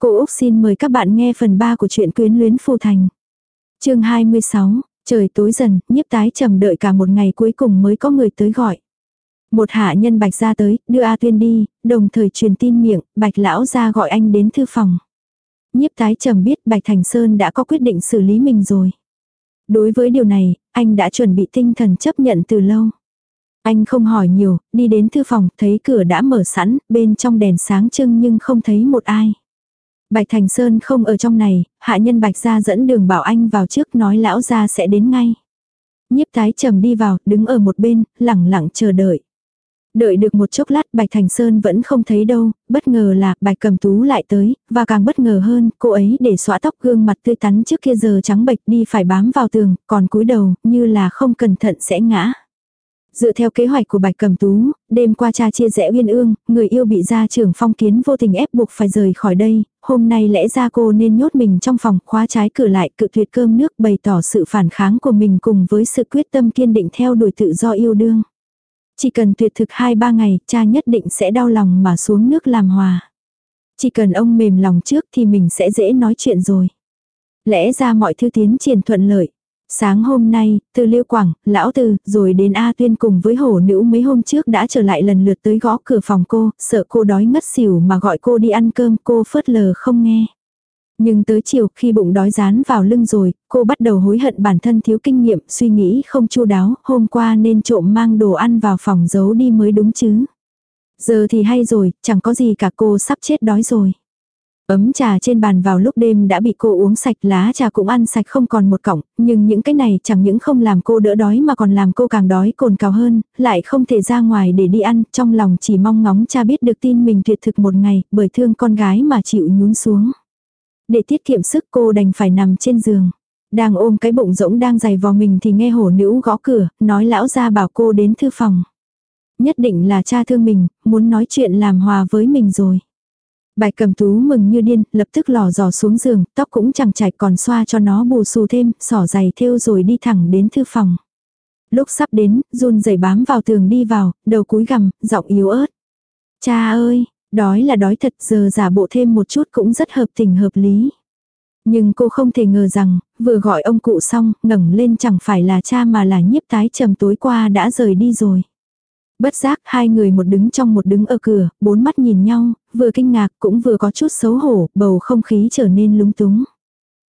Cô Úc xin mời các bạn nghe phần 3 của truyện quyến luyến phù thành. chương 26, trời tối dần, nhiếp tái trầm đợi cả một ngày cuối cùng mới có người tới gọi. Một hạ nhân bạch ra tới, đưa A Tuyên đi, đồng thời truyền tin miệng, bạch lão ra gọi anh đến thư phòng. Nhiếp tái trầm biết bạch thành sơn đã có quyết định xử lý mình rồi. Đối với điều này, anh đã chuẩn bị tinh thần chấp nhận từ lâu. Anh không hỏi nhiều, đi đến thư phòng, thấy cửa đã mở sẵn, bên trong đèn sáng trưng nhưng không thấy một ai. Bạch Thành Sơn không ở trong này, hạ nhân Bạch ra dẫn đường bảo anh vào trước nói lão ra sẽ đến ngay. Nhiếp tái trầm đi vào, đứng ở một bên, lẳng lặng chờ đợi. Đợi được một chốc lát Bạch Thành Sơn vẫn không thấy đâu, bất ngờ là Bạch Cầm Tú lại tới, và càng bất ngờ hơn, cô ấy để xóa tóc gương mặt tươi tắn trước kia giờ trắng bệch đi phải bám vào tường, còn cúi đầu, như là không cẩn thận sẽ ngã. Dựa theo kế hoạch của Bạch Cầm Tú, đêm qua cha chia rẽ uyên ương, người yêu bị gia trưởng phong kiến vô tình ép buộc phải rời khỏi đây, hôm nay lẽ ra cô nên nhốt mình trong phòng, khóa trái cửa lại, cự tuyệt cơm nước bày tỏ sự phản kháng của mình cùng với sự quyết tâm kiên định theo đuổi tự do yêu đương. Chỉ cần tuyệt thực 2-3 ngày, cha nhất định sẽ đau lòng mà xuống nước làm hòa. Chỉ cần ông mềm lòng trước thì mình sẽ dễ nói chuyện rồi. Lẽ ra mọi thứ tiến triển thuận lợi. Sáng hôm nay, từ Liêu Quảng, Lão Từ, rồi đến A Tuyên cùng với hổ nữ mấy hôm trước đã trở lại lần lượt tới gõ cửa phòng cô, sợ cô đói ngất xỉu mà gọi cô đi ăn cơm, cô phớt lờ không nghe. Nhưng tới chiều khi bụng đói rán vào lưng rồi, cô bắt đầu hối hận bản thân thiếu kinh nghiệm, suy nghĩ không chu đáo, hôm qua nên trộm mang đồ ăn vào phòng giấu đi mới đúng chứ. Giờ thì hay rồi, chẳng có gì cả cô sắp chết đói rồi. Ấm trà trên bàn vào lúc đêm đã bị cô uống sạch lá trà cũng ăn sạch không còn một cọng, nhưng những cái này chẳng những không làm cô đỡ đói mà còn làm cô càng đói cồn cào hơn, lại không thể ra ngoài để đi ăn, trong lòng chỉ mong ngóng cha biết được tin mình tuyệt thực một ngày, bởi thương con gái mà chịu nhún xuống. Để tiết kiệm sức cô đành phải nằm trên giường. Đang ôm cái bụng rỗng đang dày vò mình thì nghe hổ nữ gõ cửa, nói lão ra bảo cô đến thư phòng. Nhất định là cha thương mình, muốn nói chuyện làm hòa với mình rồi. Bài cầm tú mừng như điên, lập tức lò dò xuống giường, tóc cũng chẳng chảy còn xoa cho nó bù xù thêm, sỏ giày thêu rồi đi thẳng đến thư phòng. Lúc sắp đến, run rẩy bám vào tường đi vào, đầu cúi gằm, giọng yếu ớt. Cha ơi, đói là đói thật giờ giả bộ thêm một chút cũng rất hợp tình hợp lý. Nhưng cô không thể ngờ rằng, vừa gọi ông cụ xong, ngẩng lên chẳng phải là cha mà là nhiếp tái trầm tối qua đã rời đi rồi. Bất giác hai người một đứng trong một đứng ở cửa, bốn mắt nhìn nhau, vừa kinh ngạc cũng vừa có chút xấu hổ, bầu không khí trở nên lúng túng.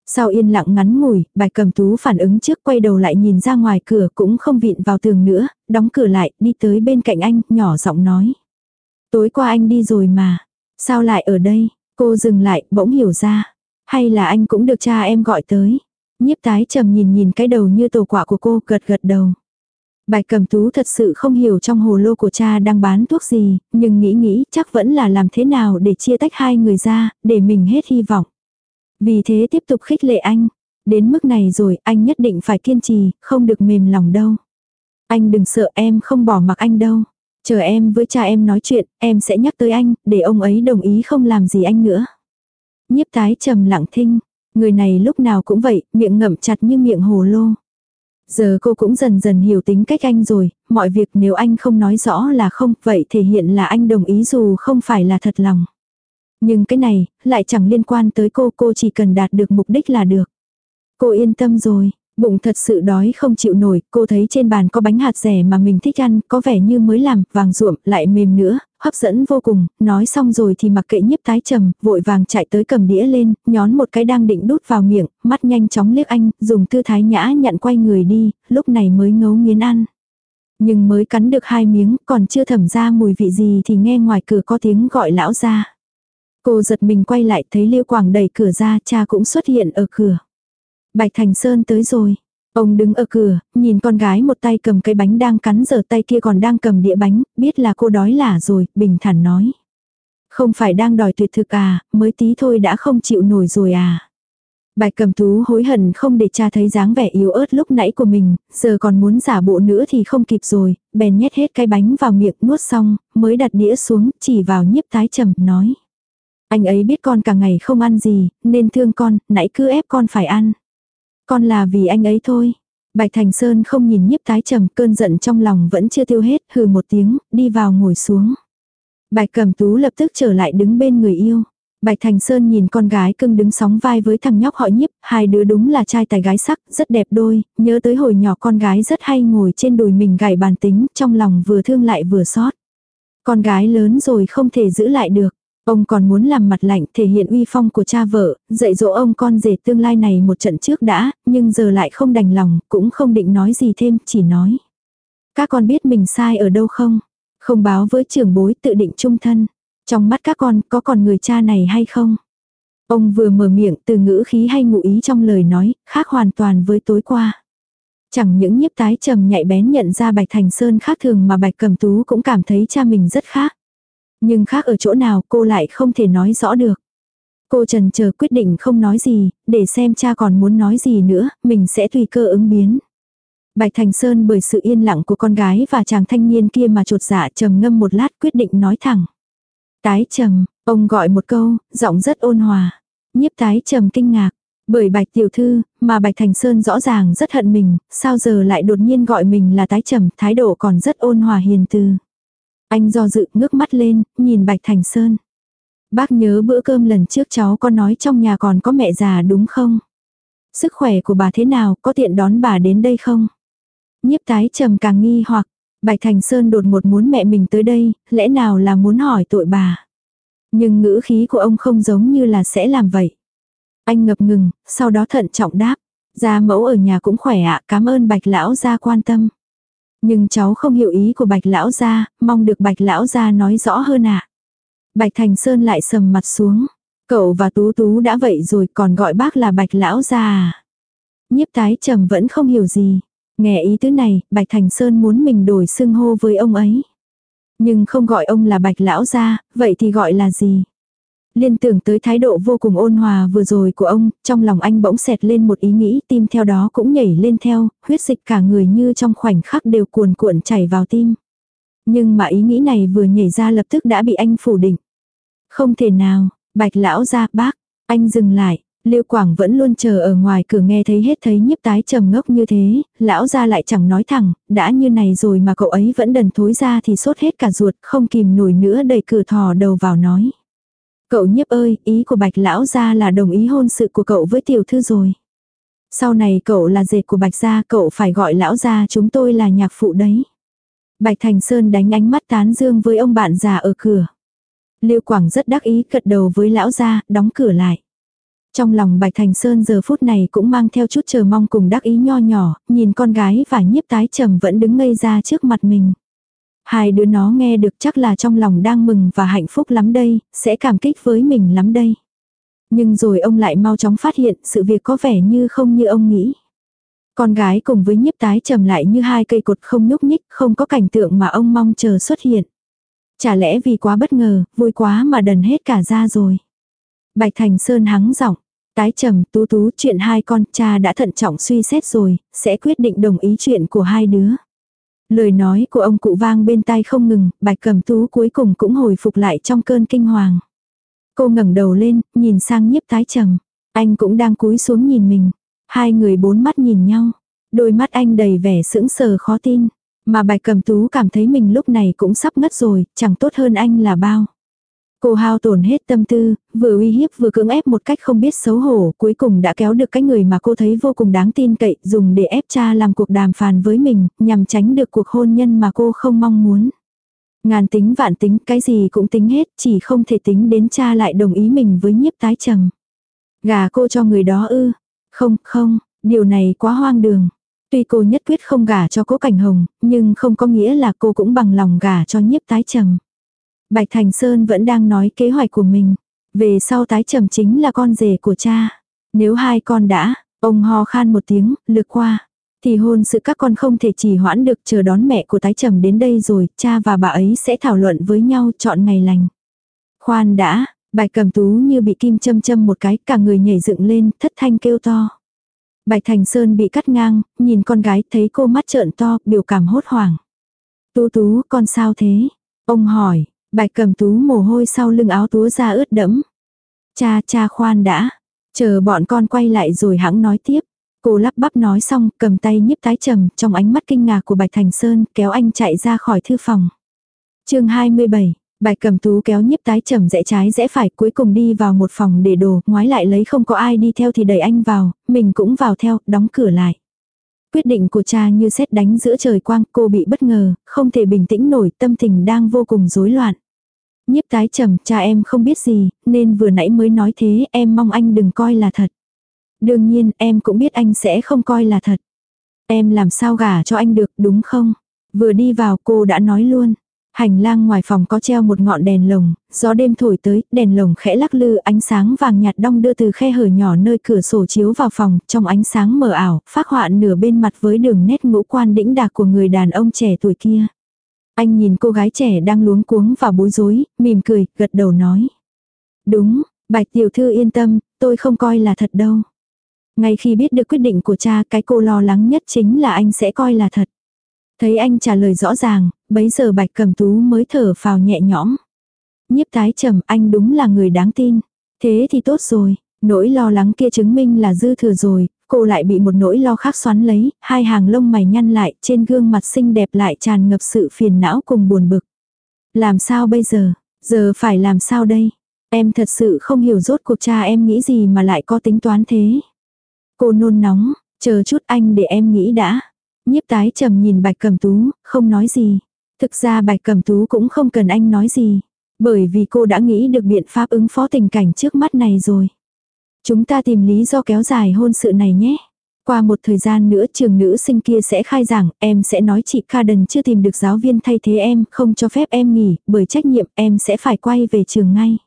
Sau yên lặng ngắn ngủi, bạch cầm tú phản ứng trước quay đầu lại nhìn ra ngoài cửa cũng không vịn vào tường nữa, đóng cửa lại, đi tới bên cạnh anh, nhỏ giọng nói. Tối qua anh đi rồi mà, sao lại ở đây? Cô dừng lại, bỗng hiểu ra. Hay là anh cũng được cha em gọi tới? Nhiếp tái trầm nhìn nhìn cái đầu như tổ quả của cô, gật gật đầu bài cầm tú thật sự không hiểu trong hồ lô của cha đang bán thuốc gì, nhưng nghĩ nghĩ chắc vẫn là làm thế nào để chia tách hai người ra, để mình hết hy vọng. Vì thế tiếp tục khích lệ anh. Đến mức này rồi, anh nhất định phải kiên trì, không được mềm lòng đâu. Anh đừng sợ em không bỏ mặc anh đâu. Chờ em với cha em nói chuyện, em sẽ nhắc tới anh, để ông ấy đồng ý không làm gì anh nữa. Nhiếp tái trầm lặng thinh. Người này lúc nào cũng vậy, miệng ngậm chặt như miệng hồ lô. Giờ cô cũng dần dần hiểu tính cách anh rồi, mọi việc nếu anh không nói rõ là không, vậy thể hiện là anh đồng ý dù không phải là thật lòng. Nhưng cái này, lại chẳng liên quan tới cô, cô chỉ cần đạt được mục đích là được. Cô yên tâm rồi, bụng thật sự đói không chịu nổi, cô thấy trên bàn có bánh hạt rẻ mà mình thích ăn, có vẻ như mới làm, vàng ruộm, lại mềm nữa, hấp dẫn vô cùng, nói xong rồi thì mặc kệ nhiếp tái trầm, vội vàng chạy tới cầm đĩa lên, nhón một cái đang định đút vào miệng, mắt nhanh chóng liếc anh, dùng tư thái nhã nhặn quay người đi, lúc này mới ngấu nghiến ăn. Nhưng mới cắn được hai miếng, còn chưa thẩm ra mùi vị gì thì nghe ngoài cửa có tiếng gọi lão ra. Cô giật mình quay lại thấy Liêu Quảng đẩy cửa ra, cha cũng xuất hiện ở cửa. Bạch Thành Sơn tới rồi. Ông đứng ở cửa, nhìn con gái một tay cầm cái bánh đang cắn giờ tay kia còn đang cầm đĩa bánh, biết là cô đói lả rồi, bình thản nói. Không phải đang đòi tuyệt thực à, mới tí thôi đã không chịu nổi rồi à. Bạch cầm tú hối hận không để cha thấy dáng vẻ yếu ớt lúc nãy của mình, giờ còn muốn giả bộ nữa thì không kịp rồi, bèn nhét hết cái bánh vào miệng nuốt xong, mới đặt đĩa xuống, chỉ vào nhiếp tái trầm, nói. Anh ấy biết con cả ngày không ăn gì, nên thương con, nãy cứ ép con phải ăn. Con là vì anh ấy thôi. Bạch Thành Sơn không nhìn nhiếp tái trầm, cơn giận trong lòng vẫn chưa tiêu hết, hừ một tiếng, đi vào ngồi xuống. Bạch Cẩm Tú lập tức trở lại đứng bên người yêu. Bạch Thành Sơn nhìn con gái cưng đứng sóng vai với thằng nhóc họ nhiếp, hai đứa đúng là trai tài gái sắc, rất đẹp đôi, nhớ tới hồi nhỏ con gái rất hay ngồi trên đùi mình gảy bàn tính, trong lòng vừa thương lại vừa xót. Con gái lớn rồi không thể giữ lại được. Ông còn muốn làm mặt lạnh thể hiện uy phong của cha vợ, dạy dỗ ông con rể tương lai này một trận trước đã, nhưng giờ lại không đành lòng, cũng không định nói gì thêm, chỉ nói. Các con biết mình sai ở đâu không? Không báo với trưởng bối tự định trung thân. Trong mắt các con có còn người cha này hay không? Ông vừa mở miệng từ ngữ khí hay ngụ ý trong lời nói, khác hoàn toàn với tối qua. Chẳng những nhiếp tái trầm nhạy bén nhận ra Bạch Thành Sơn khác thường mà Bạch Cầm Tú cũng cảm thấy cha mình rất khác. Nhưng khác ở chỗ nào cô lại không thể nói rõ được. Cô trần chờ quyết định không nói gì, để xem cha còn muốn nói gì nữa, mình sẽ tùy cơ ứng biến. Bạch Thành Sơn bởi sự yên lặng của con gái và chàng thanh niên kia mà trột dạ trầm ngâm một lát quyết định nói thẳng. Tái trầm, ông gọi một câu, giọng rất ôn hòa. Nhiếp tái trầm kinh ngạc. Bởi bạch tiểu thư, mà bạch thành sơn rõ ràng rất hận mình, sao giờ lại đột nhiên gọi mình là tái trầm, thái độ còn rất ôn hòa hiền từ. Anh do dự ngước mắt lên, nhìn bạch thành sơn. Bác nhớ bữa cơm lần trước cháu có nói trong nhà còn có mẹ già đúng không? Sức khỏe của bà thế nào, có tiện đón bà đến đây không? Nhiếp tái trầm càng nghi hoặc, Bạch Thành Sơn đột ngột muốn mẹ mình tới đây, lẽ nào là muốn hỏi tội bà. Nhưng ngữ khí của ông không giống như là sẽ làm vậy. Anh ngập ngừng, sau đó thận trọng đáp. Gia mẫu ở nhà cũng khỏe ạ, cảm ơn bạch lão gia quan tâm. Nhưng cháu không hiểu ý của bạch lão gia, mong được bạch lão gia nói rõ hơn ạ. Bạch Thành Sơn lại sầm mặt xuống. Cậu và Tú Tú đã vậy rồi còn gọi bác là bạch lão gia à. Nhiếp tái trầm vẫn không hiểu gì. Nghe ý tứ này, Bạch Thành Sơn muốn mình đổi xưng hô với ông ấy. Nhưng không gọi ông là Bạch Lão gia, vậy thì gọi là gì? Liên tưởng tới thái độ vô cùng ôn hòa vừa rồi của ông, trong lòng anh bỗng xẹt lên một ý nghĩ, tim theo đó cũng nhảy lên theo, huyết dịch cả người như trong khoảnh khắc đều cuồn cuộn chảy vào tim. Nhưng mà ý nghĩ này vừa nhảy ra lập tức đã bị anh phủ định. Không thể nào, bạch lão gia bác, anh dừng lại, Lưu Quảng vẫn luôn chờ ở ngoài cửa nghe thấy hết thấy nhiếp tái trầm ngốc như thế, lão ra lại chẳng nói thẳng, đã như này rồi mà cậu ấy vẫn đần thối ra thì sốt hết cả ruột, không kìm nổi nữa đẩy cửa thò đầu vào nói. Cậu nhiếp ơi, ý của bạch lão gia là đồng ý hôn sự của cậu với tiểu thư rồi. Sau này cậu là dệt của bạch gia, cậu phải gọi lão gia chúng tôi là nhạc phụ đấy. Bạch Thành Sơn đánh ánh mắt tán dương với ông bạn già ở cửa. Lưu Quảng rất đắc ý cật đầu với lão gia, đóng cửa lại. Trong lòng Bạch Thành Sơn giờ phút này cũng mang theo chút chờ mong cùng đắc ý nho nhỏ, nhìn con gái và nhiếp tái trầm vẫn đứng ngây ra trước mặt mình. Hai đứa nó nghe được chắc là trong lòng đang mừng và hạnh phúc lắm đây, sẽ cảm kích với mình lắm đây. Nhưng rồi ông lại mau chóng phát hiện sự việc có vẻ như không như ông nghĩ. Con gái cùng với nhiếp tái trầm lại như hai cây cột không nhúc nhích, không có cảnh tượng mà ông mong chờ xuất hiện. Chả lẽ vì quá bất ngờ, vui quá mà đần hết cả ra rồi. Bạch Thành Sơn hắng giọng, tái trầm tú tú chuyện hai con cha đã thận trọng suy xét rồi, sẽ quyết định đồng ý chuyện của hai đứa. Lời nói của ông cụ vang bên tai không ngừng, bạch cẩm tú cuối cùng cũng hồi phục lại trong cơn kinh hoàng. Cô ngẩng đầu lên, nhìn sang nhiếp tái trầm. Anh cũng đang cúi xuống nhìn mình. Hai người bốn mắt nhìn nhau. Đôi mắt anh đầy vẻ sững sờ khó tin. Mà bạch cầm tú cảm thấy mình lúc này cũng sắp ngất rồi, chẳng tốt hơn anh là bao. Cô hao tổn hết tâm tư, vừa uy hiếp vừa cưỡng ép một cách không biết xấu hổ, cuối cùng đã kéo được cái người mà cô thấy vô cùng đáng tin cậy, dùng để ép cha làm cuộc đàm phán với mình, nhằm tránh được cuộc hôn nhân mà cô không mong muốn. Ngàn tính vạn tính, cái gì cũng tính hết, chỉ không thể tính đến cha lại đồng ý mình với nhiếp tái trầm. Gà cô cho người đó ư. Không, không, điều này quá hoang đường. Tuy cô nhất quyết không gả cho cố cảnh hồng, nhưng không có nghĩa là cô cũng bằng lòng gả cho nhiếp tái trầm. Bạch Thành Sơn vẫn đang nói kế hoạch của mình. Về sau tái trầm chính là con rể của cha. Nếu hai con đã, ông ho khan một tiếng, lược qua. Thì hôn sự các con không thể trì hoãn được chờ đón mẹ của tái trầm đến đây rồi, cha và bà ấy sẽ thảo luận với nhau chọn ngày lành. Khoan đã, bạch cầm tú như bị kim châm châm một cái, cả người nhảy dựng lên, thất thanh kêu to. Bạch Thành Sơn bị cắt ngang, nhìn con gái thấy cô mắt trợn to, biểu cảm hốt hoảng. Tú tú, con sao thế? Ông hỏi, Bạch cầm tú mồ hôi sau lưng áo túa ra ướt đẫm. Cha cha khoan đã. Chờ bọn con quay lại rồi hãng nói tiếp. Cô lắp bắp nói xong cầm tay nhiếp tái trầm trong ánh mắt kinh ngạc của Bạch Thành Sơn kéo anh chạy ra khỏi thư phòng. chương 27, Bạch cầm tú kéo nhiếp tái trầm rẽ trái rẽ phải cuối cùng đi vào một phòng để đồ, ngoái lại lấy không có ai đi theo thì đẩy anh vào, mình cũng vào theo, đóng cửa lại. Quyết định của cha như xét đánh giữa trời quang, cô bị bất ngờ, không thể bình tĩnh nổi, tâm tình đang vô cùng rối loạn. Nhiếp tái trầm, cha em không biết gì, nên vừa nãy mới nói thế, em mong anh đừng coi là thật. Đương nhiên, em cũng biết anh sẽ không coi là thật. Em làm sao gả cho anh được, đúng không? Vừa đi vào cô đã nói luôn. Hành lang ngoài phòng có treo một ngọn đèn lồng, gió đêm thổi tới, đèn lồng khẽ lắc lư ánh sáng vàng nhạt đong đưa từ khe hở nhỏ nơi cửa sổ chiếu vào phòng, trong ánh sáng mờ ảo, phát họa nửa bên mặt với đường nét ngũ quan đĩnh đạc của người đàn ông trẻ tuổi kia. Anh nhìn cô gái trẻ đang luống cuống và bối rối, mỉm cười, gật đầu nói. Đúng, bạch tiểu thư yên tâm, tôi không coi là thật đâu. Ngay khi biết được quyết định của cha cái cô lo lắng nhất chính là anh sẽ coi là thật. Thấy anh trả lời rõ ràng, bấy giờ bạch cầm tú mới thở phào nhẹ nhõm. Nhiếp thái trầm anh đúng là người đáng tin. Thế thì tốt rồi, nỗi lo lắng kia chứng minh là dư thừa rồi, cô lại bị một nỗi lo khác xoắn lấy, hai hàng lông mày nhăn lại, trên gương mặt xinh đẹp lại tràn ngập sự phiền não cùng buồn bực. Làm sao bây giờ? Giờ phải làm sao đây? Em thật sự không hiểu rốt cuộc cha em nghĩ gì mà lại có tính toán thế. Cô nôn nóng, chờ chút anh để em nghĩ đã. Nhiếp tái trầm nhìn bạch cầm tú, không nói gì. Thực ra bạch cầm tú cũng không cần anh nói gì. Bởi vì cô đã nghĩ được biện pháp ứng phó tình cảnh trước mắt này rồi. Chúng ta tìm lý do kéo dài hôn sự này nhé. Qua một thời gian nữa trường nữ sinh kia sẽ khai giảng, em sẽ nói chị Carden chưa tìm được giáo viên thay thế em, không cho phép em nghỉ, bởi trách nhiệm em sẽ phải quay về trường ngay.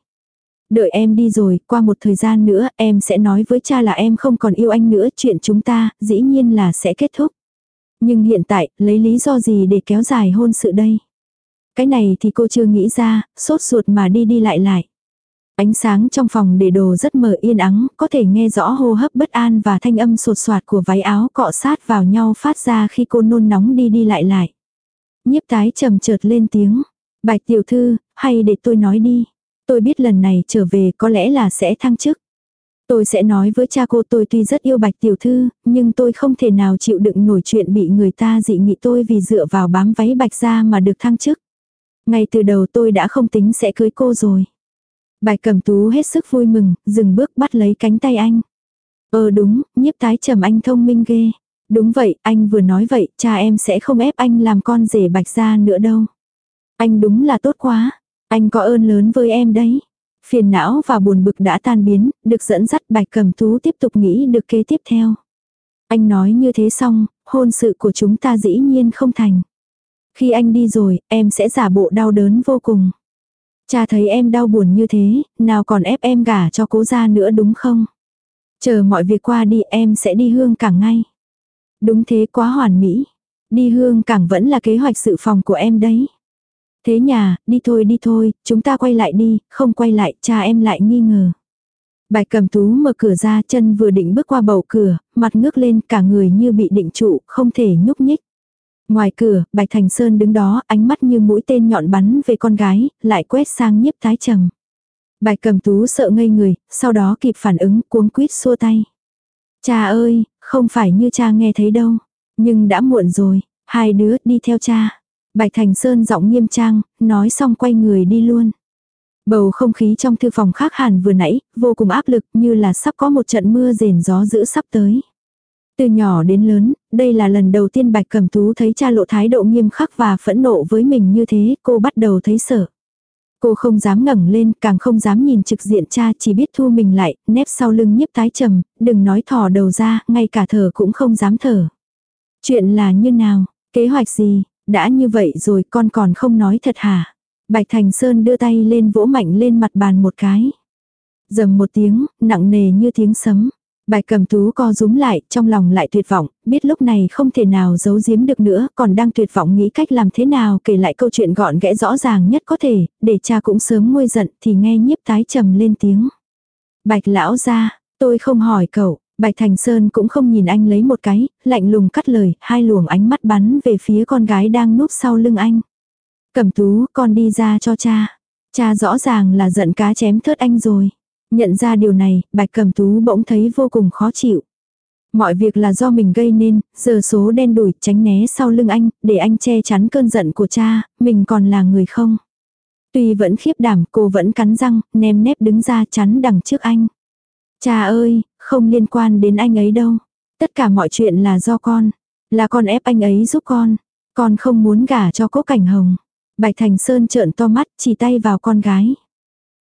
Đợi em đi rồi, qua một thời gian nữa, em sẽ nói với cha là em không còn yêu anh nữa, chuyện chúng ta, dĩ nhiên là sẽ kết thúc. Nhưng hiện tại, lấy lý do gì để kéo dài hôn sự đây? Cái này thì cô chưa nghĩ ra, sốt ruột mà đi đi lại lại. Ánh sáng trong phòng để đồ rất mờ yên ắng, có thể nghe rõ hô hấp bất an và thanh âm sột soạt của váy áo cọ sát vào nhau phát ra khi cô nôn nóng đi đi lại lại. Nhiếp tái trầm chợt lên tiếng. Bạch tiểu thư, hay để tôi nói đi. Tôi biết lần này trở về có lẽ là sẽ thăng chức. Tôi sẽ nói với cha cô tôi tuy rất yêu bạch tiểu thư, nhưng tôi không thể nào chịu đựng nổi chuyện bị người ta dị nghị tôi vì dựa vào bám váy bạch ra mà được thăng chức. Ngay từ đầu tôi đã không tính sẽ cưới cô rồi. Bạch cầm tú hết sức vui mừng, dừng bước bắt lấy cánh tay anh. Ờ đúng, nhiếp tái trầm anh thông minh ghê. Đúng vậy, anh vừa nói vậy, cha em sẽ không ép anh làm con rể bạch ra nữa đâu. Anh đúng là tốt quá, anh có ơn lớn với em đấy. Phiền não và buồn bực đã tan biến, được dẫn dắt bạch cầm tú tiếp tục nghĩ được kế tiếp theo. Anh nói như thế xong, hôn sự của chúng ta dĩ nhiên không thành. Khi anh đi rồi, em sẽ giả bộ đau đớn vô cùng. Cha thấy em đau buồn như thế, nào còn ép em gả cho cố gia nữa đúng không? Chờ mọi việc qua đi em sẽ đi hương cảng ngay. Đúng thế quá hoàn mỹ. Đi hương cảng vẫn là kế hoạch sự phòng của em đấy. Thế nhà, đi thôi đi thôi, chúng ta quay lại đi, không quay lại, cha em lại nghi ngờ. Bạch cầm tú mở cửa ra chân vừa định bước qua bầu cửa, mặt ngước lên cả người như bị định trụ, không thể nhúc nhích. Ngoài cửa, Bạch Thành Sơn đứng đó, ánh mắt như mũi tên nhọn bắn về con gái, lại quét sang nhiếp thái trầm. Bạch cầm tú sợ ngây người, sau đó kịp phản ứng, cuống quýt xua tay. Cha ơi, không phải như cha nghe thấy đâu. Nhưng đã muộn rồi, hai đứa đi theo cha. Bạch Thành Sơn giọng nghiêm trang, nói xong quay người đi luôn. Bầu không khí trong thư phòng khác hẳn vừa nãy, vô cùng áp lực như là sắp có một trận mưa rền gió dữ sắp tới. Từ nhỏ đến lớn, đây là lần đầu tiên Bạch Cẩm Tú thấy cha lộ thái độ nghiêm khắc và phẫn nộ với mình như thế, cô bắt đầu thấy sợ. Cô không dám ngẩng lên, càng không dám nhìn trực diện cha, chỉ biết thu mình lại, nép sau lưng nhiếp tái trầm, đừng nói thò đầu ra, ngay cả thở cũng không dám thở. Chuyện là như nào, kế hoạch gì, đã như vậy rồi con còn không nói thật hả? Bạch Thành Sơn đưa tay lên vỗ mạnh lên mặt bàn một cái. Dầm một tiếng, nặng nề như tiếng sấm. Bạch cầm tú co rúm lại, trong lòng lại tuyệt vọng, biết lúc này không thể nào giấu giếm được nữa, còn đang tuyệt vọng nghĩ cách làm thế nào kể lại câu chuyện gọn gẽ rõ ràng nhất có thể, để cha cũng sớm nguôi giận thì nghe nhiếp tái trầm lên tiếng. Bạch lão ra, tôi không hỏi cậu, Bạch Thành Sơn cũng không nhìn anh lấy một cái, lạnh lùng cắt lời, hai luồng ánh mắt bắn về phía con gái đang núp sau lưng anh. Cẩm tú, con đi ra cho cha. Cha rõ ràng là giận cá chém thớt anh rồi. Nhận ra điều này, bạch Cẩm tú bỗng thấy vô cùng khó chịu. Mọi việc là do mình gây nên, giờ số đen đủi tránh né sau lưng anh, để anh che chắn cơn giận của cha, mình còn là người không. Tuy vẫn khiếp đảm, cô vẫn cắn răng, nem nép đứng ra chắn đằng trước anh. Cha ơi, không liên quan đến anh ấy đâu. Tất cả mọi chuyện là do con. Là con ép anh ấy giúp con. Con không muốn gả cho cố cảnh hồng. Bạch Thành Sơn trợn to mắt, chỉ tay vào con gái.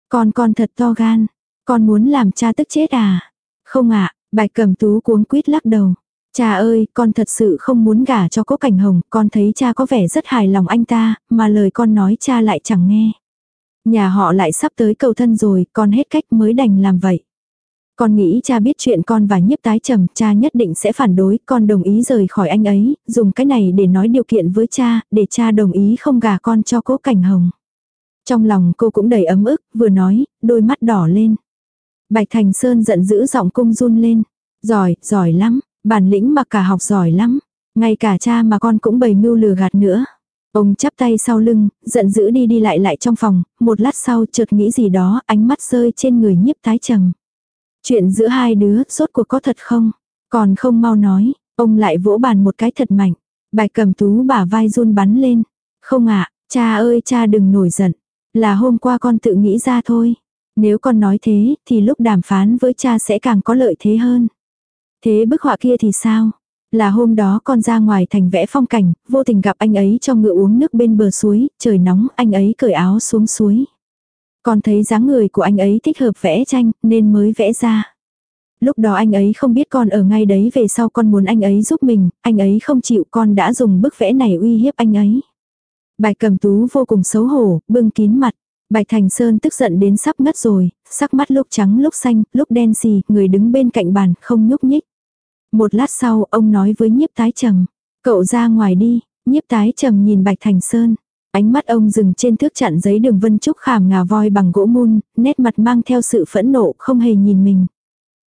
Con con thật to gan. Con muốn làm cha tức chết à? Không ạ, bạch cẩm tú cuống quýt lắc đầu. Cha ơi, con thật sự không muốn gả cho cố cảnh hồng, con thấy cha có vẻ rất hài lòng anh ta, mà lời con nói cha lại chẳng nghe. Nhà họ lại sắp tới cầu thân rồi, con hết cách mới đành làm vậy. Con nghĩ cha biết chuyện con và nhiếp tái trầm, cha nhất định sẽ phản đối, con đồng ý rời khỏi anh ấy, dùng cái này để nói điều kiện với cha, để cha đồng ý không gả con cho cố cảnh hồng. Trong lòng cô cũng đầy ấm ức, vừa nói, đôi mắt đỏ lên. Bạch Thành Sơn giận dữ giọng cung run lên. Giỏi, giỏi lắm, bản lĩnh mà cả học giỏi lắm. Ngay cả cha mà con cũng bày mưu lừa gạt nữa. Ông chắp tay sau lưng, giận dữ đi đi lại lại trong phòng, một lát sau chợt nghĩ gì đó, ánh mắt rơi trên người nhiếp tái trầm. Chuyện giữa hai đứa, rốt cuộc có thật không? Còn không mau nói, ông lại vỗ bàn một cái thật mạnh. Bài cầm tú bả vai run bắn lên. Không ạ, cha ơi cha đừng nổi giận. Là hôm qua con tự nghĩ ra thôi. Nếu con nói thế, thì lúc đàm phán với cha sẽ càng có lợi thế hơn. Thế bức họa kia thì sao? Là hôm đó con ra ngoài thành vẽ phong cảnh, vô tình gặp anh ấy cho ngựa uống nước bên bờ suối, trời nóng, anh ấy cởi áo xuống suối. Con thấy dáng người của anh ấy thích hợp vẽ tranh, nên mới vẽ ra. Lúc đó anh ấy không biết con ở ngay đấy về sau con muốn anh ấy giúp mình, anh ấy không chịu con đã dùng bức vẽ này uy hiếp anh ấy. Bạch cầm tú vô cùng xấu hổ, bưng kín mặt. Bạch Thành Sơn tức giận đến sắp ngất rồi, sắc mắt lúc trắng lúc xanh, lúc đen xì, người đứng bên cạnh bàn, không nhúc nhích. Một lát sau, ông nói với nhiếp tái trầm. Cậu ra ngoài đi, nhiếp tái trầm nhìn Bạch Thành Sơn. Ánh mắt ông dừng trên thước chặn giấy đường vân trúc khảm ngà voi bằng gỗ mun, nét mặt mang theo sự phẫn nộ, không hề nhìn mình.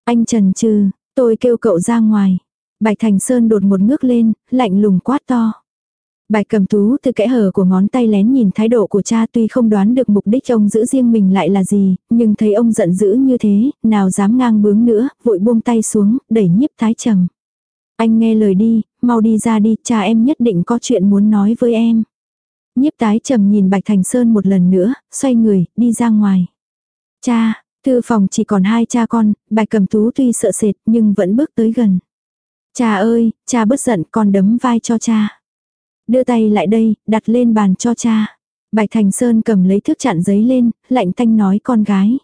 Anh trần trừ, tôi kêu cậu ra ngoài. Bạch Thành Sơn đột một ngước lên, lạnh lùng quát to. Bạch cầm tú từ kẽ hở của ngón tay lén nhìn thái độ của cha tuy không đoán được mục đích ông giữ riêng mình lại là gì, nhưng thấy ông giận dữ như thế, nào dám ngang bướng nữa, vội buông tay xuống, đẩy nhiếp thái trầm. Anh nghe lời đi, mau đi ra đi, cha em nhất định có chuyện muốn nói với em. Nhiếp tái trầm nhìn Bạch Thành Sơn một lần nữa, xoay người, đi ra ngoài. Cha, thư phòng chỉ còn hai cha con, Bạch cầm tú tuy sợ sệt nhưng vẫn bước tới gần. Cha ơi, cha bất giận con đấm vai cho cha. Đưa tay lại đây, đặt lên bàn cho cha. Bạch Thành Sơn cầm lấy thước chặn giấy lên, lạnh thanh nói con gái.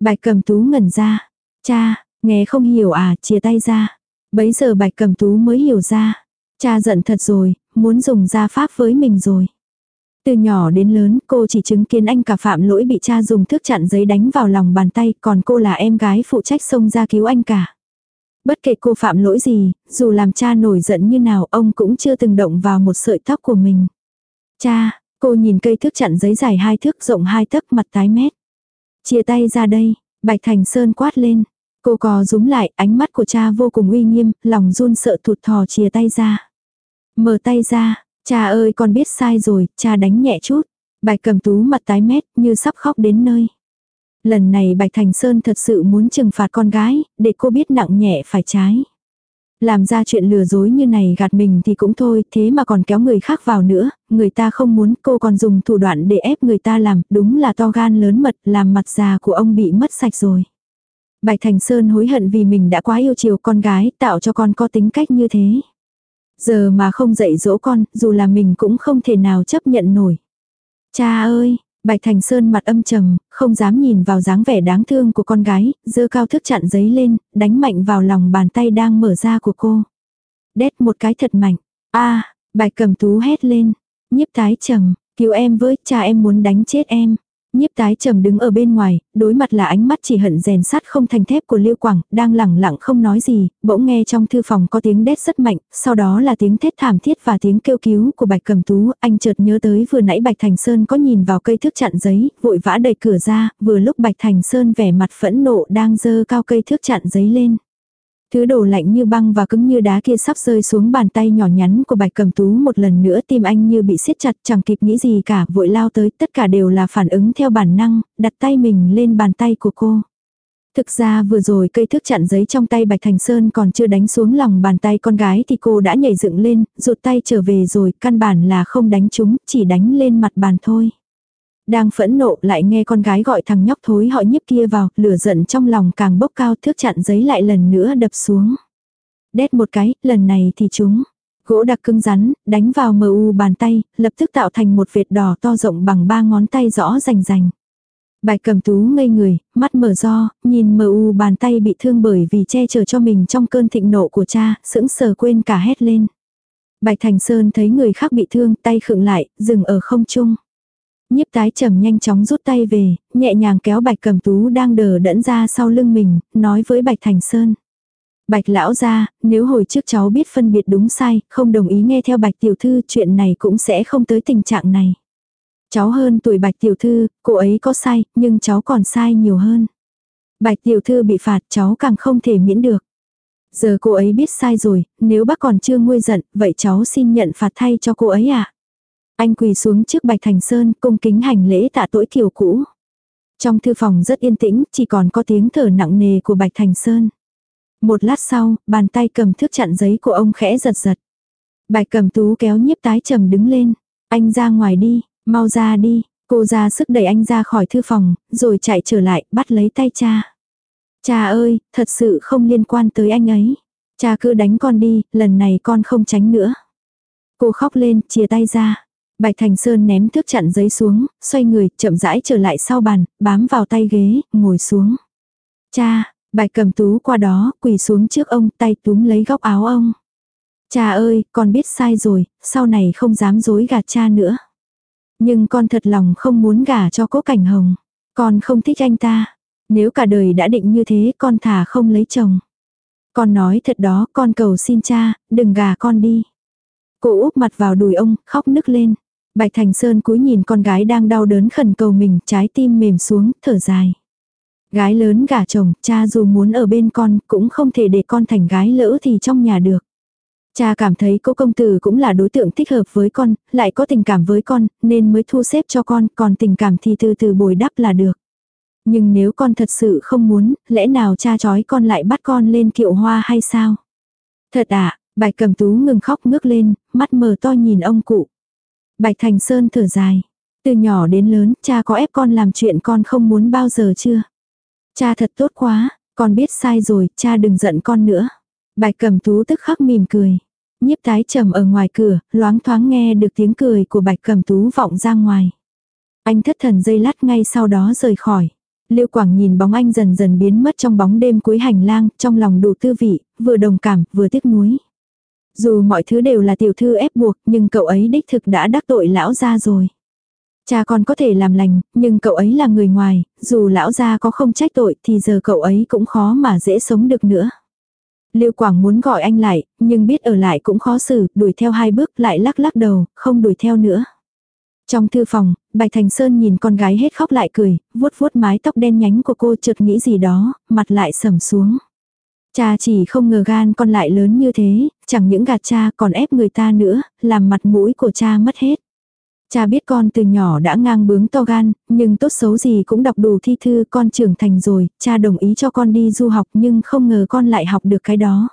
Bạch cầm tú ngẩn ra. Cha, nghe không hiểu à, chia tay ra. Bấy giờ bạch cầm tú mới hiểu ra. Cha giận thật rồi, muốn dùng gia pháp với mình rồi. Từ nhỏ đến lớn, cô chỉ chứng kiến anh cả phạm lỗi bị cha dùng thước chặn giấy đánh vào lòng bàn tay, còn cô là em gái phụ trách xông ra cứu anh cả. Bất kể cô phạm lỗi gì, dù làm cha nổi giận như nào ông cũng chưa từng động vào một sợi tóc của mình. Cha, cô nhìn cây thước chặn giấy dài hai thước rộng hai tấc mặt tái mét. Chia tay ra đây, Bạch Thành Sơn quát lên. Cô cò rúm lại, ánh mắt của cha vô cùng uy nghiêm, lòng run sợ thụt thò chia tay ra. Mở tay ra, cha ơi con biết sai rồi, cha đánh nhẹ chút. Bạch cầm tú mặt tái mét, như sắp khóc đến nơi. Lần này Bạch Thành Sơn thật sự muốn trừng phạt con gái, để cô biết nặng nhẹ phải trái. Làm ra chuyện lừa dối như này gạt mình thì cũng thôi, thế mà còn kéo người khác vào nữa, người ta không muốn cô còn dùng thủ đoạn để ép người ta làm, đúng là to gan lớn mật, làm mặt già của ông bị mất sạch rồi. Bạch Thành Sơn hối hận vì mình đã quá yêu chiều con gái, tạo cho con có tính cách như thế. Giờ mà không dạy dỗ con, dù là mình cũng không thể nào chấp nhận nổi. Cha ơi, Bạch Thành Sơn mặt âm trầm, không dám nhìn vào dáng vẻ đáng thương của con gái, dơ cao thức chặn giấy lên, đánh mạnh vào lòng bàn tay đang mở ra của cô. Đét một cái thật mạnh. a Bạch cầm tú hét lên. Nhiếp tái trầm, cứu em với, cha em muốn đánh chết em. Nhiếp tái trầm đứng ở bên ngoài, đối mặt là ánh mắt chỉ hận rèn sắt không thành thép của Liêu Quảng, đang lẳng lặng không nói gì, bỗng nghe trong thư phòng có tiếng đét rất mạnh, sau đó là tiếng thét thảm thiết và tiếng kêu cứu của Bạch Cầm Tú, anh chợt nhớ tới vừa nãy Bạch Thành Sơn có nhìn vào cây thước chặn giấy, vội vã đẩy cửa ra, vừa lúc Bạch Thành Sơn vẻ mặt phẫn nộ đang dơ cao cây thước chặn giấy lên. Thứ đồ lạnh như băng và cứng như đá kia sắp rơi xuống bàn tay nhỏ nhắn của bạch cầm tú một lần nữa tim anh như bị siết chặt chẳng kịp nghĩ gì cả vội lao tới tất cả đều là phản ứng theo bản năng, đặt tay mình lên bàn tay của cô. Thực ra vừa rồi cây thước chặn giấy trong tay Bạch Thành Sơn còn chưa đánh xuống lòng bàn tay con gái thì cô đã nhảy dựng lên, rụt tay trở về rồi, căn bản là không đánh chúng, chỉ đánh lên mặt bàn thôi. Đang phẫn nộ lại nghe con gái gọi thằng nhóc thối họ nhiếp kia vào, lửa giận trong lòng càng bốc cao thước chặn giấy lại lần nữa đập xuống. Đét một cái, lần này thì chúng. Gỗ đặc cứng rắn, đánh vào mờ u bàn tay, lập tức tạo thành một vệt đỏ to rộng bằng ba ngón tay rõ rành rành. Bạch cầm tú ngây người, mắt mở do, nhìn mờ u bàn tay bị thương bởi vì che chở cho mình trong cơn thịnh nộ của cha, sững sờ quên cả hét lên. Bạch Thành Sơn thấy người khác bị thương, tay khựng lại, dừng ở không trung. Nhiếp tái trầm nhanh chóng rút tay về, nhẹ nhàng kéo Bạch Cầm Tú đang đờ đẫn ra sau lưng mình, nói với Bạch Thành Sơn. Bạch lão ra, nếu hồi trước cháu biết phân biệt đúng sai, không đồng ý nghe theo Bạch Tiểu Thư chuyện này cũng sẽ không tới tình trạng này. Cháu hơn tuổi Bạch Tiểu Thư, cô ấy có sai, nhưng cháu còn sai nhiều hơn. Bạch Tiểu Thư bị phạt cháu càng không thể miễn được. Giờ cô ấy biết sai rồi, nếu bác còn chưa nguôi giận, vậy cháu xin nhận phạt thay cho cô ấy ạ. À? Anh quỳ xuống trước Bạch Thành Sơn, cung kính hành lễ tạ tội kiểu cũ. Trong thư phòng rất yên tĩnh, chỉ còn có tiếng thở nặng nề của Bạch Thành Sơn. Một lát sau, bàn tay cầm thước chặn giấy của ông khẽ giật giật. Bạch cầm tú kéo nhiếp tái trầm đứng lên. Anh ra ngoài đi, mau ra đi. Cô ra sức đẩy anh ra khỏi thư phòng, rồi chạy trở lại, bắt lấy tay cha. Cha ơi, thật sự không liên quan tới anh ấy. Cha cứ đánh con đi, lần này con không tránh nữa. Cô khóc lên, chia tay ra. Bạch Thành Sơn ném thước chặn giấy xuống, xoay người, chậm rãi trở lại sau bàn, bám vào tay ghế, ngồi xuống. Cha, Bạch cầm tú qua đó, quỳ xuống trước ông, tay túm lấy góc áo ông. Cha ơi, con biết sai rồi, sau này không dám dối gạt cha nữa. Nhưng con thật lòng không muốn gả cho cố cảnh hồng. Con không thích anh ta. Nếu cả đời đã định như thế con thả không lấy chồng. Con nói thật đó con cầu xin cha, đừng gà con đi. Cô úp mặt vào đùi ông, khóc nức lên. Bạch Thành Sơn cúi nhìn con gái đang đau đớn khẩn cầu mình, trái tim mềm xuống, thở dài. Gái lớn gả chồng, cha dù muốn ở bên con, cũng không thể để con thành gái lỡ thì trong nhà được. Cha cảm thấy cô công tử cũng là đối tượng thích hợp với con, lại có tình cảm với con, nên mới thu xếp cho con, còn tình cảm thì từ từ bồi đắp là được. Nhưng nếu con thật sự không muốn, lẽ nào cha chói con lại bắt con lên kiệu hoa hay sao? Thật ạ, à, bạch cầm tú ngừng khóc ngước lên, mắt mờ to nhìn ông cụ. Bạch Thành Sơn thở dài. Từ nhỏ đến lớn, cha có ép con làm chuyện con không muốn bao giờ chưa? Cha thật tốt quá, con biết sai rồi, cha đừng giận con nữa. Bạch cẩm tú tức khắc mỉm cười. Nhiếp tái trầm ở ngoài cửa, loáng thoáng nghe được tiếng cười của bạch cẩm tú vọng ra ngoài. Anh thất thần dây lát ngay sau đó rời khỏi. liêu Quảng nhìn bóng anh dần dần biến mất trong bóng đêm cuối hành lang, trong lòng đủ tư vị, vừa đồng cảm, vừa tiếc nuối. Dù mọi thứ đều là tiểu thư ép buộc, nhưng cậu ấy đích thực đã đắc tội lão gia rồi. Cha con có thể làm lành, nhưng cậu ấy là người ngoài, dù lão gia có không trách tội thì giờ cậu ấy cũng khó mà dễ sống được nữa. Lưu Quảng muốn gọi anh lại, nhưng biết ở lại cũng khó xử, đuổi theo hai bước lại lắc lắc đầu, không đuổi theo nữa. Trong thư phòng, Bạch Thành Sơn nhìn con gái hết khóc lại cười, vuốt vuốt mái tóc đen nhánh của cô chợt nghĩ gì đó, mặt lại sầm xuống. Cha chỉ không ngờ gan con lại lớn như thế, chẳng những gạt cha còn ép người ta nữa, làm mặt mũi của cha mất hết. Cha biết con từ nhỏ đã ngang bướng to gan, nhưng tốt xấu gì cũng đọc đủ thi thư con trưởng thành rồi, cha đồng ý cho con đi du học nhưng không ngờ con lại học được cái đó.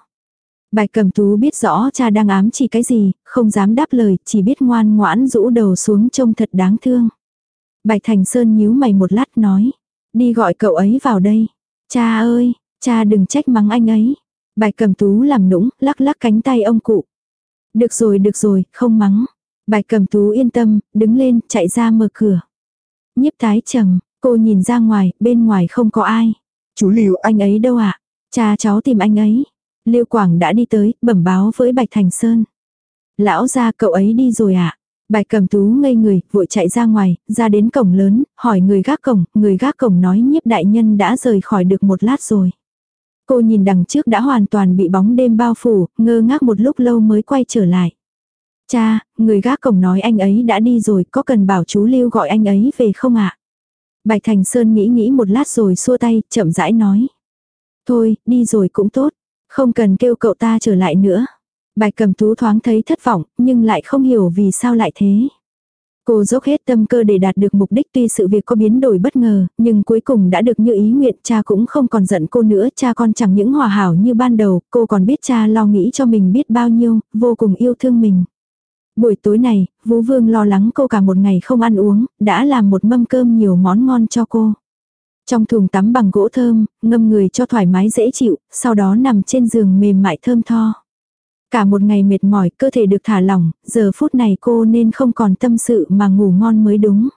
Bạch cầm tú biết rõ cha đang ám chỉ cái gì, không dám đáp lời, chỉ biết ngoan ngoãn rũ đầu xuống trông thật đáng thương. Bạch Thành Sơn nhíu mày một lát nói, đi gọi cậu ấy vào đây. Cha ơi, cha đừng trách mắng anh ấy. Bạch cầm tú làm nũng, lắc lắc cánh tay ông cụ. Được rồi, được rồi, không mắng. Bạch cầm tú yên tâm, đứng lên, chạy ra mở cửa. Nhiếp tái trầm, cô nhìn ra ngoài, bên ngoài không có ai. Chú Lưu, anh ấy đâu ạ? À? Cha cháu tìm anh ấy. Lưu Quảng đã đi tới, bẩm báo với Bạch Thành Sơn. Lão ra cậu ấy đi rồi ạ. À? Bạch cầm tú ngây người, vội chạy ra ngoài, ra đến cổng lớn, hỏi người gác cổng, người gác cổng nói nhiếp đại nhân đã rời khỏi được một lát rồi. Cô nhìn đằng trước đã hoàn toàn bị bóng đêm bao phủ, ngơ ngác một lúc lâu mới quay trở lại. Cha, người gác cổng nói anh ấy đã đi rồi, có cần bảo chú Lưu gọi anh ấy về không ạ? Bạch Thành Sơn nghĩ nghĩ một lát rồi xua tay, chậm rãi nói. Thôi, đi rồi cũng tốt, không cần kêu cậu ta trở lại nữa. Bạch cầm tú thoáng thấy thất vọng, nhưng lại không hiểu vì sao lại thế. Cô dốc hết tâm cơ để đạt được mục đích tuy sự việc có biến đổi bất ngờ, nhưng cuối cùng đã được như ý nguyện cha cũng không còn giận cô nữa, cha con chẳng những hòa hảo như ban đầu, cô còn biết cha lo nghĩ cho mình biết bao nhiêu, vô cùng yêu thương mình. Buổi tối này, Vũ Vương lo lắng cô cả một ngày không ăn uống, đã làm một mâm cơm nhiều món ngon cho cô. Trong thùng tắm bằng gỗ thơm, ngâm người cho thoải mái dễ chịu, sau đó nằm trên giường mềm mại thơm tho. Cả một ngày mệt mỏi, cơ thể được thả lỏng, giờ phút này cô nên không còn tâm sự mà ngủ ngon mới đúng.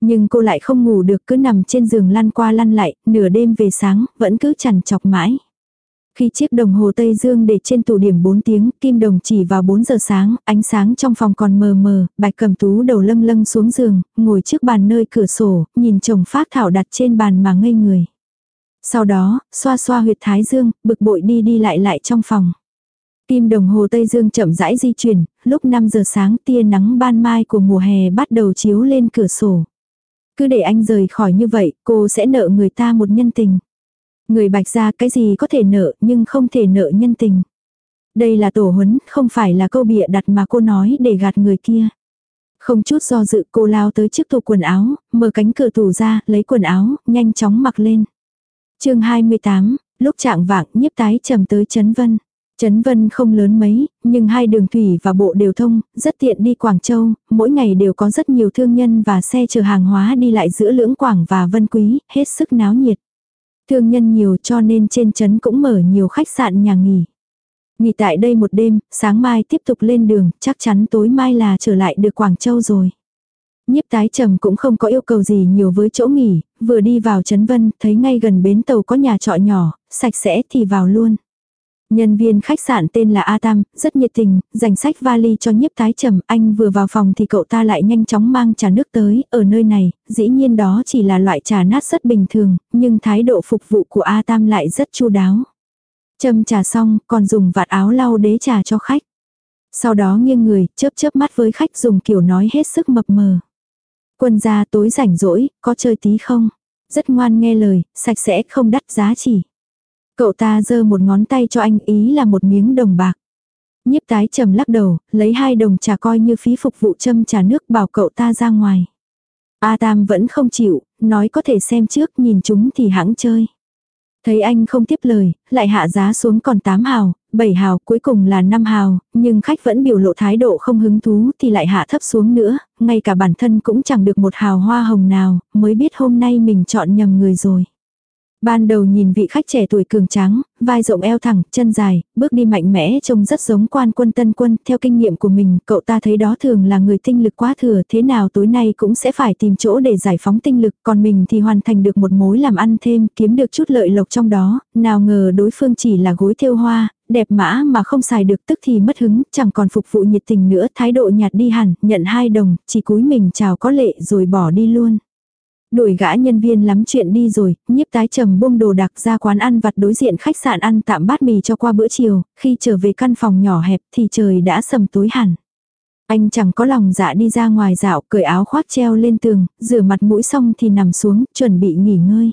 Nhưng cô lại không ngủ được cứ nằm trên giường lăn qua lăn lại, nửa đêm về sáng, vẫn cứ chằn chọc mãi. Khi chiếc đồng hồ Tây Dương để trên tủ điểm 4 tiếng, kim đồng chỉ vào 4 giờ sáng, ánh sáng trong phòng còn mờ mờ, bạch cầm tú đầu lâng lâng xuống giường, ngồi trước bàn nơi cửa sổ, nhìn chồng phát thảo đặt trên bàn mà ngây người. Sau đó, xoa xoa huyệt thái dương, bực bội đi đi lại lại trong phòng. Kim đồng hồ Tây Dương chậm rãi di chuyển, lúc 5 giờ sáng tia nắng ban mai của mùa hè bắt đầu chiếu lên cửa sổ. Cứ để anh rời khỏi như vậy, cô sẽ nợ người ta một nhân tình. Người bạch ra cái gì có thể nợ nhưng không thể nợ nhân tình. Đây là tổ huấn, không phải là câu bịa đặt mà cô nói để gạt người kia. Không chút do dự cô lao tới chiếc tủ quần áo, mở cánh cửa tủ ra, lấy quần áo, nhanh chóng mặc lên. chương 28, lúc trạng vạng nhiếp tái trầm tới chấn Vân. Trấn Vân không lớn mấy, nhưng hai đường thủy và bộ đều thông, rất tiện đi Quảng Châu, mỗi ngày đều có rất nhiều thương nhân và xe chở hàng hóa đi lại giữa lưỡng Quảng và Vân Quý, hết sức náo nhiệt. Thương nhân nhiều cho nên trên trấn cũng mở nhiều khách sạn nhà nghỉ. Nghỉ tại đây một đêm, sáng mai tiếp tục lên đường, chắc chắn tối mai là trở lại được Quảng Châu rồi. Nhiếp tái trầm cũng không có yêu cầu gì nhiều với chỗ nghỉ, vừa đi vào Trấn Vân, thấy ngay gần bến tàu có nhà trọ nhỏ, sạch sẽ thì vào luôn. Nhân viên khách sạn tên là A Tam, rất nhiệt tình, dành sách vali cho nhiếp tái trầm, anh vừa vào phòng thì cậu ta lại nhanh chóng mang trà nước tới, ở nơi này, dĩ nhiên đó chỉ là loại trà nát rất bình thường, nhưng thái độ phục vụ của A Tam lại rất chu đáo. Châm trà xong, còn dùng vạt áo lau đế trà cho khách. Sau đó nghiêng người, chớp chớp mắt với khách dùng kiểu nói hết sức mập mờ. Quân gia tối rảnh rỗi, có chơi tí không? Rất ngoan nghe lời, sạch sẽ không đắt giá chỉ. Cậu ta giơ một ngón tay cho anh ý là một miếng đồng bạc. Nhiếp tái trầm lắc đầu, lấy hai đồng trà coi như phí phục vụ châm trà nước bảo cậu ta ra ngoài. A Tam vẫn không chịu, nói có thể xem trước nhìn chúng thì hãng chơi. Thấy anh không tiếp lời, lại hạ giá xuống còn 8 hào, 7 hào, cuối cùng là 5 hào, nhưng khách vẫn biểu lộ thái độ không hứng thú thì lại hạ thấp xuống nữa, ngay cả bản thân cũng chẳng được một hào hoa hồng nào, mới biết hôm nay mình chọn nhầm người rồi. Ban đầu nhìn vị khách trẻ tuổi cường tráng, vai rộng eo thẳng, chân dài, bước đi mạnh mẽ trông rất giống quan quân tân quân, theo kinh nghiệm của mình, cậu ta thấy đó thường là người tinh lực quá thừa, thế nào tối nay cũng sẽ phải tìm chỗ để giải phóng tinh lực, còn mình thì hoàn thành được một mối làm ăn thêm, kiếm được chút lợi lộc trong đó, nào ngờ đối phương chỉ là gối thêu hoa, đẹp mã mà không xài được tức thì mất hứng, chẳng còn phục vụ nhiệt tình nữa, thái độ nhạt đi hẳn, nhận hai đồng, chỉ cúi mình chào có lệ rồi bỏ đi luôn. Đuổi gã nhân viên lắm chuyện đi rồi, nhiếp tái trầm buông đồ đặc ra quán ăn vặt đối diện khách sạn ăn tạm bát mì cho qua bữa chiều, khi trở về căn phòng nhỏ hẹp thì trời đã sầm tối hẳn. Anh chẳng có lòng dạ đi ra ngoài dạo, cởi áo khoác treo lên tường, rửa mặt mũi xong thì nằm xuống, chuẩn bị nghỉ ngơi.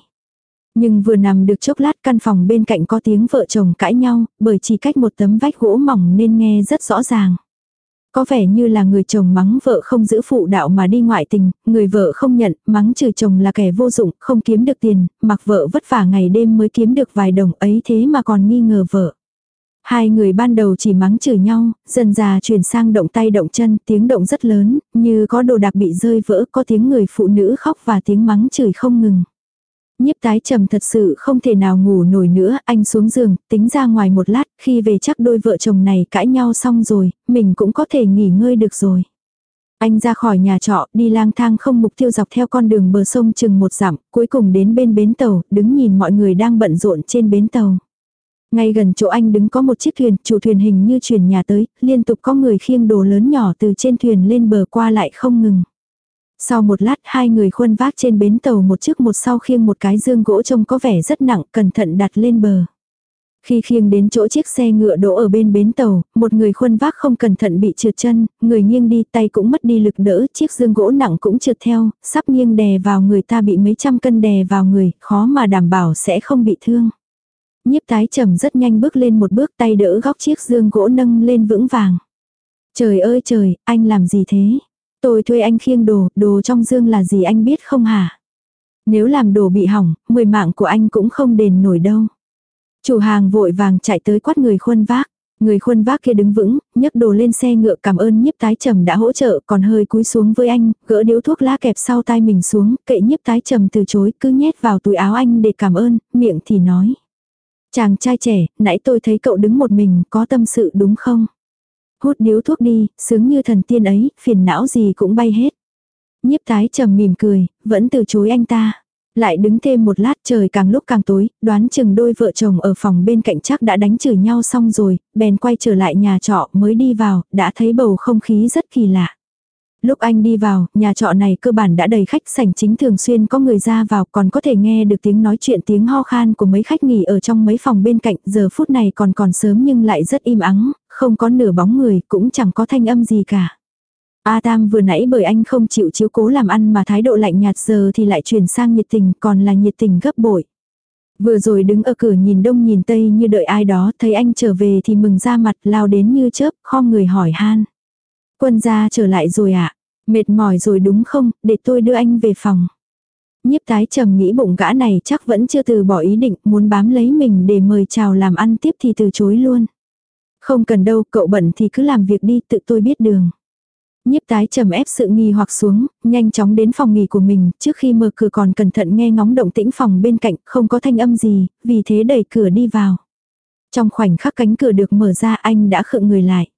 Nhưng vừa nằm được chốc lát căn phòng bên cạnh có tiếng vợ chồng cãi nhau, bởi chỉ cách một tấm vách gỗ mỏng nên nghe rất rõ ràng. Có vẻ như là người chồng mắng vợ không giữ phụ đạo mà đi ngoại tình, người vợ không nhận, mắng trừ chồng là kẻ vô dụng, không kiếm được tiền, mặc vợ vất vả ngày đêm mới kiếm được vài đồng ấy thế mà còn nghi ngờ vợ. Hai người ban đầu chỉ mắng chửi nhau, dần già chuyển sang động tay động chân, tiếng động rất lớn, như có đồ đạc bị rơi vỡ, có tiếng người phụ nữ khóc và tiếng mắng chửi không ngừng. Nhiếp tái trầm thật sự không thể nào ngủ nổi nữa, anh xuống giường, tính ra ngoài một lát, khi về chắc đôi vợ chồng này cãi nhau xong rồi, mình cũng có thể nghỉ ngơi được rồi. Anh ra khỏi nhà trọ, đi lang thang không mục tiêu dọc theo con đường bờ sông chừng một dặm, cuối cùng đến bên bến tàu, đứng nhìn mọi người đang bận rộn trên bến tàu. Ngay gần chỗ anh đứng có một chiếc thuyền, chủ thuyền hình như chuyển nhà tới, liên tục có người khiêng đồ lớn nhỏ từ trên thuyền lên bờ qua lại không ngừng. Sau một lát hai người khuân vác trên bến tàu một chiếc một sau khiêng một cái dương gỗ trông có vẻ rất nặng cẩn thận đặt lên bờ. Khi khiêng đến chỗ chiếc xe ngựa đỗ ở bên bến tàu, một người khuân vác không cẩn thận bị trượt chân, người nghiêng đi tay cũng mất đi lực đỡ, chiếc dương gỗ nặng cũng trượt theo, sắp nghiêng đè vào người ta bị mấy trăm cân đè vào người, khó mà đảm bảo sẽ không bị thương. Nhiếp tái trầm rất nhanh bước lên một bước tay đỡ góc chiếc dương gỗ nâng lên vững vàng. Trời ơi trời, anh làm gì thế? Tôi thuê anh khiêng đồ, đồ trong dương là gì anh biết không hả? Nếu làm đồ bị hỏng, mười mạng của anh cũng không đền nổi đâu. Chủ hàng vội vàng chạy tới quát người khuân vác. Người khuân vác kia đứng vững, nhấc đồ lên xe ngựa cảm ơn nhiếp tái trầm đã hỗ trợ còn hơi cúi xuống với anh, gỡ điếu thuốc lá kẹp sau tay mình xuống, kệ nhiếp tái trầm từ chối cứ nhét vào túi áo anh để cảm ơn, miệng thì nói. Chàng trai trẻ, nãy tôi thấy cậu đứng một mình, có tâm sự đúng không? Hút điếu thuốc đi, sướng như thần tiên ấy, phiền não gì cũng bay hết. Nhiếp tái trầm mỉm cười, vẫn từ chối anh ta. Lại đứng thêm một lát trời càng lúc càng tối, đoán chừng đôi vợ chồng ở phòng bên cạnh chắc đã đánh chửi nhau xong rồi, bèn quay trở lại nhà trọ mới đi vào, đã thấy bầu không khí rất kỳ lạ. Lúc anh đi vào, nhà trọ này cơ bản đã đầy khách sảnh chính thường xuyên có người ra vào còn có thể nghe được tiếng nói chuyện tiếng ho khan của mấy khách nghỉ ở trong mấy phòng bên cạnh giờ phút này còn còn sớm nhưng lại rất im ắng, không có nửa bóng người cũng chẳng có thanh âm gì cả. A Tam vừa nãy bởi anh không chịu chiếu cố làm ăn mà thái độ lạnh nhạt giờ thì lại chuyển sang nhiệt tình còn là nhiệt tình gấp bội. Vừa rồi đứng ở cửa nhìn đông nhìn tây như đợi ai đó thấy anh trở về thì mừng ra mặt lao đến như chớp khom người hỏi han. Quân gia trở lại rồi ạ. À? Mệt mỏi rồi đúng không, để tôi đưa anh về phòng. Nhiếp tái trầm nghĩ bụng gã này chắc vẫn chưa từ bỏ ý định muốn bám lấy mình để mời chào làm ăn tiếp thì từ chối luôn. Không cần đâu, cậu bận thì cứ làm việc đi, tự tôi biết đường. Nhiếp tái trầm ép sự nghi hoặc xuống, nhanh chóng đến phòng nghỉ của mình, trước khi mở cửa còn cẩn thận nghe ngóng động tĩnh phòng bên cạnh, không có thanh âm gì, vì thế đẩy cửa đi vào. Trong khoảnh khắc cánh cửa được mở ra anh đã khựng người lại.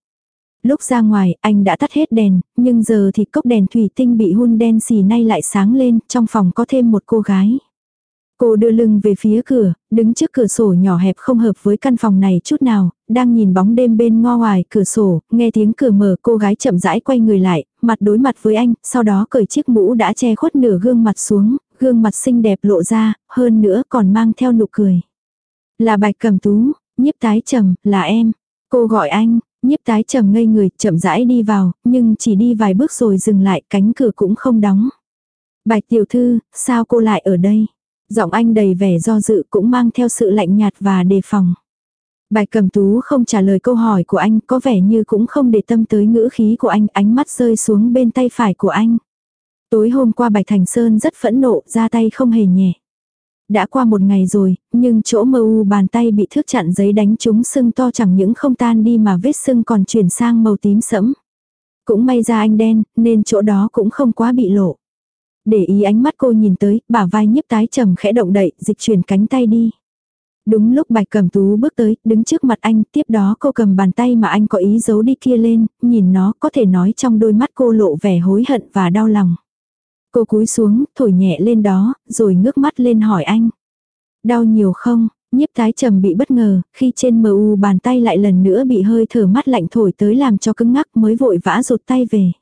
Lúc ra ngoài, anh đã tắt hết đèn, nhưng giờ thì cốc đèn thủy tinh bị hun đen xì nay lại sáng lên, trong phòng có thêm một cô gái. Cô đưa lưng về phía cửa, đứng trước cửa sổ nhỏ hẹp không hợp với căn phòng này chút nào, đang nhìn bóng đêm bên ngo ngoài cửa sổ, nghe tiếng cửa mở cô gái chậm rãi quay người lại, mặt đối mặt với anh, sau đó cởi chiếc mũ đã che khuất nửa gương mặt xuống, gương mặt xinh đẹp lộ ra, hơn nữa còn mang theo nụ cười. Là bạch cầm tú, nhiếp tái trầm, là em. Cô gọi anh, nhiếp tái trầm ngây người, chậm rãi đi vào, nhưng chỉ đi vài bước rồi dừng lại, cánh cửa cũng không đóng. Bạch tiểu thư, sao cô lại ở đây? Giọng anh đầy vẻ do dự cũng mang theo sự lạnh nhạt và đề phòng. Bạch cầm tú không trả lời câu hỏi của anh, có vẻ như cũng không để tâm tới ngữ khí của anh, ánh mắt rơi xuống bên tay phải của anh. Tối hôm qua Bạch Thành Sơn rất phẫn nộ, ra tay không hề nhẹ. Đã qua một ngày rồi, nhưng chỗ mơ u bàn tay bị thước chặn giấy đánh trúng sưng to chẳng những không tan đi mà vết sưng còn chuyển sang màu tím sẫm. Cũng may ra anh đen, nên chỗ đó cũng không quá bị lộ. Để ý ánh mắt cô nhìn tới, bả vai nhiếp tái trầm khẽ động đậy, dịch chuyển cánh tay đi. Đúng lúc bạch cầm tú bước tới, đứng trước mặt anh, tiếp đó cô cầm bàn tay mà anh có ý giấu đi kia lên, nhìn nó có thể nói trong đôi mắt cô lộ vẻ hối hận và đau lòng. Cô cúi xuống, thổi nhẹ lên đó, rồi ngước mắt lên hỏi anh. Đau nhiều không? Nhiếp thái trầm bị bất ngờ, khi trên mờ u bàn tay lại lần nữa bị hơi thở mắt lạnh thổi tới làm cho cứng ngắc mới vội vã rụt tay về.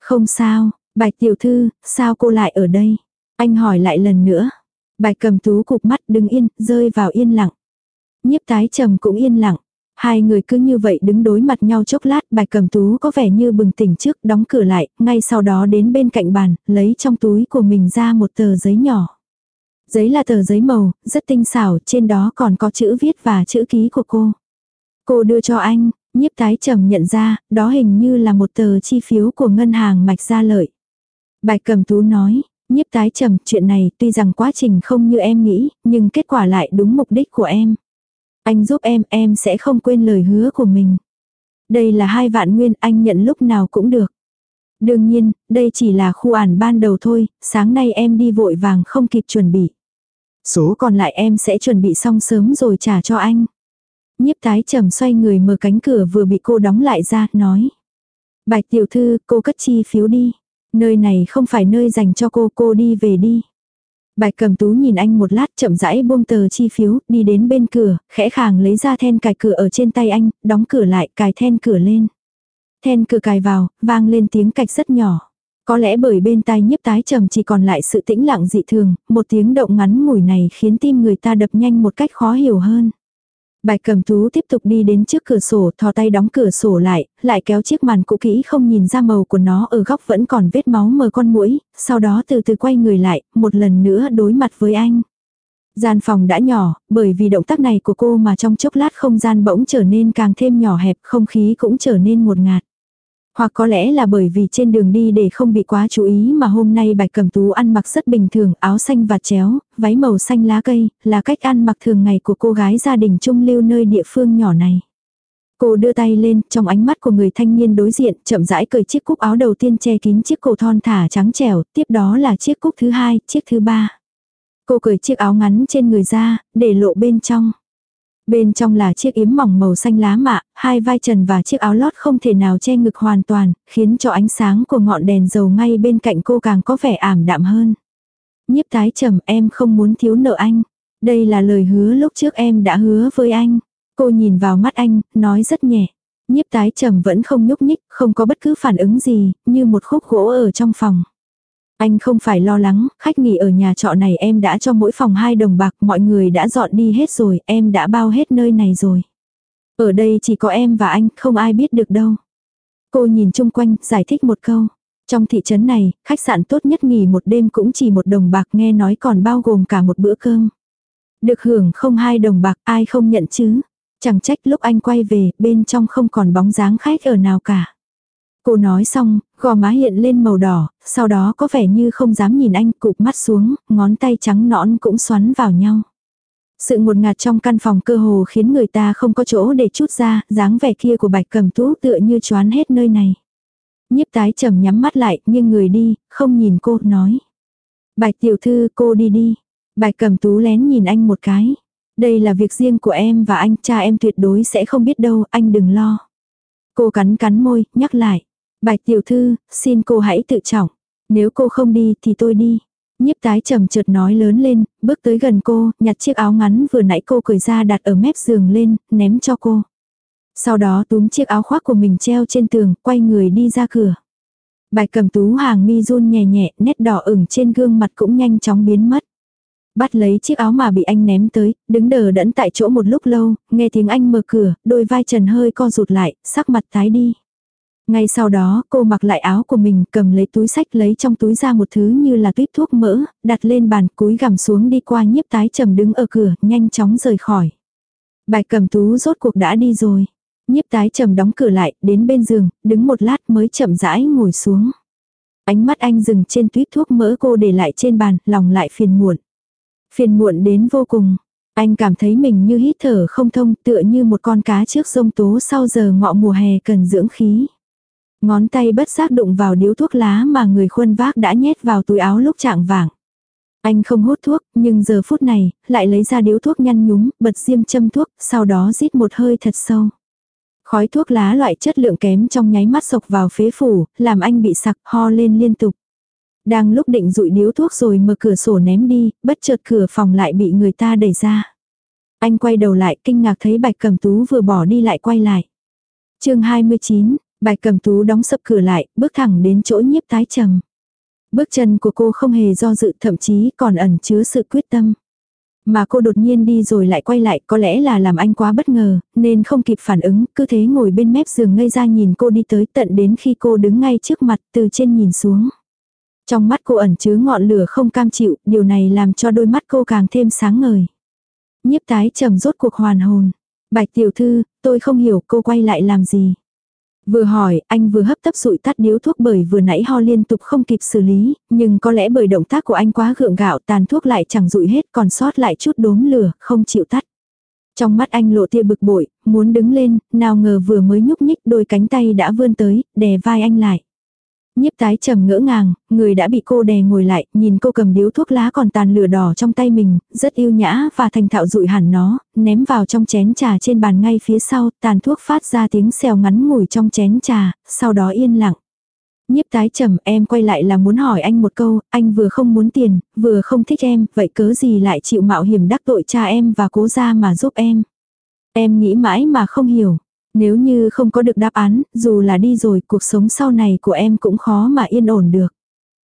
Không sao, Bạch tiểu thư, sao cô lại ở đây? Anh hỏi lại lần nữa. Bạch cầm tú cục mắt đứng yên, rơi vào yên lặng. Nhiếp tái trầm cũng yên lặng. Hai người cứ như vậy đứng đối mặt nhau chốc lát, bạch cầm tú có vẻ như bừng tỉnh trước, đóng cửa lại, ngay sau đó đến bên cạnh bàn, lấy trong túi của mình ra một tờ giấy nhỏ. Giấy là tờ giấy màu, rất tinh xảo, trên đó còn có chữ viết và chữ ký của cô. Cô đưa cho anh, nhiếp tái trầm nhận ra, đó hình như là một tờ chi phiếu của ngân hàng mạch gia lợi. Bạch cầm tú nói, nhiếp tái trầm chuyện này tuy rằng quá trình không như em nghĩ, nhưng kết quả lại đúng mục đích của em. Anh giúp em, em sẽ không quên lời hứa của mình. Đây là hai vạn nguyên, anh nhận lúc nào cũng được. Đương nhiên, đây chỉ là khu ản ban đầu thôi, sáng nay em đi vội vàng không kịp chuẩn bị. Số còn lại em sẽ chuẩn bị xong sớm rồi trả cho anh. Nhiếp tái trầm xoay người mở cánh cửa vừa bị cô đóng lại ra, nói. Bạch tiểu thư, cô cất chi phiếu đi. Nơi này không phải nơi dành cho cô, cô đi về đi. Bạch cầm tú nhìn anh một lát chậm rãi buông tờ chi phiếu, đi đến bên cửa, khẽ khàng lấy ra then cài cửa ở trên tay anh, đóng cửa lại, cài then cửa lên. Then cửa cài vào, vang lên tiếng cạch rất nhỏ. Có lẽ bởi bên tai nhiếp tái trầm chỉ còn lại sự tĩnh lặng dị thường, một tiếng động ngắn ngủi này khiến tim người ta đập nhanh một cách khó hiểu hơn. Bạch cầm tú tiếp tục đi đến trước cửa sổ, thò tay đóng cửa sổ lại, lại kéo chiếc màn cũ kỹ không nhìn ra màu của nó ở góc vẫn còn vết máu mờ con mũi, sau đó từ từ quay người lại, một lần nữa đối mặt với anh. Gian phòng đã nhỏ, bởi vì động tác này của cô mà trong chốc lát không gian bỗng trở nên càng thêm nhỏ hẹp, không khí cũng trở nên một ngạt. Hoặc có lẽ là bởi vì trên đường đi để không bị quá chú ý mà hôm nay bạch cầm tú ăn mặc rất bình thường, áo xanh vạt chéo, váy màu xanh lá cây, là cách ăn mặc thường ngày của cô gái gia đình trung lưu nơi địa phương nhỏ này. Cô đưa tay lên, trong ánh mắt của người thanh niên đối diện, chậm rãi cởi chiếc cúc áo đầu tiên che kín chiếc cổ thon thả trắng trẻo, tiếp đó là chiếc cúc thứ hai, chiếc thứ ba. Cô cởi chiếc áo ngắn trên người ra, để lộ bên trong. Bên trong là chiếc yếm mỏng màu xanh lá mạ, hai vai trần và chiếc áo lót không thể nào che ngực hoàn toàn, khiến cho ánh sáng của ngọn đèn dầu ngay bên cạnh cô càng có vẻ ảm đạm hơn. Nhiếp tái trầm em không muốn thiếu nợ anh. Đây là lời hứa lúc trước em đã hứa với anh. Cô nhìn vào mắt anh, nói rất nhẹ. Nhiếp tái trầm vẫn không nhúc nhích, không có bất cứ phản ứng gì, như một khúc gỗ ở trong phòng. Anh không phải lo lắng, khách nghỉ ở nhà trọ này em đã cho mỗi phòng hai đồng bạc, mọi người đã dọn đi hết rồi, em đã bao hết nơi này rồi. Ở đây chỉ có em và anh, không ai biết được đâu. Cô nhìn chung quanh, giải thích một câu. Trong thị trấn này, khách sạn tốt nhất nghỉ một đêm cũng chỉ một đồng bạc nghe nói còn bao gồm cả một bữa cơm. Được hưởng không hai đồng bạc ai không nhận chứ. Chẳng trách lúc anh quay về, bên trong không còn bóng dáng khách ở nào cả. Cô nói xong, gò má hiện lên màu đỏ, sau đó có vẻ như không dám nhìn anh cụp mắt xuống, ngón tay trắng nõn cũng xoắn vào nhau. Sự ngột ngạt trong căn phòng cơ hồ khiến người ta không có chỗ để chút ra, dáng vẻ kia của bạch cầm tú tựa như choán hết nơi này. Nhiếp tái trầm nhắm mắt lại, nhưng người đi, không nhìn cô, nói. Bạch tiểu thư, cô đi đi. Bạch cầm tú lén nhìn anh một cái. Đây là việc riêng của em và anh, cha em tuyệt đối sẽ không biết đâu, anh đừng lo. Cô cắn cắn môi, nhắc lại. Bạch tiểu thư, xin cô hãy tự trọng. Nếu cô không đi thì tôi đi. Nhiếp tái trầm chợt nói lớn lên, bước tới gần cô, nhặt chiếc áo ngắn vừa nãy cô cởi ra đặt ở mép giường lên, ném cho cô. Sau đó túm chiếc áo khoác của mình treo trên tường, quay người đi ra cửa. Bạch cầm tú hàng mi run nhẹ nhẹ, nét đỏ ửng trên gương mặt cũng nhanh chóng biến mất. Bắt lấy chiếc áo mà bị anh ném tới, đứng đờ đẫn tại chỗ một lúc lâu, nghe tiếng anh mở cửa, đôi vai trần hơi co rụt lại, sắc mặt tái đi. Ngay sau đó, cô mặc lại áo của mình, cầm lấy túi sách lấy trong túi ra một thứ như là tuyết thuốc mỡ, đặt lên bàn, cúi gằm xuống đi qua nhiếp tái trầm đứng ở cửa, nhanh chóng rời khỏi. Bạch cầm tú rốt cuộc đã đi rồi. Nhiếp tái trầm đóng cửa lại, đến bên giường, đứng một lát mới chậm rãi ngồi xuống. Ánh mắt anh dừng trên tuyết thuốc mỡ cô để lại trên bàn, lòng lại phiền muộn. Phiền muộn đến vô cùng. Anh cảm thấy mình như hít thở không thông tựa như một con cá trước sông tố sau giờ ngọ mùa hè cần dưỡng khí. Ngón tay bất giác đụng vào điếu thuốc lá mà người khuân vác đã nhét vào túi áo lúc trạng vàng. Anh không hút thuốc, nhưng giờ phút này, lại lấy ra điếu thuốc nhăn nhúm, bật diêm châm thuốc, sau đó rít một hơi thật sâu. Khói thuốc lá loại chất lượng kém trong nháy mắt sộc vào phế phủ, làm anh bị sặc ho lên liên tục. Đang lúc định rụi điếu thuốc rồi mở cửa sổ ném đi, bất chợt cửa phòng lại bị người ta đẩy ra. Anh quay đầu lại kinh ngạc thấy bạch cầm tú vừa bỏ đi lại quay lại. chương 29, bạch cầm tú đóng sập cửa lại, bước thẳng đến chỗ nhiếp tái trầm. Bước chân của cô không hề do dự thậm chí còn ẩn chứa sự quyết tâm. Mà cô đột nhiên đi rồi lại quay lại có lẽ là làm anh quá bất ngờ, nên không kịp phản ứng, cứ thế ngồi bên mép giường ngây ra nhìn cô đi tới tận đến khi cô đứng ngay trước mặt từ trên nhìn xuống. Trong mắt cô ẩn chứa ngọn lửa không cam chịu, điều này làm cho đôi mắt cô càng thêm sáng ngời. Nhiếp tái trầm rốt cuộc hoàn hồn. Bạch tiểu thư, tôi không hiểu cô quay lại làm gì. Vừa hỏi, anh vừa hấp tấp rụi tắt điếu thuốc bởi vừa nãy ho liên tục không kịp xử lý, nhưng có lẽ bởi động tác của anh quá gượng gạo tàn thuốc lại chẳng rụi hết còn sót lại chút đốm lửa, không chịu tắt. Trong mắt anh lộ tia bực bội, muốn đứng lên, nào ngờ vừa mới nhúc nhích đôi cánh tay đã vươn tới, đè vai anh lại. Nhiếp tái trầm ngỡ ngàng, người đã bị cô đè ngồi lại, nhìn cô cầm điếu thuốc lá còn tàn lửa đỏ trong tay mình, rất yêu nhã và thành thạo rụi hẳn nó, ném vào trong chén trà trên bàn ngay phía sau, tàn thuốc phát ra tiếng xèo ngắn ngủi trong chén trà, sau đó yên lặng. Nhiếp tái trầm em quay lại là muốn hỏi anh một câu, anh vừa không muốn tiền, vừa không thích em, vậy cớ gì lại chịu mạo hiểm đắc tội cha em và cố ra mà giúp em. Em nghĩ mãi mà không hiểu. Nếu như không có được đáp án, dù là đi rồi, cuộc sống sau này của em cũng khó mà yên ổn được.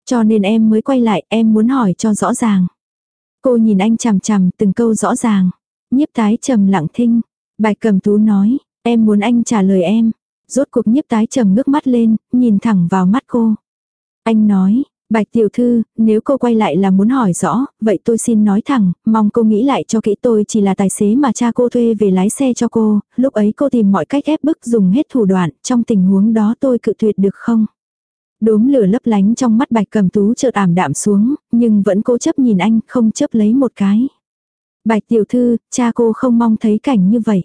Cho nên em mới quay lại, em muốn hỏi cho rõ ràng. Cô nhìn anh chằm chằm từng câu rõ ràng. Nhiếp tái trầm lặng thinh. Bạch cầm tú nói, em muốn anh trả lời em. Rốt cuộc nhiếp tái trầm ngước mắt lên, nhìn thẳng vào mắt cô. Anh nói, Bạch tiểu thư, nếu cô quay lại là muốn hỏi rõ, vậy tôi xin nói thẳng, mong cô nghĩ lại cho kỹ tôi chỉ là tài xế mà cha cô thuê về lái xe cho cô, lúc ấy cô tìm mọi cách ép bức dùng hết thủ đoạn, trong tình huống đó tôi cự tuyệt được không? Đốm lửa lấp lánh trong mắt bạch cầm tú chợt ảm đạm xuống, nhưng vẫn cố chấp nhìn anh, không chấp lấy một cái. Bạch tiểu thư, cha cô không mong thấy cảnh như vậy.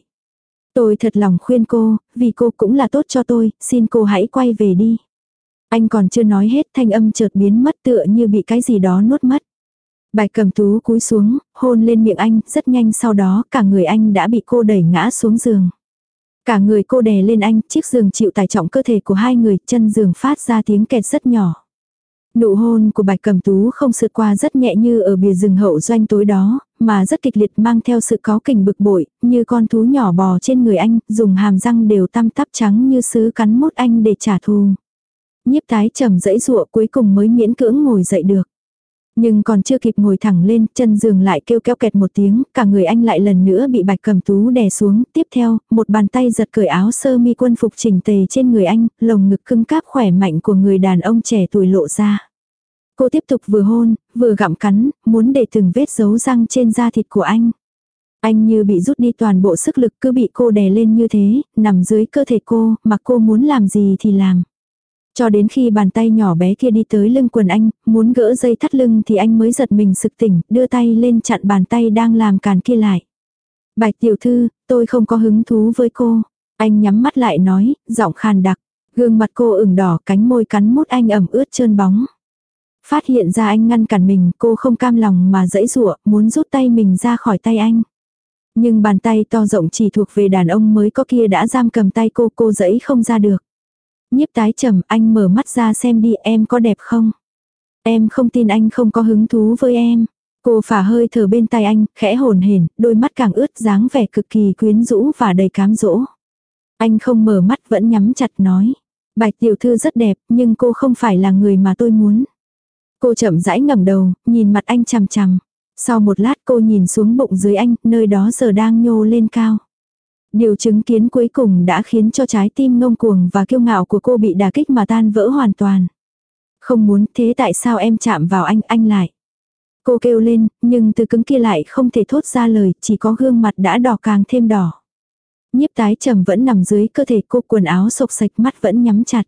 Tôi thật lòng khuyên cô, vì cô cũng là tốt cho tôi, xin cô hãy quay về đi. Anh còn chưa nói hết thanh âm chợt biến mất tựa như bị cái gì đó nuốt mất. Bạch cầm tú cúi xuống, hôn lên miệng anh, rất nhanh sau đó cả người anh đã bị cô đẩy ngã xuống giường. Cả người cô đè lên anh, chiếc giường chịu tải trọng cơ thể của hai người, chân giường phát ra tiếng kẹt rất nhỏ. Nụ hôn của bạch cầm tú không sượt qua rất nhẹ như ở bìa rừng hậu doanh tối đó, mà rất kịch liệt mang theo sự có kình bực bội, như con thú nhỏ bò trên người anh, dùng hàm răng đều tăm tắp trắng như sứ cắn mốt anh để trả thù. Nhiếp tái trầm dẫy dụa cuối cùng mới miễn cưỡng ngồi dậy được. Nhưng còn chưa kịp ngồi thẳng lên, chân giường lại kêu kéo kẹt một tiếng, cả người anh lại lần nữa bị bạch cầm tú đè xuống. Tiếp theo, một bàn tay giật cởi áo sơ mi quân phục chỉnh tề trên người anh, lồng ngực cưng cáp khỏe mạnh của người đàn ông trẻ tuổi lộ ra. Cô tiếp tục vừa hôn, vừa gặm cắn, muốn để từng vết dấu răng trên da thịt của anh. Anh như bị rút đi toàn bộ sức lực cứ bị cô đè lên như thế, nằm dưới cơ thể cô, mà cô muốn làm gì thì làm. Cho đến khi bàn tay nhỏ bé kia đi tới lưng quần anh, muốn gỡ dây thắt lưng thì anh mới giật mình sực tỉnh, đưa tay lên chặn bàn tay đang làm càn kia lại. Bạch tiểu thư, tôi không có hứng thú với cô. Anh nhắm mắt lại nói, giọng khàn đặc. Gương mặt cô ửng đỏ cánh môi cắn mút anh ẩm ướt trơn bóng. Phát hiện ra anh ngăn cản mình, cô không cam lòng mà dẫy rụa, muốn rút tay mình ra khỏi tay anh. Nhưng bàn tay to rộng chỉ thuộc về đàn ông mới có kia đã giam cầm tay cô, cô dẫy không ra được. Nhiếp tái trầm anh mở mắt ra xem đi em có đẹp không? Em không tin anh không có hứng thú với em. Cô phả hơi thở bên tay anh, khẽ hồn hển, đôi mắt càng ướt dáng vẻ cực kỳ quyến rũ và đầy cám dỗ. Anh không mở mắt vẫn nhắm chặt nói. Bạch tiểu thư rất đẹp, nhưng cô không phải là người mà tôi muốn. Cô chậm rãi ngẩng đầu, nhìn mặt anh chằm chằm. Sau một lát cô nhìn xuống bụng dưới anh, nơi đó giờ đang nhô lên cao. Điều chứng kiến cuối cùng đã khiến cho trái tim ngông cuồng và kiêu ngạo của cô bị đả kích mà tan vỡ hoàn toàn. Không muốn thế tại sao em chạm vào anh, anh lại. Cô kêu lên, nhưng từ cứng kia lại không thể thốt ra lời, chỉ có gương mặt đã đỏ càng thêm đỏ. Nhiếp tái trầm vẫn nằm dưới cơ thể cô quần áo sộc sạch mắt vẫn nhắm chặt.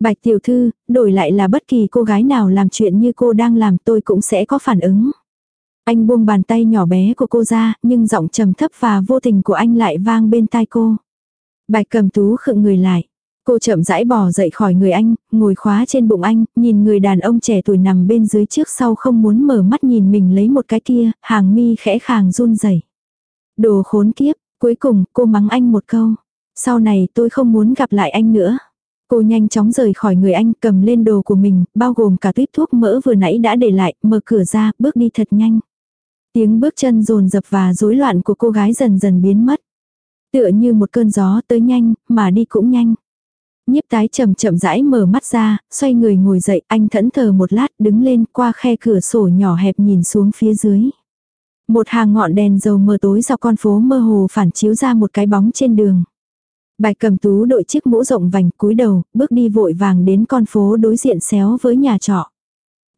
Bạch tiểu thư, đổi lại là bất kỳ cô gái nào làm chuyện như cô đang làm tôi cũng sẽ có phản ứng. Anh buông bàn tay nhỏ bé của cô ra, nhưng giọng trầm thấp và vô tình của anh lại vang bên tai cô. Bạch cầm tú khựng người lại. Cô chậm rãi bò dậy khỏi người anh, ngồi khóa trên bụng anh, nhìn người đàn ông trẻ tuổi nằm bên dưới trước sau không muốn mở mắt nhìn mình lấy một cái kia, hàng mi khẽ khàng run rẩy. Đồ khốn kiếp, cuối cùng cô mắng anh một câu. Sau này tôi không muốn gặp lại anh nữa. Cô nhanh chóng rời khỏi người anh cầm lên đồ của mình, bao gồm cả tuyết thuốc mỡ vừa nãy đã để lại, mở cửa ra, bước đi thật nhanh. Tiếng bước chân rồn rập và rối loạn của cô gái dần dần biến mất. Tựa như một cơn gió tới nhanh, mà đi cũng nhanh. Nhiếp tái chậm chậm rãi mở mắt ra, xoay người ngồi dậy, anh thẫn thờ một lát đứng lên qua khe cửa sổ nhỏ hẹp nhìn xuống phía dưới. Một hàng ngọn đèn dầu mờ tối dọc con phố mơ hồ phản chiếu ra một cái bóng trên đường. Bạch cầm tú đội chiếc mũ rộng vành cúi đầu, bước đi vội vàng đến con phố đối diện xéo với nhà trọ.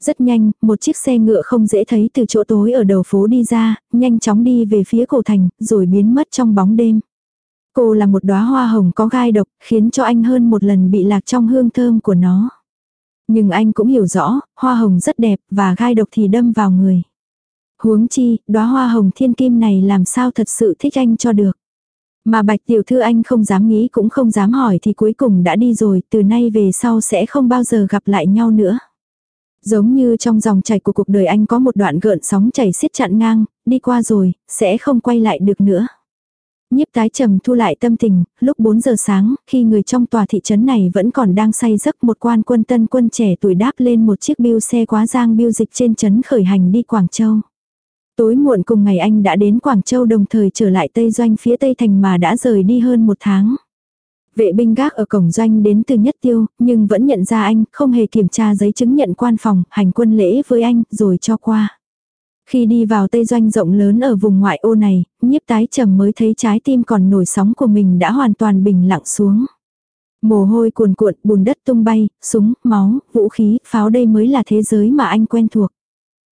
Rất nhanh, một chiếc xe ngựa không dễ thấy từ chỗ tối ở đầu phố đi ra, nhanh chóng đi về phía cổ thành, rồi biến mất trong bóng đêm. Cô là một đóa hoa hồng có gai độc, khiến cho anh hơn một lần bị lạc trong hương thơm của nó. Nhưng anh cũng hiểu rõ, hoa hồng rất đẹp và gai độc thì đâm vào người. Huống chi, đóa hoa hồng thiên kim này làm sao thật sự thích anh cho được. Mà bạch tiểu thư anh không dám nghĩ cũng không dám hỏi thì cuối cùng đã đi rồi, từ nay về sau sẽ không bao giờ gặp lại nhau nữa. Giống như trong dòng chảy của cuộc đời anh có một đoạn gợn sóng chảy xiết chặn ngang, đi qua rồi, sẽ không quay lại được nữa. Nhiếp tái trầm thu lại tâm tình, lúc 4 giờ sáng, khi người trong tòa thị trấn này vẫn còn đang say giấc một quan quân tân quân trẻ tuổi đáp lên một chiếc biêu xe quá giang biêu dịch trên trấn khởi hành đi Quảng Châu. Tối muộn cùng ngày anh đã đến Quảng Châu đồng thời trở lại Tây Doanh phía Tây Thành mà đã rời đi hơn một tháng. Vệ binh gác ở cổng doanh đến từ nhất tiêu, nhưng vẫn nhận ra anh, không hề kiểm tra giấy chứng nhận quan phòng, hành quân lễ với anh, rồi cho qua. Khi đi vào tây doanh rộng lớn ở vùng ngoại ô này, nhiếp tái trầm mới thấy trái tim còn nổi sóng của mình đã hoàn toàn bình lặng xuống. Mồ hôi cuồn cuộn, bùn đất tung bay, súng, máu, vũ khí, pháo đây mới là thế giới mà anh quen thuộc.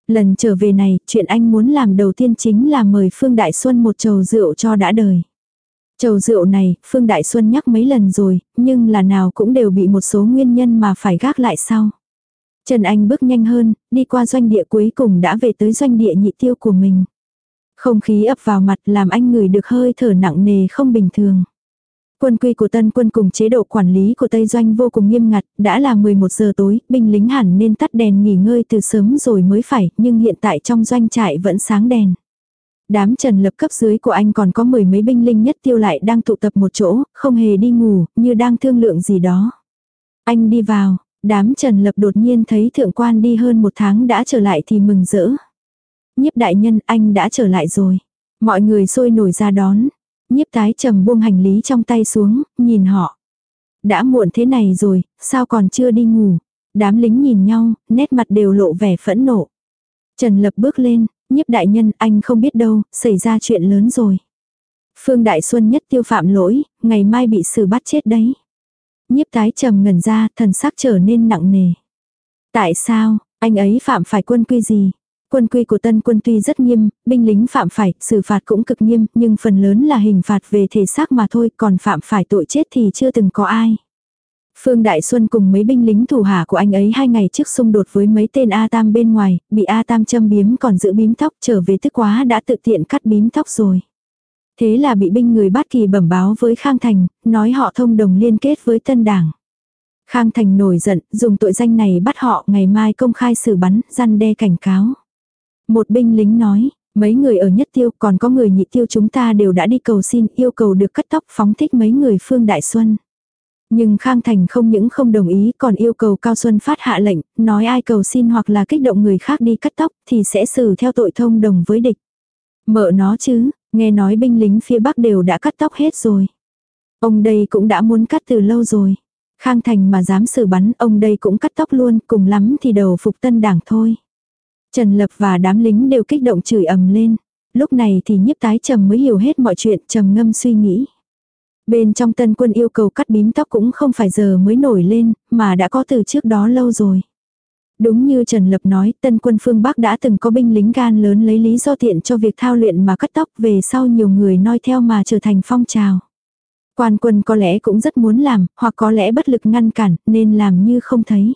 Lần trở về này, chuyện anh muốn làm đầu tiên chính là mời Phương Đại Xuân một chầu rượu cho đã đời. Chầu rượu này, Phương Đại Xuân nhắc mấy lần rồi, nhưng là nào cũng đều bị một số nguyên nhân mà phải gác lại sau. Trần Anh bước nhanh hơn, đi qua doanh địa cuối cùng đã về tới doanh địa nhị tiêu của mình. Không khí ập vào mặt làm anh ngửi được hơi thở nặng nề không bình thường. Quân quy của tân quân cùng chế độ quản lý của Tây Doanh vô cùng nghiêm ngặt, đã là 11 giờ tối, binh lính hẳn nên tắt đèn nghỉ ngơi từ sớm rồi mới phải, nhưng hiện tại trong doanh trại vẫn sáng đèn. Đám trần lập cấp dưới của anh còn có mười mấy binh linh nhất tiêu lại đang tụ tập một chỗ, không hề đi ngủ, như đang thương lượng gì đó. Anh đi vào, đám trần lập đột nhiên thấy thượng quan đi hơn một tháng đã trở lại thì mừng rỡ. Nhiếp đại nhân anh đã trở lại rồi. Mọi người sôi nổi ra đón. Nhiếp tái trầm buông hành lý trong tay xuống, nhìn họ. Đã muộn thế này rồi, sao còn chưa đi ngủ. Đám lính nhìn nhau, nét mặt đều lộ vẻ phẫn nộ. Trần Lập bước lên, nhiếp đại nhân anh không biết đâu, xảy ra chuyện lớn rồi. Phương Đại Xuân nhất tiêu phạm lỗi, ngày mai bị xử bắt chết đấy. Nhiếp tái trầm ngẩn ra, thần sắc trở nên nặng nề. Tại sao, anh ấy phạm phải quân quy gì? Quân quy của tân quân tuy rất nghiêm, binh lính phạm phải, xử phạt cũng cực nghiêm, nhưng phần lớn là hình phạt về thể xác mà thôi, còn phạm phải tội chết thì chưa từng có ai. Phương Đại Xuân cùng mấy binh lính thủ hạ của anh ấy hai ngày trước xung đột với mấy tên A Tam bên ngoài, bị A Tam châm biếm còn giữ bím tóc trở về tức quá đã tự tiện cắt bím tóc rồi. Thế là bị binh người bắt kỳ bẩm báo với Khang Thành, nói họ thông đồng liên kết với tân đảng. Khang Thành nổi giận, dùng tội danh này bắt họ ngày mai công khai xử bắn, răn đe cảnh cáo. Một binh lính nói, mấy người ở nhất tiêu còn có người nhị tiêu chúng ta đều đã đi cầu xin yêu cầu được cắt tóc phóng thích mấy người Phương Đại Xuân. Nhưng Khang Thành không những không đồng ý còn yêu cầu Cao Xuân phát hạ lệnh, nói ai cầu xin hoặc là kích động người khác đi cắt tóc thì sẽ xử theo tội thông đồng với địch. Mợ nó chứ, nghe nói binh lính phía Bắc đều đã cắt tóc hết rồi. Ông đây cũng đã muốn cắt từ lâu rồi. Khang Thành mà dám xử bắn ông đây cũng cắt tóc luôn, cùng lắm thì đầu phục tân đảng thôi. Trần Lập và đám lính đều kích động chửi ầm lên. Lúc này thì nhiếp tái trầm mới hiểu hết mọi chuyện trầm ngâm suy nghĩ. Bên trong tân quân yêu cầu cắt bím tóc cũng không phải giờ mới nổi lên, mà đã có từ trước đó lâu rồi. Đúng như Trần Lập nói, tân quân phương Bắc đã từng có binh lính gan lớn lấy lý do tiện cho việc thao luyện mà cắt tóc về sau nhiều người noi theo mà trở thành phong trào. Quan quân có lẽ cũng rất muốn làm, hoặc có lẽ bất lực ngăn cản, nên làm như không thấy.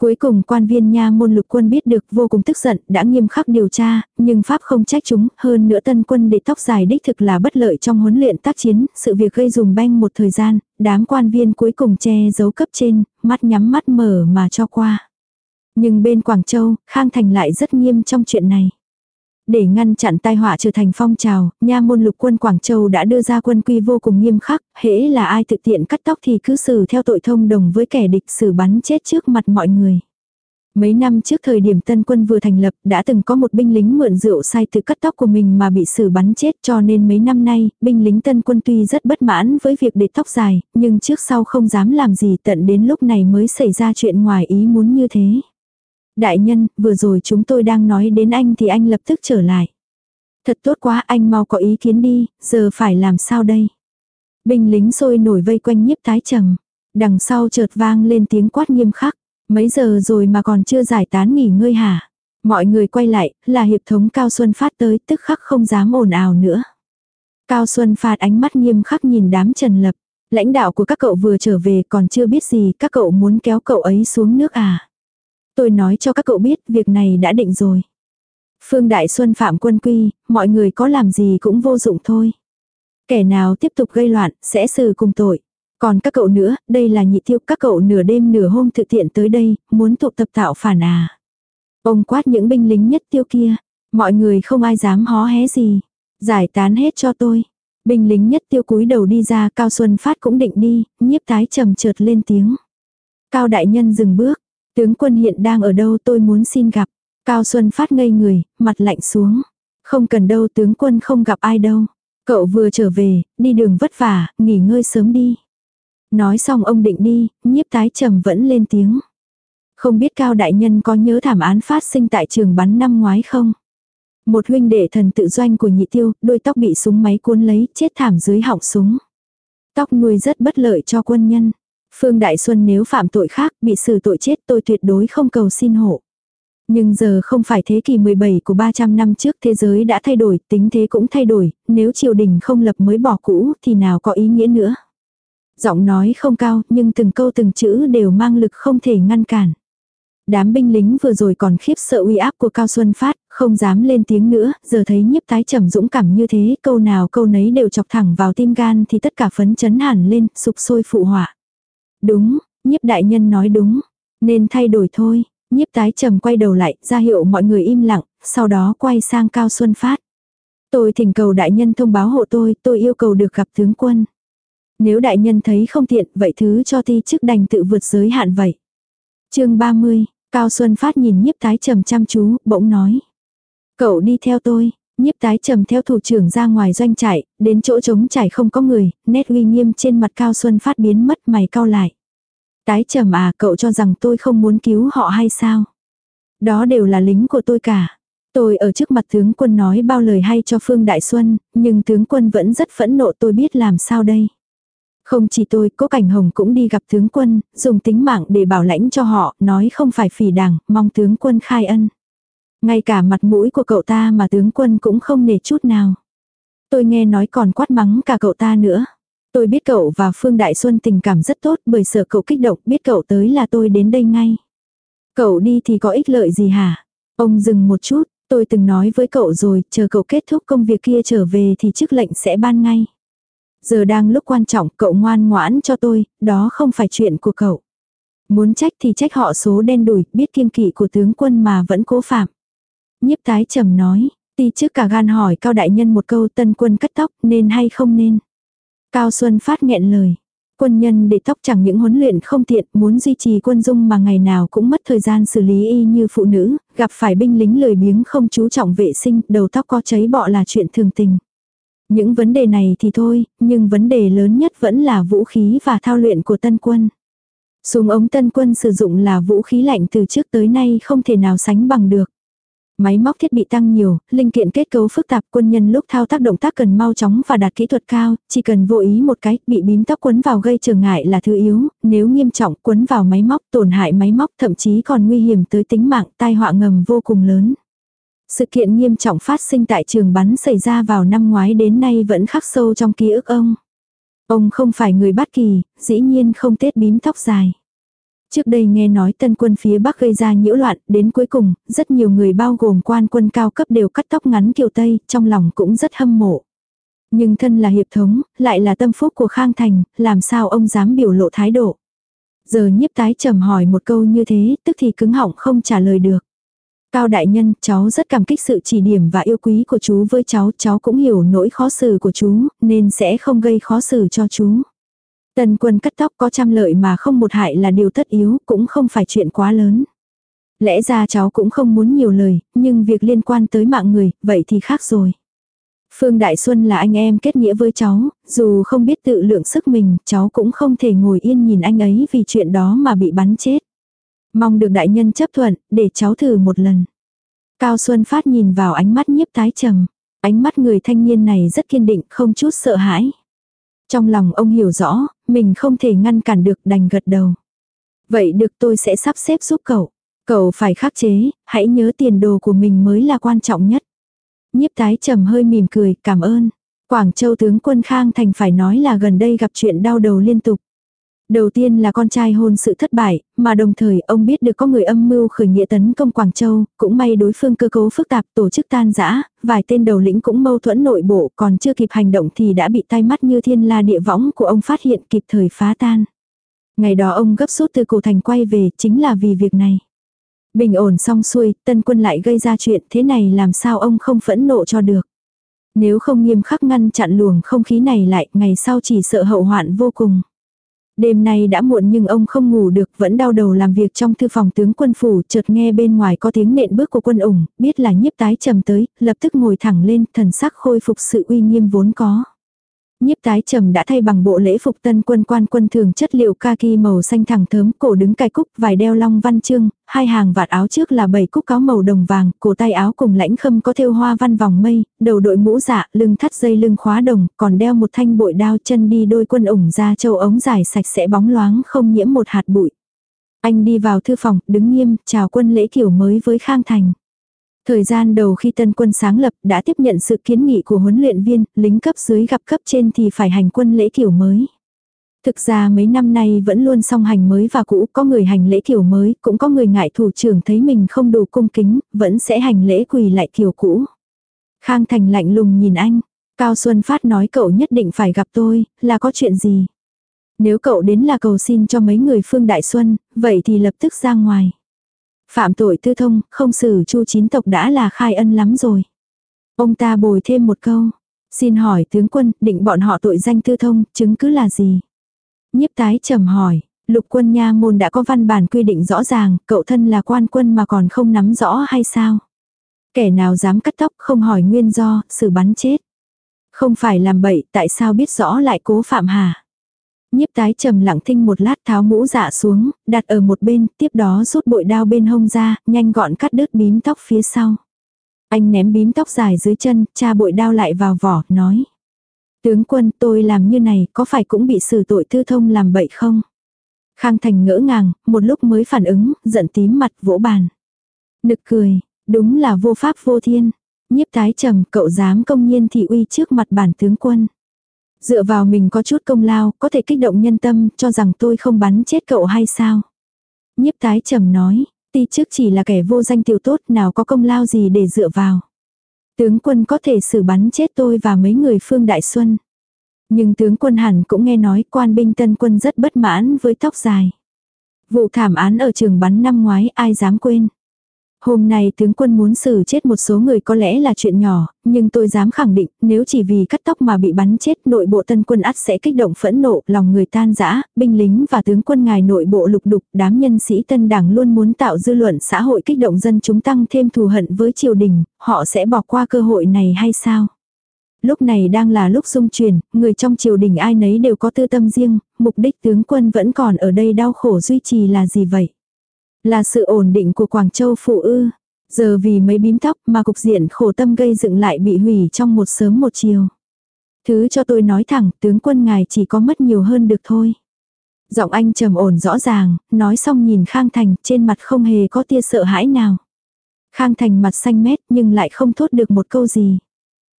Cuối cùng quan viên nha môn lục quân biết được vô cùng tức giận, đã nghiêm khắc điều tra, nhưng Pháp không trách chúng, hơn nữa tân quân để tóc dài đích thực là bất lợi trong huấn luyện tác chiến, sự việc gây dùng banh một thời gian, đám quan viên cuối cùng che giấu cấp trên, mắt nhắm mắt mở mà cho qua. Nhưng bên Quảng Châu, Khang Thành lại rất nghiêm trong chuyện này. Để ngăn chặn tai họa trở thành phong trào, nha môn lục quân Quảng Châu đã đưa ra quân quy vô cùng nghiêm khắc, hễ là ai thực tiện cắt tóc thì cứ xử theo tội thông đồng với kẻ địch xử bắn chết trước mặt mọi người. Mấy năm trước thời điểm tân quân vừa thành lập đã từng có một binh lính mượn rượu say từ cắt tóc của mình mà bị xử bắn chết cho nên mấy năm nay, binh lính tân quân tuy rất bất mãn với việc để tóc dài, nhưng trước sau không dám làm gì tận đến lúc này mới xảy ra chuyện ngoài ý muốn như thế. Đại nhân, vừa rồi chúng tôi đang nói đến anh thì anh lập tức trở lại. Thật tốt quá anh mau có ý kiến đi, giờ phải làm sao đây? Binh lính sôi nổi vây quanh nhiếp tái trầm. Đằng sau chợt vang lên tiếng quát nghiêm khắc. Mấy giờ rồi mà còn chưa giải tán nghỉ ngơi hả? Mọi người quay lại, là hiệp thống Cao Xuân Phát tới tức khắc không dám ồn ào nữa. Cao Xuân Phát ánh mắt nghiêm khắc nhìn đám trần lập. Lãnh đạo của các cậu vừa trở về còn chưa biết gì các cậu muốn kéo cậu ấy xuống nước à? Tôi nói cho các cậu biết việc này đã định rồi. Phương Đại Xuân phạm quân quy, mọi người có làm gì cũng vô dụng thôi. Kẻ nào tiếp tục gây loạn, sẽ xử cùng tội. Còn các cậu nữa, đây là nhị tiêu các cậu nửa đêm nửa hôm thực tiện tới đây, muốn tụ tập tạo phản à. Ông quát những binh lính nhất tiêu kia. Mọi người không ai dám hó hé gì. Giải tán hết cho tôi. Binh lính nhất tiêu cúi đầu đi ra, Cao Xuân Phát cũng định đi, nhiếp tái trầm chợt lên tiếng. Cao đại nhân dừng bước, Tướng quân hiện đang ở đâu tôi muốn xin gặp. Cao Xuân phát ngây người, mặt lạnh xuống. Không cần đâu tướng quân không gặp ai đâu. Cậu vừa trở về, đi đường vất vả, nghỉ ngơi sớm đi. Nói xong ông định đi, nhiếp tái trầm vẫn lên tiếng. Không biết Cao Đại Nhân có nhớ thảm án phát sinh tại trường bắn năm ngoái không? Một huynh đệ thần tự doanh của nhị tiêu, đôi tóc bị súng máy cuốn lấy, chết thảm dưới họng súng. Tóc nuôi rất bất lợi cho quân nhân. Phương Đại Xuân nếu phạm tội khác, bị xử tội chết tôi tuyệt đối không cầu xin hộ. Nhưng giờ không phải thế kỷ 17 của 300 năm trước thế giới đã thay đổi, tính thế cũng thay đổi, nếu triều đình không lập mới bỏ cũ thì nào có ý nghĩa nữa. Giọng nói không cao nhưng từng câu từng chữ đều mang lực không thể ngăn cản. Đám binh lính vừa rồi còn khiếp sợ uy áp của Cao Xuân Phát, Không dám lên tiếng nữa, giờ thấy nhiếp tái trầm dũng cảm như thế, câu nào câu nấy đều chọc thẳng vào tim gan thì tất cả phấn chấn hẳn lên, sụp sôi phụ họa. Đúng, nhiếp đại nhân nói đúng, nên thay đổi thôi. Nhiếp tái trầm quay đầu lại, ra hiệu mọi người im lặng, sau đó quay sang Cao Xuân Phát. Tôi thỉnh cầu đại nhân thông báo hộ tôi, tôi yêu cầu được gặp tướng quân. Nếu đại nhân thấy không tiện, vậy thứ cho thi chức đành tự vượt giới hạn vậy. chương 30, Cao Xuân Phát nhìn nhiếp tái trầm chăm chú, bỗng nói. Cậu đi theo tôi, nhiếp tái trầm theo thủ trưởng ra ngoài doanh trại, đến chỗ trống trải không có người, nét uy nghiêm trên mặt Cao Xuân Phát biến mất mày cao lại. Tái trầm à, cậu cho rằng tôi không muốn cứu họ hay sao? Đó đều là lính của tôi cả. Tôi ở trước mặt tướng quân nói bao lời hay cho Phương Đại Xuân, nhưng tướng quân vẫn rất phẫn nộ tôi biết làm sao đây. Không chỉ tôi, Cố Cảnh Hồng cũng đi gặp tướng quân, dùng tính mạng để bảo lãnh cho họ, nói không phải phỉ đảng, mong tướng quân khai ân. Ngay cả mặt mũi của cậu ta mà tướng quân cũng không nể chút nào. Tôi nghe nói còn quát mắng cả cậu ta nữa. Tôi biết cậu và Phương Đại Xuân tình cảm rất tốt bởi sợ cậu kích động biết cậu tới là tôi đến đây ngay. Cậu đi thì có ích lợi gì hả? Ông dừng một chút, tôi từng nói với cậu rồi, chờ cậu kết thúc công việc kia trở về thì chức lệnh sẽ ban ngay. Giờ đang lúc quan trọng, cậu ngoan ngoãn cho tôi, đó không phải chuyện của cậu. Muốn trách thì trách họ số đen đủi, biết kiêng kỵ của tướng quân mà vẫn cố phạm. Nhiếp tái trầm nói, ti trước cả gan hỏi cao đại nhân một câu tân quân cắt tóc nên hay không nên. Cao Xuân phát nghẹn lời. Quân nhân để tóc chẳng những huấn luyện không tiện, muốn duy trì quân dung mà ngày nào cũng mất thời gian xử lý y như phụ nữ, gặp phải binh lính lười biếng không chú trọng vệ sinh, đầu tóc có cháy bọ là chuyện thường tình. Những vấn đề này thì thôi, nhưng vấn đề lớn nhất vẫn là vũ khí và thao luyện của tân quân. Súng ống tân quân sử dụng là vũ khí lạnh từ trước tới nay không thể nào sánh bằng được. Máy móc thiết bị tăng nhiều, linh kiện kết cấu phức tạp quân nhân lúc thao tác động tác cần mau chóng và đạt kỹ thuật cao, chỉ cần vô ý một cái, bị bím tóc quấn vào gây trở ngại là thứ yếu, nếu nghiêm trọng quấn vào máy móc tổn hại máy móc thậm chí còn nguy hiểm tới tính mạng tai họa ngầm vô cùng lớn. Sự kiện nghiêm trọng phát sinh tại trường bắn xảy ra vào năm ngoái đến nay vẫn khắc sâu trong ký ức ông. Ông không phải người bất kỳ, dĩ nhiên không tết bím tóc dài. Trước đây nghe nói tân quân phía Bắc gây ra nhiễu loạn, đến cuối cùng, rất nhiều người bao gồm quan quân cao cấp đều cắt tóc ngắn kiều Tây, trong lòng cũng rất hâm mộ. Nhưng thân là hiệp thống, lại là tâm phúc của Khang Thành, làm sao ông dám biểu lộ thái độ. Giờ nhiếp tái trầm hỏi một câu như thế, tức thì cứng họng không trả lời được. Cao đại nhân, cháu rất cảm kích sự chỉ điểm và yêu quý của chú với cháu, cháu cũng hiểu nỗi khó xử của chú, nên sẽ không gây khó xử cho chú. Tần quân cắt tóc có trăm lợi mà không một hại là điều tất yếu, cũng không phải chuyện quá lớn. Lẽ ra cháu cũng không muốn nhiều lời, nhưng việc liên quan tới mạng người, vậy thì khác rồi. Phương Đại Xuân là anh em kết nghĩa với cháu, dù không biết tự lượng sức mình, cháu cũng không thể ngồi yên nhìn anh ấy vì chuyện đó mà bị bắn chết. Mong được đại nhân chấp thuận, để cháu thử một lần. Cao Xuân Phát nhìn vào ánh mắt nhiếp tái trầm. Ánh mắt người thanh niên này rất kiên định, không chút sợ hãi. Trong lòng ông hiểu rõ, mình không thể ngăn cản được đành gật đầu. Vậy được tôi sẽ sắp xếp giúp cậu. Cậu phải khắc chế, hãy nhớ tiền đồ của mình mới là quan trọng nhất. Nhiếp tái trầm hơi mỉm cười, cảm ơn. Quảng Châu tướng quân Khang Thành phải nói là gần đây gặp chuyện đau đầu liên tục. Đầu tiên là con trai hôn sự thất bại, mà đồng thời ông biết được có người âm mưu khởi nghĩa tấn công Quảng Châu, cũng may đối phương cơ cấu phức tạp tổ chức tan rã, vài tên đầu lĩnh cũng mâu thuẫn nội bộ còn chưa kịp hành động thì đã bị tay mắt như thiên la địa võng của ông phát hiện kịp thời phá tan. Ngày đó ông gấp rút từ cổ thành quay về chính là vì việc này. Bình ổn xong xuôi, tân quân lại gây ra chuyện thế này làm sao ông không phẫn nộ cho được. Nếu không nghiêm khắc ngăn chặn luồng không khí này lại, ngày sau chỉ sợ hậu hoạn vô cùng. Đêm nay đã muộn nhưng ông không ngủ được, vẫn đau đầu làm việc trong thư phòng tướng quân phủ, chợt nghe bên ngoài có tiếng nện bước của quân ủng, biết là nhiếp tái trầm tới, lập tức ngồi thẳng lên, thần sắc khôi phục sự uy nghiêm vốn có. Nhiếp tái trầm đã thay bằng bộ lễ phục tân quân quan quân thường chất liệu kaki màu xanh thẳng thớm, cổ đứng cài cúc, vài đeo long văn chương, hai hàng vạt áo trước là bảy cúc cáo màu đồng vàng, cổ tay áo cùng lãnh khâm có thêu hoa văn vòng mây, đầu đội mũ dạ, lưng thắt dây lưng khóa đồng, còn đeo một thanh bội đao chân đi đôi quân ủng ra châu ống dài sạch sẽ bóng loáng không nhiễm một hạt bụi. Anh đi vào thư phòng, đứng nghiêm, chào quân lễ kiểu mới với Khang Thành. Thời gian đầu khi tân quân sáng lập đã tiếp nhận sự kiến nghị của huấn luyện viên, lính cấp dưới gặp cấp trên thì phải hành quân lễ kiểu mới. Thực ra mấy năm nay vẫn luôn song hành mới và cũ, có người hành lễ kiểu mới, cũng có người ngại thủ trưởng thấy mình không đủ cung kính, vẫn sẽ hành lễ quỳ lại kiểu cũ. Khang Thành lạnh lùng nhìn anh, Cao Xuân Phát nói cậu nhất định phải gặp tôi, là có chuyện gì? Nếu cậu đến là cầu xin cho mấy người Phương Đại Xuân, vậy thì lập tức ra ngoài. Phạm tội tư thông, không xử chu chín tộc đã là khai ân lắm rồi. Ông ta bồi thêm một câu. Xin hỏi tướng quân, định bọn họ tội danh tư thông, chứng cứ là gì? Nhiếp tái trầm hỏi, lục quân nha môn đã có văn bản quy định rõ ràng, cậu thân là quan quân mà còn không nắm rõ hay sao? Kẻ nào dám cắt tóc không hỏi nguyên do, xử bắn chết. Không phải làm bậy, tại sao biết rõ lại cố phạm hà? Nhiếp tái trầm lặng thinh một lát tháo mũ dạ xuống, đặt ở một bên, tiếp đó rút bội đao bên hông ra, nhanh gọn cắt đứt bím tóc phía sau. Anh ném bím tóc dài dưới chân, cha bội đao lại vào vỏ, nói. Tướng quân tôi làm như này có phải cũng bị xử tội tư thông làm bậy không? Khang Thành ngỡ ngàng, một lúc mới phản ứng, giận tím mặt vỗ bàn. Nực cười, đúng là vô pháp vô thiên. Nhiếp tái trầm cậu dám công nhiên thị uy trước mặt bản tướng quân. Dựa vào mình có chút công lao, có thể kích động nhân tâm, cho rằng tôi không bắn chết cậu hay sao? Nhiếp tái trầm nói, ti trước chỉ là kẻ vô danh tiểu tốt nào có công lao gì để dựa vào. Tướng quân có thể xử bắn chết tôi và mấy người phương đại xuân. Nhưng tướng quân hẳn cũng nghe nói quan binh tân quân rất bất mãn với tóc dài. Vụ thảm án ở trường bắn năm ngoái ai dám quên. Hôm nay tướng quân muốn xử chết một số người có lẽ là chuyện nhỏ, nhưng tôi dám khẳng định, nếu chỉ vì cắt tóc mà bị bắn chết, nội bộ tân quân ắt sẽ kích động phẫn nộ, lòng người tan rã, binh lính và tướng quân ngài nội bộ lục đục, đám nhân sĩ tân đảng luôn muốn tạo dư luận xã hội kích động dân chúng tăng thêm thù hận với triều đình, họ sẽ bỏ qua cơ hội này hay sao? Lúc này đang là lúc dung chuyển, người trong triều đình ai nấy đều có tư tâm riêng, mục đích tướng quân vẫn còn ở đây đau khổ duy trì là gì vậy? Là sự ổn định của Quảng Châu phụ ư. Giờ vì mấy bím tóc mà cục diện khổ tâm gây dựng lại bị hủy trong một sớm một chiều. Thứ cho tôi nói thẳng, tướng quân ngài chỉ có mất nhiều hơn được thôi. Giọng anh trầm ổn rõ ràng, nói xong nhìn Khang Thành, trên mặt không hề có tia sợ hãi nào. Khang Thành mặt xanh mét nhưng lại không thốt được một câu gì.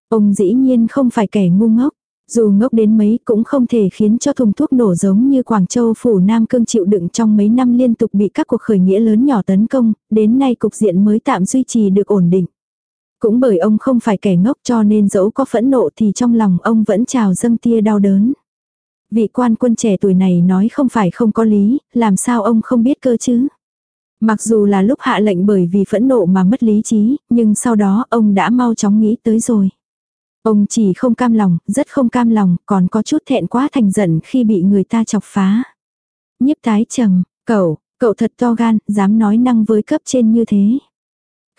Ông dĩ nhiên không phải kẻ ngu ngốc. Dù ngốc đến mấy cũng không thể khiến cho thùng thuốc nổ giống như Quảng Châu phủ Nam Cương chịu đựng trong mấy năm liên tục bị các cuộc khởi nghĩa lớn nhỏ tấn công, đến nay cục diện mới tạm duy trì được ổn định. Cũng bởi ông không phải kẻ ngốc cho nên dẫu có phẫn nộ thì trong lòng ông vẫn trào dâng tia đau đớn. Vị quan quân trẻ tuổi này nói không phải không có lý, làm sao ông không biết cơ chứ? Mặc dù là lúc hạ lệnh bởi vì phẫn nộ mà mất lý trí, nhưng sau đó ông đã mau chóng nghĩ tới rồi. Ông chỉ không cam lòng, rất không cam lòng, còn có chút thẹn quá thành giận khi bị người ta chọc phá. Nhiếp tái trầm, cậu, cậu thật to gan, dám nói năng với cấp trên như thế.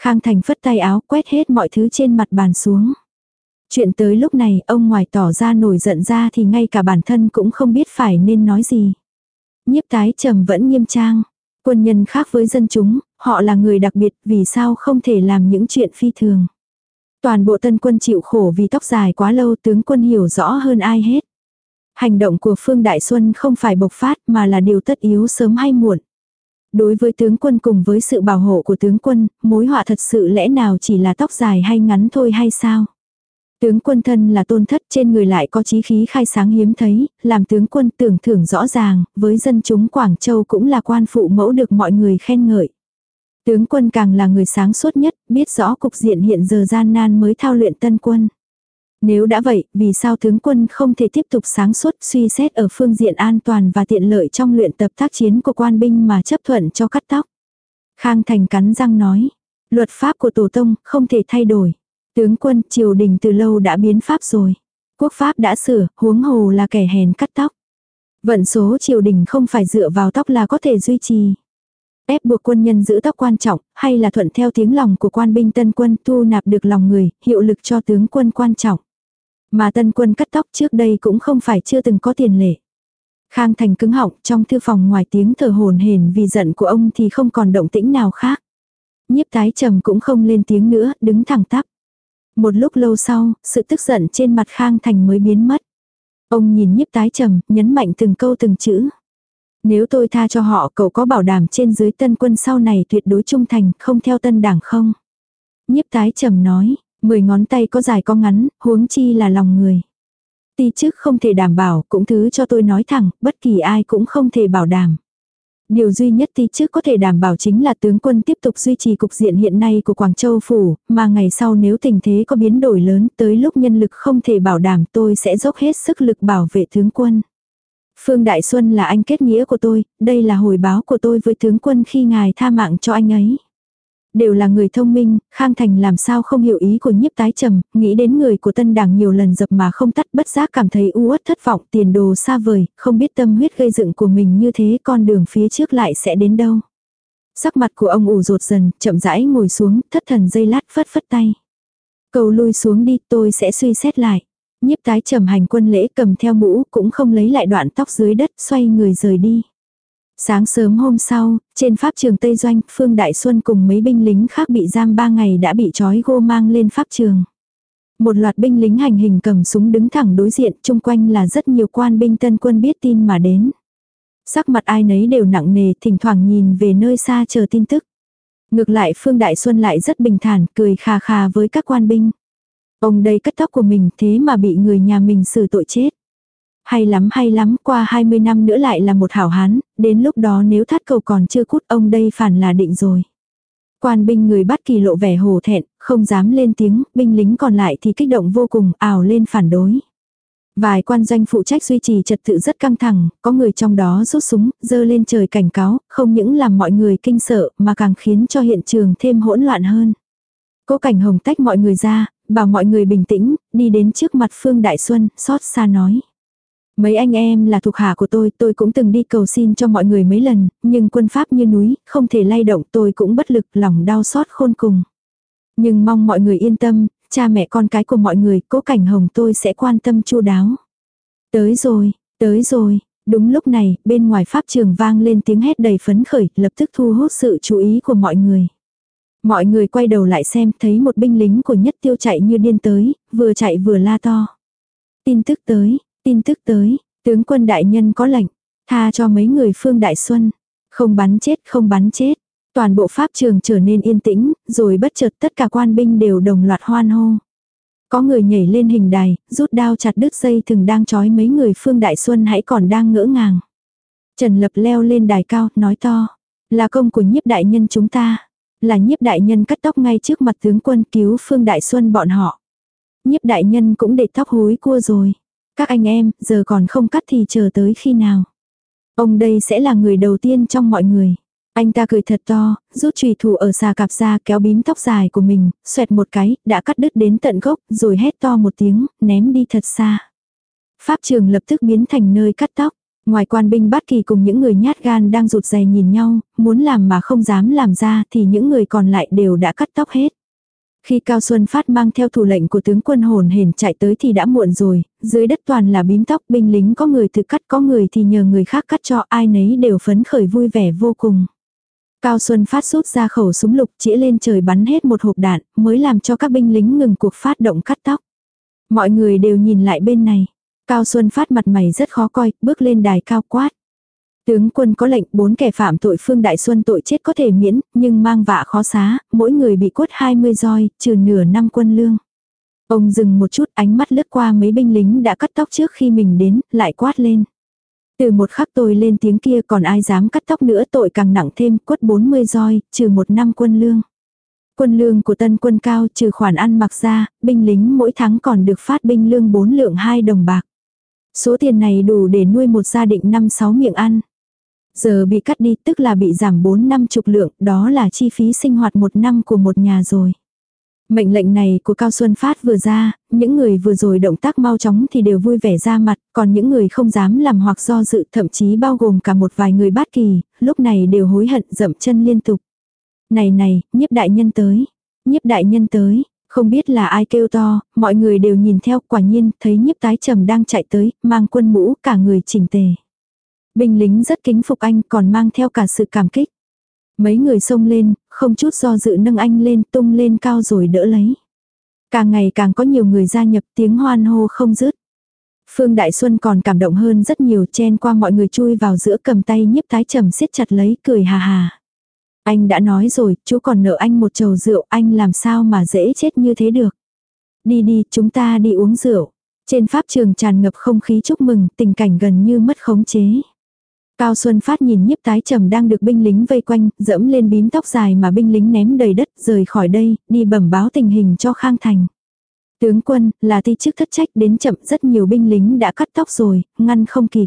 Khang Thành phất tay áo quét hết mọi thứ trên mặt bàn xuống. Chuyện tới lúc này ông ngoài tỏ ra nổi giận ra thì ngay cả bản thân cũng không biết phải nên nói gì. Nhiếp tái trầm vẫn nghiêm trang. Quân nhân khác với dân chúng, họ là người đặc biệt vì sao không thể làm những chuyện phi thường. Toàn bộ tân quân chịu khổ vì tóc dài quá lâu tướng quân hiểu rõ hơn ai hết. Hành động của Phương Đại Xuân không phải bộc phát mà là điều tất yếu sớm hay muộn. Đối với tướng quân cùng với sự bảo hộ của tướng quân, mối họa thật sự lẽ nào chỉ là tóc dài hay ngắn thôi hay sao? Tướng quân thân là tôn thất trên người lại có chí khí khai sáng hiếm thấy, làm tướng quân tưởng thưởng rõ ràng, với dân chúng Quảng Châu cũng là quan phụ mẫu được mọi người khen ngợi. Tướng quân càng là người sáng suốt nhất, biết rõ cục diện hiện giờ gian nan mới thao luyện tân quân. Nếu đã vậy, vì sao tướng quân không thể tiếp tục sáng suốt suy xét ở phương diện an toàn và tiện lợi trong luyện tập tác chiến của quan binh mà chấp thuận cho cắt tóc? Khang Thành cắn răng nói, luật pháp của Tổ Tông không thể thay đổi. Tướng quân triều đình từ lâu đã biến pháp rồi. Quốc pháp đã sửa, huống hồ là kẻ hèn cắt tóc. Vận số triều đình không phải dựa vào tóc là có thể duy trì. Ép buộc quân nhân giữ tóc quan trọng, hay là thuận theo tiếng lòng của quan binh tân quân thu nạp được lòng người, hiệu lực cho tướng quân quan trọng. Mà tân quân cắt tóc trước đây cũng không phải chưa từng có tiền lệ. Khang Thành cứng họng trong thư phòng ngoài tiếng thở hồn hển vì giận của ông thì không còn động tĩnh nào khác. Nhiếp tái trầm cũng không lên tiếng nữa, đứng thẳng tắp. Một lúc lâu sau, sự tức giận trên mặt Khang Thành mới biến mất. Ông nhìn nhiếp tái trầm, nhấn mạnh từng câu từng chữ. Nếu tôi tha cho họ cậu có bảo đảm trên dưới tân quân sau này tuyệt đối trung thành, không theo tân đảng không? Nhiếp tái trầm nói, mười ngón tay có dài có ngắn, huống chi là lòng người. Ti chức không thể đảm bảo, cũng thứ cho tôi nói thẳng, bất kỳ ai cũng không thể bảo đảm. Điều duy nhất ti trước có thể đảm bảo chính là tướng quân tiếp tục duy trì cục diện hiện nay của Quảng Châu Phủ, mà ngày sau nếu tình thế có biến đổi lớn tới lúc nhân lực không thể bảo đảm tôi sẽ dốc hết sức lực bảo vệ tướng quân. Phương Đại Xuân là anh kết nghĩa của tôi, đây là hồi báo của tôi với tướng quân khi ngài tha mạng cho anh ấy. Đều là người thông minh, Khang Thành làm sao không hiểu ý của nhiếp tái trầm, nghĩ đến người của tân đảng nhiều lần dập mà không tắt bất giác cảm thấy u uất thất vọng tiền đồ xa vời, không biết tâm huyết gây dựng của mình như thế con đường phía trước lại sẽ đến đâu. Sắc mặt của ông ủ rột dần, chậm rãi ngồi xuống, thất thần dây lát phất phất tay. Cầu lui xuống đi, tôi sẽ suy xét lại. Nhiếp tái trầm hành quân lễ cầm theo mũ, cũng không lấy lại đoạn tóc dưới đất, xoay người rời đi. Sáng sớm hôm sau, trên pháp trường Tây Doanh, Phương Đại Xuân cùng mấy binh lính khác bị giam ba ngày đã bị trói gô mang lên pháp trường. Một loạt binh lính hành hình cầm súng đứng thẳng đối diện, chung quanh là rất nhiều quan binh tân quân biết tin mà đến. Sắc mặt ai nấy đều nặng nề, thỉnh thoảng nhìn về nơi xa chờ tin tức. Ngược lại Phương Đại Xuân lại rất bình thản, cười khà khà với các quan binh. Ông đây cắt tóc của mình thế mà bị người nhà mình xử tội chết. Hay lắm hay lắm, qua 20 năm nữa lại là một hảo hán, đến lúc đó nếu thắt cầu còn chưa cút ông đây phản là định rồi. Quan binh người bắt kỳ lộ vẻ hổ thẹn, không dám lên tiếng, binh lính còn lại thì kích động vô cùng, ảo lên phản đối. Vài quan doanh phụ trách duy trì trật tự rất căng thẳng, có người trong đó rút súng, dơ lên trời cảnh cáo, không những làm mọi người kinh sợ mà càng khiến cho hiện trường thêm hỗn loạn hơn. Cố cảnh hồng tách mọi người ra, bảo mọi người bình tĩnh, đi đến trước mặt Phương Đại Xuân, xót xa nói. Mấy anh em là thuộc hạ của tôi, tôi cũng từng đi cầu xin cho mọi người mấy lần, nhưng quân pháp như núi, không thể lay động tôi cũng bất lực, lòng đau xót khôn cùng. Nhưng mong mọi người yên tâm, cha mẹ con cái của mọi người, cố cảnh hồng tôi sẽ quan tâm chu đáo. Tới rồi, tới rồi, đúng lúc này, bên ngoài pháp trường vang lên tiếng hét đầy phấn khởi, lập tức thu hút sự chú ý của mọi người. Mọi người quay đầu lại xem, thấy một binh lính của nhất tiêu chạy như điên tới, vừa chạy vừa la to. Tin tức tới, Tin tức tới, tướng quân đại nhân có lệnh, tha cho mấy người phương đại xuân. Không bắn chết, không bắn chết. Toàn bộ pháp trường trở nên yên tĩnh, rồi bất chợt tất cả quan binh đều đồng loạt hoan hô. Có người nhảy lên hình đài, rút đao chặt đứt dây thừng đang trói mấy người phương đại xuân hãy còn đang ngỡ ngàng. Trần Lập leo lên đài cao, nói to. Là công của nhiếp đại nhân chúng ta. Là nhiếp đại nhân cắt tóc ngay trước mặt tướng quân cứu phương đại xuân bọn họ. Nhiếp đại nhân cũng để tóc húi cua rồi. Các anh em, giờ còn không cắt thì chờ tới khi nào. Ông đây sẽ là người đầu tiên trong mọi người. Anh ta cười thật to, rút chùy thủ ở xà cạp ra kéo bím tóc dài của mình, xoẹt một cái, đã cắt đứt đến tận gốc, rồi hét to một tiếng, ném đi thật xa. Pháp trường lập tức biến thành nơi cắt tóc. Ngoài quan binh bát kỳ cùng những người nhát gan đang rụt rè nhìn nhau, muốn làm mà không dám làm ra thì những người còn lại đều đã cắt tóc hết. Khi Cao Xuân Phát mang theo thủ lệnh của tướng quân hồn hển chạy tới thì đã muộn rồi, dưới đất toàn là bím tóc binh lính có người tự cắt có người thì nhờ người khác cắt cho ai nấy đều phấn khởi vui vẻ vô cùng. Cao Xuân Phát rút ra khẩu súng lục chĩa lên trời bắn hết một hộp đạn mới làm cho các binh lính ngừng cuộc phát động cắt tóc. Mọi người đều nhìn lại bên này. Cao Xuân Phát mặt mày rất khó coi, bước lên đài cao quát. Tướng quân có lệnh bốn kẻ phạm tội Phương Đại Xuân tội chết có thể miễn, nhưng mang vạ khó xá, mỗi người bị quất 20 roi, trừ nửa năm quân lương. Ông dừng một chút ánh mắt lướt qua mấy binh lính đã cắt tóc trước khi mình đến, lại quát lên. Từ một khắc tôi lên tiếng kia còn ai dám cắt tóc nữa tội càng nặng thêm quất 40 roi, trừ một năm quân lương. Quân lương của tân quân cao trừ khoản ăn mặc ra, binh lính mỗi tháng còn được phát binh lương 4 lượng 2 đồng bạc. Số tiền này đủ để nuôi một gia đình 5-6 miệng ăn. Giờ bị cắt đi tức là bị giảm 4 năm chục lượng, đó là chi phí sinh hoạt một năm của một nhà rồi. Mệnh lệnh này của Cao Xuân Phát vừa ra, những người vừa rồi động tác mau chóng thì đều vui vẻ ra mặt, còn những người không dám làm hoặc do dự thậm chí bao gồm cả một vài người bát kỳ, lúc này đều hối hận dậm chân liên tục. Này này, nhiếp đại nhân tới, nhiếp đại nhân tới, không biết là ai kêu to, mọi người đều nhìn theo quả nhiên thấy nhiếp tái trầm đang chạy tới, mang quân mũ cả người chỉnh tề. Binh lính rất kính phục anh còn mang theo cả sự cảm kích. Mấy người xông lên, không chút do dự nâng anh lên tung lên cao rồi đỡ lấy. Càng ngày càng có nhiều người gia nhập tiếng hoan hô không dứt. Phương Đại Xuân còn cảm động hơn rất nhiều chen qua mọi người chui vào giữa cầm tay nhiếp tái trầm siết chặt lấy cười hà hà. Anh đã nói rồi, chú còn nợ anh một chầu rượu, anh làm sao mà dễ chết như thế được. Đi đi, chúng ta đi uống rượu. Trên pháp trường tràn ngập không khí chúc mừng, tình cảnh gần như mất khống chế. Cao Xuân Phát nhìn nhiếp tái trầm đang được binh lính vây quanh, dẫm lên bím tóc dài mà binh lính ném đầy đất, rời khỏi đây, đi bẩm báo tình hình cho Khang Thành. Tướng quân, là ti chức thất trách đến chậm rất nhiều binh lính đã cắt tóc rồi, ngăn không kịp.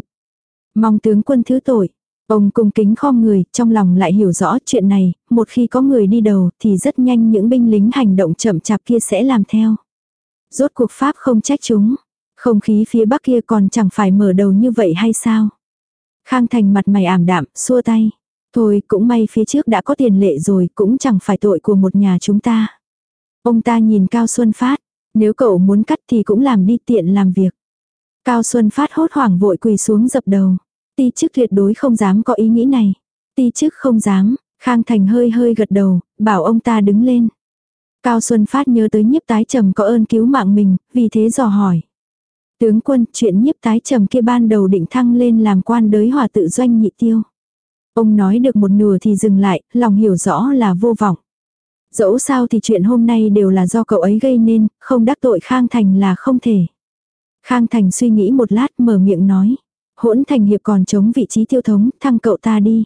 Mong tướng quân thứ tội. Ông cung kính khom người, trong lòng lại hiểu rõ chuyện này, một khi có người đi đầu thì rất nhanh những binh lính hành động chậm chạp kia sẽ làm theo. Rốt cuộc Pháp không trách chúng. Không khí phía bắc kia còn chẳng phải mở đầu như vậy hay sao? Khang Thành mặt mày ảm đạm, xua tay. Thôi cũng may phía trước đã có tiền lệ rồi, cũng chẳng phải tội của một nhà chúng ta. Ông ta nhìn Cao Xuân Phát, nếu cậu muốn cắt thì cũng làm đi tiện làm việc. Cao Xuân Phát hốt hoảng vội quỳ xuống dập đầu. Ti chức tuyệt đối không dám có ý nghĩ này. Ti chức không dám, Khang Thành hơi hơi gật đầu, bảo ông ta đứng lên. Cao Xuân Phát nhớ tới nhiếp tái trầm có ơn cứu mạng mình, vì thế dò hỏi. Tướng quân, chuyện nhiếp tái trầm kia ban đầu định thăng lên làm quan đới hòa tự doanh nhị tiêu. Ông nói được một nửa thì dừng lại, lòng hiểu rõ là vô vọng. Dẫu sao thì chuyện hôm nay đều là do cậu ấy gây nên, không đắc tội Khang Thành là không thể. Khang Thành suy nghĩ một lát mở miệng nói. Hỗn Thành Hiệp còn chống vị trí tiêu thống, thăng cậu ta đi.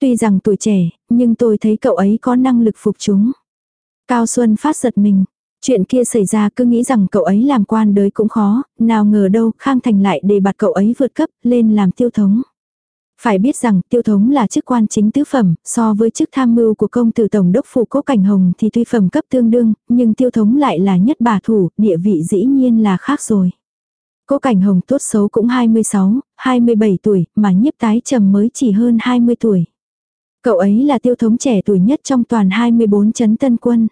Tuy rằng tuổi trẻ, nhưng tôi thấy cậu ấy có năng lực phục chúng. Cao Xuân phát giật mình. Chuyện kia xảy ra cứ nghĩ rằng cậu ấy làm quan đới cũng khó, nào ngờ đâu Khang Thành lại đề bạt cậu ấy vượt cấp lên làm tiêu thống. Phải biết rằng tiêu thống là chức quan chính tứ phẩm, so với chức tham mưu của công tử tổng đốc phủ cố cảnh hồng thì tuy phẩm cấp tương đương, nhưng tiêu thống lại là nhất bà thủ, địa vị dĩ nhiên là khác rồi. Cố cảnh hồng tốt xấu cũng 26, 27 tuổi, mà nhiếp tái trầm mới chỉ hơn 20 tuổi. Cậu ấy là tiêu thống trẻ tuổi nhất trong toàn 24 chấn tân quân.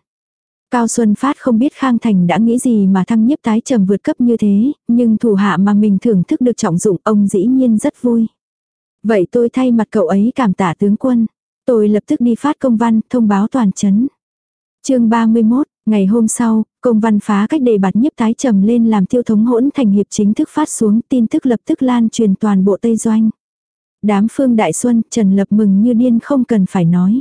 Cao Xuân Phát không biết Khang Thành đã nghĩ gì mà thăng nhiếp tái trầm vượt cấp như thế, nhưng thủ hạ mà mình thưởng thức được trọng dụng ông dĩ nhiên rất vui. Vậy tôi thay mặt cậu ấy cảm tạ tướng quân. Tôi lập tức đi phát công văn thông báo toàn chấn. chương 31, ngày hôm sau, công văn phá cách đề bạt nhiếp tái trầm lên làm tiêu thống hỗn thành hiệp chính thức phát xuống tin tức lập tức lan truyền toàn bộ Tây Doanh. Đám phương Đại Xuân, Trần Lập mừng như điên không cần phải nói.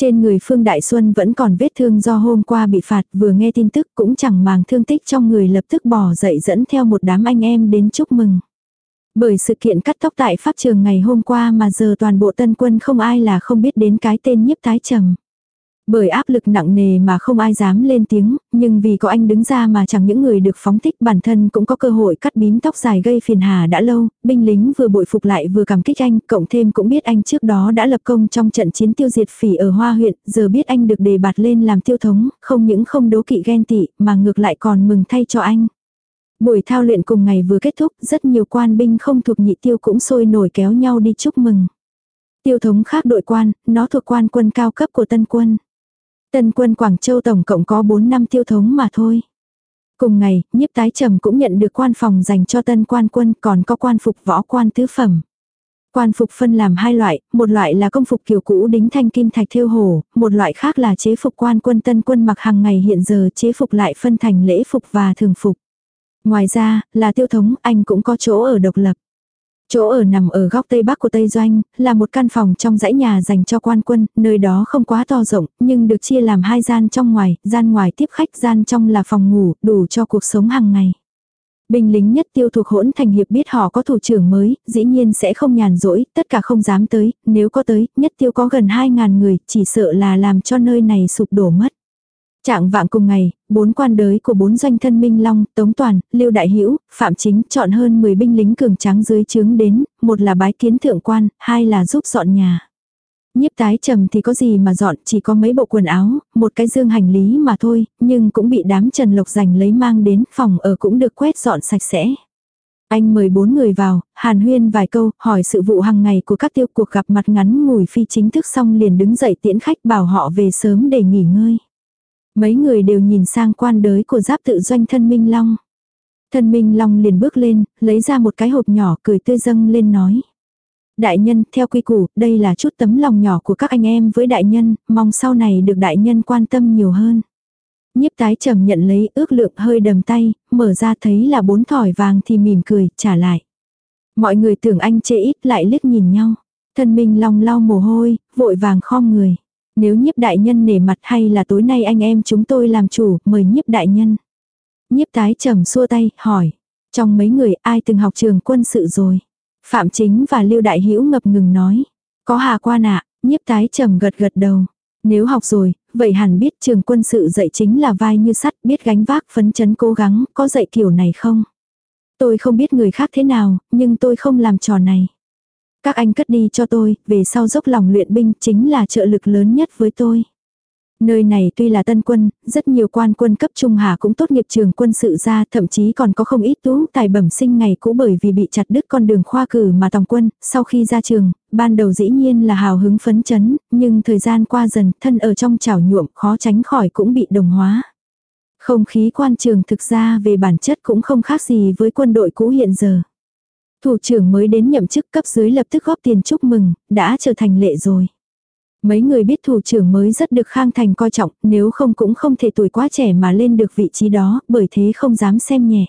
Trên người Phương Đại Xuân vẫn còn vết thương do hôm qua bị phạt vừa nghe tin tức cũng chẳng màng thương tích trong người lập tức bỏ dậy dẫn theo một đám anh em đến chúc mừng. Bởi sự kiện cắt tóc tại pháp trường ngày hôm qua mà giờ toàn bộ tân quân không ai là không biết đến cái tên nhiếp tái trầm. Bởi áp lực nặng nề mà không ai dám lên tiếng, nhưng vì có anh đứng ra mà chẳng những người được phóng thích bản thân cũng có cơ hội cắt bím tóc dài gây phiền hà đã lâu, binh lính vừa bội phục lại vừa cảm kích anh, cộng thêm cũng biết anh trước đó đã lập công trong trận chiến tiêu diệt phỉ ở Hoa huyện, giờ biết anh được đề bạt lên làm tiêu thống, không những không đố kỵ ghen tị mà ngược lại còn mừng thay cho anh. Buổi thao luyện cùng ngày vừa kết thúc, rất nhiều quan binh không thuộc nhị tiêu cũng sôi nổi kéo nhau đi chúc mừng. Tiêu thống khác đội quan, nó thuộc quan quân cao cấp của tân quân. Tân quân Quảng Châu tổng cộng có 4 năm tiêu thống mà thôi. Cùng ngày, nhiếp tái trầm cũng nhận được quan phòng dành cho tân quan quân còn có quan phục võ quan tứ phẩm. Quan phục phân làm hai loại, một loại là công phục kiểu cũ đính thanh kim thạch thiêu hồ, một loại khác là chế phục quan quân tân quân mặc hàng ngày hiện giờ chế phục lại phân thành lễ phục và thường phục. Ngoài ra, là tiêu thống, anh cũng có chỗ ở độc lập. Chỗ ở nằm ở góc tây bắc của Tây Doanh, là một căn phòng trong dãy nhà dành cho quan quân, nơi đó không quá to rộng, nhưng được chia làm hai gian trong ngoài, gian ngoài tiếp khách, gian trong là phòng ngủ, đủ cho cuộc sống hàng ngày. Binh lính nhất tiêu thuộc hỗn thành hiệp biết họ có thủ trưởng mới, dĩ nhiên sẽ không nhàn rỗi, tất cả không dám tới, nếu có tới, nhất tiêu có gần 2.000 người, chỉ sợ là làm cho nơi này sụp đổ mất. Trạng vạng cùng ngày, bốn quan đới của bốn doanh thân Minh Long, Tống Toàn, Lưu Đại Hữu Phạm Chính chọn hơn 10 binh lính cường tráng dưới trướng đến, một là bái kiến thượng quan, hai là giúp dọn nhà. Nhiếp tái trầm thì có gì mà dọn, chỉ có mấy bộ quần áo, một cái dương hành lý mà thôi, nhưng cũng bị đám Trần Lộc giành lấy mang đến, phòng ở cũng được quét dọn sạch sẽ. Anh mời bốn người vào, hàn huyên vài câu, hỏi sự vụ hàng ngày của các tiêu cuộc gặp mặt ngắn ngủi phi chính thức xong liền đứng dậy tiễn khách bảo họ về sớm để nghỉ ngơi. Mấy người đều nhìn sang quan đới của giáp tự doanh thân Minh Long. Thân Minh Long liền bước lên, lấy ra một cái hộp nhỏ cười tươi dâng lên nói. Đại nhân, theo quy củ, đây là chút tấm lòng nhỏ của các anh em với đại nhân, mong sau này được đại nhân quan tâm nhiều hơn. Nhiếp tái trầm nhận lấy ước lượng hơi đầm tay, mở ra thấy là bốn thỏi vàng thì mỉm cười, trả lại. Mọi người tưởng anh chê ít lại liếc nhìn nhau. Thân Minh Long lau mồ hôi, vội vàng khom người. Nếu nhiếp đại nhân nể mặt hay là tối nay anh em chúng tôi làm chủ, mời nhiếp đại nhân. Nhiếp tái trầm xua tay, hỏi. Trong mấy người ai từng học trường quân sự rồi? Phạm Chính và Lưu Đại Hữu ngập ngừng nói. Có hà quan ạ, nhiếp tái trầm gật gật đầu. Nếu học rồi, vậy hẳn biết trường quân sự dạy chính là vai như sắt, biết gánh vác phấn chấn cố gắng, có dạy kiểu này không? Tôi không biết người khác thế nào, nhưng tôi không làm trò này. Các anh cất đi cho tôi, về sau dốc lòng luyện binh chính là trợ lực lớn nhất với tôi. Nơi này tuy là tân quân, rất nhiều quan quân cấp trung hạ cũng tốt nghiệp trường quân sự ra, thậm chí còn có không ít tú tài bẩm sinh ngày cũ bởi vì bị chặt đứt con đường khoa cử mà tòng quân, sau khi ra trường, ban đầu dĩ nhiên là hào hứng phấn chấn, nhưng thời gian qua dần, thân ở trong chảo nhuộm, khó tránh khỏi cũng bị đồng hóa. Không khí quan trường thực ra về bản chất cũng không khác gì với quân đội cũ hiện giờ. Thủ trưởng mới đến nhậm chức cấp dưới lập tức góp tiền chúc mừng, đã trở thành lệ rồi. Mấy người biết thủ trưởng mới rất được Khang Thành coi trọng, nếu không cũng không thể tuổi quá trẻ mà lên được vị trí đó, bởi thế không dám xem nhẹ.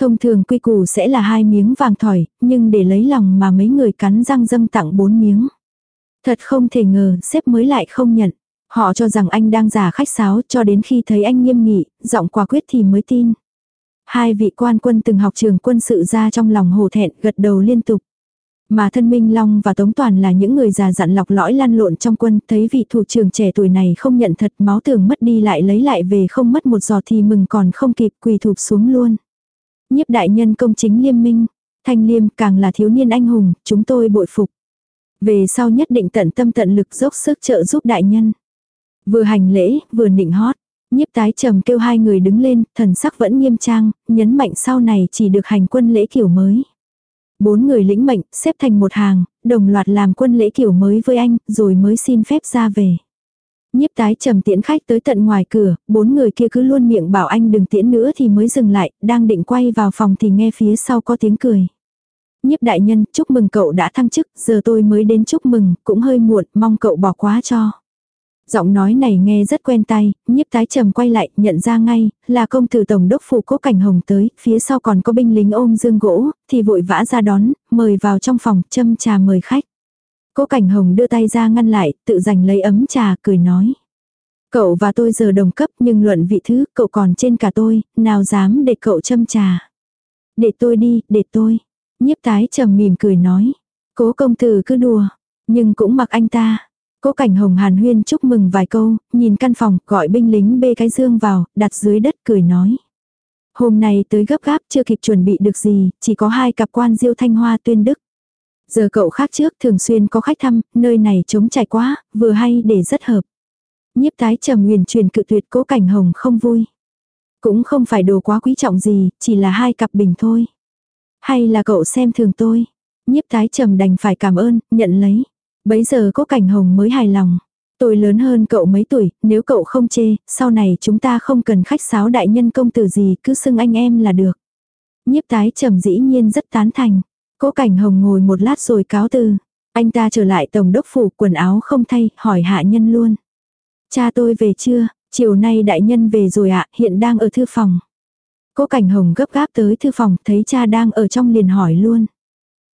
Thông thường quy củ sẽ là hai miếng vàng thỏi, nhưng để lấy lòng mà mấy người cắn răng dâng tặng bốn miếng. Thật không thể ngờ, sếp mới lại không nhận. Họ cho rằng anh đang giả khách sáo cho đến khi thấy anh nghiêm nghị, giọng quả quyết thì mới tin. Hai vị quan quân từng học trường quân sự ra trong lòng hồ thẹn gật đầu liên tục. Mà thân Minh Long và Tống Toàn là những người già dặn lọc lõi lăn lộn trong quân, thấy vị thủ trưởng trẻ tuổi này không nhận thật máu tường mất đi lại lấy lại về không mất một giọt thì mừng còn không kịp quỳ thụp xuống luôn. Nhiếp đại nhân công chính liêm minh, thanh liêm càng là thiếu niên anh hùng, chúng tôi bội phục. Về sau nhất định tận tâm tận lực dốc sức trợ giúp đại nhân. Vừa hành lễ, vừa nịnh hót. Nhiếp tái trầm kêu hai người đứng lên, thần sắc vẫn nghiêm trang, nhấn mạnh sau này chỉ được hành quân lễ kiểu mới. Bốn người lĩnh mệnh, xếp thành một hàng, đồng loạt làm quân lễ kiểu mới với anh, rồi mới xin phép ra về. Nhiếp tái trầm tiễn khách tới tận ngoài cửa, bốn người kia cứ luôn miệng bảo anh đừng tiễn nữa thì mới dừng lại, đang định quay vào phòng thì nghe phía sau có tiếng cười. Nhiếp đại nhân, chúc mừng cậu đã thăng chức, giờ tôi mới đến chúc mừng, cũng hơi muộn, mong cậu bỏ quá cho. Giọng nói này nghe rất quen tay, nhiếp tái trầm quay lại, nhận ra ngay, là công tử tổng đốc phủ cố cảnh hồng tới, phía sau còn có binh lính ôm dương gỗ, thì vội vã ra đón, mời vào trong phòng, châm trà mời khách. Cố cảnh hồng đưa tay ra ngăn lại, tự giành lấy ấm trà, cười nói. Cậu và tôi giờ đồng cấp nhưng luận vị thứ, cậu còn trên cả tôi, nào dám để cậu châm trà. Để tôi đi, để tôi. Nhiếp tái trầm mỉm cười nói. Cố công tử cứ đùa, nhưng cũng mặc anh ta. Cố cảnh hồng hàn huyên chúc mừng vài câu, nhìn căn phòng, gọi binh lính bê cái dương vào, đặt dưới đất cười nói. Hôm nay tới gấp gáp chưa kịp chuẩn bị được gì, chỉ có hai cặp quan diêu thanh hoa tuyên đức. Giờ cậu khác trước thường xuyên có khách thăm, nơi này trống trải quá, vừa hay để rất hợp. Nhiếp tái trầm nguyền truyền cự tuyệt cố cảnh hồng không vui. Cũng không phải đồ quá quý trọng gì, chỉ là hai cặp bình thôi. Hay là cậu xem thường tôi. Nhiếp tái trầm đành phải cảm ơn, nhận lấy. Bấy giờ cố cảnh hồng mới hài lòng. Tôi lớn hơn cậu mấy tuổi, nếu cậu không chê, sau này chúng ta không cần khách sáo đại nhân công tử gì, cứ xưng anh em là được. Nhiếp tái trầm dĩ nhiên rất tán thành. Cố cảnh hồng ngồi một lát rồi cáo từ. Anh ta trở lại tổng đốc phủ quần áo không thay, hỏi hạ nhân luôn. Cha tôi về chưa? Chiều nay đại nhân về rồi ạ, hiện đang ở thư phòng. Cố cảnh hồng gấp gáp tới thư phòng, thấy cha đang ở trong liền hỏi luôn.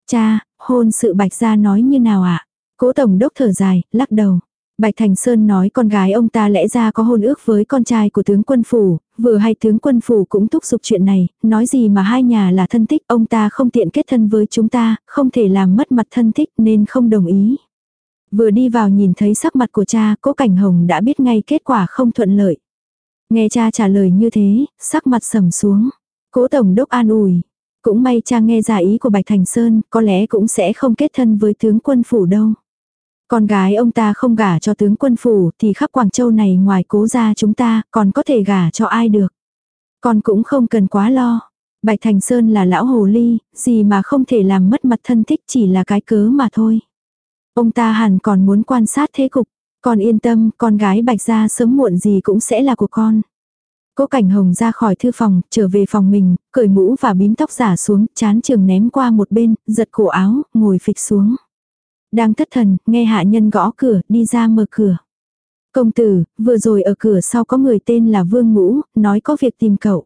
Cha, hôn sự bạch gia nói như nào ạ? Cố tổng đốc thở dài, lắc đầu. Bạch Thành Sơn nói con gái ông ta lẽ ra có hôn ước với con trai của tướng quân phủ, vừa hay tướng quân phủ cũng thúc giục chuyện này, nói gì mà hai nhà là thân thích, ông ta không tiện kết thân với chúng ta, không thể làm mất mặt thân thích nên không đồng ý. Vừa đi vào nhìn thấy sắc mặt của cha, cố cảnh hồng đã biết ngay kết quả không thuận lợi. Nghe cha trả lời như thế, sắc mặt sầm xuống. Cố tổng đốc an ủi. Cũng may cha nghe giả ý của Bạch Thành Sơn, có lẽ cũng sẽ không kết thân với tướng quân phủ đâu. Con gái ông ta không gả cho tướng quân phủ thì khắp Quảng Châu này ngoài cố gia chúng ta còn có thể gả cho ai được. Con cũng không cần quá lo. Bạch Thành Sơn là lão hồ ly, gì mà không thể làm mất mặt thân thích chỉ là cái cớ mà thôi. Ông ta hẳn còn muốn quan sát thế cục. Con yên tâm, con gái Bạch gia sớm muộn gì cũng sẽ là của con. Cố Cảnh Hồng ra khỏi thư phòng, trở về phòng mình, cởi mũ và bím tóc giả xuống, chán trường ném qua một bên, giật cổ áo, ngồi phịch xuống. Đang thất thần, nghe hạ nhân gõ cửa, đi ra mở cửa. Công tử, vừa rồi ở cửa sau có người tên là Vương Ngũ, nói có việc tìm cậu.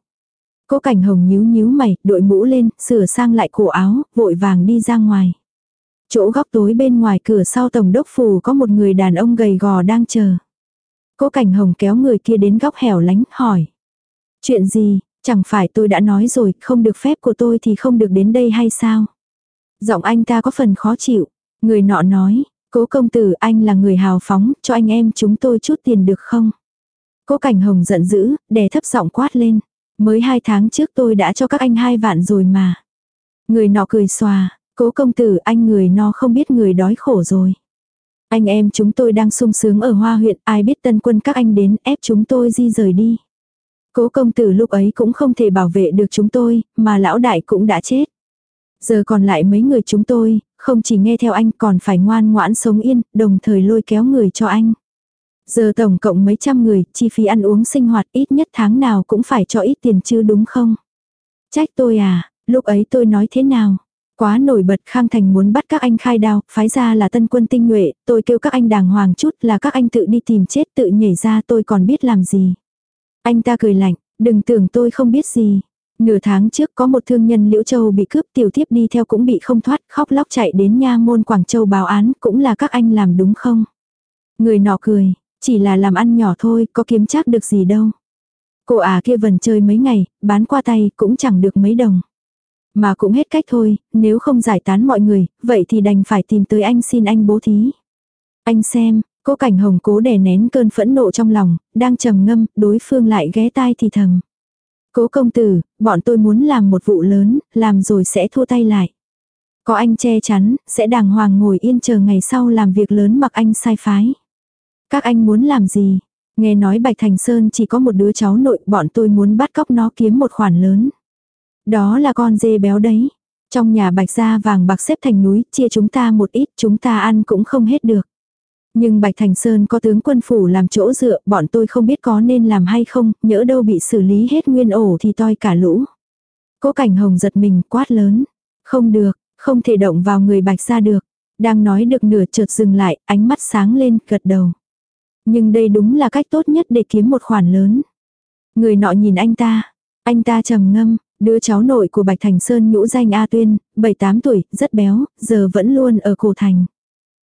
Cố cảnh hồng nhíu nhíu mày, đội mũ lên, sửa sang lại cổ áo, vội vàng đi ra ngoài. Chỗ góc tối bên ngoài cửa sau tổng đốc phủ có một người đàn ông gầy gò đang chờ. Cố cảnh hồng kéo người kia đến góc hẻo lánh, hỏi. Chuyện gì, Chẳng phải tôi đã nói rồi, không được phép của tôi thì không được đến đây hay sao? Giọng anh ta có phần khó chịu. Người nọ nói, cố công tử anh là người hào phóng, cho anh em chúng tôi chút tiền được không? Cố cảnh hồng giận dữ, đè thấp giọng quát lên. Mới hai tháng trước tôi đã cho các anh hai vạn rồi mà. Người nọ cười xòa, cố công tử anh người no không biết người đói khổ rồi. Anh em chúng tôi đang sung sướng ở Hoa huyện, ai biết tân quân các anh đến ép chúng tôi di rời đi. Cố công tử lúc ấy cũng không thể bảo vệ được chúng tôi, mà lão đại cũng đã chết. Giờ còn lại mấy người chúng tôi, không chỉ nghe theo anh còn phải ngoan ngoãn sống yên, đồng thời lôi kéo người cho anh. Giờ tổng cộng mấy trăm người, chi phí ăn uống sinh hoạt ít nhất tháng nào cũng phải cho ít tiền chứ đúng không? Trách tôi à, lúc ấy tôi nói thế nào? Quá nổi bật Khang Thành muốn bắt các anh khai đao, phái ra là tân quân tinh nhuệ, tôi kêu các anh đàng hoàng chút là các anh tự đi tìm chết tự nhảy ra tôi còn biết làm gì. Anh ta cười lạnh, đừng tưởng tôi không biết gì. Nửa tháng trước có một thương nhân Liễu Châu bị cướp tiểu thiếp đi theo cũng bị không thoát, khóc lóc chạy đến nha môn Quảng Châu báo án, cũng là các anh làm đúng không? Người nọ cười, chỉ là làm ăn nhỏ thôi, có kiếm chắc được gì đâu. Cô à kia vần chơi mấy ngày, bán qua tay cũng chẳng được mấy đồng. Mà cũng hết cách thôi, nếu không giải tán mọi người, vậy thì đành phải tìm tới anh xin anh bố thí. Anh xem, cô cảnh hồng cố đè nén cơn phẫn nộ trong lòng, đang trầm ngâm, đối phương lại ghé tai thì thầm. Cố công tử, bọn tôi muốn làm một vụ lớn, làm rồi sẽ thua tay lại. Có anh che chắn, sẽ đàng hoàng ngồi yên chờ ngày sau làm việc lớn mặc anh sai phái. Các anh muốn làm gì? Nghe nói Bạch Thành Sơn chỉ có một đứa cháu nội, bọn tôi muốn bắt cóc nó kiếm một khoản lớn. Đó là con dê béo đấy. Trong nhà Bạch gia vàng bạc xếp thành núi, chia chúng ta một ít, chúng ta ăn cũng không hết được. Nhưng Bạch Thành Sơn có tướng quân phủ làm chỗ dựa, bọn tôi không biết có nên làm hay không, nhỡ đâu bị xử lý hết nguyên ổ thì toi cả lũ. Cố Cảnh Hồng giật mình quát lớn. Không được, không thể động vào người Bạch gia được. Đang nói được nửa chợt dừng lại, ánh mắt sáng lên, gật đầu. Nhưng đây đúng là cách tốt nhất để kiếm một khoản lớn. Người nọ nhìn anh ta. Anh ta trầm ngâm, đứa cháu nội của Bạch Thành Sơn nhũ danh A Tuyên, 7-8 tuổi, rất béo, giờ vẫn luôn ở cổ thành.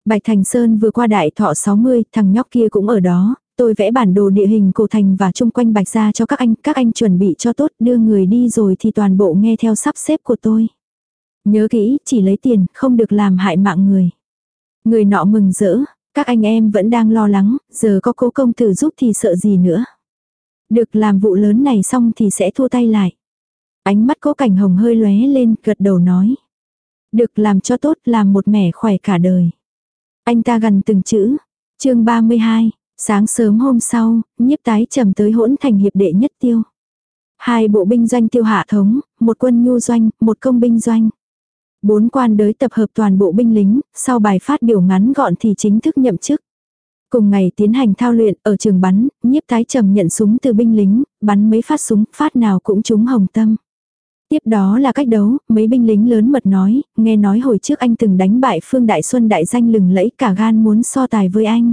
Bạch Thành Sơn vừa qua đại thọ 60, thằng nhóc kia cũng ở đó, tôi vẽ bản đồ địa hình cổ thành và chung quanh Bạch ra cho các anh, các anh chuẩn bị cho tốt, đưa người đi rồi thì toàn bộ nghe theo sắp xếp của tôi. Nhớ kỹ, chỉ lấy tiền, không được làm hại mạng người. Người nọ mừng rỡ, các anh em vẫn đang lo lắng, giờ có cố công tử giúp thì sợ gì nữa. Được làm vụ lớn này xong thì sẽ thua tay lại. Ánh mắt cố cảnh hồng hơi lóe lên, gật đầu nói. Được làm cho tốt, làm một mẻ khỏe cả đời. Anh ta gần từng chữ. chương 32, sáng sớm hôm sau, nhiếp tái trầm tới hỗn thành hiệp đệ nhất tiêu. Hai bộ binh doanh tiêu hạ thống, một quân nhu doanh, một công binh doanh. Bốn quan đới tập hợp toàn bộ binh lính, sau bài phát biểu ngắn gọn thì chính thức nhậm chức. Cùng ngày tiến hành thao luyện ở trường bắn, nhiếp tái trầm nhận súng từ binh lính, bắn mấy phát súng, phát nào cũng trúng hồng tâm. Tiếp đó là cách đấu, mấy binh lính lớn mật nói, nghe nói hồi trước anh từng đánh bại Phương Đại Xuân đại danh lừng lẫy cả gan muốn so tài với anh.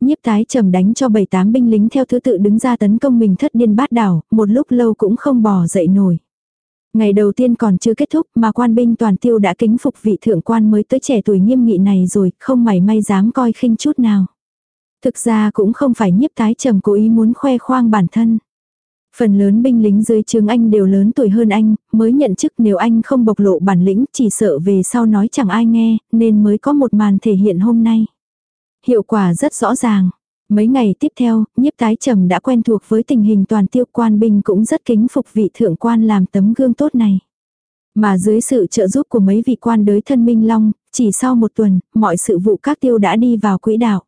Nhiếp tái trầm đánh cho 7-8 binh lính theo thứ tự đứng ra tấn công mình thất điên bát đảo, một lúc lâu cũng không bò dậy nổi. Ngày đầu tiên còn chưa kết thúc mà quan binh toàn tiêu đã kính phục vị thượng quan mới tới trẻ tuổi nghiêm nghị này rồi, không mảy may dám coi khinh chút nào. Thực ra cũng không phải nhiếp tái trầm cố ý muốn khoe khoang bản thân. Phần lớn binh lính dưới trướng anh đều lớn tuổi hơn anh, mới nhận chức nếu anh không bộc lộ bản lĩnh chỉ sợ về sau nói chẳng ai nghe, nên mới có một màn thể hiện hôm nay. Hiệu quả rất rõ ràng. Mấy ngày tiếp theo, nhiếp tái trầm đã quen thuộc với tình hình toàn tiêu quan binh cũng rất kính phục vị thượng quan làm tấm gương tốt này. Mà dưới sự trợ giúp của mấy vị quan đới thân Minh Long, chỉ sau một tuần, mọi sự vụ các tiêu đã đi vào quỹ đạo.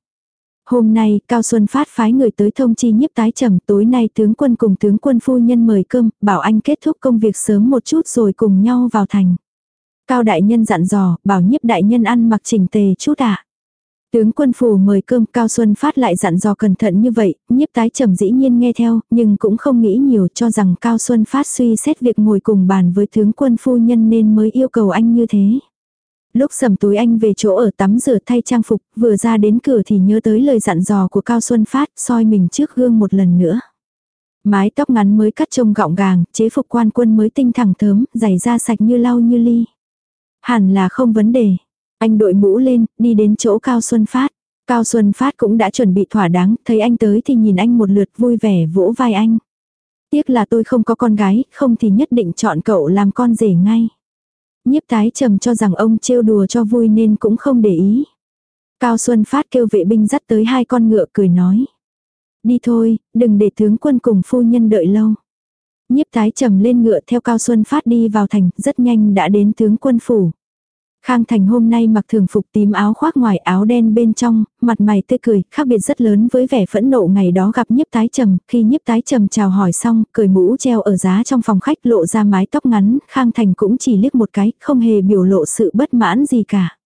Hôm nay, Cao Xuân Phát phái người tới thông chi nhiếp tái trầm tối nay tướng quân cùng tướng quân phu nhân mời cơm, bảo anh kết thúc công việc sớm một chút rồi cùng nhau vào thành. Cao đại nhân dặn dò, bảo nhiếp đại nhân ăn mặc chỉnh tề chút ạ. Tướng quân phủ mời cơm Cao Xuân Phát lại dặn dò cẩn thận như vậy, nhiếp tái trầm dĩ nhiên nghe theo, nhưng cũng không nghĩ nhiều cho rằng Cao Xuân Phát suy xét việc ngồi cùng bàn với tướng quân phu nhân nên mới yêu cầu anh như thế. Lúc sầm túi anh về chỗ ở tắm rửa thay trang phục, vừa ra đến cửa thì nhớ tới lời dặn dò của Cao Xuân Phát, soi mình trước gương một lần nữa. Mái tóc ngắn mới cắt trông gọng gàng, chế phục quan quân mới tinh thẳng thớm, giày da sạch như lau như ly. Hẳn là không vấn đề. Anh đội mũ lên, đi đến chỗ Cao Xuân Phát. Cao Xuân Phát cũng đã chuẩn bị thỏa đáng, thấy anh tới thì nhìn anh một lượt vui vẻ vỗ vai anh. Tiếc là tôi không có con gái, không thì nhất định chọn cậu làm con rể ngay. Nhiếp tái trầm cho rằng ông trêu đùa cho vui nên cũng không để ý. Cao Xuân Phát kêu vệ binh dắt tới hai con ngựa cười nói. Đi thôi, đừng để tướng quân cùng phu nhân đợi lâu. Nhiếp tái trầm lên ngựa theo Cao Xuân Phát đi vào thành, rất nhanh đã đến tướng quân phủ. Khang Thành hôm nay mặc thường phục tím áo khoác ngoài áo đen bên trong, mặt mày tươi cười, khác biệt rất lớn với vẻ phẫn nộ ngày đó gặp nhiếp tái trầm, khi nhiếp tái trầm chào hỏi xong, cười mũ treo ở giá trong phòng khách lộ ra mái tóc ngắn, Khang Thành cũng chỉ liếc một cái, không hề biểu lộ sự bất mãn gì cả.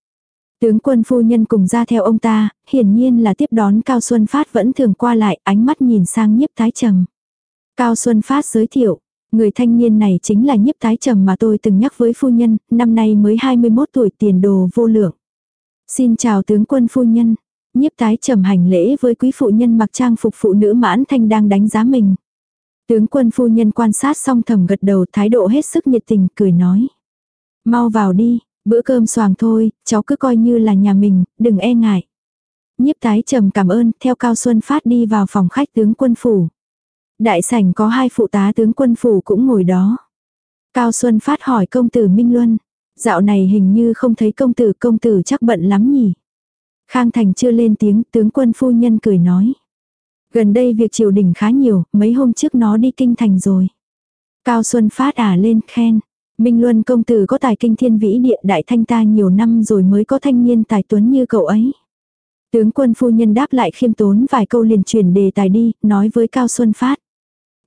Tướng quân phu nhân cùng ra theo ông ta, hiển nhiên là tiếp đón Cao Xuân Phát vẫn thường qua lại, ánh mắt nhìn sang nhiếp tái trầm. Cao Xuân Phát giới thiệu, người thanh niên này chính là nhiếp tái trầm mà tôi từng nhắc với phu nhân, năm nay mới 21 tuổi tiền đồ vô lượng. Xin chào tướng quân phu nhân, nhiếp tái trầm hành lễ với quý phụ nhân mặc trang phục phụ nữ mãn thanh đang đánh giá mình. Tướng quân phu nhân quan sát xong thầm gật đầu thái độ hết sức nhiệt tình, cười nói. Mau vào đi, bữa cơm xoàng thôi, cháu cứ coi như là nhà mình, đừng e ngại. Nhiếp tái trầm cảm ơn, theo Cao Xuân Phát đi vào phòng khách tướng quân phủ. Đại sảnh có hai phụ tá tướng quân phủ cũng ngồi đó. Cao Xuân Phát hỏi công tử Minh Luân. Dạo này hình như không thấy công tử, công tử chắc bận lắm nhỉ. Khang Thành chưa lên tiếng, tướng quân phu nhân cười nói. Gần đây việc triều đình khá nhiều, mấy hôm trước nó đi kinh thành rồi. Cao Xuân Phát ả lên khen. Minh Luân công tử có tài kinh thiên vĩ địa đại thanh ta nhiều năm rồi mới có thanh niên tài tuấn như cậu ấy. Tướng quân phu nhân đáp lại khiêm tốn vài câu liền chuyển đề tài đi, nói với Cao Xuân Phát.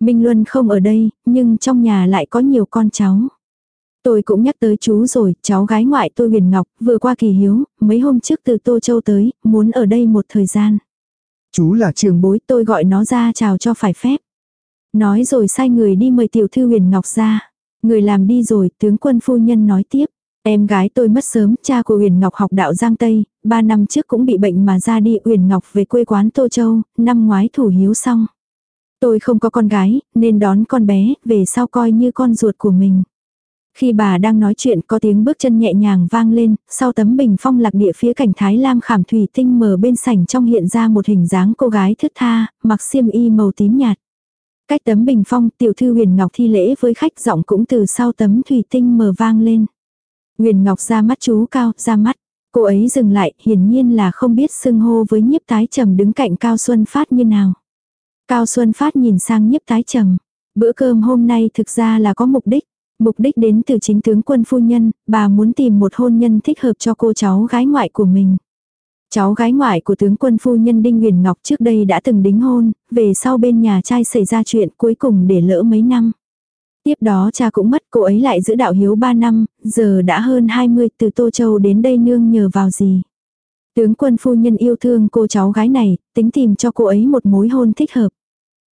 Minh Luân không ở đây, nhưng trong nhà lại có nhiều con cháu. Tôi cũng nhắc tới chú rồi, cháu gái ngoại tôi Huyền Ngọc, vừa qua kỳ hiếu, mấy hôm trước từ Tô Châu tới, muốn ở đây một thời gian. Chú là trường bối tôi gọi nó ra chào cho phải phép. Nói rồi sai người đi mời tiểu thư Huyền Ngọc ra. Người làm đi rồi, tướng quân phu nhân nói tiếp. Em gái tôi mất sớm, cha của Huyền Ngọc học đạo Giang Tây, ba năm trước cũng bị bệnh mà ra đi Huyền Ngọc về quê quán Tô Châu, năm ngoái thủ hiếu xong. Tôi không có con gái, nên đón con bé, về sau coi như con ruột của mình. Khi bà đang nói chuyện có tiếng bước chân nhẹ nhàng vang lên, sau tấm bình phong lạc địa phía cảnh thái lam khảm thủy tinh mờ bên sảnh trong hiện ra một hình dáng cô gái thướt tha, mặc xiêm y màu tím nhạt. Cách tấm bình phong tiểu thư huyền ngọc thi lễ với khách giọng cũng từ sau tấm thủy tinh mờ vang lên. Huyền ngọc ra mắt chú cao, ra mắt. Cô ấy dừng lại, hiển nhiên là không biết xưng hô với nhiếp tái trầm đứng cạnh cao xuân phát như nào. Cao Xuân Phát nhìn sang nhiếp tái trầm. Bữa cơm hôm nay thực ra là có mục đích. Mục đích đến từ chính tướng quân phu nhân, bà muốn tìm một hôn nhân thích hợp cho cô cháu gái ngoại của mình. Cháu gái ngoại của tướng quân phu nhân Đinh Huyền Ngọc trước đây đã từng đính hôn, về sau bên nhà trai xảy ra chuyện cuối cùng để lỡ mấy năm. Tiếp đó cha cũng mất cô ấy lại giữ đạo hiếu 3 năm, giờ đã hơn 20 từ Tô Châu đến đây nương nhờ vào gì. Tướng quân phu nhân yêu thương cô cháu gái này, tính tìm cho cô ấy một mối hôn thích hợp.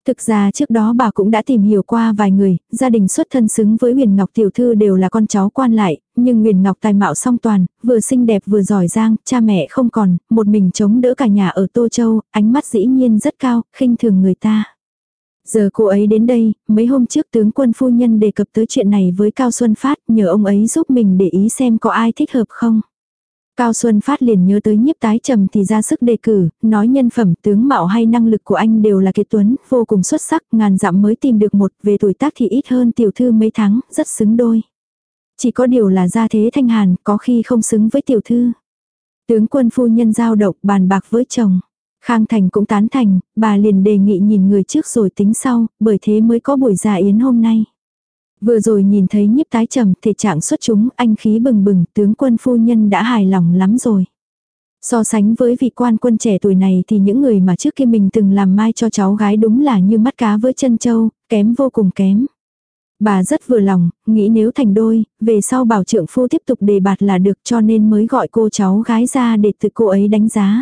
Thực ra trước đó bà cũng đã tìm hiểu qua vài người, gia đình xuất thân xứng với Huyền Ngọc tiểu thư đều là con cháu quan lại, nhưng Huyền Ngọc tài mạo song toàn, vừa xinh đẹp vừa giỏi giang, cha mẹ không còn, một mình chống đỡ cả nhà ở Tô Châu, ánh mắt dĩ nhiên rất cao, khinh thường người ta. Giờ cô ấy đến đây, mấy hôm trước tướng quân phu nhân đề cập tới chuyện này với Cao Xuân Phát, nhờ ông ấy giúp mình để ý xem có ai thích hợp không. Cao Xuân Phát liền nhớ tới nhiếp tái trầm thì ra sức đề cử, nói nhân phẩm tướng mạo hay năng lực của anh đều là kiệt tuấn, vô cùng xuất sắc, ngàn dặm mới tìm được một, về tuổi tác thì ít hơn tiểu thư mấy tháng, rất xứng đôi. Chỉ có điều là gia thế thanh hàn, có khi không xứng với tiểu thư. Tướng quân phu nhân giao động bàn bạc với chồng. Khang Thành cũng tán thành, bà liền đề nghị nhìn người trước rồi tính sau, bởi thế mới có buổi dạ yến hôm nay. Vừa rồi nhìn thấy nhiếp tái trầm, thể trạng xuất chúng, anh khí bừng bừng, tướng quân phu nhân đã hài lòng lắm rồi. So sánh với vị quan quân trẻ tuổi này thì những người mà trước kia mình từng làm mai cho cháu gái đúng là như mắt cá với chân châu, kém vô cùng kém. Bà rất vừa lòng, nghĩ nếu thành đôi, về sau bảo trưởng phu tiếp tục đề bạt là được cho nên mới gọi cô cháu gái ra để tự cô ấy đánh giá.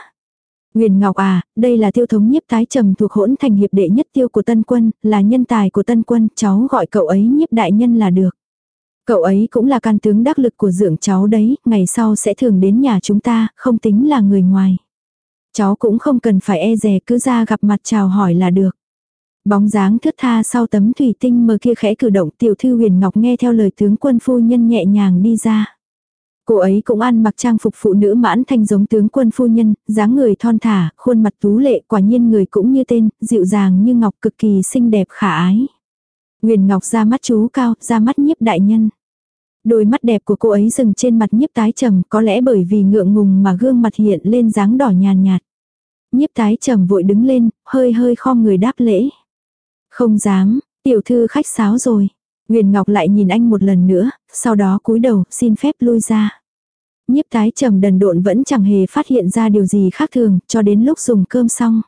Nguyền Ngọc à, đây là tiêu thống nhiếp tái trầm thuộc hỗn thành hiệp đệ nhất tiêu của tân quân, là nhân tài của tân quân, cháu gọi cậu ấy nhiếp đại nhân là được. Cậu ấy cũng là can tướng đắc lực của dưỡng cháu đấy, ngày sau sẽ thường đến nhà chúng ta, không tính là người ngoài. Cháu cũng không cần phải e dè cứ ra gặp mặt chào hỏi là được. Bóng dáng thướt tha sau tấm thủy tinh mờ kia khẽ cử động tiểu thư huyền ngọc nghe theo lời tướng quân phu nhân nhẹ nhàng đi ra. Cô ấy cũng ăn mặc trang phục phụ nữ mãn thanh giống tướng quân phu nhân, dáng người thon thả, khuôn mặt tú lệ, quả nhiên người cũng như tên, dịu dàng như ngọc cực kỳ xinh đẹp khả ái. Nguyền Ngọc ra mắt chú cao, ra mắt nhiếp đại nhân. Đôi mắt đẹp của cô ấy dừng trên mặt nhiếp tái trầm, có lẽ bởi vì ngượng ngùng mà gương mặt hiện lên dáng đỏ nhàn nhạt. Nhiếp tái trầm vội đứng lên, hơi hơi khom người đáp lễ. Không dám, tiểu thư khách sáo rồi. Nguyền Ngọc lại nhìn anh một lần nữa, sau đó cúi đầu, xin phép lui ra. Nhiếp tái trầm đần độn vẫn chẳng hề phát hiện ra điều gì khác thường, cho đến lúc dùng cơm xong.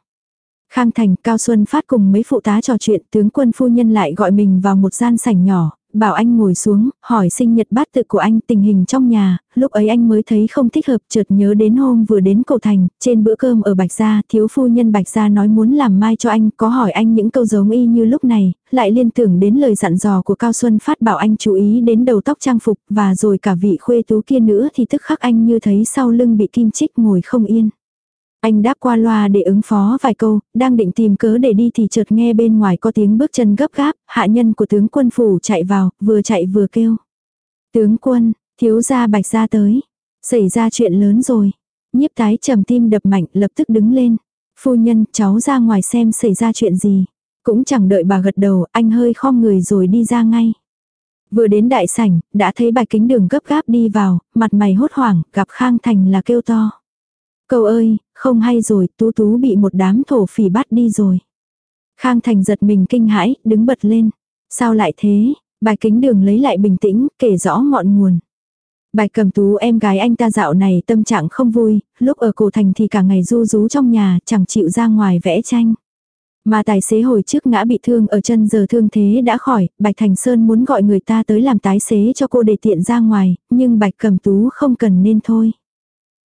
Khang Thành, Cao Xuân Phát cùng mấy phụ tá trò chuyện, tướng quân phu nhân lại gọi mình vào một gian sảnh nhỏ, bảo anh ngồi xuống, hỏi sinh nhật bát tự của anh tình hình trong nhà, lúc ấy anh mới thấy không thích hợp chợt nhớ đến hôm vừa đến cầu thành, trên bữa cơm ở Bạch Gia, thiếu phu nhân Bạch Gia nói muốn làm mai cho anh, có hỏi anh những câu giống y như lúc này, lại liên tưởng đến lời dặn dò của Cao Xuân Phát bảo anh chú ý đến đầu tóc trang phục, và rồi cả vị khuê tú kia nữa thì tức khắc anh như thấy sau lưng bị kim chích ngồi không yên. Anh đáp qua loa để ứng phó vài câu, đang định tìm cớ để đi thì chợt nghe bên ngoài có tiếng bước chân gấp gáp, hạ nhân của tướng quân phủ chạy vào, vừa chạy vừa kêu. Tướng quân, thiếu gia bạch ra tới. Xảy ra chuyện lớn rồi. Nhiếp tái trầm tim đập mạnh lập tức đứng lên. Phu nhân, cháu ra ngoài xem xảy ra chuyện gì. Cũng chẳng đợi bà gật đầu, anh hơi khom người rồi đi ra ngay. Vừa đến đại sảnh, đã thấy bạch kính đường gấp gáp đi vào, mặt mày hốt hoảng, gặp Khang Thành là kêu to. Cầu ơi, không hay rồi, tú tú bị một đám thổ phỉ bắt đi rồi. Khang Thành giật mình kinh hãi, đứng bật lên. Sao lại thế? Bài kính đường lấy lại bình tĩnh, kể rõ ngọn nguồn. Bài cầm tú em gái anh ta dạo này tâm trạng không vui, lúc ở cổ thành thì cả ngày du rú trong nhà, chẳng chịu ra ngoài vẽ tranh. Mà tài xế hồi trước ngã bị thương ở chân giờ thương thế đã khỏi, Bạch Thành Sơn muốn gọi người ta tới làm tái xế cho cô để tiện ra ngoài, nhưng Bạch cầm tú không cần nên thôi.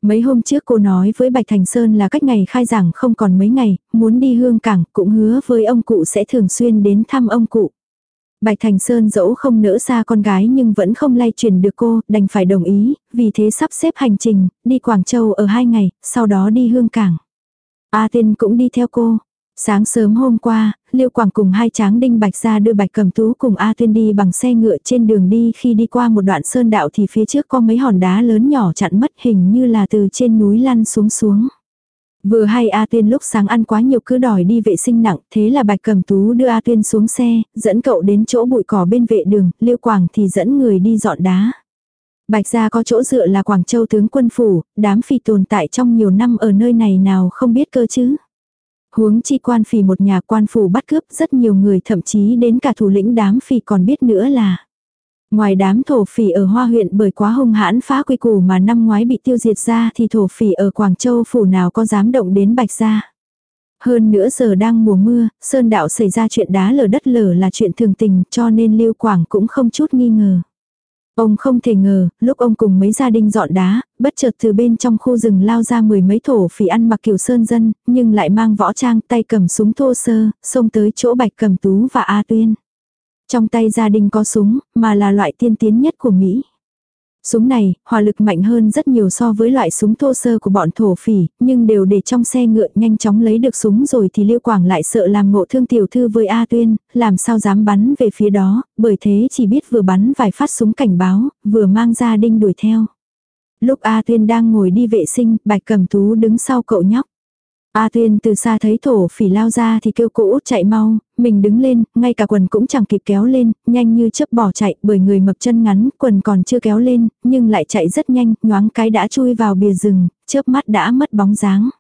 Mấy hôm trước cô nói với Bạch Thành Sơn là cách ngày khai giảng không còn mấy ngày, muốn đi hương cảng, cũng hứa với ông cụ sẽ thường xuyên đến thăm ông cụ. Bạch Thành Sơn dẫu không nỡ xa con gái nhưng vẫn không lay chuyển được cô, đành phải đồng ý, vì thế sắp xếp hành trình, đi Quảng Châu ở hai ngày, sau đó đi hương cảng. A Tiên cũng đi theo cô, Sáng sớm hôm qua, Liêu Quảng cùng hai tráng đinh bạch ra đưa bạch cầm tú cùng A Tuyên đi bằng xe ngựa trên đường đi khi đi qua một đoạn sơn đạo thì phía trước có mấy hòn đá lớn nhỏ chặn mất hình như là từ trên núi lăn xuống xuống. Vừa hay A Tuyên lúc sáng ăn quá nhiều cứ đòi đi vệ sinh nặng, thế là Bạch Cầm Tú đưa A Tuyên xuống xe, dẫn cậu đến chỗ bụi cỏ bên vệ đường, Liêu Quảng thì dẫn người đi dọn đá. Bạch gia có chỗ dựa là Quảng Châu tướng quân phủ, đám phi tồn tại trong nhiều năm ở nơi này nào không biết cơ chứ. Huống chi quan phì một nhà quan phủ bắt cướp rất nhiều người thậm chí đến cả thủ lĩnh đám phì còn biết nữa là. Ngoài đám thổ phỉ ở Hoa huyện bởi quá hung hãn phá quy củ mà năm ngoái bị tiêu diệt ra thì thổ phỉ ở Quảng Châu phủ nào có dám động đến Bạch Gia. Hơn nữa giờ đang mùa mưa, Sơn Đạo xảy ra chuyện đá lở đất lở là chuyện thường tình cho nên Lưu Quảng cũng không chút nghi ngờ. Ông không thể ngờ, lúc ông cùng mấy gia đình dọn đá, bất chợt từ bên trong khu rừng lao ra mười mấy thổ phỉ ăn mặc kiểu sơn dân, nhưng lại mang võ trang tay cầm súng thô sơ, xông tới chỗ bạch cầm tú và A tuyên. Trong tay gia đình có súng, mà là loại tiên tiến nhất của Mỹ. Súng này, hỏa lực mạnh hơn rất nhiều so với loại súng thô sơ của bọn thổ phỉ, nhưng đều để trong xe ngựa nhanh chóng lấy được súng rồi thì Liêu Quảng lại sợ làm ngộ thương tiểu thư với A Tuyên, làm sao dám bắn về phía đó, bởi thế chỉ biết vừa bắn vài phát súng cảnh báo, vừa mang ra đinh đuổi theo. Lúc A Tuyên đang ngồi đi vệ sinh, Bạch Cẩm Tú đứng sau cậu nhóc. A Tuyên từ xa thấy thổ phỉ lao ra thì kêu cô út chạy mau, mình đứng lên, ngay cả quần cũng chẳng kịp kéo lên, nhanh như chớp bỏ chạy bởi người mập chân ngắn, quần còn chưa kéo lên, nhưng lại chạy rất nhanh, nhoáng cái đã chui vào bìa rừng, chớp mắt đã mất bóng dáng.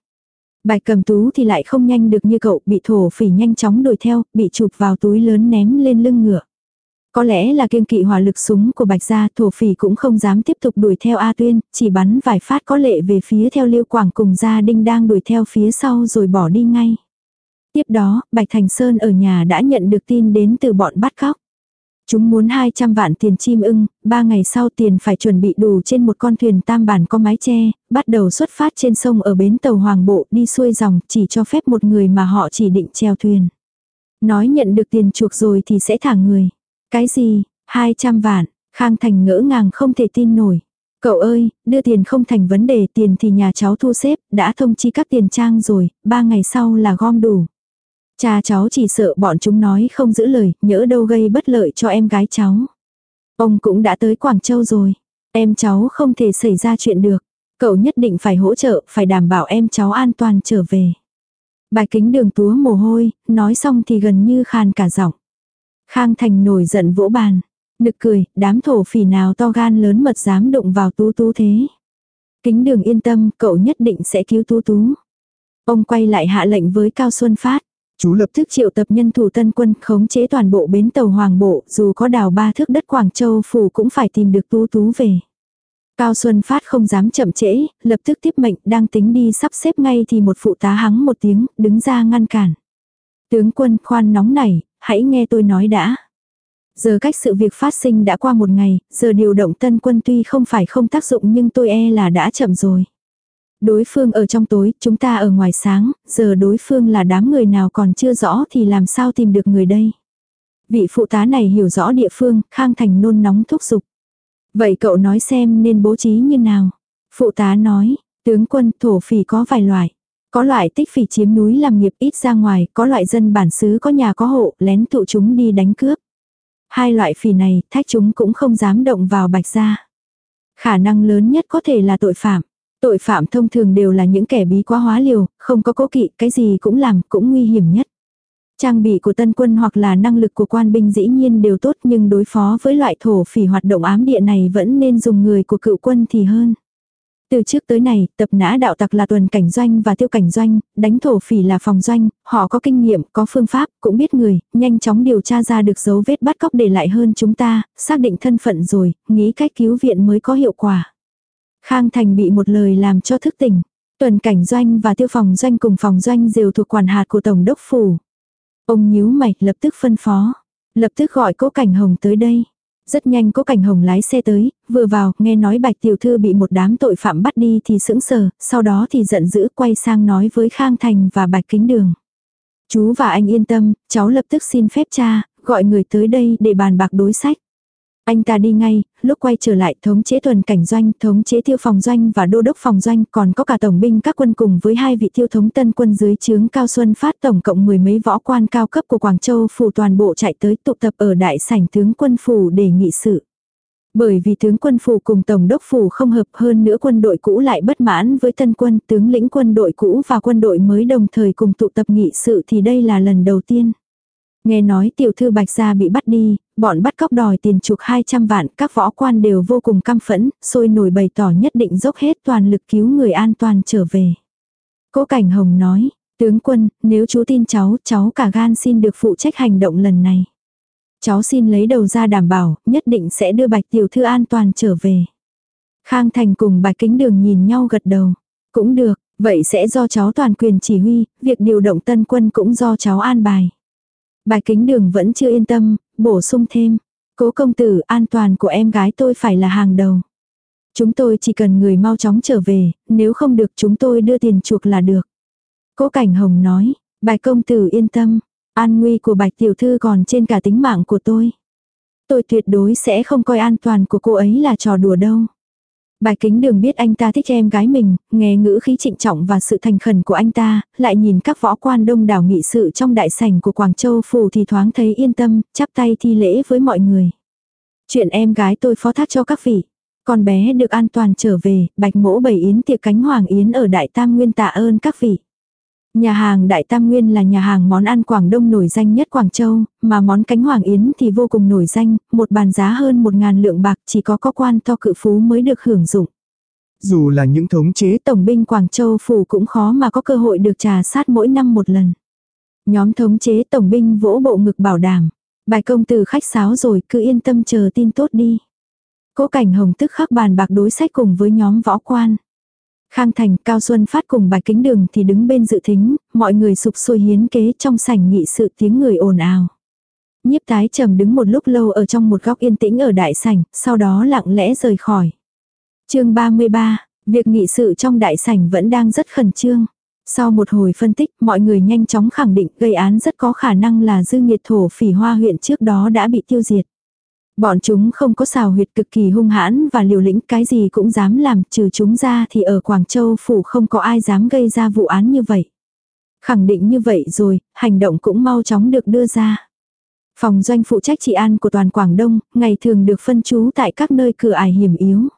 Bạch cầm tú thì lại không nhanh được như cậu, bị thổ phỉ nhanh chóng đuổi theo, bị chụp vào túi lớn ném lên lưng ngựa. Có lẽ là kiêng kỵ hỏa lực súng của Bạch Gia, thổ phỉ cũng không dám tiếp tục đuổi theo A Tuyên, chỉ bắn vài phát có lệ về phía theo Liêu Quảng cùng Gia Đinh đang đuổi theo phía sau rồi bỏ đi ngay. Tiếp đó, Bạch Thành Sơn ở nhà đã nhận được tin đến từ bọn bắt cóc. Chúng muốn 200 vạn tiền chim ưng, ba ngày sau tiền phải chuẩn bị đủ trên một con thuyền tam bản có mái che, bắt đầu xuất phát trên sông ở bến tàu Hoàng Bộ đi xuôi dòng chỉ cho phép một người mà họ chỉ định treo thuyền. Nói nhận được tiền chuộc rồi thì sẽ thả người. Cái gì, 200 vạn, Khang Thành ngỡ ngàng không thể tin nổi. Cậu ơi, đưa tiền không thành vấn đề, tiền thì nhà cháu thu xếp, đã thông chi các tiền trang rồi, ba ngày sau là gom đủ. Cha cháu chỉ sợ bọn chúng nói không giữ lời, nhỡ đâu gây bất lợi cho em gái cháu. Ông cũng đã tới Quảng Châu rồi. Em cháu không thể xảy ra chuyện được. Cậu nhất định phải hỗ trợ, phải đảm bảo em cháu an toàn trở về. Bài kính đường túa mồ hôi, nói xong thì gần như khàn cả giọng. Khang Thành nổi giận vỗ bàn. Nực cười, đám thổ phỉ nào to gan lớn mật dám đụng vào tú tú thế. Kính đường yên tâm, cậu nhất định sẽ cứu tú tú. Ông quay lại hạ lệnh với Cao Xuân Phát. Chú lập tức triệu tập nhân thủ tân quân khống chế toàn bộ bến tàu Hoàng Bộ, dù có đào ba thước đất Quảng Châu phủ cũng phải tìm được tú tú về. Cao Xuân Phát không dám chậm trễ, lập tức tiếp mệnh đang tính đi sắp xếp ngay thì một phụ tá hắng một tiếng, đứng ra ngăn cản. Tướng quân khoan nóng này, hãy nghe tôi nói đã. Giờ cách sự việc phát sinh đã qua một ngày, giờ điều động tân quân tuy không phải không tác dụng nhưng tôi e là đã chậm rồi. Đối phương ở trong tối, chúng ta ở ngoài sáng, giờ đối phương là đám người nào còn chưa rõ thì làm sao tìm được người đây. Vị phụ tá này hiểu rõ địa phương, Khang Thành nôn nóng thúc giục. Vậy cậu nói xem nên bố trí như nào? Phụ tá nói, tướng quân thổ phỉ có vài loại. Có loại tích phỉ chiếm núi làm nghiệp ít ra ngoài, có loại dân bản xứ có nhà có hộ, lén tụ chúng đi đánh cướp. Hai loại phỉ này, thách chúng cũng không dám động vào bạch gia. Khả năng lớn nhất có thể là tội phạm. Tội phạm thông thường đều là những kẻ bí quá hóa liều, không có cố kỵ, cái gì cũng làm, cũng nguy hiểm nhất. Trang bị của tân quân hoặc là năng lực của quan binh dĩ nhiên đều tốt nhưng đối phó với loại thổ phỉ hoạt động ám địa này vẫn nên dùng người của cựu quân thì hơn. Từ trước tới này, tập nã đạo tặc là tuần cảnh doanh và tiêu cảnh doanh, đánh thổ phỉ là phòng doanh, họ có kinh nghiệm, có phương pháp, cũng biết người, nhanh chóng điều tra ra được dấu vết bắt cóc để lại hơn chúng ta, xác định thân phận rồi, nghĩ cách cứu viện mới có hiệu quả. Khang Thành bị một lời làm cho thức tỉnh. Tuần cảnh doanh và tiêu phòng doanh cùng phòng doanh đều thuộc quản hạt của Tổng đốc Phủ. Ông nhíu mày lập tức phân phó. Lập tức gọi cố cảnh hồng tới đây. Rất nhanh có cảnh hồng lái xe tới, vừa vào, nghe nói bạch tiểu thư bị một đám tội phạm bắt đi thì sững sờ, sau đó thì giận dữ quay sang nói với Khang Thành và bạch kính đường. Chú và anh yên tâm, cháu lập tức xin phép cha, gọi người tới đây để bàn bạc đối sách. Anh ta đi ngay, lúc quay trở lại thống chế tuần cảnh doanh, thống chế tiêu phòng doanh và đô đốc phòng doanh, còn có cả tổng binh các quân cùng với hai vị tiêu thống tân quân dưới trướng Cao Xuân Phát tổng cộng mười mấy võ quan cao cấp của Quảng Châu phủ toàn bộ chạy tới tụ tập ở đại sảnh tướng quân phủ để nghị sự. Bởi vì tướng quân phủ cùng tổng đốc phủ không hợp hơn nữa quân đội cũ lại bất mãn với tân quân, tướng lĩnh quân đội cũ và quân đội mới đồng thời cùng tụ tập nghị sự thì đây là lần đầu tiên. Nghe nói tiểu thư Bạch Gia bị bắt đi, bọn bắt cóc đòi tiền chuộc 200 vạn, các võ quan đều vô cùng căm phẫn, sôi nổi bày tỏ nhất định dốc hết toàn lực cứu người an toàn trở về. Cố Cảnh Hồng nói, tướng quân, nếu chú tin cháu, cháu cả gan xin được phụ trách hành động lần này. Cháu xin lấy đầu ra đảm bảo, nhất định sẽ đưa Bạch Tiểu Thư an toàn trở về. Khang Thành cùng Bạch Kính Đường nhìn nhau gật đầu. Cũng được, vậy sẽ do cháu toàn quyền chỉ huy, việc điều động tân quân cũng do cháu an bài. Bài kính đường vẫn chưa yên tâm, bổ sung thêm. Cố công tử an toàn của em gái tôi phải là hàng đầu. Chúng tôi chỉ cần người mau chóng trở về, nếu không được chúng tôi đưa tiền chuộc là được. Cố Cảnh Hồng nói, bài công tử yên tâm, an nguy của bạch tiểu thư còn trên cả tính mạng của tôi. Tôi tuyệt đối sẽ không coi an toàn của cô ấy là trò đùa đâu. Bài kính đường biết anh ta thích em gái mình, nghe ngữ khí trịnh trọng và sự thành khẩn của anh ta, lại nhìn các võ quan đông đảo nghị sự trong đại sảnh của Quảng Châu Phủ thì thoáng thấy yên tâm, chắp tay thi lễ với mọi người. Chuyện em gái tôi phó thác cho các vị. Con bé được an toàn trở về, bạch mỗ bày yến tiệc cánh hoàng yến ở Đại Tam Nguyên tạ ơn các vị. Nhà hàng Đại Tam Nguyên là nhà hàng món ăn Quảng Đông nổi danh nhất Quảng Châu, mà món cánh hoàng yến thì vô cùng nổi danh, một bàn giá hơn một ngàn lượng bạc chỉ có có quan to cự phú mới được hưởng dụng. Dù là những thống chế tổng binh Quảng Châu phủ cũng khó mà có cơ hội được trà sát mỗi năm một lần. Nhóm thống chế tổng binh vỗ bộ ngực bảo đảm. Bài công tử khách sáo rồi cứ yên tâm chờ tin tốt đi. Cố cảnh hồng tức khắc bàn bạc đối sách cùng với nhóm võ quan. Khang Thành, Cao Xuân Phát cùng bài kính đường thì đứng bên dự thính, mọi người sụp sôi hiến kế trong sảnh nghị sự tiếng người ồn ào. Nhiếp tái trầm đứng một lúc lâu ở trong một góc yên tĩnh ở đại sảnh, sau đó lặng lẽ rời khỏi. chương 33, việc nghị sự trong đại sảnh vẫn đang rất khẩn trương. Sau một hồi phân tích, mọi người nhanh chóng khẳng định gây án rất có khả năng là dư nghiệt thổ phỉ hoa huyện trước đó đã bị tiêu diệt. Bọn chúng không có xào huyệt cực kỳ hung hãn và liều lĩnh cái gì cũng dám làm trừ chúng ra thì ở Quảng Châu phủ không có ai dám gây ra vụ án như vậy. Khẳng định như vậy rồi, hành động cũng mau chóng được đưa ra. Phòng doanh phụ trách trị an của toàn Quảng Đông, ngày thường được phân chú tại các nơi cửa ải hiểm yếu.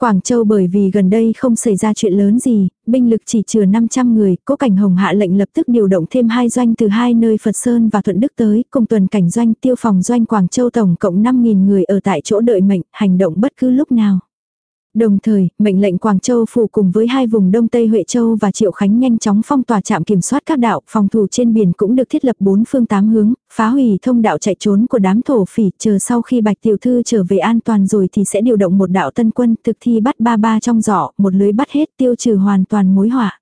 Quảng Châu bởi vì gần đây không xảy ra chuyện lớn gì, binh lực chỉ chừa 500 người, Cố Cảnh Hồng hạ lệnh lập tức điều động thêm hai doanh từ hai nơi Phật Sơn và Thuận Đức tới, cùng tuần cảnh doanh tiêu phòng doanh Quảng Châu tổng cộng 5.000 người ở tại chỗ đợi mệnh, hành động bất cứ lúc nào. Đồng thời, mệnh lệnh Quảng Châu phủ cùng với hai vùng Đông Tây Huệ Châu và Triệu Khánh nhanh chóng phong tỏa trạm kiểm soát các đạo, phòng thủ trên biển cũng được thiết lập bốn phương tám hướng, phá hủy thông đạo chạy trốn của đám thổ phỉ, chờ sau khi Bạch Tiểu Thư trở về an toàn rồi thì sẽ điều động một đạo tân quân thực thi bắt ba ba trong giỏ, một lưới bắt hết tiêu trừ hoàn toàn mối họa.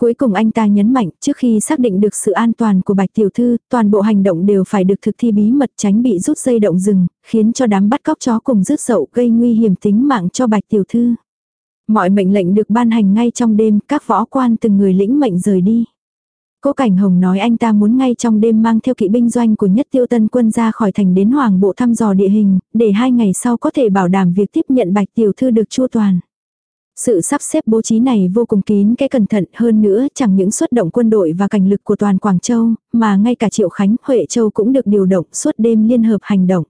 Cuối cùng anh ta nhấn mạnh, trước khi xác định được sự an toàn của Bạch Tiểu Thư, toàn bộ hành động đều phải được thực thi bí mật tránh bị rút dây động rừng, khiến cho đám bắt cóc chó cùng rứt dậu gây nguy hiểm tính mạng cho Bạch Tiểu Thư. Mọi mệnh lệnh được ban hành ngay trong đêm, các võ quan từng người lĩnh mệnh rời đi. Cố Cảnh Hồng nói anh ta muốn ngay trong đêm mang theo kỵ binh doanh của nhất tiêu tân quân ra khỏi thành đến hoàng bộ thăm dò địa hình, để hai ngày sau có thể bảo đảm việc tiếp nhận Bạch Tiểu Thư được chua toàn. Sự sắp xếp bố trí này vô cùng kín cái cẩn thận hơn nữa chẳng những xuất động quân đội và cảnh lực của toàn Quảng Châu, mà ngay cả Triệu Khánh, Huệ Châu cũng được điều động suốt đêm liên hợp hành động.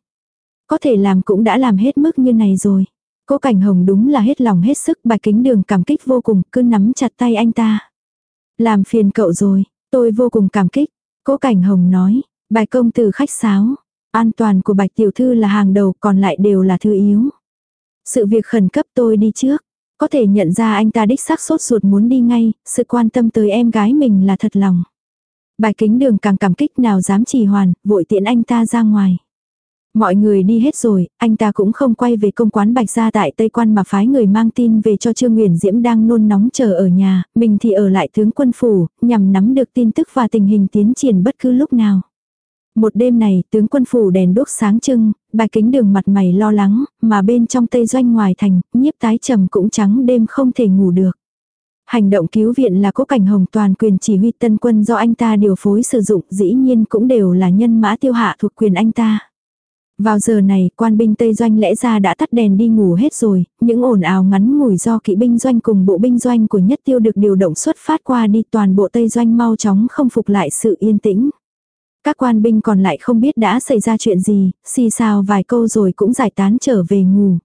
Có thể làm cũng đã làm hết mức như này rồi. Cố Cảnh Hồng đúng là hết lòng hết sức bài kính đường cảm kích vô cùng cứ nắm chặt tay anh ta. Làm phiền cậu rồi, tôi vô cùng cảm kích. Cố Cảnh Hồng nói, bài công từ khách sáo. An toàn của bạch tiểu thư là hàng đầu còn lại đều là thứ yếu. Sự việc khẩn cấp tôi đi trước. Có thể nhận ra anh ta đích xác sốt ruột muốn đi ngay, sự quan tâm tới em gái mình là thật lòng. Bài kính đường càng cảm kích nào dám trì hoàn, vội tiện anh ta ra ngoài. Mọi người đi hết rồi, anh ta cũng không quay về công quán bạch gia tại Tây Quan mà phái người mang tin về cho Trương Nguyễn Diễm đang nôn nóng chờ ở nhà, mình thì ở lại tướng quân phủ, nhằm nắm được tin tức và tình hình tiến triển bất cứ lúc nào. Một đêm này, tướng quân phủ đèn đốt sáng trưng, bài kính đường mặt mày lo lắng, mà bên trong tây doanh ngoài thành, nhiếp tái trầm cũng trắng đêm không thể ngủ được. Hành động cứu viện là cố cảnh hồng toàn quyền chỉ huy tân quân do anh ta điều phối sử dụng dĩ nhiên cũng đều là nhân mã tiêu hạ thuộc quyền anh ta. Vào giờ này, quan binh Tây Doanh lẽ ra đã tắt đèn đi ngủ hết rồi, những ồn ào ngắn ngủi do kỵ binh doanh cùng bộ binh doanh của nhất tiêu được điều động xuất phát qua đi toàn bộ Tây Doanh mau chóng không phục lại sự yên tĩnh. Các quan binh còn lại không biết đã xảy ra chuyện gì, xì xào vài câu rồi cũng giải tán trở về ngủ.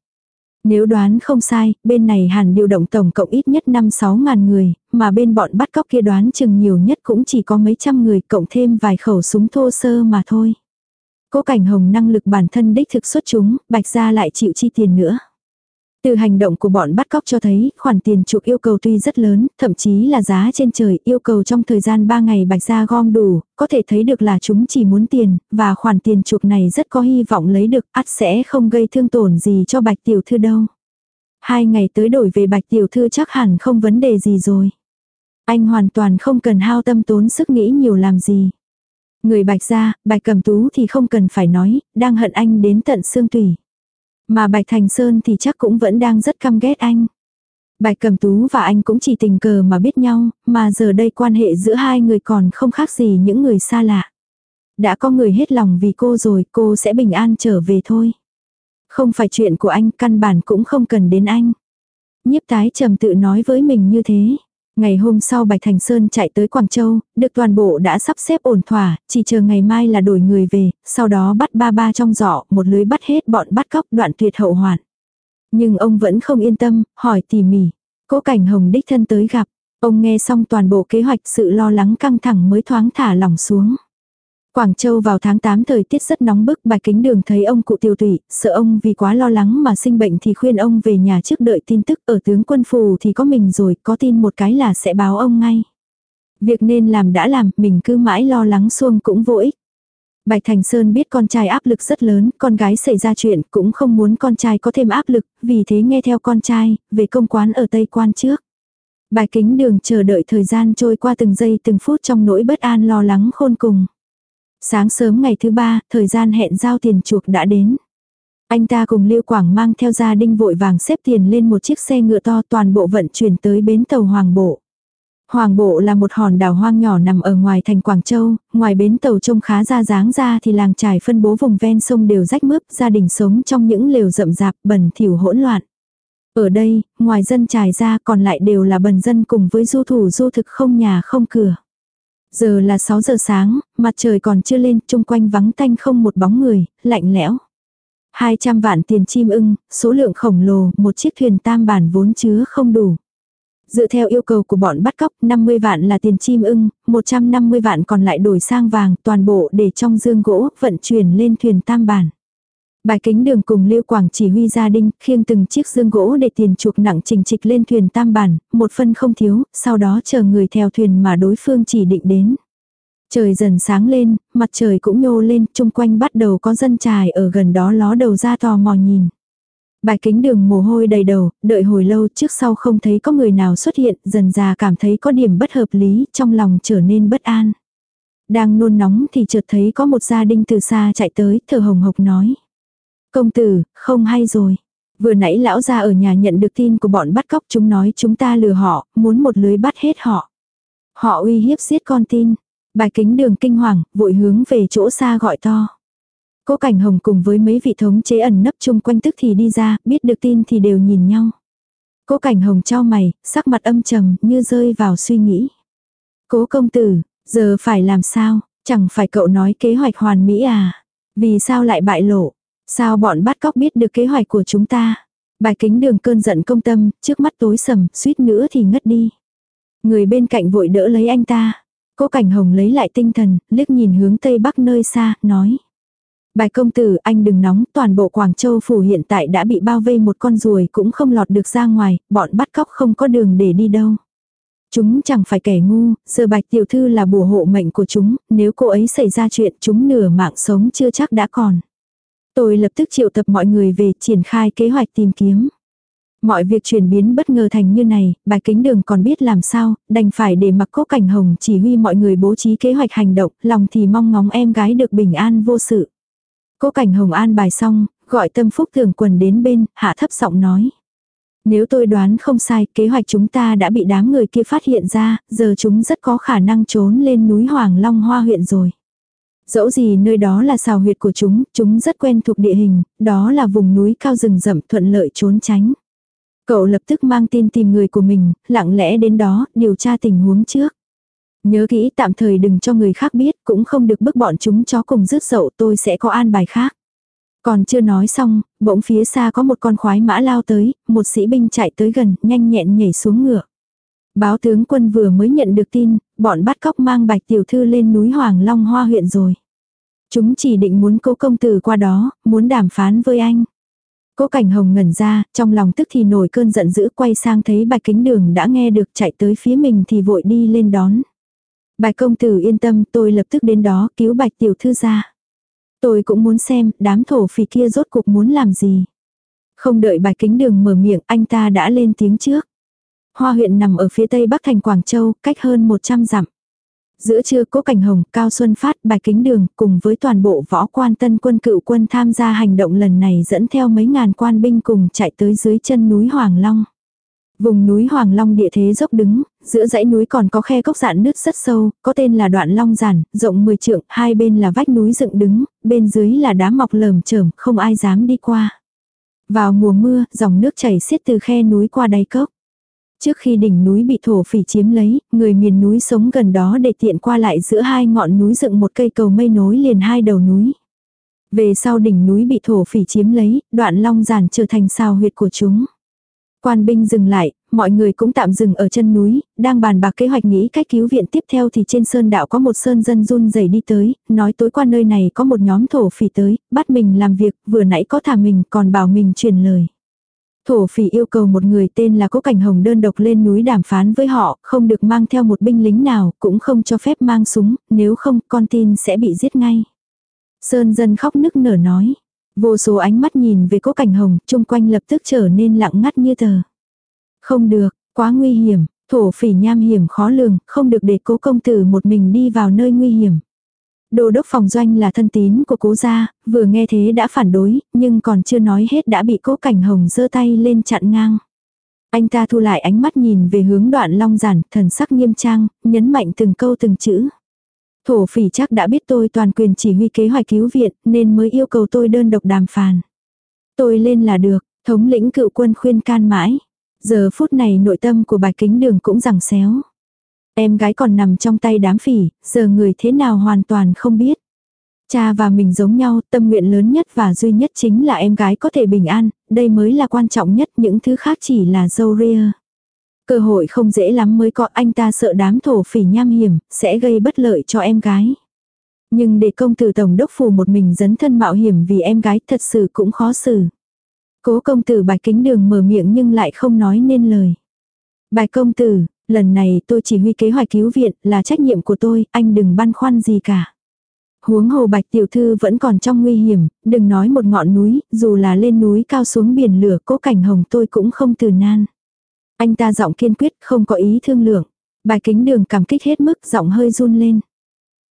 Nếu đoán không sai, bên này hẳn điều động tổng cộng ít nhất 5-6 ngàn người, mà bên bọn bắt cóc kia đoán chừng nhiều nhất cũng chỉ có mấy trăm người cộng thêm vài khẩu súng thô sơ mà thôi. Cố cảnh hồng năng lực bản thân đích thực xuất chúng, bạch ra lại chịu chi tiền nữa. Từ hành động của bọn bắt cóc cho thấy, khoản tiền chuộc yêu cầu tuy rất lớn, thậm chí là giá trên trời, yêu cầu trong thời gian 3 ngày bạch gia gom đủ, có thể thấy được là chúng chỉ muốn tiền, và khoản tiền chuộc này rất có hy vọng lấy được, ắt sẽ không gây thương tổn gì cho bạch tiểu thư đâu. Hai ngày tới đổi về bạch tiểu thư chắc hẳn không vấn đề gì rồi. Anh hoàn toàn không cần hao tâm tốn sức nghĩ nhiều làm gì. Người bạch gia, bạch cầm tú thì không cần phải nói, đang hận anh đến tận xương tủy. Mà Bạch Thành Sơn thì chắc cũng vẫn đang rất căm ghét anh. Bạch cẩm Tú và anh cũng chỉ tình cờ mà biết nhau, mà giờ đây quan hệ giữa hai người còn không khác gì những người xa lạ. Đã có người hết lòng vì cô rồi, cô sẽ bình an trở về thôi. Không phải chuyện của anh, căn bản cũng không cần đến anh. Nhiếp tái trầm tự nói với mình như thế. Ngày hôm sau Bạch Thành Sơn chạy tới Quảng Châu, được toàn bộ đã sắp xếp ổn thỏa, chỉ chờ ngày mai là đổi người về, sau đó bắt ba ba trong giỏ, một lưới bắt hết bọn bắt cóc đoạn tuyệt hậu hoạn. Nhưng ông vẫn không yên tâm, hỏi tỉ mỉ. Cố cảnh hồng đích thân tới gặp, ông nghe xong toàn bộ kế hoạch sự lo lắng căng thẳng mới thoáng thả lỏng xuống. Quảng Châu vào tháng 8 thời tiết rất nóng bức, bạch kính đường thấy ông cụ tiêu tụy, sợ ông vì quá lo lắng mà sinh bệnh thì khuyên ông về nhà trước đợi tin tức ở tướng quân phù thì có mình rồi, có tin một cái là sẽ báo ông ngay. Việc nên làm đã làm, mình cứ mãi lo lắng xuông cũng vô ích. Bạch Thành Sơn biết con trai áp lực rất lớn, con gái xảy ra chuyện cũng không muốn con trai có thêm áp lực, vì thế nghe theo con trai, về công quán ở Tây Quan trước. Bạch kính đường chờ đợi thời gian trôi qua từng giây từng phút trong nỗi bất an lo lắng khôn cùng. Sáng sớm ngày thứ ba, thời gian hẹn giao tiền chuộc đã đến. Anh ta cùng Lưu Quảng mang theo gia đinh vội vàng xếp tiền lên một chiếc xe ngựa to toàn bộ vận chuyển tới bến tàu Hoàng Bộ. Hoàng Bộ là một hòn đảo hoang nhỏ nằm ở ngoài thành Quảng Châu, ngoài bến tàu trông khá ra dáng ra thì làng trải phân bố vùng ven sông đều rách mướp, gia đình sống trong những lều rậm rạp, bẩn thỉu hỗn loạn. Ở đây, ngoài dân trải ra còn lại đều là bần dân cùng với du thủ du thực không nhà không cửa. Giờ là 6 giờ sáng, mặt trời còn chưa lên, chung quanh vắng tanh không một bóng người, lạnh lẽo. 200 vạn tiền chim ưng, số lượng khổng lồ, một chiếc thuyền tam bản vốn chứa không đủ. Dựa theo yêu cầu của bọn bắt cóc, 50 vạn là tiền chim ưng, 150 vạn còn lại đổi sang vàng, toàn bộ để trong dương gỗ, vận chuyển lên thuyền tam bản. Bài kính đường cùng Lưu Quảng chỉ huy gia đình, khiêng từng chiếc dương gỗ để tiền chuộc nặng trình trịch lên thuyền tam bản, một phân không thiếu, sau đó chờ người theo thuyền mà đối phương chỉ định đến. Trời dần sáng lên, mặt trời cũng nhô lên, chung quanh bắt đầu có dân trài ở gần đó ló đầu ra tò mò nhìn. Bài kính đường mồ hôi đầy đầu, đợi hồi lâu trước sau không thấy có người nào xuất hiện, dần già cảm thấy có điểm bất hợp lý, trong lòng trở nên bất an. Đang nôn nóng thì chợt thấy có một gia đình từ xa chạy tới, thở hồng hộc nói. Công tử, không hay rồi. Vừa nãy lão gia ở nhà nhận được tin của bọn bắt cóc chúng nói chúng ta lừa họ, muốn một lưới bắt hết họ. Họ uy hiếp giết con tin. Bài kính đường kinh hoàng, vội hướng về chỗ xa gọi to. Cố Cảnh Hồng cùng với mấy vị thống chế ẩn nấp chung quanh tức thì đi ra, biết được tin thì đều nhìn nhau. Cố Cảnh Hồng trao mày, sắc mặt âm trầm như rơi vào suy nghĩ. Cố công tử, giờ phải làm sao, chẳng phải cậu nói kế hoạch hoàn mỹ à? Vì sao lại bại lộ? Sao bọn bắt cóc biết được kế hoạch của chúng ta? Bài kính đường cơn giận công tâm, trước mắt tối sầm, suýt nữa thì ngất đi. Người bên cạnh vội đỡ lấy anh ta. Cố Cảnh Hồng lấy lại tinh thần, liếc nhìn hướng tây bắc nơi xa, nói. Bài công tử anh đừng nóng, toàn bộ Quảng Châu phủ hiện tại đã bị bao vây một con ruồi cũng không lọt được ra ngoài, bọn bắt cóc không có đường để đi đâu. Chúng chẳng phải kẻ ngu, giờ bạch tiểu thư là bùa hộ mệnh của chúng, nếu cô ấy xảy ra chuyện chúng nửa mạng sống chưa chắc đã còn. Tôi lập tức triệu tập mọi người về triển khai kế hoạch tìm kiếm. Mọi việc chuyển biến bất ngờ thành như này, bài kính đường còn biết làm sao, đành phải để mặc cố cảnh hồng chỉ huy mọi người bố trí kế hoạch hành động, lòng thì mong ngóng em gái được bình an vô sự. Cố cảnh hồng an bài xong, gọi tâm phúc thường quần đến bên, hạ thấp giọng nói. Nếu tôi đoán không sai, kế hoạch chúng ta đã bị đám người kia phát hiện ra, giờ chúng rất có khả năng trốn lên núi Hoàng Long Hoa huyện rồi. Dẫu gì nơi đó là xào huyệt của chúng, chúng rất quen thuộc địa hình, đó là vùng núi cao rừng rậm thuận lợi trốn tránh. Cậu lập tức mang tin tìm người của mình, lặng lẽ đến đó, điều tra tình huống trước. Nhớ kỹ tạm thời đừng cho người khác biết, cũng không được bức bọn chúng chó cùng rứt dậu tôi sẽ có an bài khác. Còn chưa nói xong, bỗng phía xa có một con khoái mã lao tới, một sĩ binh chạy tới gần, nhanh nhẹn nhảy xuống ngựa. Báo tướng quân vừa mới nhận được tin, bọn bắt cóc mang bạch tiểu thư lên núi Hoàng Long Hoa huyện rồi. Chúng chỉ định muốn cố công tử qua đó, muốn đàm phán với anh. Cố cảnh hồng ngẩn ra, trong lòng tức thì nổi cơn giận dữ quay sang thấy bạch kính đường đã nghe được chạy tới phía mình thì vội đi lên đón. Bạch công tử yên tâm tôi lập tức đến đó cứu bạch tiểu thư ra. Tôi cũng muốn xem đám thổ phỉ kia rốt cuộc muốn làm gì. Không đợi bạch kính đường mở miệng anh ta đã lên tiếng trước. Hoa huyện nằm ở phía tây bắc thành Quảng Châu, cách hơn 100 dặm. Giữa trưa Cố Cảnh Hồng, Cao Xuân Phát, Bạch Kính Đường cùng với toàn bộ võ quan tân quân cựu quân tham gia hành động lần này dẫn theo mấy ngàn quan binh cùng chạy tới dưới chân núi Hoàng Long. Vùng núi Hoàng Long địa thế dốc đứng, giữa dãy núi còn có khe cốc dạn nước rất sâu, có tên là đoạn Long Giản, rộng 10 trượng, hai bên là vách núi dựng đứng, bên dưới là đá mọc lởm chởm, không ai dám đi qua. Vào mùa mưa, dòng nước chảy xiết từ khe núi qua đáy cốc. Trước khi đỉnh núi bị thổ phỉ chiếm lấy, người miền núi sống gần đó để tiện qua lại giữa hai ngọn núi dựng một cây cầu mây nối liền hai đầu núi. Về sau đỉnh núi bị thổ phỉ chiếm lấy, đoạn long giản trở thành sao huyệt của chúng. Quan binh dừng lại, mọi người cũng tạm dừng ở chân núi, đang bàn bạc kế hoạch nghĩ cách cứu viện tiếp theo thì trên sơn đạo có một sơn dân run rẩy đi tới, nói tối qua nơi này có một nhóm thổ phỉ tới, bắt mình làm việc, vừa nãy có thả mình còn bảo mình truyền lời. Thổ phỉ yêu cầu một người tên là Cố Cảnh Hồng đơn độc lên núi đàm phán với họ, không được mang theo một binh lính nào, cũng không cho phép mang súng, nếu không con tin sẽ bị giết ngay. Sơn dân khóc nức nở nói. Vô số ánh mắt nhìn về Cố Cảnh Hồng, chung quanh lập tức trở nên lặng ngắt như tờ. Không được, quá nguy hiểm, thổ phỉ nham hiểm khó lường, không được để cố công tử một mình đi vào nơi nguy hiểm. Đô đốc phòng doanh là thân tín của cố gia, vừa nghe thế đã phản đối, nhưng còn chưa nói hết đã bị cố cảnh hồng giơ tay lên chặn ngang. Anh ta thu lại ánh mắt nhìn về hướng đoạn long giản, thần sắc nghiêm trang, nhấn mạnh từng câu từng chữ. Thổ phỉ chắc đã biết tôi toàn quyền chỉ huy kế hoạch cứu viện, nên mới yêu cầu tôi đơn độc đàm phàn. Tôi lên là được, thống lĩnh cựu quân khuyên can mãi. Giờ phút này nội tâm của bài kính đường cũng rằng xéo. Em gái còn nằm trong tay đám phỉ, giờ người thế nào hoàn toàn không biết. Cha và mình giống nhau, tâm nguyện lớn nhất và duy nhất chính là em gái có thể bình an, đây mới là quan trọng nhất, những thứ khác chỉ là dâu ria. Cơ hội không dễ lắm mới có anh ta sợ đám thổ phỉ nham hiểm, sẽ gây bất lợi cho em gái. Nhưng để công tử tổng đốc phủ một mình dấn thân mạo hiểm vì em gái thật sự cũng khó xử. Cố công tử bạch kính đường mở miệng nhưng lại không nói nên lời. Bạch công tử, lần này tôi chỉ huy kế hoạch cứu viện là trách nhiệm của tôi, anh đừng băn khoăn gì cả. Huống hồ bạch tiểu thư vẫn còn trong nguy hiểm, đừng nói một ngọn núi, dù là lên núi cao xuống biển lửa cố cảnh hồng tôi cũng không từ nan. Anh ta giọng kiên quyết không có ý thương lượng. Bài kính đường cảm kích hết mức giọng hơi run lên.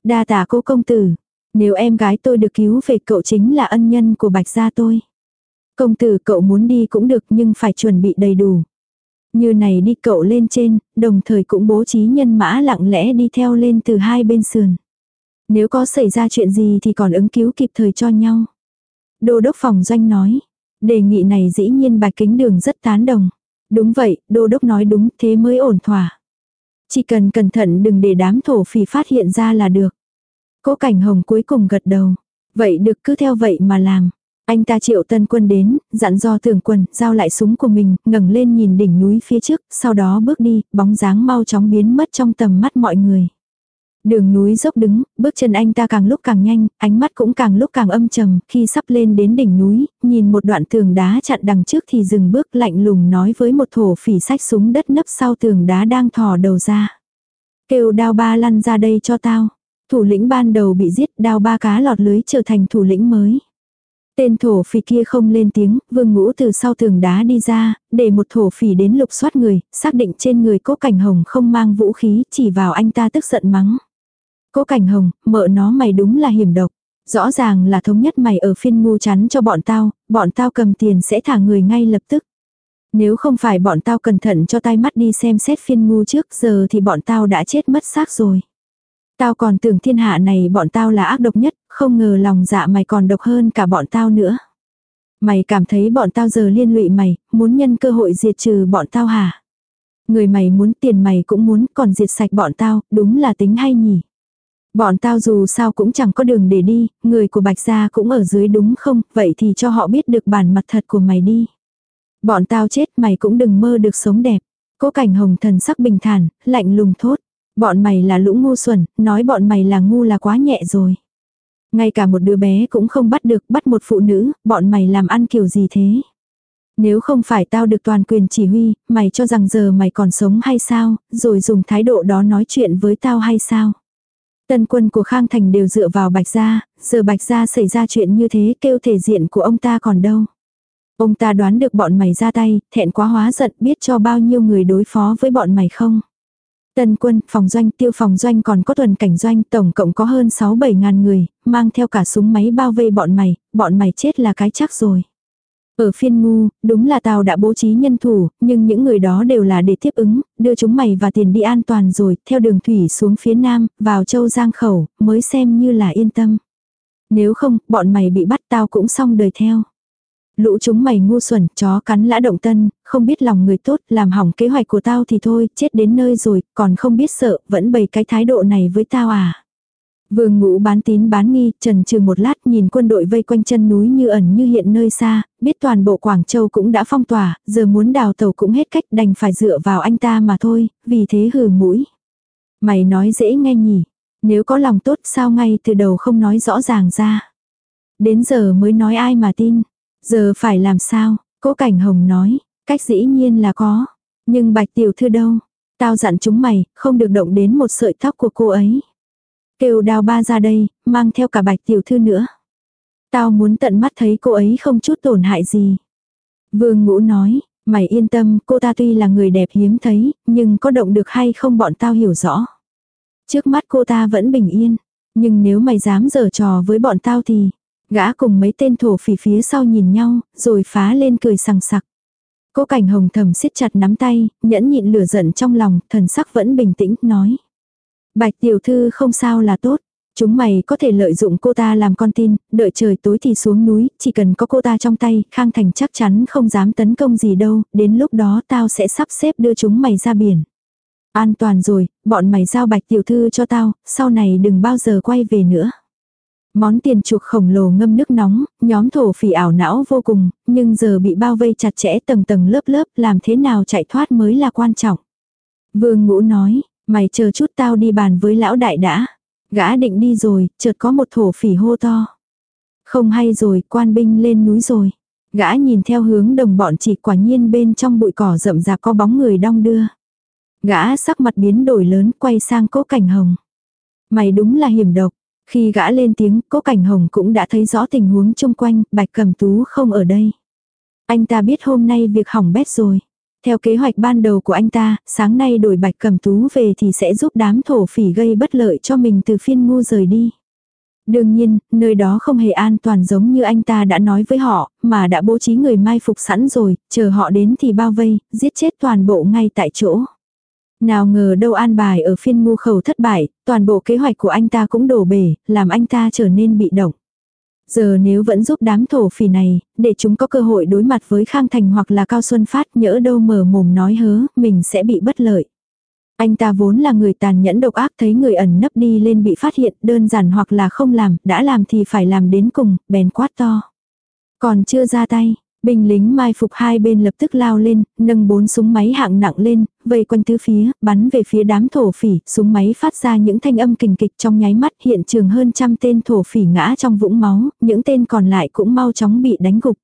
Đa tả cô công tử. Nếu em gái tôi được cứu về cậu chính là ân nhân của bạch gia tôi. Công tử cậu muốn đi cũng được nhưng phải chuẩn bị đầy đủ. Như này đi cậu lên trên, đồng thời cũng bố trí nhân mã lặng lẽ đi theo lên từ hai bên sườn. Nếu có xảy ra chuyện gì thì còn ứng cứu kịp thời cho nhau. Đô đốc phòng doanh nói. Đề nghị này dĩ nhiên bạch kính đường rất tán đồng. Đúng vậy, đô đốc nói đúng thế mới ổn thỏa. Chỉ cần cẩn thận đừng để đám thổ phỉ phát hiện ra là được. Cố cảnh hồng cuối cùng gật đầu. Vậy được cứ theo vậy mà làm. Anh ta triệu tân quân đến, dặn do tưởng quân, giao lại súng của mình, ngẩng lên nhìn đỉnh núi phía trước, sau đó bước đi, bóng dáng mau chóng biến mất trong tầm mắt mọi người. Đường núi dốc đứng, bước chân anh ta càng lúc càng nhanh, ánh mắt cũng càng lúc càng âm trầm, khi sắp lên đến đỉnh núi, nhìn một đoạn tường đá chặn đằng trước thì dừng bước lạnh lùng nói với một thổ phỉ sách súng đất nấp sau tường đá đang thò đầu ra. Kêu đao ba lăn ra đây cho tao. Thủ lĩnh ban đầu bị giết đao ba cá lọt lưới trở thành thủ lĩnh mới. Tên thổ phỉ kia không lên tiếng, vương ngũ từ sau tường đá đi ra, để một thổ phỉ đến lục soát người, xác định trên người cố cảnh hồng không mang vũ khí, chỉ vào anh ta tức giận mắng. Cố cảnh hồng, mợ nó mày đúng là hiểm độc. Rõ ràng là thống nhất mày ở phiên ngu chắn cho bọn tao, bọn tao cầm tiền sẽ thả người ngay lập tức. Nếu không phải bọn tao cẩn thận cho tay mắt đi xem xét phiên ngu trước giờ thì bọn tao đã chết mất xác rồi. Tao còn tưởng thiên hạ này bọn tao là ác độc nhất, không ngờ lòng dạ mày còn độc hơn cả bọn tao nữa. Mày cảm thấy bọn tao giờ liên lụy mày, muốn nhân cơ hội diệt trừ bọn tao hả? Người mày muốn tiền mày cũng muốn còn diệt sạch bọn tao, đúng là tính hay nhỉ? Bọn tao dù sao cũng chẳng có đường để đi, người của Bạch Gia cũng ở dưới đúng không, vậy thì cho họ biết được bản mặt thật của mày đi. Bọn tao chết mày cũng đừng mơ được sống đẹp. Cố cảnh hồng thần sắc bình thản, lạnh lùng thốt. Bọn mày là lũ ngu xuẩn, nói bọn mày là ngu là quá nhẹ rồi. Ngay cả một đứa bé cũng không bắt được, bắt một phụ nữ, bọn mày làm ăn kiểu gì thế? Nếu không phải tao được toàn quyền chỉ huy, mày cho rằng giờ mày còn sống hay sao, rồi dùng thái độ đó nói chuyện với tao hay sao? Tân quân của Khang Thành đều dựa vào Bạch Gia, giờ Bạch Gia xảy ra chuyện như thế kêu thể diện của ông ta còn đâu. Ông ta đoán được bọn mày ra tay, thẹn quá hóa giận biết cho bao nhiêu người đối phó với bọn mày không. Tân quân, phòng doanh, tiêu phòng doanh còn có tuần cảnh doanh, tổng cộng có hơn 6-7 ngàn người, mang theo cả súng máy bao vây bọn mày, bọn mày chết là cái chắc rồi. Ở phiên ngu, đúng là tao đã bố trí nhân thủ, nhưng những người đó đều là để tiếp ứng, đưa chúng mày và tiền đi an toàn rồi, theo đường thủy xuống phía nam, vào châu Giang Khẩu, mới xem như là yên tâm. Nếu không, bọn mày bị bắt tao cũng xong đời theo. Lũ chúng mày ngu xuẩn, chó cắn lã động tân, không biết lòng người tốt, làm hỏng kế hoạch của tao thì thôi, chết đến nơi rồi, còn không biết sợ, vẫn bày cái thái độ này với tao à. Vương ngũ bán tín bán nghi, trần trừ một lát nhìn quân đội vây quanh chân núi như ẩn như hiện nơi xa, biết toàn bộ Quảng Châu cũng đã phong tỏa, giờ muốn đào tàu cũng hết cách đành phải dựa vào anh ta mà thôi, vì thế hừ mũi. Mày nói dễ nghe nhỉ, nếu có lòng tốt sao ngay từ đầu không nói rõ ràng ra. Đến giờ mới nói ai mà tin, giờ phải làm sao, cố cảnh hồng nói, cách dĩ nhiên là có, nhưng bạch tiểu thư đâu, tao dặn chúng mày, không được động đến một sợi tóc của cô ấy. Kêu đào ba ra đây, mang theo cả bạch tiểu thư nữa. Tao muốn tận mắt thấy cô ấy không chút tổn hại gì. Vương ngũ nói, mày yên tâm, cô ta tuy là người đẹp hiếm thấy, nhưng có động được hay không bọn tao hiểu rõ. Trước mắt cô ta vẫn bình yên, nhưng nếu mày dám giở trò với bọn tao thì, gã cùng mấy tên thổ phỉ phía sau nhìn nhau, rồi phá lên cười sằng sặc. Cô cảnh hồng thầm siết chặt nắm tay, nhẫn nhịn lửa giận trong lòng, thần sắc vẫn bình tĩnh, nói. Bạch tiểu thư không sao là tốt. Chúng mày có thể lợi dụng cô ta làm con tin, đợi trời tối thì xuống núi, chỉ cần có cô ta trong tay, Khang Thành chắc chắn không dám tấn công gì đâu, đến lúc đó tao sẽ sắp xếp đưa chúng mày ra biển. An toàn rồi, bọn mày giao bạch tiểu thư cho tao, sau này đừng bao giờ quay về nữa. Món tiền chuộc khổng lồ ngâm nước nóng, nhóm thổ phỉ ảo não vô cùng, nhưng giờ bị bao vây chặt chẽ tầng tầng lớp lớp làm thế nào chạy thoát mới là quan trọng. Vương ngũ nói, mày chờ chút tao đi bàn với lão đại đã. Gã định đi rồi, chợt có một thổ phỉ hô to. Không hay rồi, quan binh lên núi rồi. Gã nhìn theo hướng đồng bọn chỉ quả nhiên bên trong bụi cỏ rậm rạp có bóng người đong đưa. Gã sắc mặt biến đổi lớn quay sang cố cảnh hồng. Mày đúng là hiểm độc. Khi gã lên tiếng, cố cảnh hồng cũng đã thấy rõ tình huống chung quanh, bạch cầm tú không ở đây. Anh ta biết hôm nay việc hỏng bét rồi. Theo kế hoạch ban đầu của anh ta, sáng nay đổi bạch cầm tú về thì sẽ giúp đám thổ phỉ gây bất lợi cho mình từ phiên ngu rời đi. Đương nhiên, nơi đó không hề an toàn giống như anh ta đã nói với họ, mà đã bố trí người mai phục sẵn rồi, chờ họ đến thì bao vây, giết chết toàn bộ ngay tại chỗ. Nào ngờ đâu an bài ở phiên ngu khẩu thất bại, toàn bộ kế hoạch của anh ta cũng đổ bể, làm anh ta trở nên bị động. Giờ nếu vẫn giúp đám thổ phỉ này, để chúng có cơ hội đối mặt với Khang Thành hoặc là Cao Xuân Phát nhỡ đâu mở mồm nói hớ, mình sẽ bị bất lợi. Anh ta vốn là người tàn nhẫn độc ác thấy người ẩn nấp đi lên bị phát hiện đơn giản hoặc là không làm, đã làm thì phải làm đến cùng, bèn quát to. Còn chưa ra tay, binh lính mai phục hai bên lập tức lao lên, nâng bốn súng máy hạng nặng lên, vây quanh tứ phía, bắn về phía đám thổ phỉ, súng máy phát ra những thanh âm kình kịch trong nháy mắt hiện trường hơn trăm tên thổ phỉ ngã trong vũng máu, những tên còn lại cũng mau chóng bị đánh gục.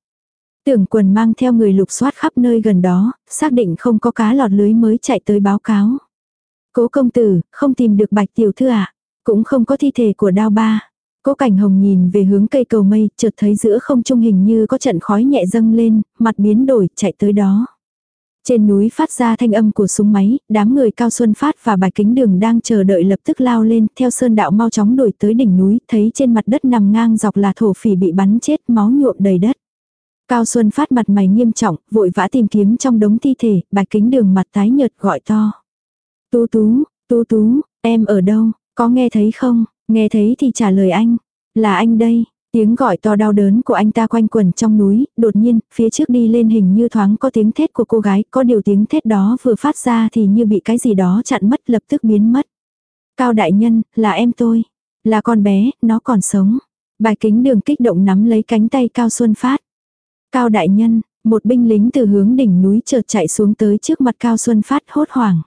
Tưởng quần mang theo người lục soát khắp nơi gần đó, xác định không có cá lọt lưới mới chạy tới báo cáo. Cố công tử, không tìm được bạch tiểu thư ạ. À? Cũng không có thi thể của đao ba. Cố cảnh hồng nhìn về hướng cây cầu mây, chợt thấy giữa không trung hình như có trận khói nhẹ dâng lên, mặt biến đổi, chạy tới đó. Trên núi phát ra thanh âm của súng máy, đám người cao xuân phát và bài kính đường đang chờ đợi lập tức lao lên, theo sơn đạo mau chóng đuổi tới đỉnh núi, thấy trên mặt đất nằm ngang dọc là thổ phỉ bị bắn chết, máu nhuộm đầy đất. Cao Xuân phát mặt mày nghiêm trọng, vội vã tìm kiếm trong đống thi thể, bạch kính đường mặt tái nhợt gọi to. Tú tú, tú tú, em ở đâu, có nghe thấy không, nghe thấy thì trả lời anh, là anh đây. Tiếng gọi to đau đớn của anh ta quanh quẩn trong núi, đột nhiên, phía trước đi lên hình như thoáng có tiếng thét của cô gái, có điều tiếng thét đó vừa phát ra thì như bị cái gì đó chặn mất lập tức biến mất. Cao đại nhân, là em tôi, là con bé, nó còn sống. Bài kính đường kích động nắm lấy cánh tay Cao Xuân Phát. Cao đại nhân, một binh lính từ hướng đỉnh núi chợt chạy xuống tới trước mặt Cao Xuân Phát hốt hoảng.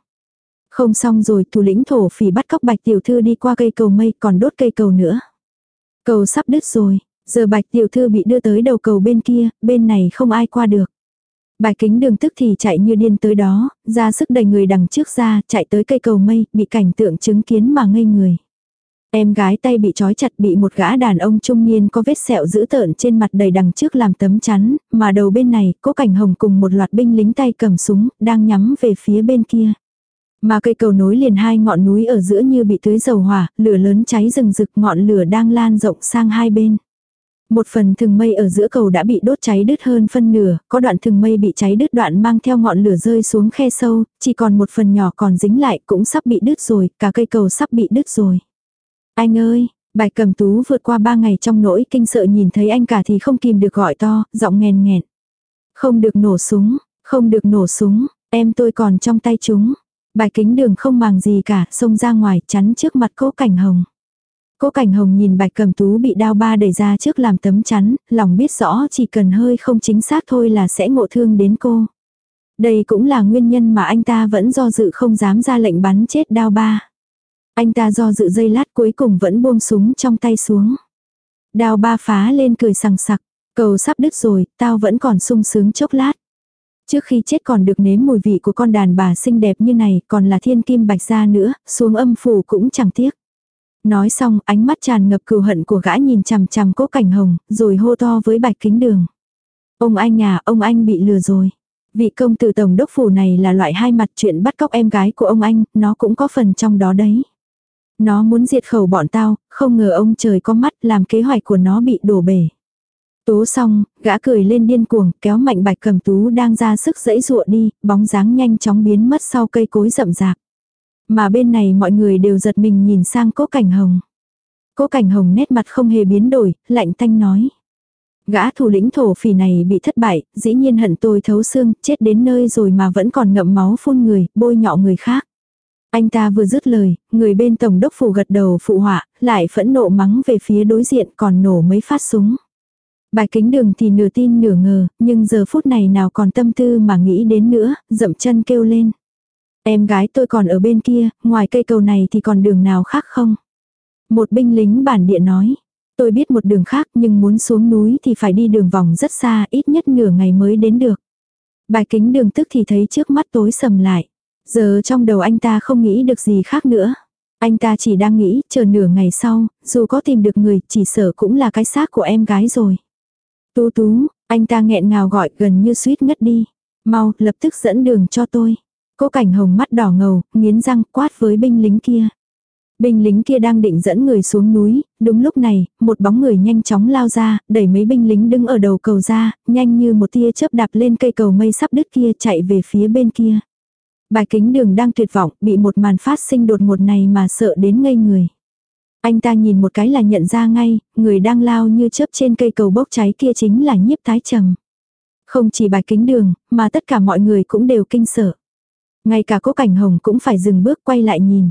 Không xong rồi thủ lĩnh thổ phỉ bắt cóc bạch tiểu thư đi qua cây cầu mây còn đốt cây cầu nữa. Cầu sắp đứt rồi, giờ bạch tiểu thư bị đưa tới đầu cầu bên kia, bên này không ai qua được. Bài kính đường tức thì chạy như điên tới đó, ra sức đẩy người đằng trước ra, chạy tới cây cầu mây, bị cảnh tượng chứng kiến mà ngây người. Em gái tay bị trói chặt bị một gã đàn ông trung niên có vết sẹo dữ tợn trên mặt đầy đằng trước làm tấm chắn, mà đầu bên này, cố cảnh hồng cùng một loạt binh lính tay cầm súng, đang nhắm về phía bên kia. Mà cây cầu nối liền hai ngọn núi ở giữa như bị tưới dầu hỏa, lửa lớn cháy rừng rực ngọn lửa đang lan rộng sang hai bên. Một phần thừng mây ở giữa cầu đã bị đốt cháy đứt hơn phân nửa, có đoạn thừng mây bị cháy đứt đoạn mang theo ngọn lửa rơi xuống khe sâu, chỉ còn một phần nhỏ còn dính lại cũng sắp bị đứt rồi, cả cây cầu sắp bị đứt rồi. Anh ơi, bài cầm tú vượt qua ba ngày trong nỗi kinh sợ nhìn thấy anh cả thì không kìm được gọi to, giọng nghèn nghẹn. Không được nổ súng, không được nổ súng, em tôi còn trong tay chúng. Bài kính đường không màng gì cả, xông ra ngoài chắn trước mặt cố cảnh hồng. Cố cảnh hồng nhìn bạch cầm tú bị đao ba đẩy ra trước làm tấm chắn, lòng biết rõ chỉ cần hơi không chính xác thôi là sẽ ngộ thương đến cô. Đây cũng là nguyên nhân mà anh ta vẫn do dự không dám ra lệnh bắn chết đao ba. Anh ta do dự dây lát cuối cùng vẫn buông súng trong tay xuống. Đao ba phá lên cười sằng sặc, cầu sắp đứt rồi, tao vẫn còn sung sướng chốc lát. Trước khi chết còn được nếm mùi vị của con đàn bà xinh đẹp như này, còn là thiên kim bạch gia nữa, xuống âm phủ cũng chẳng tiếc. Nói xong, ánh mắt tràn ngập cừu hận của gã nhìn chằm chằm cố cảnh hồng, rồi hô to với bạch kính đường. Ông anh à, ông anh bị lừa rồi. Vị công tử tổng đốc phủ này là loại hai mặt chuyện bắt cóc em gái của ông anh, nó cũng có phần trong đó đấy. Nó muốn diệt khẩu bọn tao, không ngờ ông trời có mắt làm kế hoạch của nó bị đổ bể. Tố xong, gã cười lên điên cuồng, kéo mạnh bạch cầm tú đang ra sức dẫy dụa đi, bóng dáng nhanh chóng biến mất sau cây cối rậm rạp. Mà bên này mọi người đều giật mình nhìn sang cố cảnh hồng. Cố cảnh hồng nét mặt không hề biến đổi, lạnh tanh nói. Gã thủ lĩnh thổ phỉ này bị thất bại, dĩ nhiên hận tôi thấu xương, chết đến nơi rồi mà vẫn còn ngậm máu phun người, bôi nhọ người khác. Anh ta vừa dứt lời, người bên tổng đốc phủ gật đầu phụ họa, lại phẫn nộ mắng về phía đối diện còn nổ mấy phát súng. Bài kính đường thì nửa tin nửa ngờ, nhưng giờ phút này nào còn tâm tư mà nghĩ đến nữa, dậm chân kêu lên. Em gái tôi còn ở bên kia, ngoài cây cầu này thì còn đường nào khác không? Một binh lính bản địa nói. Tôi biết một đường khác nhưng muốn xuống núi thì phải đi đường vòng rất xa, ít nhất nửa ngày mới đến được. Bài kính đường tức thì thấy trước mắt tối sầm lại. Giờ trong đầu anh ta không nghĩ được gì khác nữa. Anh ta chỉ đang nghĩ, chờ nửa ngày sau, dù có tìm được người, chỉ sợ cũng là cái xác của em gái rồi. Tú tú, anh ta nghẹn ngào gọi gần như suýt ngất đi. Mau, lập tức dẫn đường cho tôi. Cô cảnh hồng mắt đỏ ngầu, nghiến răng quát với binh lính kia. Binh lính kia đang định dẫn người xuống núi, đúng lúc này, một bóng người nhanh chóng lao ra, đẩy mấy binh lính đứng ở đầu cầu ra, nhanh như một tia chớp đạp lên cây cầu mây sắp đứt kia chạy về phía bên kia. Bài kính đường đang tuyệt vọng, bị một màn phát sinh đột ngột này mà sợ đến ngây người. Anh ta nhìn một cái là nhận ra ngay, người đang lao như chớp trên cây cầu bốc cháy kia chính là nhiếp tái trầm. Không chỉ bài kính đường, mà tất cả mọi người cũng đều kinh sợ. Ngay cả cố cảnh hồng cũng phải dừng bước quay lại nhìn.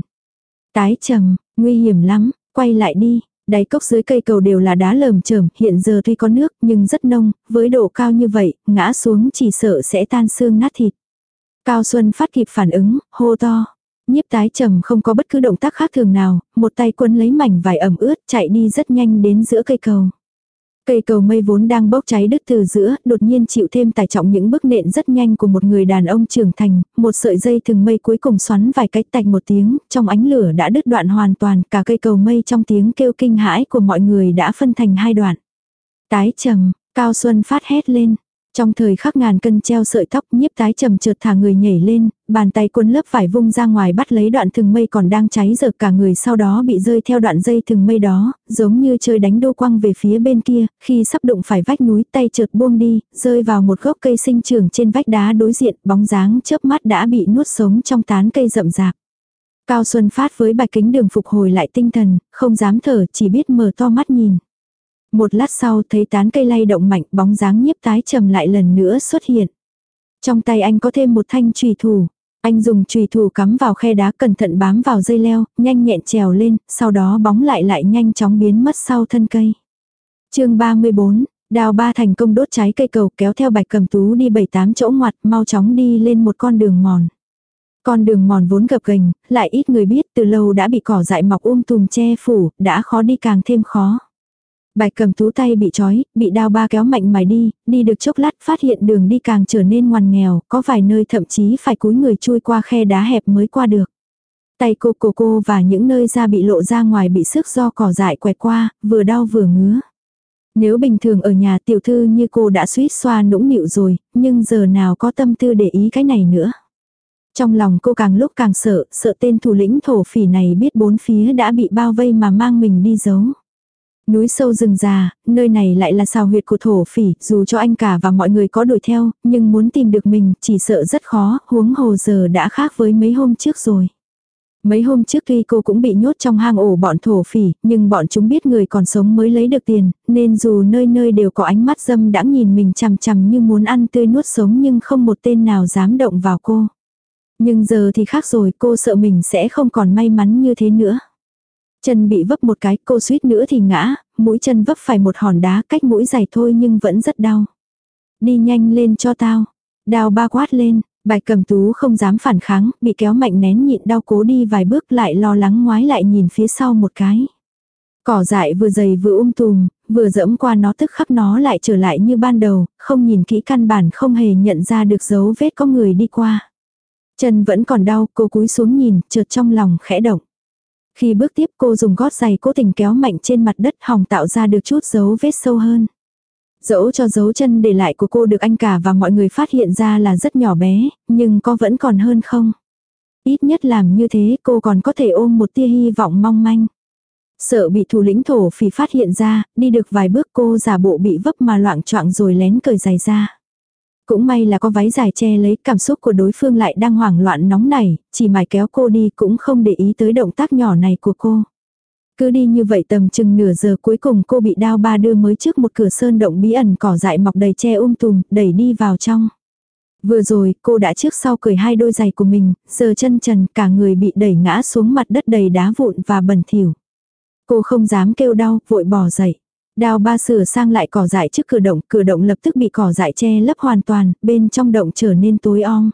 Tái trầm, nguy hiểm lắm, quay lại đi. Đáy cốc dưới cây cầu đều là đá lởm chởm, hiện giờ tuy có nước nhưng rất nông, với độ cao như vậy, ngã xuống chỉ sợ sẽ tan xương nát thịt. Cao Xuân phát kịp phản ứng, hô to. Nhiếp tái trầm không có bất cứ động tác khác thường nào, một tay quấn lấy mảnh vải ẩm ướt chạy đi rất nhanh đến giữa cây cầu. Cây cầu mây vốn đang bốc cháy đứt từ giữa, đột nhiên chịu thêm tải trọng những bước nện rất nhanh của một người đàn ông trưởng thành, một sợi dây thừng mây cuối cùng xoắn vài cách tạch một tiếng, trong ánh lửa đã đứt đoạn hoàn toàn, cả cây cầu mây trong tiếng kêu kinh hãi của mọi người đã phân thành hai đoạn. Tái trầm, Cao Xuân phát hét lên, trong thời khắc ngàn cân treo sợi tóc nhiếp tái trầm trượt thả người nhảy lên, bàn tay cuốn lớp vải vung ra ngoài bắt lấy đoạn thừng mây còn đang cháy giờ cả người sau đó bị rơi theo đoạn dây thừng mây đó, giống như chơi đánh đô quăng về phía bên kia, khi sắp đụng phải vách núi tay trượt buông đi, rơi vào một gốc cây sinh trưởng trên vách đá đối diện, bóng dáng chớp mắt đã bị nuốt sống trong tán cây rậm rạp. Cao Xuân Phát với bạch kính đường phục hồi lại tinh thần, không dám thở, chỉ biết mở to mắt nhìn. Một lát sau thấy tán cây lay động mạnh bóng dáng nhiếp tái trầm lại lần nữa xuất hiện. Trong tay anh có thêm một thanh trùy thủ. Anh dùng trùy thủ cắm vào khe đá cẩn thận bám vào dây leo, nhanh nhẹn trèo lên, sau đó bóng lại lại nhanh chóng biến mất sau thân cây. chương 34, đào ba thành công đốt cháy cây cầu kéo theo bạch cầm tú đi bảy tám chỗ ngoặt mau chóng đi lên một con đường mòn. Con đường mòn vốn gập ghềnh, lại ít người biết từ lâu đã bị cỏ dại mọc um tùm che phủ, đã khó đi càng thêm khó. Bạch cầm tú tay bị trói, bị đao ba kéo mạnh mài đi, đi được chốc lát phát hiện đường đi càng trở nên ngoằn nghèo, có vài nơi thậm chí phải cúi người chui qua khe đá hẹp mới qua được. Tay cô cô cô và những nơi da bị lộ ra ngoài bị sức do cỏ dại quẹt qua, vừa đau vừa ngứa. Nếu bình thường ở nhà tiểu thư như cô đã suýt xoa nũng nịu rồi, nhưng giờ nào có tâm tư để ý cái này nữa. Trong lòng cô càng lúc càng sợ, sợ tên thủ lĩnh thổ phỉ này biết bốn phía đã bị bao vây mà mang mình đi giấu. Núi sâu rừng già, nơi này lại là xào huyệt của thổ phỉ, dù cho anh cả và mọi người có đuổi theo, nhưng muốn tìm được mình chỉ sợ rất khó, huống hồ giờ đã khác với mấy hôm trước rồi. Mấy hôm trước tuy cô cũng bị nhốt trong hang ổ bọn thổ phỉ, nhưng bọn chúng biết người còn sống mới lấy được tiền, nên dù nơi nơi đều có ánh mắt dâm đãng nhìn mình chằm chằm như muốn ăn tươi nuốt sống nhưng không một tên nào dám động vào cô. Nhưng giờ thì khác rồi, cô sợ mình sẽ không còn may mắn như thế nữa. Chân bị vấp một cái, cô suýt nữa thì ngã, mũi chân vấp phải một hòn đá cách mũi dài thôi nhưng vẫn rất đau. Đi nhanh lên cho tao. Đào ba quát lên, bạch cầm tú không dám phản kháng, bị kéo mạnh nén nhịn đau cố đi vài bước lại lo lắng ngoái lại nhìn phía sau một cái. Cỏ dại vừa dày vừa um tùm, vừa dẫm qua nó tức khắc nó lại trở lại như ban đầu, không nhìn kỹ căn bản không hề nhận ra được dấu vết có người đi qua. Chân vẫn còn đau, cô cúi xuống nhìn, chợt trong lòng khẽ động. Khi bước tiếp cô dùng gót giày cố tình kéo mạnh trên mặt đất hòng tạo ra được chút dấu vết sâu hơn. Dẫu cho dấu chân để lại của cô được anh cả và mọi người phát hiện ra là rất nhỏ bé, nhưng có vẫn còn hơn không? Ít nhất làm như thế cô còn có thể ôm một tia hy vọng mong manh. Sợ bị thủ lĩnh thổ phỉ phát hiện ra, đi được vài bước cô giả bộ bị vấp mà loạn choạng rồi lén cởi giày ra. Cũng may là có váy dài che lấy cảm xúc của đối phương lại đang hoảng loạn nóng nảy, chỉ mải kéo cô đi cũng không để ý tới động tác nhỏ này của cô. Cứ đi như vậy tầm chừng nửa giờ cuối cùng cô bị đao ba đưa mới trước một cửa sơn động bí ẩn cỏ dại mọc đầy che um tùm, đẩy đi vào trong. Vừa rồi, cô đã trước sau cởi hai đôi giày của mình, giờ chân trần cả người bị đẩy ngã xuống mặt đất đầy đá vụn và bẩn thỉu. Cô không dám kêu đau, vội bỏ dậy. Đào ba sửa sang lại cỏ dại trước cửa động, cửa động lập tức bị cỏ dại che lấp hoàn toàn, bên trong động trở nên tối om.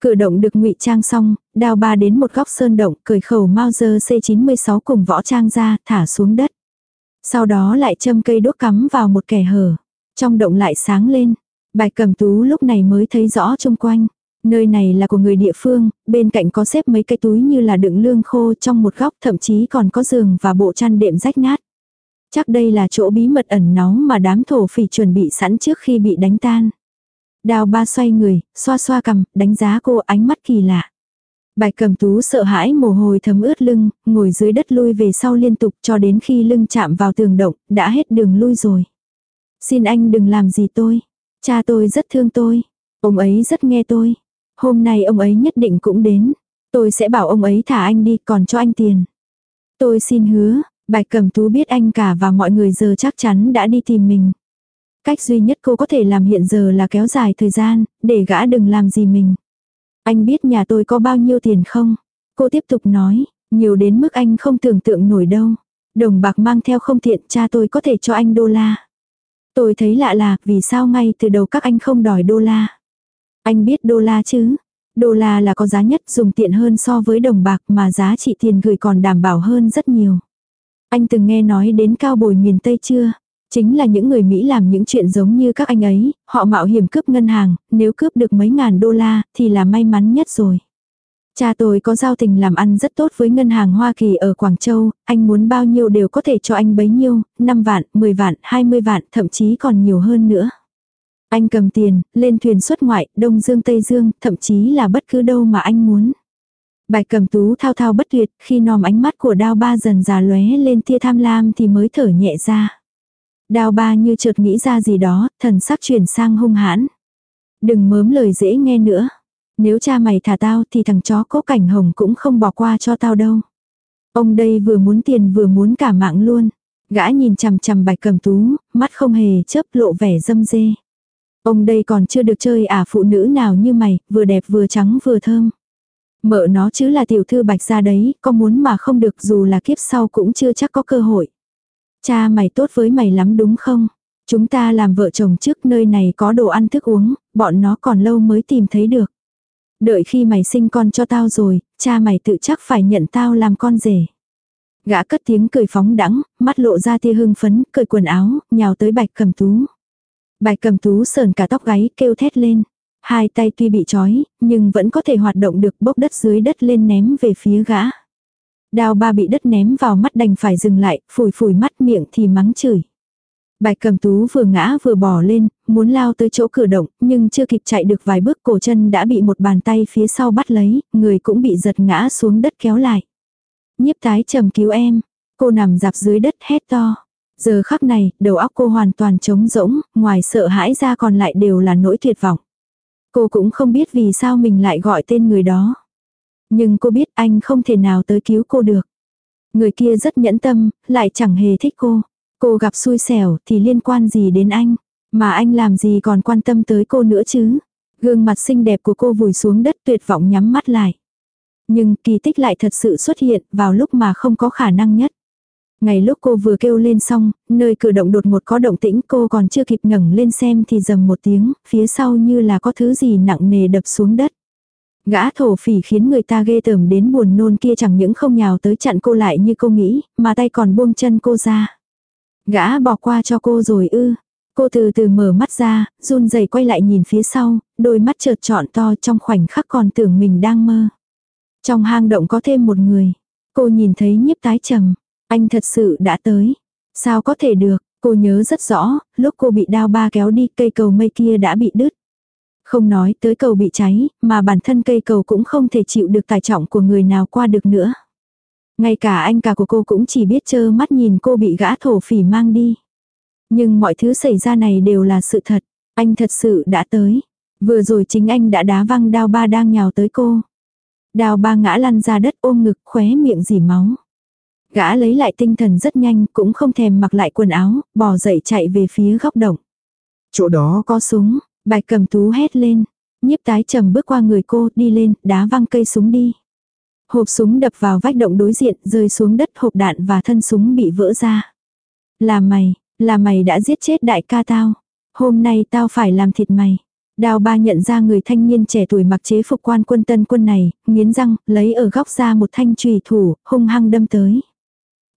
Cửa động được ngụy trang xong, đào ba đến một góc sơn động, cởi khẩu Mauser C96 cùng võ trang ra, thả xuống đất. Sau đó lại châm cây đốt cắm vào một kẻ hở. Trong động lại sáng lên. bài cầm tú lúc này mới thấy rõ chung quanh. Nơi này là của người địa phương, bên cạnh có xếp mấy cái túi như là đựng lương khô trong một góc thậm chí còn có giường và bộ chăn đệm rách nát. Chắc đây là chỗ bí mật ẩn náu mà đám thổ phỉ chuẩn bị sẵn trước khi bị đánh tan. Đào ba xoay người, xoa xoa cầm, đánh giá cô ánh mắt kỳ lạ. Bạch cầm tú sợ hãi mồ hôi thấm ướt lưng, ngồi dưới đất lui về sau liên tục cho đến khi lưng chạm vào tường động, đã hết đường lui rồi. Xin anh đừng làm gì tôi. Cha tôi rất thương tôi. Ông ấy rất nghe tôi. Hôm nay ông ấy nhất định cũng đến. Tôi sẽ bảo ông ấy thả anh đi còn cho anh tiền. Tôi xin hứa, Bạch Cẩm Tú biết anh cả và mọi người giờ chắc chắn đã đi tìm mình. Cách duy nhất cô có thể làm hiện giờ là kéo dài thời gian, để gã đừng làm gì mình. Anh biết nhà tôi có bao nhiêu tiền không? Cô tiếp tục nói, nhiều đến mức anh không tưởng tượng nổi đâu. Đồng bạc mang theo không tiện cha tôi có thể cho anh đô la. Tôi thấy lạ là vì sao ngay từ đầu các anh không đòi đô la. Anh biết đô la chứ? Đô la là có giá nhất dùng tiện hơn so với đồng bạc mà giá trị tiền gửi còn đảm bảo hơn rất nhiều. Anh từng nghe nói đến cao bồi miền Tây chưa? Chính là những người Mỹ làm những chuyện giống như các anh ấy, họ mạo hiểm cướp ngân hàng, nếu cướp được mấy ngàn đô la thì là may mắn nhất rồi. Cha tôi có giao tình làm ăn rất tốt với ngân hàng Hoa Kỳ ở Quảng Châu, anh muốn bao nhiêu đều có thể cho anh bấy nhiêu, 5 vạn, 10 vạn, 20 vạn, thậm chí còn nhiều hơn nữa. Anh cầm tiền, lên thuyền xuất ngoại, Đông Dương Tây Dương, thậm chí là bất cứ đâu mà anh muốn. Bạch cầm tú thao thao bất tuyệt, khi nòm ánh mắt của đao ba dần già lóe lên tia tham lam thì mới thở nhẹ ra. Đao ba như chợt nghĩ ra gì đó, thần sắc chuyển sang hung hãn. Đừng mớm lời dễ nghe nữa. Nếu cha mày thả tao thì thằng chó cố cảnh hồng cũng không bỏ qua cho tao đâu. Ông đây vừa muốn tiền vừa muốn cả mạng luôn. Gã nhìn chằm chằm bạch cầm tú, mắt không hề chớp lộ vẻ dâm dê. Ông đây còn chưa được chơi à phụ nữ nào như mày, vừa đẹp vừa trắng vừa thơm. Mợ nó chứ là tiểu thư bạch ra đấy, có muốn mà không được dù là kiếp sau cũng chưa chắc có cơ hội. Cha mày tốt với mày lắm đúng không? Chúng ta làm vợ chồng trước nơi này có đồ ăn thức uống, bọn nó còn lâu mới tìm thấy được. Đợi khi mày sinh con cho tao rồi, cha mày tự chắc phải nhận tao làm con rể. Gã cất tiếng cười phóng đắng, mắt lộ ra tia hưng phấn, cởi quần áo, nhào tới bạch cầm tú. Bạch cầm tú sờn cả tóc gáy, kêu thét lên. Hai tay tuy bị trói, nhưng vẫn có thể hoạt động được bốc đất dưới đất lên ném về phía gã. Đào ba bị đất ném vào mắt đành phải dừng lại, phủi phủi mắt miệng thì mắng chửi. Bạch cầm tú vừa ngã vừa bỏ lên, muốn lao tới chỗ cửa động, nhưng chưa kịp chạy được vài bước cổ chân đã bị một bàn tay phía sau bắt lấy, người cũng bị giật ngã xuống đất kéo lại. Nhiếp tái trầm cứu em, cô nằm dạp dưới đất hét to. Giờ khắc này, đầu óc cô hoàn toàn trống rỗng, ngoài sợ hãi ra còn lại đều là nỗi tuyệt vọng. Cô cũng không biết vì sao mình lại gọi tên người đó. Nhưng cô biết anh không thể nào tới cứu cô được. Người kia rất nhẫn tâm, lại chẳng hề thích cô. Cô gặp xui xẻo thì liên quan gì đến anh. Mà anh làm gì còn quan tâm tới cô nữa chứ. Gương mặt xinh đẹp của cô vùi xuống đất tuyệt vọng nhắm mắt lại. Nhưng kỳ tích lại thật sự xuất hiện vào lúc mà không có khả năng nhất. Ngày lúc cô vừa kêu lên xong, nơi cử động đột một có động tĩnh cô còn chưa kịp ngẩng lên xem thì dầm một tiếng, phía sau như là có thứ gì nặng nề đập xuống đất. Gã thổ phỉ khiến người ta ghê tởm đến buồn nôn kia chẳng những không nhào tới chặn cô lại như cô nghĩ, mà tay còn buông chân cô ra. Gã bỏ qua cho cô rồi ư. Cô từ từ mở mắt ra, run rẩy quay lại nhìn phía sau, đôi mắt chợt trọn to trong khoảnh khắc còn tưởng mình đang mơ. Trong hang động có thêm một người. Cô nhìn thấy nhiếp tái trầm. Anh thật sự đã tới. Sao có thể được, cô nhớ rất rõ, lúc cô bị đao ba kéo đi cây cầu mây kia đã bị đứt. Không nói tới cầu bị cháy, mà bản thân cây cầu cũng không thể chịu được tài trọng của người nào qua được nữa. Ngay cả anh cả của cô cũng chỉ biết chơ mắt nhìn cô bị gã thổ phỉ mang đi. Nhưng mọi thứ xảy ra này đều là sự thật. Anh thật sự đã tới. Vừa rồi chính anh đã đá văng đao ba đang nhào tới cô. Đao ba ngã lăn ra đất ôm ngực khóe miệng dỉ máu. Gã lấy lại tinh thần rất nhanh cũng không thèm mặc lại quần áo, bò dậy chạy về phía góc động. Chỗ đó có súng, bạch cầm tú hét lên. Nhiếp tái trầm bước qua người cô, đi lên, đá văng cây súng đi. Hộp súng đập vào vách động đối diện, rơi xuống đất hộp đạn và thân súng bị vỡ ra. Là mày, là mày đã giết chết đại ca tao. Hôm nay tao phải làm thịt mày. Đào ba nhận ra người thanh niên trẻ tuổi mặc chế phục quan quân tân quân này, nghiến răng, lấy ở góc ra một thanh trùy thủ, hung hăng đâm tới.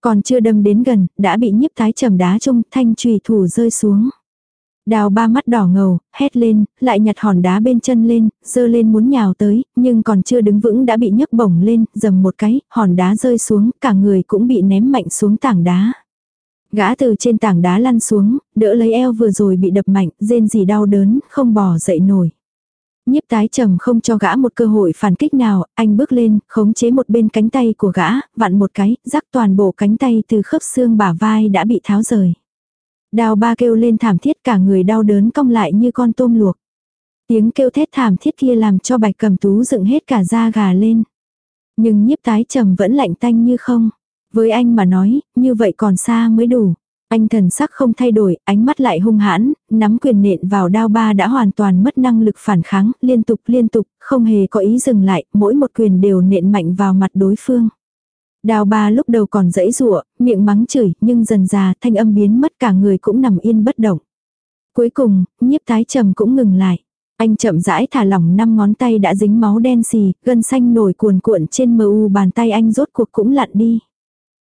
Còn chưa đâm đến gần, đã bị nhiếp tái trầm đá chung, thanh trùy thủ rơi xuống. Đào ba mắt đỏ ngầu, hét lên, lại nhặt hòn đá bên chân lên, dơ lên muốn nhào tới, nhưng còn chưa đứng vững đã bị nhấc bổng lên, dầm một cái, hòn đá rơi xuống, cả người cũng bị ném mạnh xuống tảng đá. Gã từ trên tảng đá lăn xuống, đỡ lấy eo vừa rồi bị đập mạnh, rên gì đau đớn, không bò dậy nổi. Nhiếp tái trầm không cho gã một cơ hội phản kích nào, anh bước lên, khống chế một bên cánh tay của gã, vặn một cái, rắc toàn bộ cánh tay từ khớp xương bả vai đã bị tháo rời. Đào ba kêu lên thảm thiết cả người đau đớn cong lại như con tôm luộc. Tiếng kêu thét thảm thiết kia làm cho bạch cầm tú dựng hết cả da gà lên. Nhưng nhiếp tái trầm vẫn lạnh tanh như không. Với anh mà nói, như vậy còn xa mới đủ. Anh thần sắc không thay đổi, ánh mắt lại hung hãn, nắm quyền nện vào đao ba đã hoàn toàn mất năng lực phản kháng, liên tục liên tục, không hề có ý dừng lại, mỗi một quyền đều nện mạnh vào mặt đối phương. Đào ba lúc đầu còn dãy rụa, miệng mắng chửi, nhưng dần già thanh âm biến mất cả người cũng nằm yên bất động. Cuối cùng, nhiếp thái trầm cũng ngừng lại. Anh chậm rãi thả lỏng năm ngón tay đã dính máu đen xì, gân xanh nổi cuồn cuộn trên mờ u bàn tay anh rốt cuộc cũng lặn đi.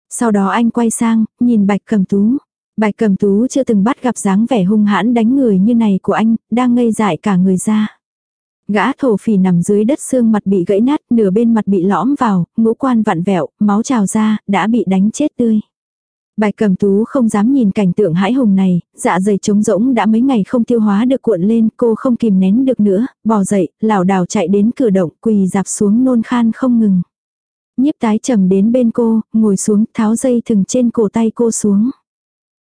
Sau đó anh quay sang, nhìn bạch cầm tú. Bạch cầm tú chưa từng bắt gặp dáng vẻ hung hãn đánh người như này của anh, đang ngây dại cả người ra. Gã thổ phỉ nằm dưới đất xương mặt bị gãy nát, nửa bên mặt bị lõm vào, ngũ quan vặn vẹo, máu trào ra, đã bị đánh chết tươi. Bạch cầm tú không dám nhìn cảnh tượng hãi hùng này, dạ dày trống rỗng đã mấy ngày không tiêu hóa được cuộn lên, cô không kìm nén được nữa, bò dậy, lảo đảo chạy đến cửa động, quỳ dạp xuống nôn khan không ngừng. Nhiếp tái trầm đến bên cô, ngồi xuống, tháo dây thừng trên cổ tay cô xuống.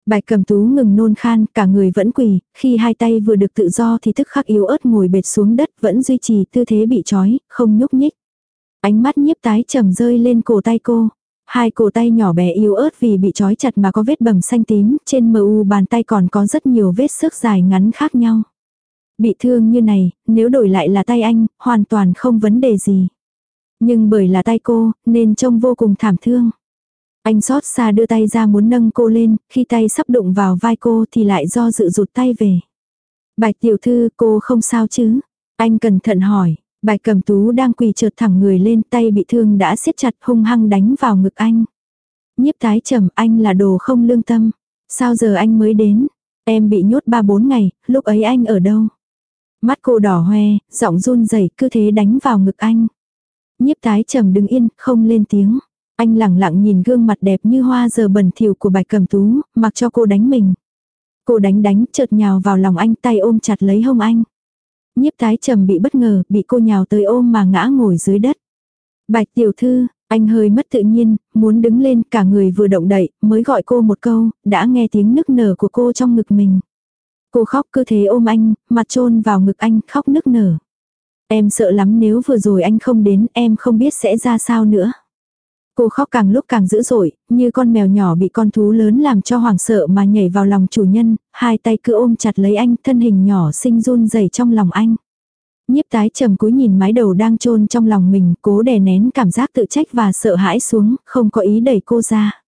Bạch cầm tú ngừng nôn khan, cả người vẫn quỳ, khi hai tay vừa được tự do thì tức khắc yếu ớt ngồi bệt xuống đất vẫn duy trì tư thế bị trói, không nhúc nhích. Ánh mắt nhiếp tái trầm rơi lên cổ tay cô. Hai cổ tay nhỏ bé yếu ớt vì bị trói chặt mà có vết bầm xanh tím, trên mờ u bàn tay còn có rất nhiều vết sức dài ngắn khác nhau. Bị thương như này, nếu đổi lại là tay anh, hoàn toàn không vấn đề gì. Nhưng bởi là tay cô, nên trông vô cùng thảm thương. Anh xót xa đưa tay ra muốn nâng cô lên, khi tay sắp đụng vào vai cô thì lại do dự rụt tay về. Bạch tiểu thư cô không sao chứ? Anh cẩn thận hỏi, bạch cầm tú đang quỳ trượt thẳng người lên tay bị thương đã siết chặt hung hăng đánh vào ngực anh. Nhiếp tái trầm anh là đồ không lương tâm. Sao giờ anh mới đến? Em bị nhốt ba bốn ngày, lúc ấy anh ở đâu? Mắt cô đỏ hoe, giọng run rẩy cứ thế đánh vào ngực anh. Nhiếp tái trầm đứng yên, không lên tiếng. Anh lẳng lặng nhìn gương mặt đẹp như hoa giờ bẩn thỉu của bạch cầm tú, mặc cho cô đánh mình. Cô đánh đánh, chợt nhào vào lòng anh tay ôm chặt lấy hông anh. Nhiếp tái trầm bị bất ngờ, bị cô nhào tới ôm mà ngã ngồi dưới đất. Bạch tiểu thư, anh hơi mất tự nhiên, muốn đứng lên cả người vừa động đậy, mới gọi cô một câu, đã nghe tiếng nức nở của cô trong ngực mình. Cô khóc cứ thế ôm anh, mặt trôn vào ngực anh, khóc nức nở. Em sợ lắm nếu vừa rồi anh không đến, em không biết sẽ ra sao nữa. Cô khóc càng lúc càng dữ dội, như con mèo nhỏ bị con thú lớn làm cho hoảng sợ mà nhảy vào lòng chủ nhân, hai tay cứ ôm chặt lấy anh, thân hình nhỏ xinh run rẩy trong lòng anh. Nhiếp tái trầm cúi nhìn mái đầu đang chôn trong lòng mình, cố đè nén cảm giác tự trách và sợ hãi xuống, không có ý đẩy cô ra.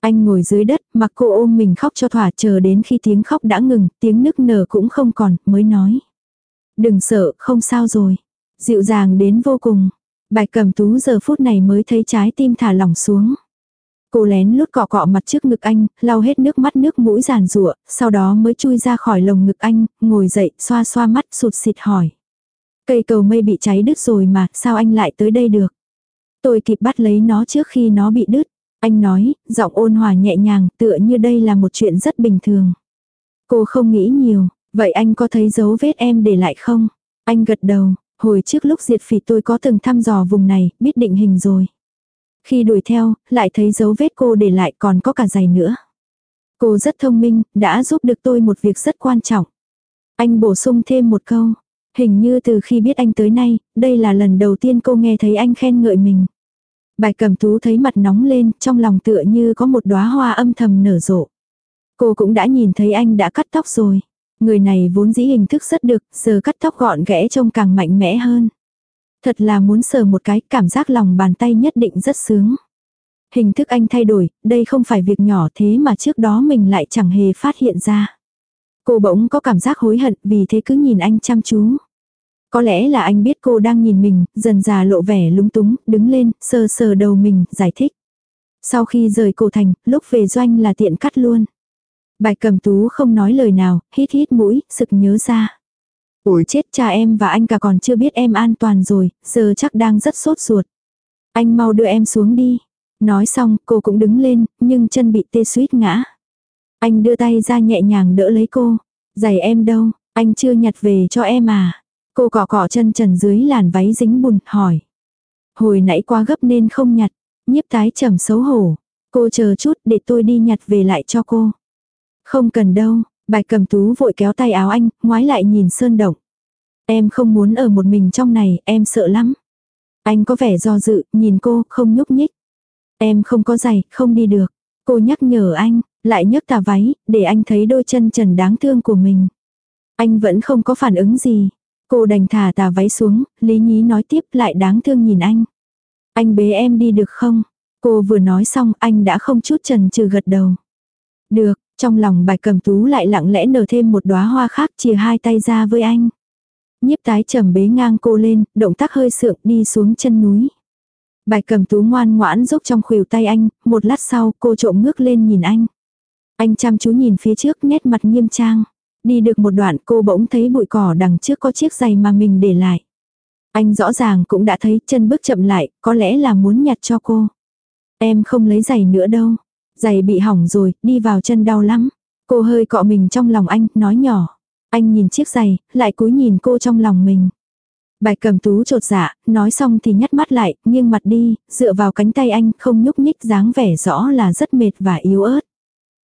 Anh ngồi dưới đất, mặc cô ôm mình khóc cho thỏa chờ đến khi tiếng khóc đã ngừng, tiếng nức nở cũng không còn, mới nói. Đừng sợ, không sao rồi. Dịu dàng đến vô cùng. Bạch cầm tú giờ phút này mới thấy trái tim thả lỏng xuống. Cô lén lút cọ cọ mặt trước ngực anh, lau hết nước mắt nước mũi giàn rụa, sau đó mới chui ra khỏi lồng ngực anh, ngồi dậy, xoa xoa mắt, sụt xịt hỏi. Cây cầu mây bị cháy đứt rồi mà, sao anh lại tới đây được? Tôi kịp bắt lấy nó trước khi nó bị đứt. Anh nói, giọng ôn hòa nhẹ nhàng, tựa như đây là một chuyện rất bình thường. Cô không nghĩ nhiều, vậy anh có thấy dấu vết em để lại không? Anh gật đầu, hồi trước lúc diệt phỉ tôi có từng thăm dò vùng này, biết định hình rồi. Khi đuổi theo, lại thấy dấu vết cô để lại còn có cả giày nữa. Cô rất thông minh, đã giúp được tôi một việc rất quan trọng. Anh bổ sung thêm một câu. Hình như từ khi biết anh tới nay, đây là lần đầu tiên cô nghe thấy anh khen ngợi mình. Bài cầm tú thấy mặt nóng lên, trong lòng tựa như có một đóa hoa âm thầm nở rộ. Cô cũng đã nhìn thấy anh đã cắt tóc rồi. Người này vốn dĩ hình thức rất được, giờ cắt tóc gọn ghẽ trông càng mạnh mẽ hơn. Thật là muốn sờ một cái, cảm giác lòng bàn tay nhất định rất sướng. Hình thức anh thay đổi, đây không phải việc nhỏ thế mà trước đó mình lại chẳng hề phát hiện ra. Cô bỗng có cảm giác hối hận vì thế cứ nhìn anh chăm chú. Có lẽ là anh biết cô đang nhìn mình, dần già lộ vẻ lúng túng, đứng lên, sờ sờ đầu mình, giải thích. Sau khi rời cổ thành, lúc về doanh là tiện cắt luôn. Bạch cầm tú không nói lời nào, hít hít mũi, sực nhớ ra. Ủi chết cha em và anh cả còn chưa biết em an toàn rồi, giờ chắc đang rất sốt ruột. Anh mau đưa em xuống đi. Nói xong, cô cũng đứng lên, nhưng chân bị tê suýt ngã. Anh đưa tay ra nhẹ nhàng đỡ lấy cô. Giày em đâu, anh chưa nhặt về cho em à. Cô cọ cọ chân trần dưới làn váy dính bùn, hỏi. Hồi nãy quá gấp nên không nhặt. Nhiếp tái trầm xấu hổ. Cô chờ chút để tôi đi nhặt về lại cho cô. Không cần đâu, bạch cầm tú vội kéo tay áo anh, ngoái lại nhìn sơn động. Em không muốn ở một mình trong này, em sợ lắm. Anh có vẻ do dự, nhìn cô, không nhúc nhích. Em không có giày, không đi được. Cô nhắc nhở anh, lại nhấc tà váy, để anh thấy đôi chân trần đáng thương của mình. Anh vẫn không có phản ứng gì. Cô đành thả tà váy xuống, Lý Nhí nói tiếp lại đáng thương nhìn anh. Anh bế em đi được không? Cô vừa nói xong anh đã không chút trần trừ gật đầu. Được, trong lòng bài cầm tú lại lặng lẽ nở thêm một đóa hoa khác chia hai tay ra với anh. Nhiếp tái trầm bế ngang cô lên, động tác hơi sượng đi xuống chân núi. Bài cầm tú ngoan ngoãn giúp trong khuỷu tay anh, một lát sau cô trộm ngước lên nhìn anh. Anh chăm chú nhìn phía trước nét mặt nghiêm trang. Đi được một đoạn cô bỗng thấy bụi cỏ đằng trước có chiếc giày mà mình để lại. Anh rõ ràng cũng đã thấy chân bước chậm lại, có lẽ là muốn nhặt cho cô. Em không lấy giày nữa đâu. Giày bị hỏng rồi, đi vào chân đau lắm. Cô hơi cọ mình trong lòng anh, nói nhỏ. Anh nhìn chiếc giày, lại cúi nhìn cô trong lòng mình. Bạch cầm tú trột dạ, nói xong thì nhắt mắt lại, nghiêng mặt đi, dựa vào cánh tay anh, không nhúc nhích dáng vẻ rõ là rất mệt và yếu ớt.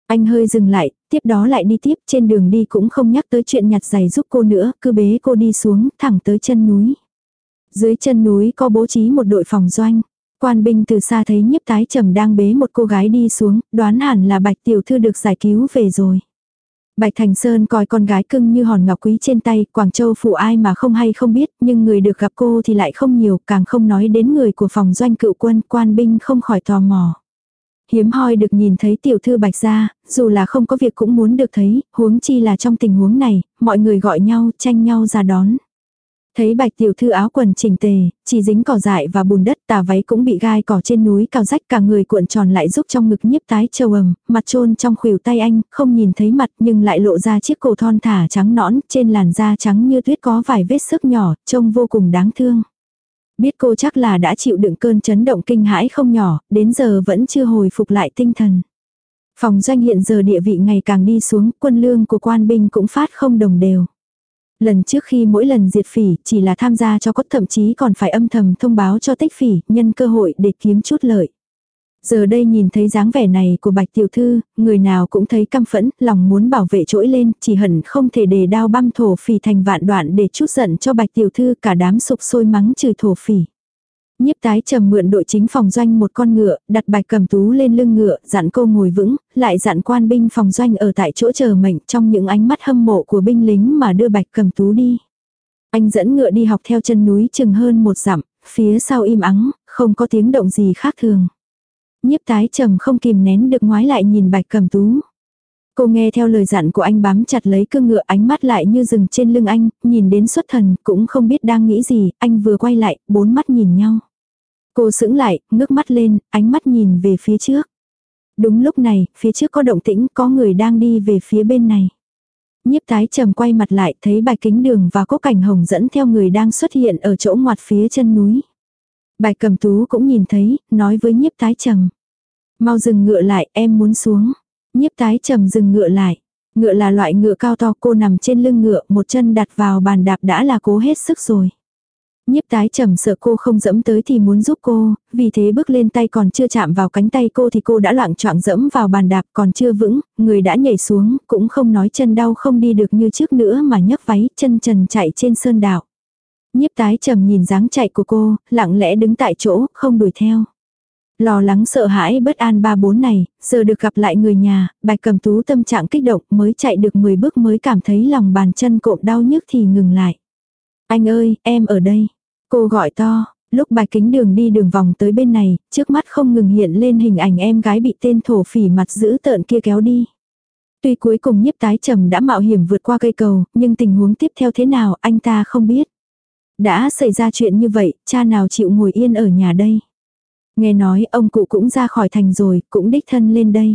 Anh hơi dừng lại, tiếp đó lại đi tiếp, trên đường đi cũng không nhắc tới chuyện nhặt giày giúp cô nữa, cứ bế cô đi xuống, thẳng tới chân núi. Dưới chân núi có bố trí một đội phòng doanh. Quan binh từ xa thấy nhiếp tái trầm đang bế một cô gái đi xuống, đoán hẳn là bạch tiểu thư được giải cứu về rồi. Bạch Thành Sơn coi con gái cưng như hòn ngọc quý trên tay, Quảng Châu phụ ai mà không hay không biết, nhưng người được gặp cô thì lại không nhiều, càng không nói đến người của phòng doanh cựu quân, quan binh không khỏi tò mò. Hiếm hoi được nhìn thấy tiểu thư Bạch gia, dù là không có việc cũng muốn được thấy, huống chi là trong tình huống này, mọi người gọi nhau, tranh nhau ra đón. Thấy bạch tiểu thư áo quần chỉnh tề, chỉ dính cỏ dại và bùn đất tà váy cũng bị gai cỏ trên núi cao rách cả người cuộn tròn lại giúp trong ngực nhiếp tái châu ầm, mặt trôn trong khuỷu tay anh, không nhìn thấy mặt nhưng lại lộ ra chiếc cổ thon thả trắng nõn, trên làn da trắng như tuyết có vài vết sức nhỏ, trông vô cùng đáng thương. Biết cô chắc là đã chịu đựng cơn chấn động kinh hãi không nhỏ, đến giờ vẫn chưa hồi phục lại tinh thần. Phòng doanh hiện giờ địa vị ngày càng đi xuống, quân lương của quan binh cũng phát không đồng đều. Lần trước khi mỗi lần diệt phỉ chỉ là tham gia cho cốt thậm chí còn phải âm thầm thông báo cho tích phỉ, nhân cơ hội để kiếm chút lợi. Giờ đây nhìn thấy dáng vẻ này của bạch tiểu thư, người nào cũng thấy căm phẫn, lòng muốn bảo vệ trỗi lên, chỉ hận không thể để đao băm thổ phỉ thành vạn đoạn để chút giận cho bạch tiểu thư cả đám sục sôi mắng trừ thổ phỉ. Nhiếp tái trầm mượn đội chính phòng doanh một con ngựa, đặt bạch cầm tú lên lưng ngựa, dặn cô ngồi vững, lại dặn quan binh phòng doanh ở tại chỗ chờ mệnh trong những ánh mắt hâm mộ của binh lính mà đưa bạch cầm tú đi. Anh dẫn ngựa đi học theo chân núi chừng hơn một dặm, phía sau im ắng, không có tiếng động gì khác thường. Nhiếp tái trầm không kìm nén được ngoái lại nhìn bạch cầm tú. Cô nghe theo lời dặn của anh bám chặt lấy cương ngựa ánh mắt lại như rừng trên lưng anh, nhìn đến xuất thần, cũng không biết đang nghĩ gì, anh vừa quay lại, bốn mắt nhìn nhau. Cô sững lại, ngước mắt lên, ánh mắt nhìn về phía trước. Đúng lúc này, phía trước có động tĩnh, có người đang đi về phía bên này. Nhiếp tái trầm quay mặt lại, thấy bài kính đường và cố cảnh hồng dẫn theo người đang xuất hiện ở chỗ ngoặt phía chân núi. Bài cầm tú cũng nhìn thấy, nói với nhiếp tái trầm. Mau dừng ngựa lại, em muốn xuống. Nhiếp tái trầm dừng ngựa lại. Ngựa là loại ngựa cao to cô nằm trên lưng ngựa, một chân đặt vào bàn đạp đã là cố hết sức rồi. Nhiếp tái trầm sợ cô không dẫm tới thì muốn giúp cô, vì thế bước lên tay còn chưa chạm vào cánh tay cô thì cô đã loạn choạng dẫm vào bàn đạp còn chưa vững, người đã nhảy xuống, cũng không nói chân đau không đi được như trước nữa mà nhấc váy, chân trần chạy trên sơn đạo. Nhiếp tái trầm nhìn dáng chạy của cô, lặng lẽ đứng tại chỗ, không đuổi theo. Lo lắng sợ hãi bất an ba bốn này, giờ được gặp lại người nhà, bạch cầm tú tâm trạng kích động mới chạy được 10 bước mới cảm thấy lòng bàn chân cộm đau nhức thì ngừng lại. Anh ơi, em ở đây. Cô gọi to, lúc bài kính đường đi đường vòng tới bên này, trước mắt không ngừng hiện lên hình ảnh em gái bị tên thổ phỉ mặt giữ tợn kia kéo đi. Tuy cuối cùng nhiếp tái trầm đã mạo hiểm vượt qua cây cầu, nhưng tình huống tiếp theo thế nào anh ta không biết. Đã xảy ra chuyện như vậy, cha nào chịu ngồi yên ở nhà đây. Nghe nói ông cụ cũng ra khỏi thành rồi, cũng đích thân lên đây.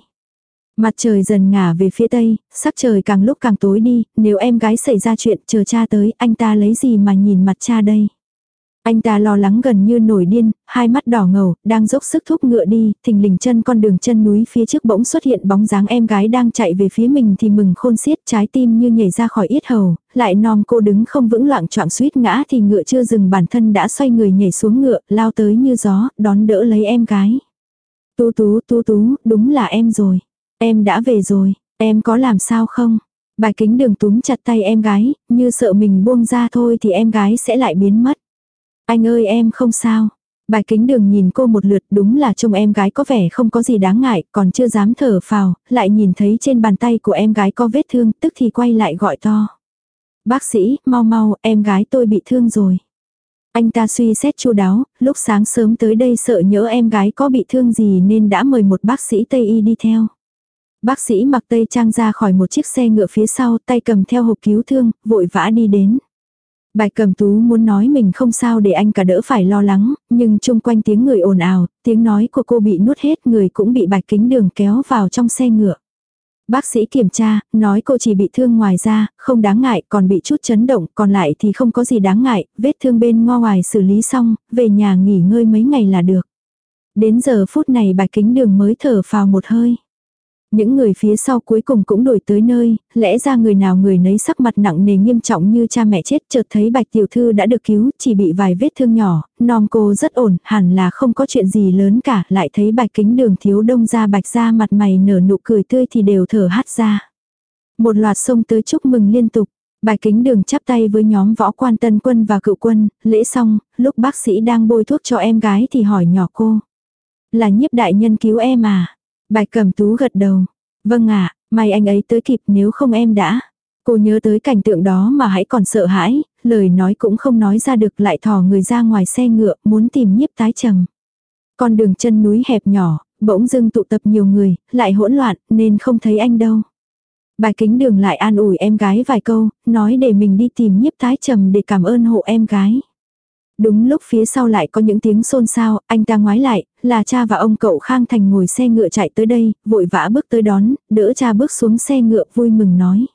Mặt trời dần ngả về phía tây, sắc trời càng lúc càng tối đi, nếu em gái xảy ra chuyện chờ cha tới, anh ta lấy gì mà nhìn mặt cha đây. Anh ta lo lắng gần như nổi điên, hai mắt đỏ ngầu, đang dốc sức thúc ngựa đi, thình lình chân con đường chân núi phía trước bỗng xuất hiện bóng dáng em gái đang chạy về phía mình thì mừng khôn xiết trái tim như nhảy ra khỏi yết hầu, lại nom cô đứng không vững loạn choạng suýt ngã thì ngựa chưa dừng bản thân đã xoay người nhảy xuống ngựa, lao tới như gió, đón đỡ lấy em gái. Tú tú, tú tú, đúng là em rồi. Em đã về rồi, em có làm sao không? Bài kính đường túm chặt tay em gái, như sợ mình buông ra thôi thì em gái sẽ lại biến mất. Anh ơi em không sao. Bài kính đường nhìn cô một lượt đúng là trông em gái có vẻ không có gì đáng ngại, còn chưa dám thở phào, lại nhìn thấy trên bàn tay của em gái có vết thương, tức thì quay lại gọi to. Bác sĩ, mau mau, em gái tôi bị thương rồi. Anh ta suy xét chu đáo, lúc sáng sớm tới đây sợ nhớ em gái có bị thương gì nên đã mời một bác sĩ Tây Y đi theo. Bác sĩ mặc Tây Trang ra khỏi một chiếc xe ngựa phía sau tay cầm theo hộp cứu thương, vội vã đi đến. Bạch cầm tú muốn nói mình không sao để anh cả đỡ phải lo lắng, nhưng chung quanh tiếng người ồn ào, tiếng nói của cô bị nuốt hết người cũng bị bạch kính đường kéo vào trong xe ngựa. Bác sĩ kiểm tra, nói cô chỉ bị thương ngoài da, không đáng ngại, còn bị chút chấn động, còn lại thì không có gì đáng ngại, vết thương bên ngo ngoài xử lý xong, về nhà nghỉ ngơi mấy ngày là được. Đến giờ phút này bạch kính đường mới thở phào một hơi. Những người phía sau cuối cùng cũng đổi tới nơi, lẽ ra người nào người nấy sắc mặt nặng nề nghiêm trọng như cha mẹ chết chợt thấy bạch tiểu thư đã được cứu, chỉ bị vài vết thương nhỏ, non cô rất ổn, hẳn là không có chuyện gì lớn cả, lại thấy bạch kính đường thiếu đông ra bạch ra mặt mày nở nụ cười tươi thì đều thở hát ra. Một loạt sông tới chúc mừng liên tục. Bài kính đường chắp tay với nhóm võ quan tân quân và cựu quân, lễ xong, lúc bác sĩ đang bôi thuốc cho em gái thì hỏi nhỏ cô. Là nhiếp đại nhân cứu em à? Bạch cẩm tú gật đầu. Vâng ạ, may anh ấy tới kịp nếu không em đã. Cô nhớ tới cảnh tượng đó mà hãy còn sợ hãi, lời nói cũng không nói ra được lại thò người ra ngoài xe ngựa muốn tìm nhiếp tái trầm. Con đường chân núi hẹp nhỏ, bỗng dưng tụ tập nhiều người, lại hỗn loạn nên không thấy anh đâu. Bài kính đường lại an ủi em gái vài câu, nói để mình đi tìm nhiếp tái trầm để cảm ơn hộ em gái. Đúng lúc phía sau lại có những tiếng xôn xao, anh ta ngoái lại, là cha và ông cậu Khang Thành ngồi xe ngựa chạy tới đây, vội vã bước tới đón, đỡ cha bước xuống xe ngựa vui mừng nói.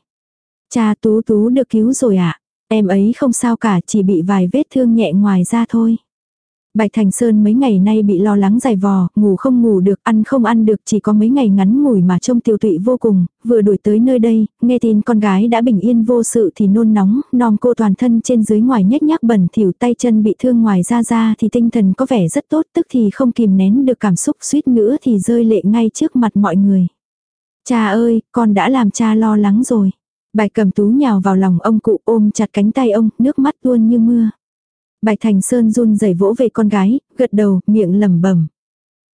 Cha Tú Tú được cứu rồi ạ, à? em ấy không sao cả chỉ bị vài vết thương nhẹ ngoài ra thôi. Bạch Thành Sơn mấy ngày nay bị lo lắng dài vò, ngủ không ngủ được, ăn không ăn được, chỉ có mấy ngày ngắn ngủi mà trông tiêu tụy vô cùng, vừa đuổi tới nơi đây, nghe tin con gái đã bình yên vô sự thì nôn nóng, nòm cô toàn thân trên dưới ngoài nhếch nhác bẩn thỉu tay chân bị thương ngoài ra ra thì tinh thần có vẻ rất tốt, tức thì không kìm nén được cảm xúc suýt nữa thì rơi lệ ngay trước mặt mọi người. Cha ơi, con đã làm cha lo lắng rồi. Bạch cầm tú nhào vào lòng ông cụ ôm chặt cánh tay ông, nước mắt tuôn như mưa. Bạch Thành Sơn run rẩy vỗ về con gái, gật đầu, miệng lẩm bẩm.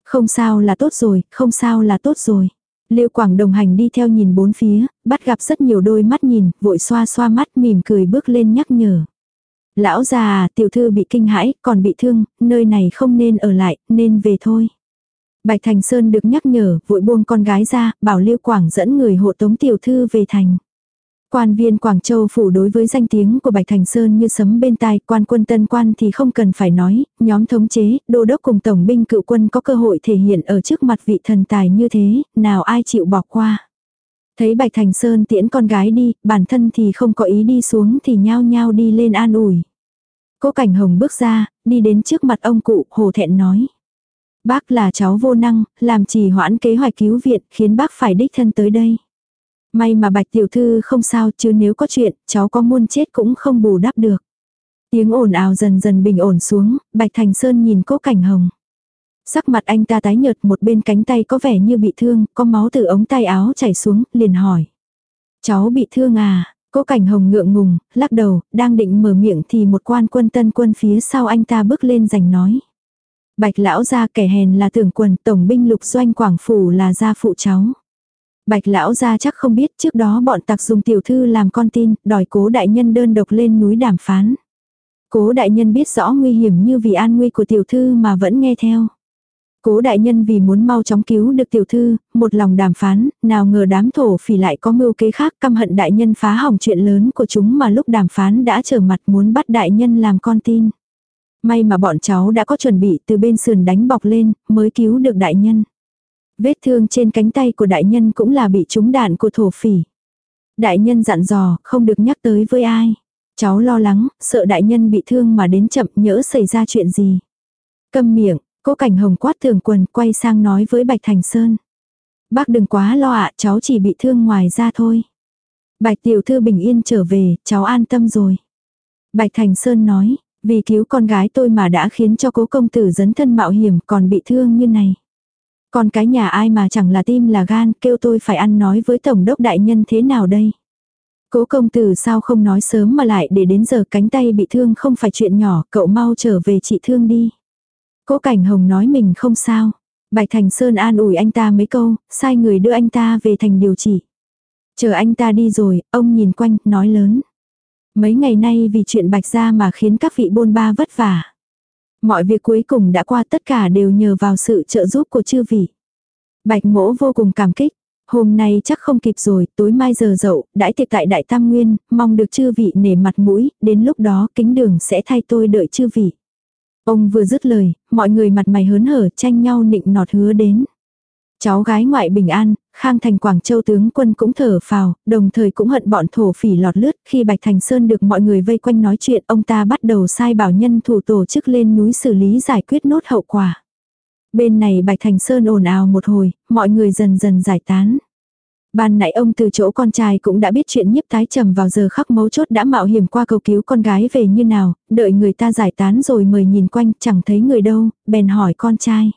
Không sao là tốt rồi, không sao là tốt rồi. Lưu Quảng đồng hành đi theo nhìn bốn phía, bắt gặp rất nhiều đôi mắt nhìn, vội xoa xoa mắt mỉm cười bước lên nhắc nhở. Lão già, tiểu thư bị kinh hãi, còn bị thương, nơi này không nên ở lại, nên về thôi. Bạch Thành Sơn được nhắc nhở, vội buông con gái ra, bảo Lưu Quảng dẫn người hộ tống tiểu thư về thành. Quan viên Quảng Châu phủ đối với danh tiếng của Bạch Thành Sơn như sấm bên tai, quan quân tân quan thì không cần phải nói, nhóm thống chế, đô đốc cùng tổng binh cựu quân có cơ hội thể hiện ở trước mặt vị thần tài như thế, nào ai chịu bỏ qua. Thấy Bạch Thành Sơn tiễn con gái đi, bản thân thì không có ý đi xuống thì nhao nhao đi lên an ủi. Cố Cảnh Hồng bước ra, đi đến trước mặt ông cụ, hồ thẹn nói. Bác là cháu vô năng, làm trì hoãn kế hoạch cứu viện, khiến bác phải đích thân tới đây. May mà bạch tiểu thư không sao chứ nếu có chuyện, cháu có muôn chết cũng không bù đắp được. Tiếng ồn ào dần dần bình ổn xuống, bạch thành sơn nhìn cố cảnh hồng. Sắc mặt anh ta tái nhợt một bên cánh tay có vẻ như bị thương, có máu từ ống tay áo chảy xuống, liền hỏi. Cháu bị thương à? Cố cảnh hồng ngượng ngùng, lắc đầu, đang định mở miệng thì một quan quân tân quân phía sau anh ta bước lên giành nói. Bạch lão gia kẻ hèn là tưởng quần, tổng binh lục doanh quảng phủ là gia phụ cháu. Bạch lão gia chắc không biết trước đó bọn tặc dùng tiểu thư làm con tin, đòi cố đại nhân đơn độc lên núi đàm phán. Cố đại nhân biết rõ nguy hiểm như vì an nguy của tiểu thư mà vẫn nghe theo. Cố đại nhân vì muốn mau chóng cứu được tiểu thư, một lòng đàm phán, nào ngờ đám thổ phỉ lại có mưu kế khác căm hận đại nhân phá hỏng chuyện lớn của chúng mà lúc đàm phán đã trở mặt muốn bắt đại nhân làm con tin. May mà bọn cháu đã có chuẩn bị từ bên sườn đánh bọc lên, mới cứu được đại nhân. Vết thương trên cánh tay của đại nhân cũng là bị trúng đạn của thổ phỉ. Đại nhân dặn dò, không được nhắc tới với ai. Cháu lo lắng, sợ đại nhân bị thương mà đến chậm nhỡ xảy ra chuyện gì. Câm miệng, cố cảnh hồng quát thường quần quay sang nói với Bạch Thành Sơn. Bác đừng quá lo ạ, cháu chỉ bị thương ngoài ra thôi. Bạch tiểu thư bình yên trở về, cháu an tâm rồi. Bạch Thành Sơn nói, vì cứu con gái tôi mà đã khiến cho cố công tử dấn thân mạo hiểm còn bị thương như này. Còn cái nhà ai mà chẳng là tim là gan kêu tôi phải ăn nói với tổng đốc đại nhân thế nào đây. Cố công tử sao không nói sớm mà lại để đến giờ cánh tay bị thương không phải chuyện nhỏ, cậu mau trở về trị thương đi. Cố cảnh hồng nói mình không sao. Bạch Thành Sơn an ủi anh ta mấy câu, sai người đưa anh ta về thành điều trị. Chờ anh ta đi rồi, ông nhìn quanh, nói lớn. Mấy ngày nay vì chuyện bạch gia mà khiến các vị bôn ba vất vả. Mọi việc cuối cùng đã qua tất cả đều nhờ vào sự trợ giúp của chư vị. Bạch mỗ vô cùng cảm kích. Hôm nay chắc không kịp rồi, tối mai giờ dậu, đãi tiệc tại Đại Tam Nguyên, mong được chư vị nể mặt mũi, đến lúc đó kính đường sẽ thay tôi đợi chư vị. Ông vừa dứt lời, mọi người mặt mày hớn hở tranh nhau nịnh nọt hứa đến. Cháu gái ngoại bình an, Khang Thành Quảng Châu tướng quân cũng thở phào, đồng thời cũng hận bọn thổ phỉ lọt lướt. Khi Bạch Thành Sơn được mọi người vây quanh nói chuyện, ông ta bắt đầu sai bảo nhân thủ tổ chức lên núi xử lý giải quyết nốt hậu quả. Bên này Bạch Thành Sơn ồn ào một hồi, mọi người dần dần giải tán. Ban nãy ông từ chỗ con trai cũng đã biết chuyện nhiếp tái trầm vào giờ khắc mấu chốt đã mạo hiểm qua cầu cứu con gái về như nào, đợi người ta giải tán rồi mời nhìn quanh chẳng thấy người đâu, bèn hỏi con trai.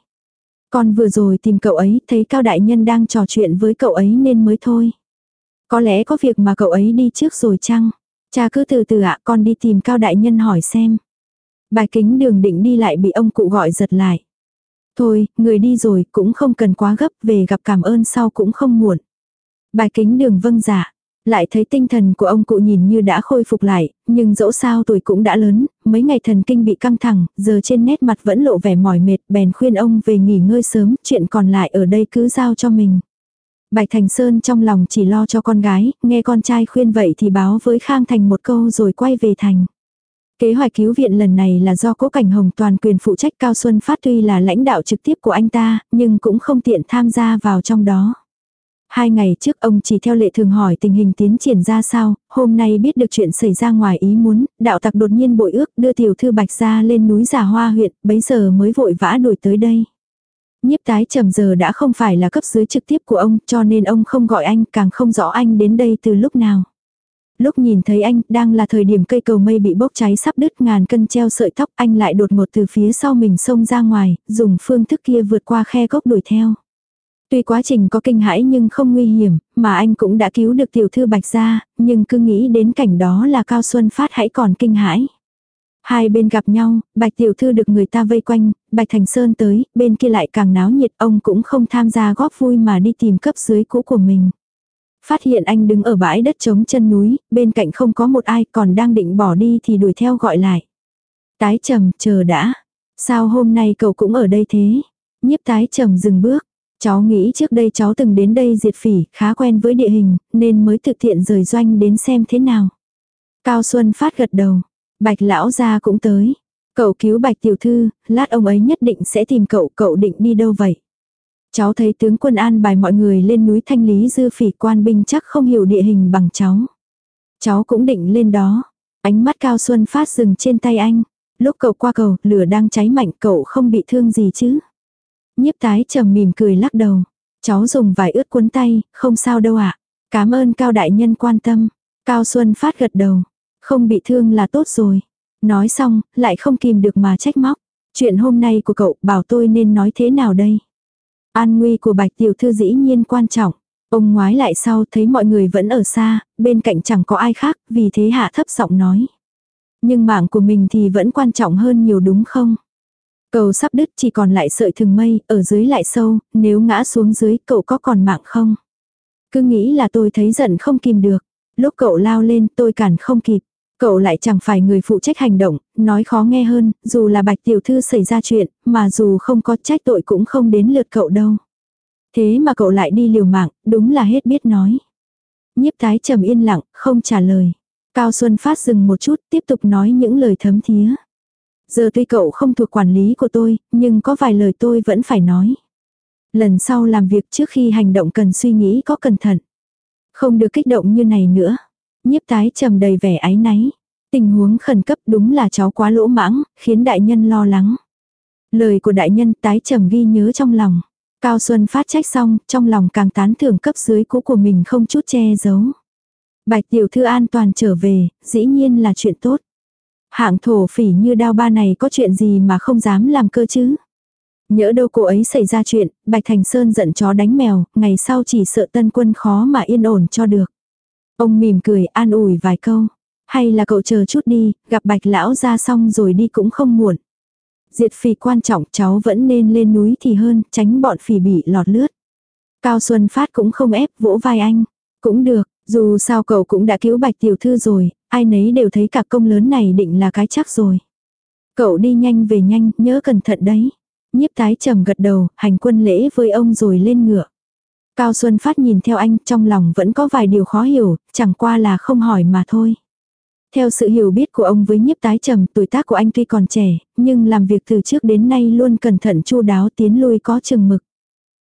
Con vừa rồi tìm cậu ấy, thấy Cao Đại Nhân đang trò chuyện với cậu ấy nên mới thôi. Có lẽ có việc mà cậu ấy đi trước rồi chăng? Cha cứ từ từ ạ, con đi tìm Cao Đại Nhân hỏi xem. Bài kính đường định đi lại bị ông cụ gọi giật lại. Thôi, người đi rồi cũng không cần quá gấp, về gặp cảm ơn sau cũng không muộn. Bài kính đường vâng dạ. Lại thấy tinh thần của ông cụ nhìn như đã khôi phục lại, nhưng dẫu sao tuổi cũng đã lớn, mấy ngày thần kinh bị căng thẳng, giờ trên nét mặt vẫn lộ vẻ mỏi mệt, bèn khuyên ông về nghỉ ngơi sớm, chuyện còn lại ở đây cứ giao cho mình. Bạch Thành Sơn trong lòng chỉ lo cho con gái, nghe con trai khuyên vậy thì báo với Khang Thành một câu rồi quay về thành. Kế hoạch cứu viện lần này là do Cố Cảnh Hồng toàn quyền phụ trách Cao Xuân Phát tuy là lãnh đạo trực tiếp của anh ta, nhưng cũng không tiện tham gia vào trong đó. Hai ngày trước ông chỉ theo lệ thường hỏi tình hình tiến triển ra sao, hôm nay biết được chuyện xảy ra ngoài ý muốn, đạo tặc đột nhiên bội ước đưa tiểu thư bạch ra lên núi giả hoa huyện, bấy giờ mới vội vã đuổi tới đây. Nhiếp tái trầm giờ đã không phải là cấp dưới trực tiếp của ông cho nên ông không gọi anh càng không rõ anh đến đây từ lúc nào. Lúc nhìn thấy anh đang là thời điểm cây cầu mây bị bốc cháy sắp đứt ngàn cân treo sợi tóc anh lại đột ngột từ phía sau mình xông ra ngoài, dùng phương thức kia vượt qua khe gốc đuổi theo. Tuy quá trình có kinh hãi nhưng không nguy hiểm, mà anh cũng đã cứu được tiểu thư bạch ra, nhưng cứ nghĩ đến cảnh đó là Cao Xuân Phát hãy còn kinh hãi. Hai bên gặp nhau, bạch tiểu thư được người ta vây quanh, bạch thành sơn tới, bên kia lại càng náo nhiệt ông cũng không tham gia góp vui mà đi tìm cấp dưới cũ của mình. Phát hiện anh đứng ở bãi đất trống chân núi, bên cạnh không có một ai còn đang định bỏ đi thì đuổi theo gọi lại. Tái trầm, chờ đã. Sao hôm nay cậu cũng ở đây thế? Nhiếp tái trầm dừng bước. Cháu nghĩ trước đây cháu từng đến đây diệt phỉ, khá quen với địa hình, nên mới thực thiện rời doanh đến xem thế nào. Cao Xuân phát gật đầu. Bạch lão gia cũng tới. Cậu cứu bạch tiểu thư, lát ông ấy nhất định sẽ tìm cậu, cậu định đi đâu vậy? Cháu thấy tướng quân an bài mọi người lên núi thanh lý dư phỉ quan binh chắc không hiểu địa hình bằng cháu. Cháu cũng định lên đó. Ánh mắt cao xuân phát dừng trên tay anh. Lúc cậu qua cầu, lửa đang cháy mạnh cậu không bị thương gì chứ. Nhiếp tái trầm mỉm cười lắc đầu. Cháu dùng vài ướt cuốn tay, không sao đâu ạ. À. Cảm ơn cao đại nhân quan tâm. Cao Xuân phát gật đầu. Không bị thương là tốt rồi. Nói xong, lại không kìm được mà trách móc. Chuyện hôm nay của cậu bảo tôi nên nói thế nào đây? An nguy của bạch tiểu thư dĩ nhiên quan trọng. Ông ngoái lại sau thấy mọi người vẫn ở xa, bên cạnh chẳng có ai khác, vì thế hạ thấp giọng nói. Nhưng mạng của mình thì vẫn quan trọng hơn nhiều đúng không? Cầu sắp đứt chỉ còn lại sợi thừng mây, ở dưới lại sâu, nếu ngã xuống dưới cậu có còn mạng không? Cứ nghĩ là tôi thấy giận không kìm được. Lúc cậu lao lên tôi cản không kịp. Cậu lại chẳng phải người phụ trách hành động, nói khó nghe hơn, dù là bạch tiểu thư xảy ra chuyện, mà dù không có trách tội cũng không đến lượt cậu đâu. Thế mà cậu lại đi liều mạng, đúng là hết biết nói. Nhiếp tái trầm yên lặng, không trả lời. Cao Xuân Phát dừng một chút, tiếp tục nói những lời thấm thía. Giờ tuy cậu không thuộc quản lý của tôi, nhưng có vài lời tôi vẫn phải nói. Lần sau làm việc trước khi hành động cần suy nghĩ có cẩn thận. Không được kích động như này nữa. Nhiếp tái trầm đầy vẻ áy náy. Tình huống khẩn cấp đúng là cháu quá lỗ mãng, khiến đại nhân lo lắng. Lời của đại nhân tái trầm ghi nhớ trong lòng. Cao Xuân phát trách xong, trong lòng càng tán thưởng cấp dưới cũ của mình không chút che giấu. Bạch tiểu thư an toàn trở về, dĩ nhiên là chuyện tốt. Hạng thổ phỉ như đao ba này có chuyện gì mà không dám làm cơ chứ. Nhỡ đâu cô ấy xảy ra chuyện, Bạch Thành Sơn giận chó đánh mèo, ngày sau chỉ sợ tân quân khó mà yên ổn cho được. Ông mỉm cười an ủi vài câu. Hay là cậu chờ chút đi, gặp Bạch Lão ra xong rồi đi cũng không muộn. Diệt phỉ quan trọng cháu vẫn nên lên núi thì hơn, tránh bọn phỉ bị lọt lướt. Cao Xuân Phát cũng không ép vỗ vai anh. Cũng được, dù sao cậu cũng đã cứu Bạch Tiểu Thư rồi, ai nấy đều thấy cả công lớn này định là cái chắc rồi. Cậu đi nhanh về nhanh, nhớ cẩn thận đấy. Nhiếp tái trầm gật đầu, hành quân lễ với ông rồi lên ngựa. Cao Xuân Phát nhìn theo anh, trong lòng vẫn có vài điều khó hiểu, chẳng qua là không hỏi mà thôi. Theo sự hiểu biết của ông với nhiếp tái trầm, tuổi tác của anh tuy còn trẻ, nhưng làm việc từ trước đến nay luôn cẩn thận chu đáo tiến lui có chừng mực.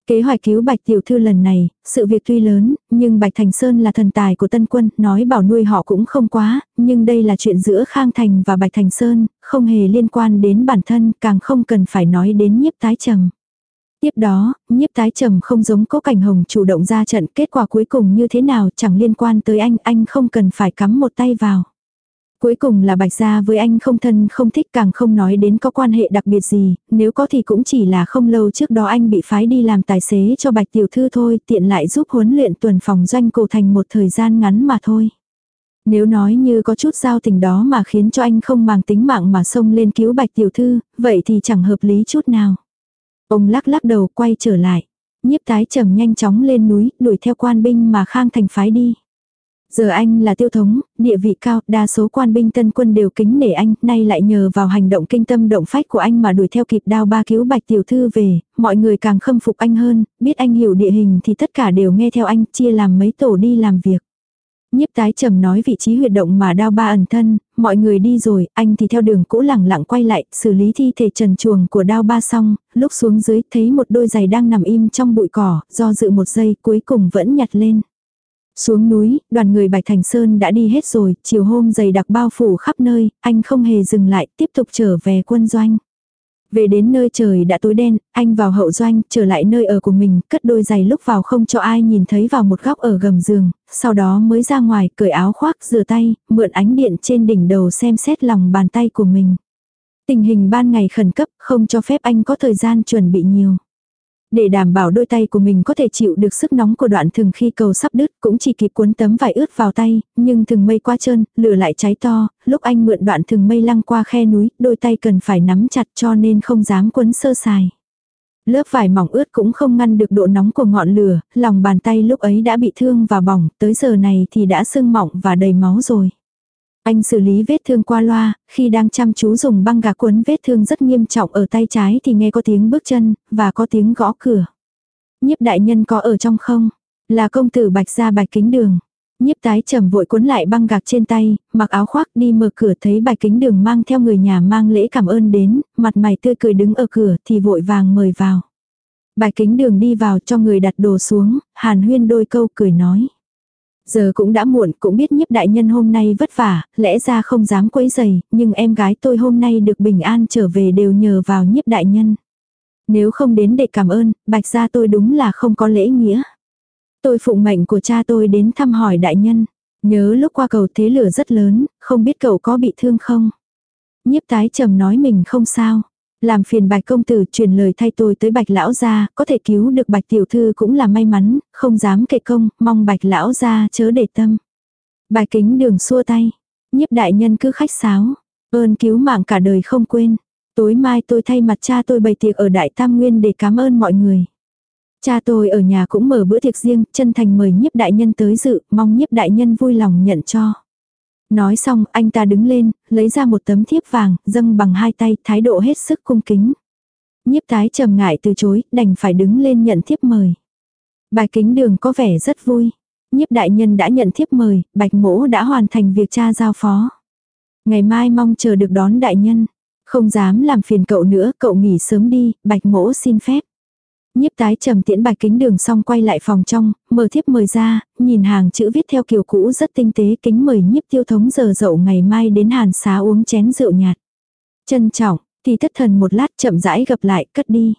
Kế hoạch cứu Bạch Tiểu Thư lần này, sự việc tuy lớn, nhưng Bạch Thành Sơn là thần tài của tân quân, nói bảo nuôi họ cũng không quá, nhưng đây là chuyện giữa Khang Thành và Bạch Thành Sơn, không hề liên quan đến bản thân, càng không cần phải nói đến nhiếp tái trầm. Tiếp đó, nhiếp tái trầm không giống cố cảnh hồng chủ động ra trận, kết quả cuối cùng như thế nào chẳng liên quan tới anh, anh không cần phải cắm một tay vào. Cuối cùng là bạch gia với anh không thân không thích càng không nói đến có quan hệ đặc biệt gì, nếu có thì cũng chỉ là không lâu trước đó anh bị phái đi làm tài xế cho bạch tiểu thư thôi, tiện lại giúp huấn luyện tuần phòng doanh cổ thành một thời gian ngắn mà thôi. Nếu nói như có chút giao tình đó mà khiến cho anh không màng tính mạng mà xông lên cứu bạch tiểu thư, vậy thì chẳng hợp lý chút nào. Ông lắc lắc đầu quay trở lại. Nhiếp tái trầm nhanh chóng lên núi, đuổi theo quan binh mà Khang Thành phái đi. Giờ anh là tiêu thống, địa vị cao, đa số quan binh tân quân đều kính nể anh, nay lại nhờ vào hành động kinh tâm động phách của anh mà đuổi theo kịp đao ba cứu bạch tiểu thư về, mọi người càng khâm phục anh hơn, biết anh hiểu địa hình thì tất cả đều nghe theo anh, chia làm mấy tổ đi làm việc. Nhiếp tái trầm nói vị trí huyệt động mà đao ba ẩn thân, mọi người đi rồi, anh thì theo đường cũ lẳng lặng quay lại, xử lý thi thể trần chuồng của đao ba xong, lúc xuống dưới thấy một đôi giày đang nằm im trong bụi cỏ, do dự một giây cuối cùng vẫn nhặt lên. Xuống núi, đoàn người Bạch Thành Sơn đã đi hết rồi, chiều hôm dày đặc bao phủ khắp nơi, anh không hề dừng lại, tiếp tục trở về quân doanh. Về đến nơi trời đã tối đen, anh vào hậu doanh, trở lại nơi ở của mình, cất đôi giày lúc vào không cho ai nhìn thấy vào một góc ở gầm giường, sau đó mới ra ngoài, cởi áo khoác, rửa tay, mượn ánh điện trên đỉnh đầu xem xét lòng bàn tay của mình. Tình hình ban ngày khẩn cấp, không cho phép anh có thời gian chuẩn bị nhiều. Để đảm bảo đôi tay của mình có thể chịu được sức nóng của đoạn thừng khi cầu sắp đứt cũng chỉ kịp cuốn tấm vải ướt vào tay, nhưng thừng mây quá trơn, lửa lại cháy to, lúc anh mượn đoạn thừng mây lăng qua khe núi, đôi tay cần phải nắm chặt cho nên không dám cuốn sơ sài. Lớp vải mỏng ướt cũng không ngăn được độ nóng của ngọn lửa, lòng bàn tay lúc ấy đã bị thương và bỏng, tới giờ này thì đã sưng mỏng và đầy máu rồi. Anh xử lý vết thương qua loa, khi đang chăm chú dùng băng gạc cuốn vết thương rất nghiêm trọng ở tay trái thì nghe có tiếng bước chân, và có tiếng gõ cửa. Nhiếp đại nhân có ở trong không? Là công tử bạch ra bạch kính đường. Nhiếp tái trầm vội cuốn lại băng gạc trên tay, mặc áo khoác đi mở cửa thấy bạch kính đường mang theo người nhà mang lễ cảm ơn đến, mặt mày tươi cười đứng ở cửa thì vội vàng mời vào. Bạch kính đường đi vào cho người đặt đồ xuống, hàn huyên đôi câu cười nói. Giờ cũng đã muộn, cũng biết nhiếp đại nhân hôm nay vất vả, lẽ ra không dám quấy giày, nhưng em gái tôi hôm nay được bình an trở về đều nhờ vào nhiếp đại nhân. Nếu không đến để cảm ơn, bạch gia tôi đúng là không có lễ nghĩa. Tôi phụng mệnh của cha tôi đến thăm hỏi đại nhân. Nhớ lúc qua cầu thế lửa rất lớn, không biết cậu có bị thương không? Nhiếp tái trầm nói mình không sao. Làm phiền bạch công tử truyền lời thay tôi tới bạch lão gia, có thể cứu được bạch tiểu thư cũng là may mắn, không dám kệ công, mong bạch lão gia chớ để tâm. Bạch kính đường xua tay, nhiếp đại nhân cứ khách sáo, ơn cứu mạng cả đời không quên. Tối mai tôi thay mặt cha tôi bày tiệc ở Đại Tam Nguyên để cảm ơn mọi người. Cha tôi ở nhà cũng mở bữa tiệc riêng, chân thành mời nhiếp đại nhân tới dự, mong nhiếp đại nhân vui lòng nhận cho. Nói xong, anh ta đứng lên, lấy ra một tấm thiếp vàng, dâng bằng hai tay, thái độ hết sức cung kính. Nhiếp tái trầm ngại từ chối, đành phải đứng lên nhận thiếp mời. Bài kính đường có vẻ rất vui. Nhiếp đại nhân đã nhận thiếp mời, bạch mỗ đã hoàn thành việc cha giao phó. Ngày mai mong chờ được đón đại nhân. Không dám làm phiền cậu nữa, cậu nghỉ sớm đi, bạch mỗ xin phép. Nhiếp tái trầm tiễn bạch kính đường xong quay lại phòng trong, mở thiếp mời ra, nhìn hàng chữ viết theo kiểu cũ rất tinh tế kính mời nhiếp tiêu thống giờ dậu ngày mai đến hàn xá uống chén rượu nhạt. Trân trọng, thì thất thần một lát chậm rãi gặp lại, cất đi.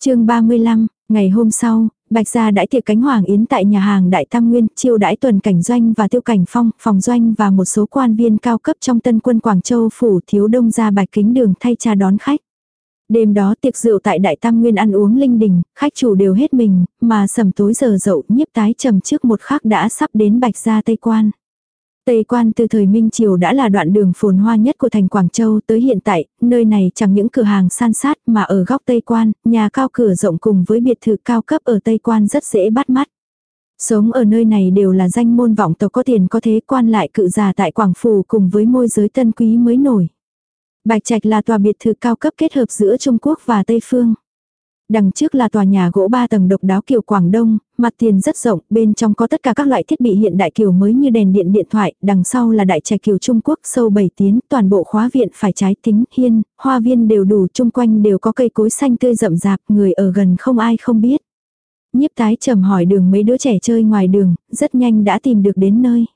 chương 35, ngày hôm sau, Bạch gia đãi tiệc cánh hoàng yến tại nhà hàng Đại Tam Nguyên, chiêu đãi tuần cảnh doanh và tiêu cảnh phong, phòng doanh và một số quan viên cao cấp trong tân quân Quảng Châu phủ thiếu đông ra bạch kính đường thay cha đón khách. Đêm đó tiệc rượu tại Đại Tam Nguyên ăn uống linh đình, khách chủ đều hết mình, mà sầm tối giờ dậu nhiếp tái trầm trước một khắc đã sắp đến Bạch gia Tây Quan. Tây Quan từ thời Minh Triều đã là đoạn đường phồn hoa nhất của thành Quảng Châu tới hiện tại, nơi này chẳng những cửa hàng san sát mà ở góc Tây Quan, nhà cao cửa rộng cùng với biệt thự cao cấp ở Tây Quan rất dễ bắt mắt. Sống ở nơi này đều là danh môn vọng tộc có tiền có thế quan lại cự già tại Quảng Phủ cùng với môi giới tân quý mới nổi. Bạch Trạch là tòa biệt thự cao cấp kết hợp giữa Trung Quốc và Tây Phương. Đằng trước là tòa nhà gỗ ba tầng độc đáo kiểu Quảng Đông, mặt tiền rất rộng, bên trong có tất cả các loại thiết bị hiện đại kiểu mới như đèn điện điện thoại, đằng sau là đại trạch kiểu Trung Quốc sâu 7 tiến, toàn bộ khóa viện phải trái tính, hiên, hoa viên đều đủ, chung quanh đều có cây cối xanh tươi rậm rạp, người ở gần không ai không biết. Nhiếp tái trầm hỏi đường mấy đứa trẻ chơi ngoài đường, rất nhanh đã tìm được đến nơi.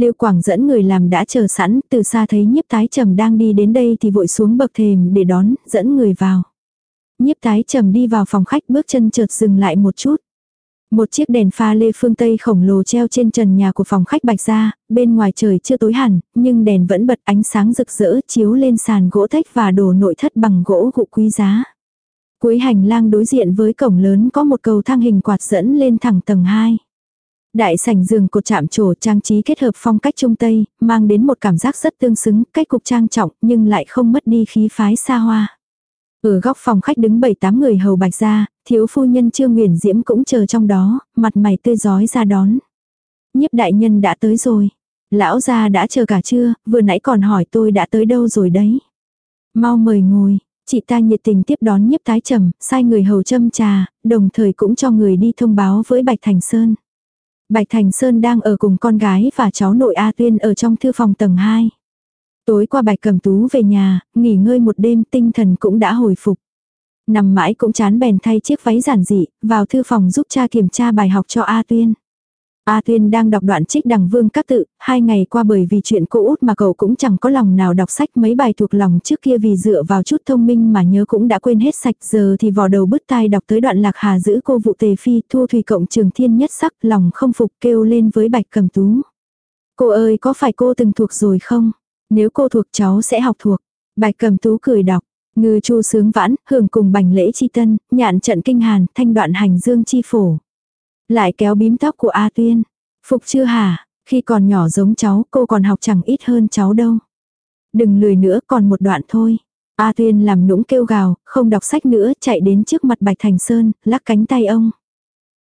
Lưu Quảng dẫn người làm đã chờ sẵn, từ xa thấy nhiếp tái trầm đang đi đến đây thì vội xuống bậc thềm để đón, dẫn người vào. Nhiếp tái trầm đi vào phòng khách bước chân chợt dừng lại một chút. Một chiếc đèn pha lê phương Tây khổng lồ treo trên trần nhà của phòng khách bạch ra, bên ngoài trời chưa tối hẳn, nhưng đèn vẫn bật ánh sáng rực rỡ chiếu lên sàn gỗ thách và đồ nội thất bằng gỗ gụ quý giá. Cuối hành lang đối diện với cổng lớn có một cầu thang hình quạt dẫn lên thẳng tầng 2. Đại sảnh giường cột chạm trổ trang trí kết hợp phong cách trung tây, mang đến một cảm giác rất tương xứng, cách cục trang trọng nhưng lại không mất đi khí phái xa hoa. Ở góc phòng khách đứng bảy tám người hầu bạch ra, thiếu phu nhân Trương Nguyền Diễm cũng chờ trong đó, mặt mày tươi giói ra đón. Nhiếp đại nhân đã tới rồi. Lão gia đã chờ cả trưa, vừa nãy còn hỏi tôi đã tới đâu rồi đấy. Mau mời ngồi, chị ta nhiệt tình tiếp đón nhiếp tái trầm, sai người hầu châm trà, đồng thời cũng cho người đi thông báo với Bạch Thành Sơn. Bạch Thành Sơn đang ở cùng con gái và cháu nội A Tuyên ở trong thư phòng tầng 2. Tối qua bạch cẩm tú về nhà, nghỉ ngơi một đêm tinh thần cũng đã hồi phục. Nằm mãi cũng chán bèn thay chiếc váy giản dị, vào thư phòng giúp cha kiểm tra bài học cho A Tuyên. A Thuyên đang đọc đoạn trích đằng vương các tự, hai ngày qua bởi vì chuyện cô út mà cậu cũng chẳng có lòng nào đọc sách mấy bài thuộc lòng trước kia vì dựa vào chút thông minh mà nhớ cũng đã quên hết sạch giờ thì vò đầu bứt tai đọc tới đoạn lạc hà giữ cô vụ tề phi thua thủy cộng trường thiên nhất sắc lòng không phục kêu lên với bạch cầm tú. Cô ơi có phải cô từng thuộc rồi không? Nếu cô thuộc cháu sẽ học thuộc. Bạch cầm tú cười đọc. Ngư chu sướng vãn, hưởng cùng bành lễ chi tân, nhạn trận kinh hàn, thanh đoạn hành dương chi phổ. Lại kéo bím tóc của A Tuyên. Phục chưa hả? Khi còn nhỏ giống cháu, cô còn học chẳng ít hơn cháu đâu. Đừng lười nữa, còn một đoạn thôi. A Tuyên làm nũng kêu gào, không đọc sách nữa, chạy đến trước mặt Bạch Thành Sơn, lắc cánh tay ông.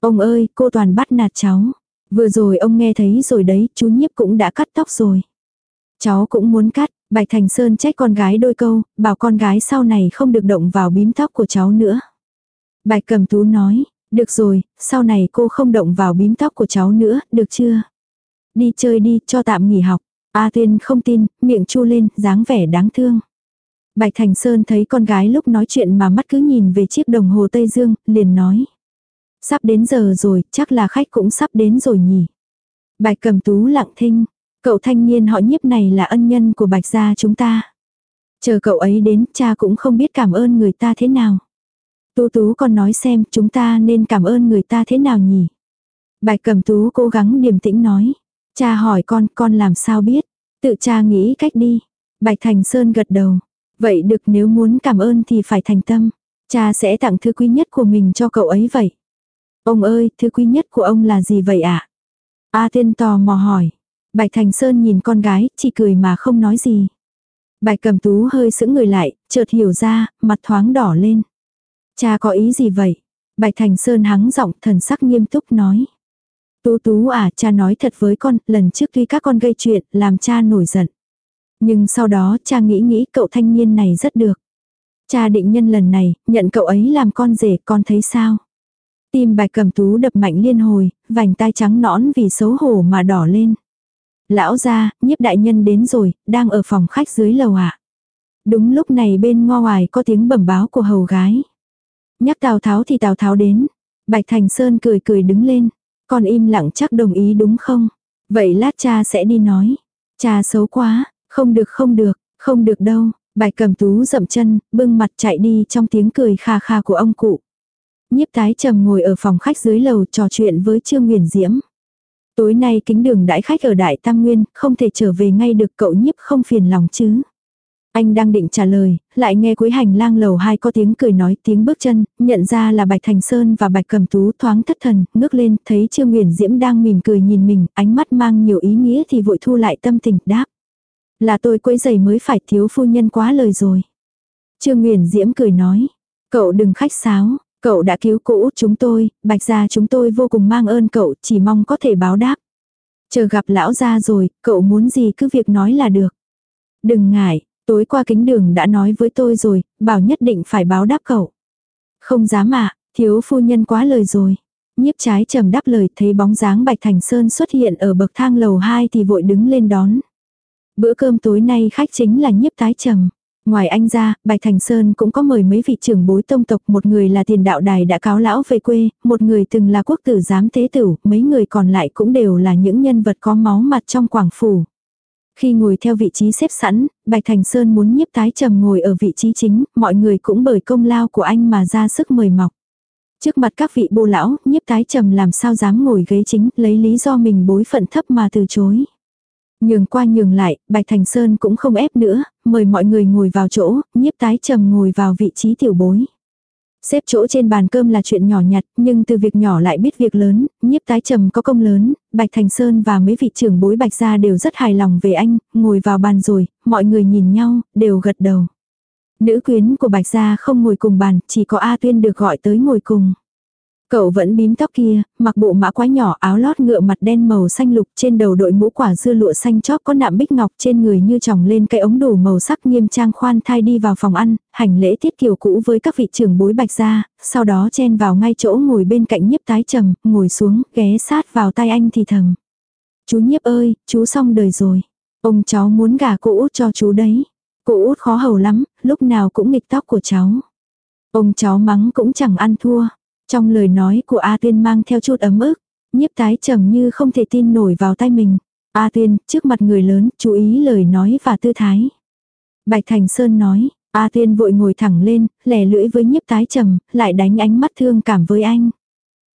Ông ơi, cô toàn bắt nạt cháu. Vừa rồi ông nghe thấy rồi đấy, chú nhiếp cũng đã cắt tóc rồi. Cháu cũng muốn cắt, Bạch Thành Sơn trách con gái đôi câu, bảo con gái sau này không được động vào bím tóc của cháu nữa. Bạch Cầm Tú nói, được rồi, sau này cô không động vào bím tóc của cháu nữa, được chưa? Đi chơi đi, cho tạm nghỉ học. A Thiên không tin, miệng chu lên, dáng vẻ đáng thương. Bạch Thành Sơn thấy con gái lúc nói chuyện mà mắt cứ nhìn về chiếc đồng hồ Tây Dương, liền nói. Sắp đến giờ rồi, chắc là khách cũng sắp đến rồi nhỉ. Bạch cầm tú lặng thinh, Cậu thanh niên họ nhiếp này là ân nhân của bạch gia chúng ta. Chờ cậu ấy đến, cha cũng không biết cảm ơn người ta thế nào. Tú tú còn nói xem chúng ta nên cảm ơn người ta thế nào nhỉ. Bạch cẩm tú cố gắng điềm tĩnh nói. Cha hỏi con, con làm sao biết. Tự cha nghĩ cách đi. Bạch Thành Sơn gật đầu. Vậy được nếu muốn cảm ơn thì phải thành tâm. Cha sẽ tặng thứ quý nhất của mình cho cậu ấy vậy. Ông ơi, thứ quý nhất của ông là gì vậy ạ? À? A tiên tò mò hỏi. Bạch Thành Sơn nhìn con gái, chỉ cười mà không nói gì. Bạch cẩm tú hơi sững người lại, chợt hiểu ra, mặt thoáng đỏ lên. Cha có ý gì vậy? Bạch Thành Sơn hắng giọng thần sắc nghiêm túc nói. Tú tú à, cha nói thật với con, lần trước tuy các con gây chuyện, làm cha nổi giận. Nhưng sau đó cha nghĩ nghĩ cậu thanh niên này rất được. Cha định nhân lần này, nhận cậu ấy làm con rể, con thấy sao? Tim bạch cầm tú đập mạnh liên hồi, vành tai trắng nõn vì xấu hổ mà đỏ lên. Lão ra, nhiếp đại nhân đến rồi, đang ở phòng khách dưới lầu ạ. À? Đúng lúc này bên ngo ngoài có tiếng bẩm báo của hầu gái. Nhắc Tào Tháo thì Tào Tháo đến. Bạch Thành Sơn cười cười đứng lên. Con im lặng chắc đồng ý đúng không? Vậy lát cha sẽ đi nói. Cha xấu quá, không được không được, không được đâu. Bạch cầm tú dậm chân, bưng mặt chạy đi trong tiếng cười kha kha của ông cụ. Nhiếp tái trầm ngồi ở phòng khách dưới lầu trò chuyện với Trương Nguyền Diễm. Tối nay kính đường đãi khách ở Đại Tam Nguyên, không thể trở về ngay được cậu nhiếp không phiền lòng chứ. Anh đang định trả lời, lại nghe cuối hành lang lầu hai có tiếng cười nói tiếng bước chân, nhận ra là Bạch Thành Sơn và Bạch Cầm Tú thoáng thất thần, ngước lên, thấy Trương Nguyễn Diễm đang mỉm cười nhìn mình, ánh mắt mang nhiều ý nghĩa thì vội thu lại tâm tình, đáp. Là tôi quấy giày mới phải thiếu phu nhân quá lời rồi. Trương Nguyễn Diễm cười nói, cậu đừng khách sáo, cậu đã cứu cô út chúng tôi, Bạch gia chúng tôi vô cùng mang ơn cậu, chỉ mong có thể báo đáp. Chờ gặp lão gia rồi, cậu muốn gì cứ việc nói là được. Đừng ngại, Tối qua kính đường đã nói với tôi rồi, bảo nhất định phải báo đáp cậu. Không dám ạ, thiếu phu nhân quá lời rồi. Nhiếp trái trầm đáp lời thấy bóng dáng Bạch Thành Sơn xuất hiện ở bậc thang lầu 2 thì vội đứng lên đón. Bữa cơm tối nay khách chính là nhiếp tái trầm. Ngoài anh ra, Bạch Thành Sơn cũng có mời mấy vị trưởng bối tông tộc, một người là tiền đạo đài đã cáo lão về quê, một người từng là quốc tử giám tế tử, mấy người còn lại cũng đều là những nhân vật có máu mặt trong quảng phủ. Khi ngồi theo vị trí xếp sẵn, Bạch Thành Sơn muốn nhiếp tái trầm ngồi ở vị trí chính, mọi người cũng bởi công lao của anh mà ra sức mời mọc. Trước mặt các vị bô lão, nhiếp tái trầm làm sao dám ngồi ghế chính, lấy lý do mình bối phận thấp mà từ chối. Nhường qua nhường lại, Bạch Thành Sơn cũng không ép nữa, mời mọi người ngồi vào chỗ, nhiếp tái trầm ngồi vào vị trí tiểu bối. Xếp chỗ trên bàn cơm là chuyện nhỏ nhặt, nhưng từ việc nhỏ lại biết việc lớn, nhiếp tái trầm có công lớn, Bạch Thành Sơn và mấy vị trưởng bối Bạch gia đều rất hài lòng về anh, ngồi vào bàn rồi, mọi người nhìn nhau, đều gật đầu. Nữ quyến của Bạch gia không ngồi cùng bàn, chỉ có A Tuyên được gọi tới ngồi cùng. Cậu vẫn bím tóc kia, mặc bộ mã quái nhỏ áo lót ngựa mặt đen màu xanh lục trên đầu đội mũ quả dưa lụa xanh chóp có nạm bích ngọc trên người như tròng lên cây ống đủ màu sắc nghiêm trang khoan thai đi vào phòng ăn, hành lễ tiết kiều cũ với các vị trưởng bối bạch gia, sau đó chen vào ngay chỗ ngồi bên cạnh nhiếp tái trầm, ngồi xuống, ghé sát vào tay anh thì thầm. Chú nhiếp ơi, chú xong đời rồi. Ông cháu muốn gả cô út cho chú đấy. Cô út khó hầu lắm, lúc nào cũng nghịch tóc của cháu. Ông cháu mắng cũng chẳng ăn thua. Trong lời nói của A Tuyên mang theo chút ấm ức, nhiếp tái trầm như không thể tin nổi vào tay mình. A Tuyên, trước mặt người lớn, chú ý lời nói và tư thái. Bạch Thành Sơn nói, A Tuyên vội ngồi thẳng lên, lẻ lưỡi với nhiếp tái trầm, lại đánh ánh mắt thương cảm với anh.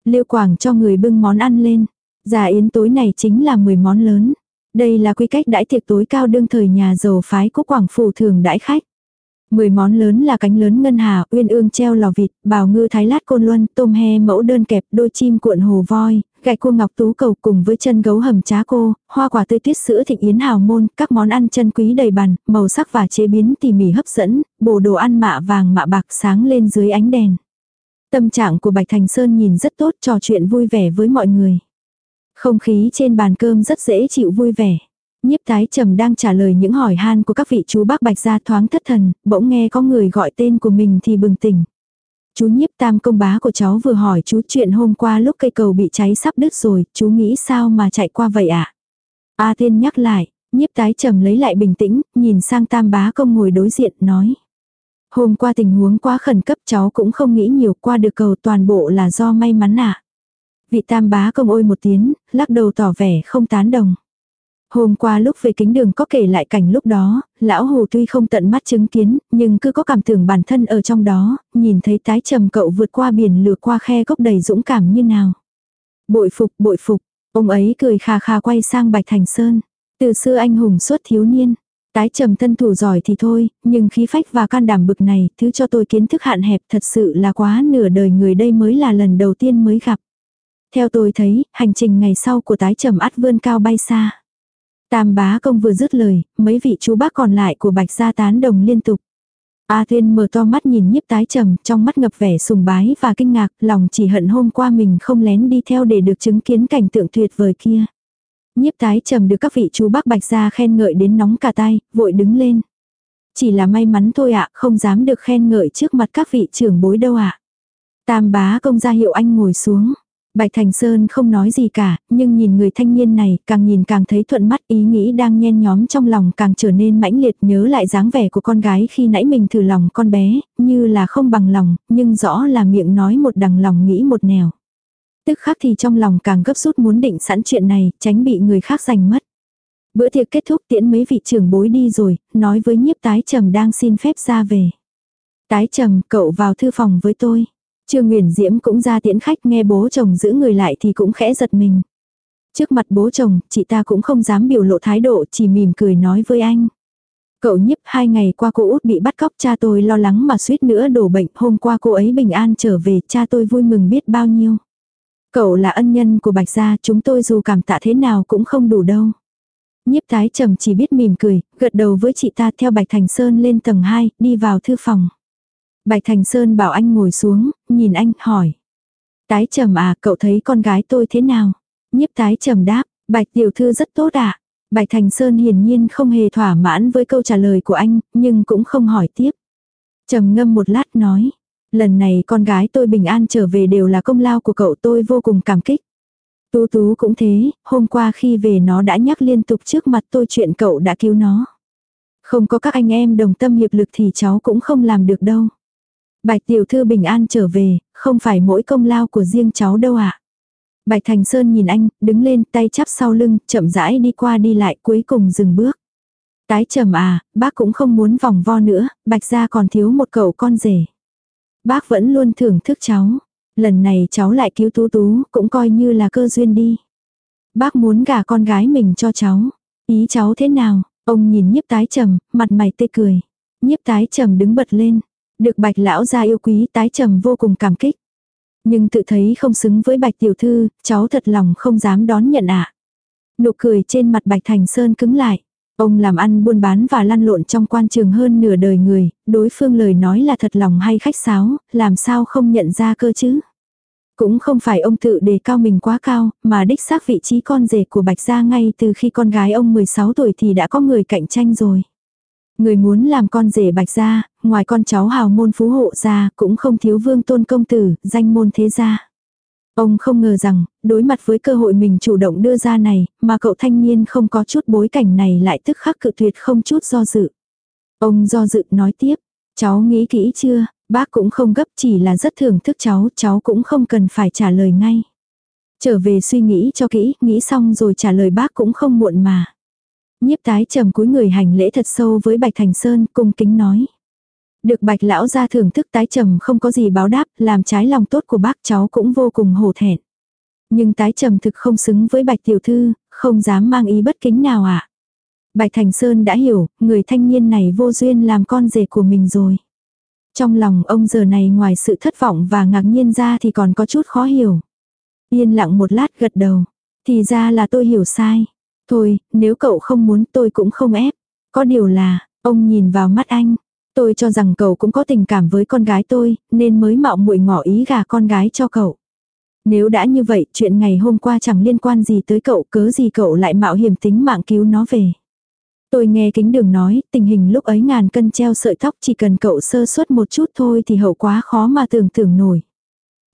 Liêu Quảng cho người bưng món ăn lên. Già yến tối này chính là 10 món lớn. Đây là quy cách đãi tiệc tối cao đương thời nhà giàu phái của Quảng Phủ thường đãi khách. Mười món lớn là cánh lớn ngân hà, uyên ương treo lò vịt, bào ngư thái lát côn luân, tôm he mẫu đơn kẹp, đôi chim cuộn hồ voi, gạch cua ngọc tú cầu cùng với chân gấu hầm trá cô, hoa quả tươi tuyết sữa thịnh yến hào môn, các món ăn chân quý đầy bàn, màu sắc và chế biến tỉ mỉ hấp dẫn, bộ đồ ăn mạ vàng mạ bạc sáng lên dưới ánh đèn. Tâm trạng của Bạch Thành Sơn nhìn rất tốt trò chuyện vui vẻ với mọi người. Không khí trên bàn cơm rất dễ chịu vui vẻ. Nhiếp tái trầm đang trả lời những hỏi han của các vị chú bác bạch gia thoáng thất thần, bỗng nghe có người gọi tên của mình thì bừng tỉnh. Chú nhiếp tam công bá của cháu vừa hỏi chú chuyện hôm qua lúc cây cầu bị cháy sắp đứt rồi, chú nghĩ sao mà chạy qua vậy ạ? À? A tiên nhắc lại, nhiếp tái trầm lấy lại bình tĩnh, nhìn sang tam bá công ngồi đối diện, nói. Hôm qua tình huống quá khẩn cấp cháu cũng không nghĩ nhiều qua được cầu toàn bộ là do may mắn ạ. À. Vị tam bá công ôi một tiếng, lắc đầu tỏ vẻ không tán đồng. Hôm qua lúc về kính đường có kể lại cảnh lúc đó, lão hồ tuy không tận mắt chứng kiến, nhưng cứ có cảm tưởng bản thân ở trong đó, nhìn thấy tái trầm cậu vượt qua biển lừa qua khe gốc đầy dũng cảm như nào. Bội phục, bội phục, ông ấy cười khà khà quay sang Bạch Thành Sơn. Từ xưa anh hùng suốt thiếu niên, tái trầm thân thủ giỏi thì thôi, nhưng khí phách và can đảm bực này, thứ cho tôi kiến thức hạn hẹp thật sự là quá nửa đời người đây mới là lần đầu tiên mới gặp. Theo tôi thấy, hành trình ngày sau của tái trầm ắt vươn cao bay xa. Tam bá công vừa dứt lời, mấy vị chú bác còn lại của bạch gia tán đồng liên tục. A Thiên mở to mắt nhìn nhiếp tái trầm, trong mắt ngập vẻ sùng bái và kinh ngạc, lòng chỉ hận hôm qua mình không lén đi theo để được chứng kiến cảnh tượng tuyệt vời kia. Nhiếp tái trầm được các vị chú bác bạch gia khen ngợi đến nóng cả tay, vội đứng lên. Chỉ là may mắn thôi ạ, không dám được khen ngợi trước mặt các vị trưởng bối đâu ạ. Tam bá công ra hiệu anh ngồi xuống. Bạch Thành Sơn không nói gì cả, nhưng nhìn người thanh niên này, càng nhìn càng thấy thuận mắt ý nghĩ đang nhen nhóm trong lòng càng trở nên mãnh liệt nhớ lại dáng vẻ của con gái khi nãy mình thử lòng con bé, như là không bằng lòng, nhưng rõ là miệng nói một đằng lòng nghĩ một nẻo. Tức khắc thì trong lòng càng gấp rút muốn định sẵn chuyện này, tránh bị người khác giành mất. Bữa tiệc kết thúc tiễn mấy vị trưởng bối đi rồi, nói với nhiếp tái trầm đang xin phép ra về. Tái trầm, cậu vào thư phòng với tôi. Trương Nguyễn Diễm cũng ra tiễn khách nghe bố chồng giữ người lại thì cũng khẽ giật mình. Trước mặt bố chồng, chị ta cũng không dám biểu lộ thái độ, chỉ mỉm cười nói với anh. Cậu nhiếp hai ngày qua cô út bị bắt cóc cha tôi lo lắng mà suýt nữa đổ bệnh, hôm qua cô ấy bình an trở về, cha tôi vui mừng biết bao nhiêu. Cậu là ân nhân của Bạch Gia, chúng tôi dù cảm tạ thế nào cũng không đủ đâu. Nhiếp tái trầm chỉ biết mỉm cười, gật đầu với chị ta theo Bạch Thành Sơn lên tầng 2, đi vào thư phòng. Bạch Thành Sơn bảo anh ngồi xuống, nhìn anh, hỏi. Tái trầm à, cậu thấy con gái tôi thế nào? Nhiếp tái trầm đáp, Bạch tiểu thư rất tốt à? Bạch Thành Sơn hiển nhiên không hề thỏa mãn với câu trả lời của anh, nhưng cũng không hỏi tiếp. Trầm ngâm một lát nói, lần này con gái tôi bình an trở về đều là công lao của cậu tôi vô cùng cảm kích. Tú tú cũng thế, hôm qua khi về nó đã nhắc liên tục trước mặt tôi chuyện cậu đã cứu nó. Không có các anh em đồng tâm hiệp lực thì cháu cũng không làm được đâu. Bạch tiểu thư bình an trở về, không phải mỗi công lao của riêng cháu đâu ạ. À. Bạch Thành Sơn nhìn anh, đứng lên tay chắp sau lưng, chậm rãi đi qua đi lại cuối cùng dừng bước. Tái trầm à, bác cũng không muốn vòng vo nữa, bạch gia còn thiếu một cậu con rể. Bác vẫn luôn thưởng thức cháu. Lần này cháu lại cứu tú tú, cũng coi như là cơ duyên đi. Bác muốn gả con gái mình cho cháu. Ý cháu thế nào? Ông nhìn nhiếp tái trầm, mặt mày tê cười. Nhiếp tái trầm đứng bật lên. Được bạch lão gia yêu quý tái trầm vô cùng cảm kích. Nhưng tự thấy không xứng với bạch tiểu thư, cháu thật lòng không dám đón nhận ạ. Nụ cười trên mặt bạch thành sơn cứng lại. Ông làm ăn buôn bán và lăn lộn trong quan trường hơn nửa đời người, đối phương lời nói là thật lòng hay khách sáo, làm sao không nhận ra cơ chứ. Cũng không phải ông tự đề cao mình quá cao, mà đích xác vị trí con rể của Bạch Gia ngay từ khi con gái ông 16 tuổi thì đã có người cạnh tranh rồi. Người muốn làm con rể bạch gia, ngoài con cháu hào môn phú hộ gia, cũng không thiếu vương tôn công tử, danh môn thế gia. Ông không ngờ rằng, đối mặt với cơ hội mình chủ động đưa ra này, mà cậu thanh niên không có chút bối cảnh này lại tức khắc cự tuyệt không chút do dự. Ông do dự nói tiếp, cháu nghĩ kỹ chưa, bác cũng không gấp chỉ là rất thưởng thức cháu, cháu cũng không cần phải trả lời ngay. Trở về suy nghĩ cho kỹ, nghĩ xong rồi trả lời bác cũng không muộn mà. Nhiếp tái trầm cúi người hành lễ thật sâu với Bạch Thành Sơn, cung kính nói. Được Bạch lão ra thưởng thức tái trầm không có gì báo đáp, làm trái lòng tốt của bác cháu cũng vô cùng hổ thẹn. Nhưng tái trầm thực không xứng với Bạch tiểu thư, không dám mang ý bất kính nào ạ. À. Bạch Thành Sơn đã hiểu, người thanh niên này vô duyên làm con rể của mình rồi. Trong lòng ông giờ này ngoài sự thất vọng và ngạc nhiên ra thì còn có chút khó hiểu. Yên lặng một lát gật đầu. Thì ra là tôi hiểu sai. Thôi, nếu cậu không muốn tôi cũng không ép. Có điều là, ông nhìn vào mắt anh. Tôi cho rằng cậu cũng có tình cảm với con gái tôi, nên mới mạo muội ngỏ ý gả con gái cho cậu. Nếu đã như vậy, chuyện ngày hôm qua chẳng liên quan gì tới cậu, cớ gì cậu lại mạo hiểm tính mạng cứu nó về. Tôi nghe kính đường nói, tình hình lúc ấy ngàn cân treo sợi tóc chỉ cần cậu sơ suất một chút thôi thì hậu quá khó mà tưởng tượng nổi.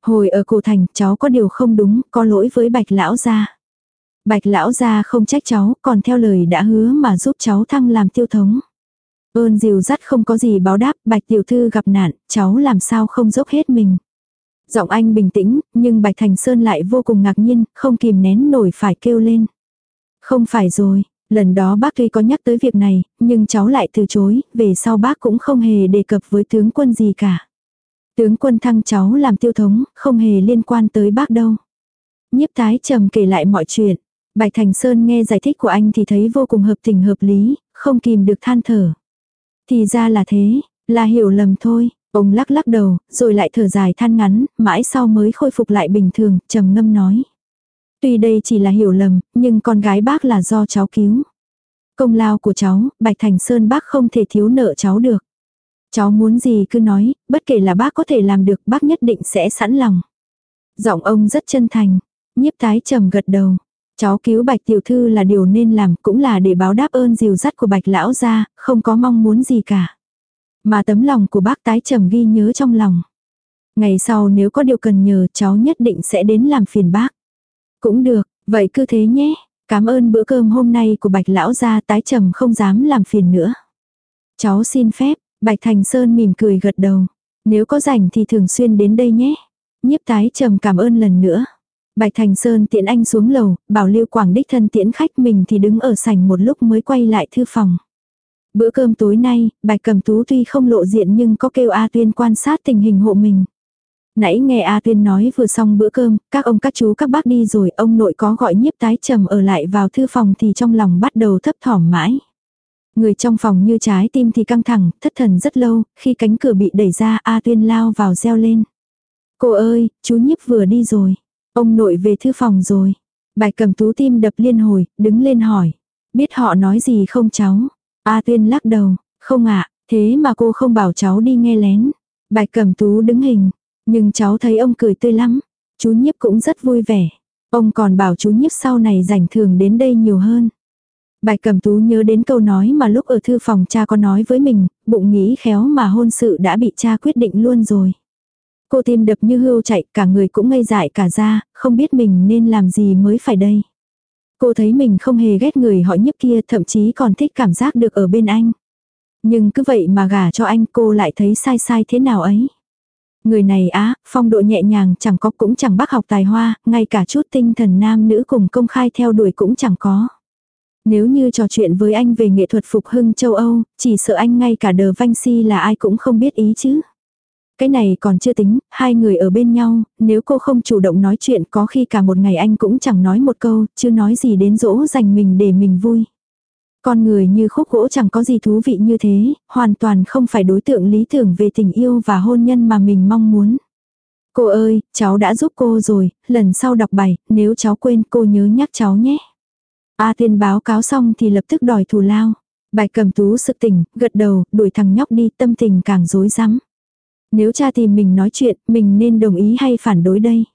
Hồi ở cổ thành, cháu có điều không đúng, có lỗi với bạch lão gia. Bạch lão gia không trách cháu, còn theo lời đã hứa mà giúp cháu thăng làm tiêu thống. Ơn dìu dắt không có gì báo đáp, bạch tiểu thư gặp nạn, cháu làm sao không dốc hết mình. Giọng anh bình tĩnh, nhưng bạch thành sơn lại vô cùng ngạc nhiên, không kìm nén nổi phải kêu lên. Không phải rồi, lần đó bác tuy có nhắc tới việc này, nhưng cháu lại từ chối, về sau bác cũng không hề đề cập với tướng quân gì cả. Tướng quân thăng cháu làm tiêu thống, không hề liên quan tới bác đâu. Nhiếp tái trầm kể lại mọi chuyện. Bạch Thành Sơn nghe giải thích của anh thì thấy vô cùng hợp tình hợp lý, không kìm được than thở. Thì ra là thế, là hiểu lầm thôi. Ông lắc lắc đầu, rồi lại thở dài than ngắn, mãi sau mới khôi phục lại bình thường, trầm ngâm nói. Tuy đây chỉ là hiểu lầm, nhưng con gái bác là do cháu cứu. Công lao của cháu, Bạch Thành Sơn bác không thể thiếu nợ cháu được. Cháu muốn gì cứ nói, bất kể là bác có thể làm được bác nhất định sẽ sẵn lòng. Giọng ông rất chân thành, nhiếp tái trầm gật đầu. Cháu cứu Bạch Tiểu Thư là điều nên làm cũng là để báo đáp ơn dìu dắt của Bạch Lão gia, không có mong muốn gì cả. Mà tấm lòng của bác tái trầm ghi nhớ trong lòng. Ngày sau nếu có điều cần nhờ cháu nhất định sẽ đến làm phiền bác. Cũng được, vậy cứ thế nhé. Cảm ơn bữa cơm hôm nay của Bạch Lão gia tái trầm không dám làm phiền nữa. Cháu xin phép, Bạch Thành Sơn mỉm cười gật đầu. Nếu có rảnh thì thường xuyên đến đây nhé. Nhiếp tái trầm cảm ơn lần nữa. Bạch Thành Sơn tiễn anh xuống lầu, bảo Lưu Quảng đích thân tiễn khách mình thì đứng ở sảnh một lúc mới quay lại thư phòng. Bữa cơm tối nay, Bạch Cầm Tú tuy không lộ diện nhưng có kêu A Tuyên quan sát tình hình hộ mình. Nãy nghe A Tuyên nói vừa xong bữa cơm, các ông các chú các bác đi rồi, ông nội có gọi nhiếp tái trầm ở lại vào thư phòng thì trong lòng bắt đầu thấp thỏm mãi. Người trong phòng như trái tim thì căng thẳng, thất thần rất lâu, khi cánh cửa bị đẩy ra A Tuyên lao vào reo lên. Cô ơi, chú nhiếp vừa đi rồi. Ông nội về thư phòng rồi. Bạch cầm tú tim đập liên hồi, đứng lên hỏi. Biết họ nói gì không cháu? A Tuyên lắc đầu, không ạ, thế mà cô không bảo cháu đi nghe lén. Bạch cầm tú đứng hình, nhưng cháu thấy ông cười tươi lắm. Chú nhiếp cũng rất vui vẻ. Ông còn bảo chú nhiếp sau này rảnh thường đến đây nhiều hơn. Bạch cầm tú nhớ đến câu nói mà lúc ở thư phòng cha có nói với mình, bụng nghĩ khéo mà hôn sự đã bị cha quyết định luôn rồi. Cô tim đập như hưu chạy, cả người cũng ngây dại cả ra, không biết mình nên làm gì mới phải đây. Cô thấy mình không hề ghét người họ nhấp kia, thậm chí còn thích cảm giác được ở bên anh. Nhưng cứ vậy mà gả cho anh cô lại thấy sai sai thế nào ấy. Người này á, phong độ nhẹ nhàng chẳng có cũng chẳng bác học tài hoa, ngay cả chút tinh thần nam nữ cùng công khai theo đuổi cũng chẳng có. Nếu như trò chuyện với anh về nghệ thuật phục hưng châu Âu, chỉ sợ anh ngay cả đờ vanh si là ai cũng không biết ý chứ. Cái này còn chưa tính, hai người ở bên nhau, nếu cô không chủ động nói chuyện có khi cả một ngày anh cũng chẳng nói một câu, chưa nói gì đến dỗ dành mình để mình vui. Con người như khúc gỗ chẳng có gì thú vị như thế, hoàn toàn không phải đối tượng lý tưởng về tình yêu và hôn nhân mà mình mong muốn. Cô ơi, cháu đã giúp cô rồi, lần sau đọc bài, nếu cháu quên cô nhớ nhắc cháu nhé. A tiên báo cáo xong thì lập tức đòi thù lao. Bài cầm tú sực tỉnh, gật đầu, đuổi thằng nhóc đi tâm tình càng rối rắm. Nếu cha tìm mình nói chuyện, mình nên đồng ý hay phản đối đây?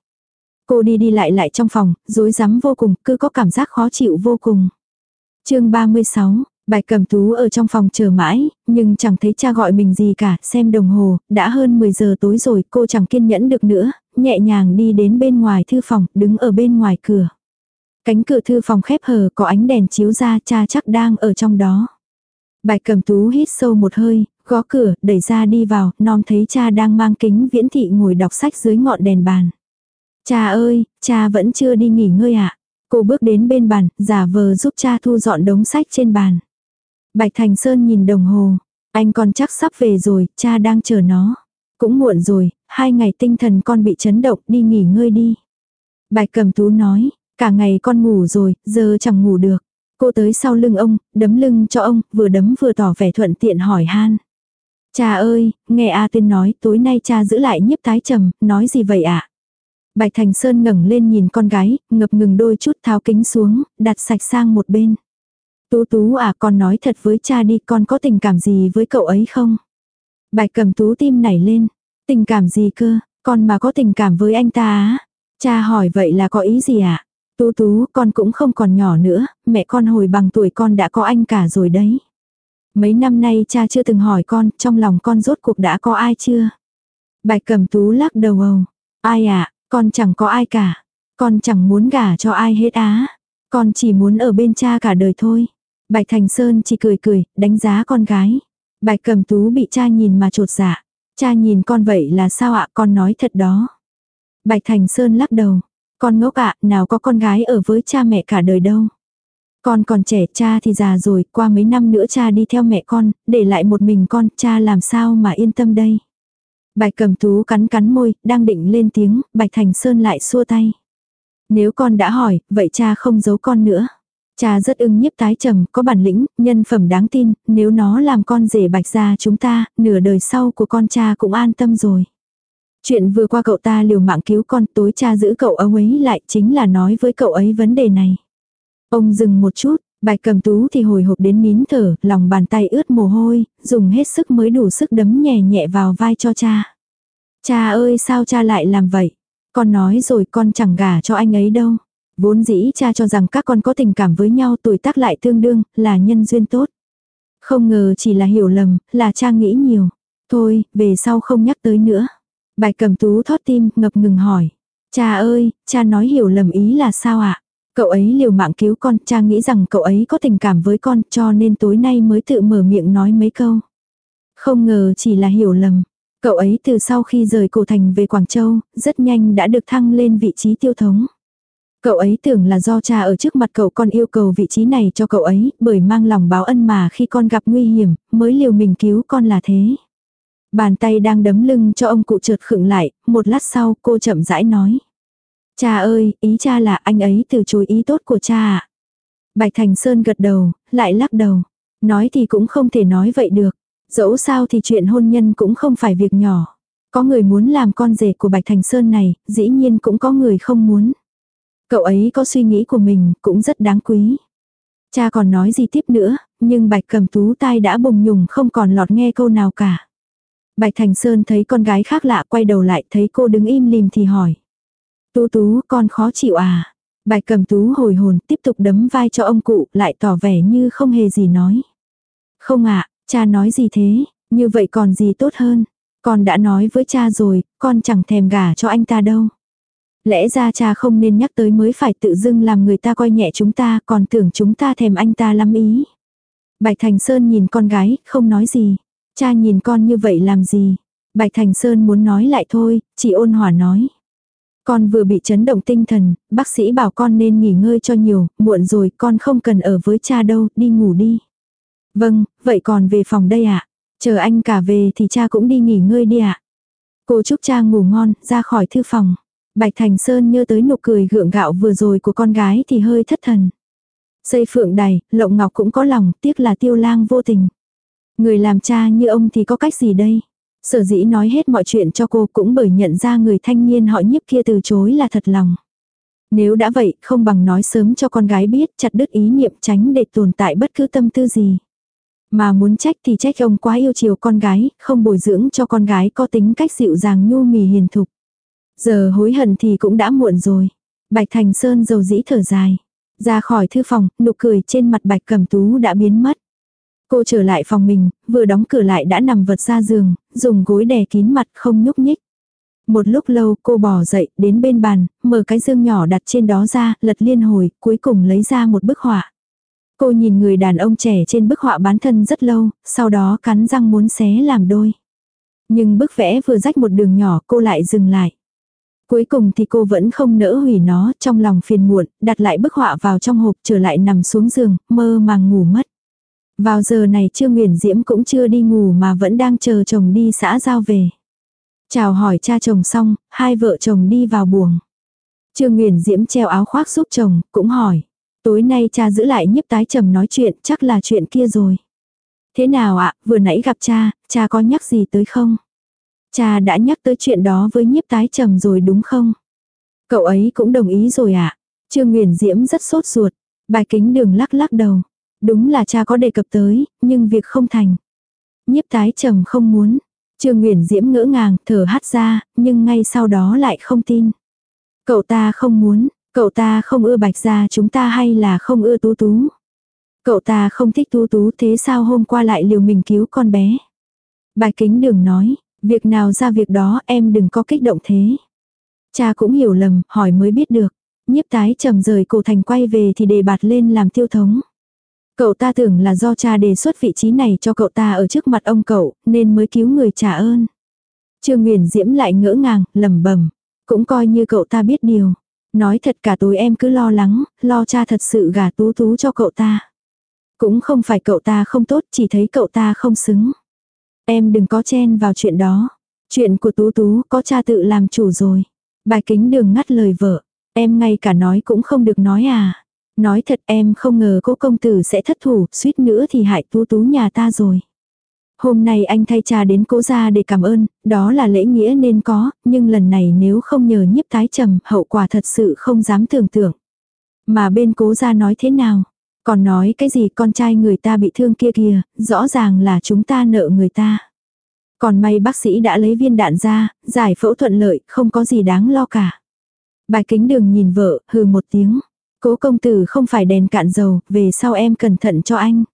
Cô đi đi lại lại trong phòng, rối rắm vô cùng, cứ có cảm giác khó chịu vô cùng. chương 36, Bạch cầm tú ở trong phòng chờ mãi, nhưng chẳng thấy cha gọi mình gì cả, xem đồng hồ, đã hơn 10 giờ tối rồi, cô chẳng kiên nhẫn được nữa, nhẹ nhàng đi đến bên ngoài thư phòng, đứng ở bên ngoài cửa. Cánh cửa thư phòng khép hờ có ánh đèn chiếu ra cha chắc đang ở trong đó. Bạch cầm tú hít sâu một hơi, gõ cửa, đẩy ra đi vào, non thấy cha đang mang kính viễn thị ngồi đọc sách dưới ngọn đèn bàn. Cha ơi, cha vẫn chưa đi nghỉ ngơi ạ. À? Cô bước đến bên bàn, giả vờ giúp cha thu dọn đống sách trên bàn. Bạch Thành Sơn nhìn đồng hồ. Anh con chắc sắp về rồi, cha đang chờ nó. Cũng muộn rồi, hai ngày tinh thần con bị chấn động, đi nghỉ ngơi đi. Bạch cầm tú nói, cả ngày con ngủ rồi, giờ chẳng ngủ được. Cô tới sau lưng ông, đấm lưng cho ông, vừa đấm vừa tỏ vẻ thuận tiện hỏi han. Cha ơi, nghe A Tuyên nói tối nay cha giữ lại nhiếp tái trầm, nói gì vậy ạ? À? Bạch Thành Sơn ngẩng lên nhìn con gái, ngập ngừng đôi chút tháo kính xuống, đặt sạch sang một bên. Tú tú à con nói thật với cha đi con có tình cảm gì với cậu ấy không? Bạch cầm tú tim nảy lên. Tình cảm gì cơ, con mà có tình cảm với anh ta á? Cha hỏi vậy là có ý gì ạ? À? Tú tú con cũng không còn nhỏ nữa, mẹ con hồi bằng tuổi con đã có anh cả rồi đấy. Mấy năm nay cha chưa từng hỏi con, trong lòng con rốt cuộc đã có ai chưa? Bạch cầm tú lắc đầu ầu. Ai ạ, à, con chẳng có ai cả. Con chẳng muốn gả cho ai hết á. Con chỉ muốn ở bên cha cả đời thôi. Bạch Thành Sơn chỉ cười cười, đánh giá con gái. Bạch cầm tú bị cha nhìn mà trột dạ. Cha nhìn con vậy là sao ạ, con nói thật đó. Bạch Thành Sơn lắc đầu. Con ngốc ạ, nào có con gái ở với cha mẹ cả đời đâu. Con còn trẻ cha thì già rồi, qua mấy năm nữa cha đi theo mẹ con, để lại một mình con, cha làm sao mà yên tâm đây. Bạch cầm tú cắn cắn môi, đang định lên tiếng, Bạch Thành Sơn lại xua tay. Nếu con đã hỏi, vậy cha không giấu con nữa. Cha rất ưng nhiếp tái trầm, có bản lĩnh, nhân phẩm đáng tin, nếu nó làm con rể bạch ra chúng ta, nửa đời sau của con cha cũng an tâm rồi. Chuyện vừa qua cậu ta liều mạng cứu con, tối cha giữ cậu ấy lại chính là nói với cậu ấy vấn đề này. Ông dừng một chút, Bạch cầm tú thì hồi hộp đến nín thở, lòng bàn tay ướt mồ hôi, dùng hết sức mới đủ sức đấm nhẹ nhẹ vào vai cho cha. Cha ơi sao cha lại làm vậy? Con nói rồi con chẳng gả cho anh ấy đâu. Vốn dĩ cha cho rằng các con có tình cảm với nhau tuổi tác lại tương đương, là nhân duyên tốt. Không ngờ chỉ là hiểu lầm, là cha nghĩ nhiều. Thôi, về sau không nhắc tới nữa. Bạch cầm tú thót tim, ngập ngừng hỏi. Cha ơi, cha nói hiểu lầm ý là sao ạ? À? Cậu ấy liều mạng cứu con, cha nghĩ rằng cậu ấy có tình cảm với con cho nên tối nay mới tự mở miệng nói mấy câu. Không ngờ chỉ là hiểu lầm. Cậu ấy từ sau khi rời cổ thành về Quảng Châu, rất nhanh đã được thăng lên vị trí tiêu thống. Cậu ấy tưởng là do cha ở trước mặt cậu con yêu cầu vị trí này cho cậu ấy, bởi mang lòng báo ân mà khi con gặp nguy hiểm, mới liều mình cứu con là thế. Bàn tay đang đấm lưng cho ông cụ trượt khựng lại, một lát sau cô chậm rãi nói. Cha ơi, ý cha là anh ấy từ chối ý tốt của cha ạ. Bạch Thành Sơn gật đầu, lại lắc đầu. Nói thì cũng không thể nói vậy được. Dẫu sao thì chuyện hôn nhân cũng không phải việc nhỏ. Có người muốn làm con rể của Bạch Thành Sơn này, dĩ nhiên cũng có người không muốn. Cậu ấy có suy nghĩ của mình, cũng rất đáng quý. Cha còn nói gì tiếp nữa, nhưng Bạch cầm tú tai đã bùng nhùng không còn lọt nghe câu nào cả. Bạch Thành Sơn thấy con gái khác lạ quay đầu lại thấy cô đứng im lìm thì hỏi. Tú tú con khó chịu à? Bạch cầm tú hồi hồn tiếp tục đấm vai cho ông cụ lại tỏ vẻ như không hề gì nói. Không ạ, cha nói gì thế, như vậy còn gì tốt hơn. Con đã nói với cha rồi, con chẳng thèm gả cho anh ta đâu. Lẽ ra cha không nên nhắc tới mới phải tự dưng làm người ta coi nhẹ chúng ta còn tưởng chúng ta thèm anh ta lắm ý. Bạch Thành Sơn nhìn con gái, không nói gì. Cha nhìn con như vậy làm gì? Bạch Thành Sơn muốn nói lại thôi, chỉ ôn hòa nói. Con vừa bị chấn động tinh thần, bác sĩ bảo con nên nghỉ ngơi cho nhiều, muộn rồi con không cần ở với cha đâu, đi ngủ đi. Vâng, vậy còn về phòng đây ạ. À? Chờ anh cả về thì cha cũng đi nghỉ ngơi đi ạ. À? Cô chúc cha ngủ ngon, ra khỏi thư phòng. Bạch Thành Sơn nhớ tới nụ cười gượng gạo vừa rồi của con gái thì hơi thất thần. Xây phượng đầy, lộng ngọc cũng có lòng, tiếc là tiêu lang vô tình. Người làm cha như ông thì có cách gì đây? Sở dĩ nói hết mọi chuyện cho cô cũng bởi nhận ra người thanh niên họ nhiếp kia từ chối là thật lòng. Nếu đã vậy, không bằng nói sớm cho con gái biết chặt đứt ý niệm tránh để tồn tại bất cứ tâm tư gì. Mà muốn trách thì trách ông quá yêu chiều con gái, không bồi dưỡng cho con gái có tính cách dịu dàng nhu mì hiền thục. Giờ hối hận thì cũng đã muộn rồi. Bạch Thành Sơn dầu dĩ thở dài. Ra khỏi thư phòng, nụ cười trên mặt Bạch Cẩm Tú đã biến mất. Cô trở lại phòng mình, vừa đóng cửa lại đã nằm vật ra giường, dùng gối đè kín mặt không nhúc nhích. Một lúc lâu cô bỏ dậy, đến bên bàn, mở cái dương nhỏ đặt trên đó ra, lật liên hồi, cuối cùng lấy ra một bức họa. Cô nhìn người đàn ông trẻ trên bức họa bán thân rất lâu, sau đó cắn răng muốn xé làm đôi. Nhưng bức vẽ vừa rách một đường nhỏ cô lại dừng lại. Cuối cùng thì cô vẫn không nỡ hủy nó, trong lòng phiền muộn, đặt lại bức họa vào trong hộp trở lại nằm xuống giường, mơ màng ngủ mất. Vào giờ này Trương Nguyễn Diễm cũng chưa đi ngủ mà vẫn đang chờ chồng đi xã giao về. Chào hỏi cha chồng xong, hai vợ chồng đi vào buồng. Trương Nguyễn Diễm treo áo khoác giúp chồng, cũng hỏi. Tối nay cha giữ lại nhiếp tái trầm nói chuyện, chắc là chuyện kia rồi. Thế nào ạ, vừa nãy gặp cha, cha có nhắc gì tới không? Cha đã nhắc tới chuyện đó với nhiếp tái trầm rồi đúng không? Cậu ấy cũng đồng ý rồi ạ. À? Trương Nguyễn Diễm rất sốt ruột. Bài kính đường lắc lắc đầu. Đúng là cha có đề cập tới, nhưng việc không thành. Nhiếp tái trầm không muốn. Trương Nguyễn Diễm ngỡ ngàng, thở hắt ra, nhưng ngay sau đó lại không tin. Cậu ta không muốn, cậu ta không ưa bạch gia chúng ta hay là không ưa tú tú. Cậu ta không thích tú tú thế sao hôm qua lại liều mình cứu con bé. Bài kính đường nói, việc nào ra việc đó em đừng có kích động thế. Cha cũng hiểu lầm, hỏi mới biết được. Nhiếp tái trầm rời cổ thành quay về thì đề bạt lên làm tiêu thống. Cậu ta tưởng là do cha đề xuất vị trí này cho cậu ta ở trước mặt ông cậu, nên mới cứu người trả ơn. Trương Nguyền Diễm lại ngỡ ngàng, lẩm bẩm, cũng coi như cậu ta biết điều. Nói thật cả tối em cứ lo lắng, lo cha thật sự gả tú tú cho cậu ta. Cũng không phải cậu ta không tốt, chỉ thấy cậu ta không xứng. Em đừng có chen vào chuyện đó. Chuyện của tú tú có cha tự làm chủ rồi. Bài kính đường ngắt lời vợ. Em ngay cả nói cũng không được nói à. Nói thật em không ngờ cô công tử sẽ thất thủ, suýt nữa thì hại tú tú nhà ta rồi. Hôm nay anh thay cha đến cố gia để cảm ơn, đó là lễ nghĩa nên có, nhưng lần này nếu không nhờ nhiếp tái trầm, hậu quả thật sự không dám tưởng tượng. Mà bên cố gia nói thế nào? Còn nói cái gì con trai người ta bị thương kia kìa, rõ ràng là chúng ta nợ người ta. Còn may bác sĩ đã lấy viên đạn ra, giải phẫu thuận lợi, không có gì đáng lo cả. Bài kính đường nhìn vợ, hừ một tiếng. Cố công tử không phải đèn cạn dầu, về sau em cẩn thận cho anh.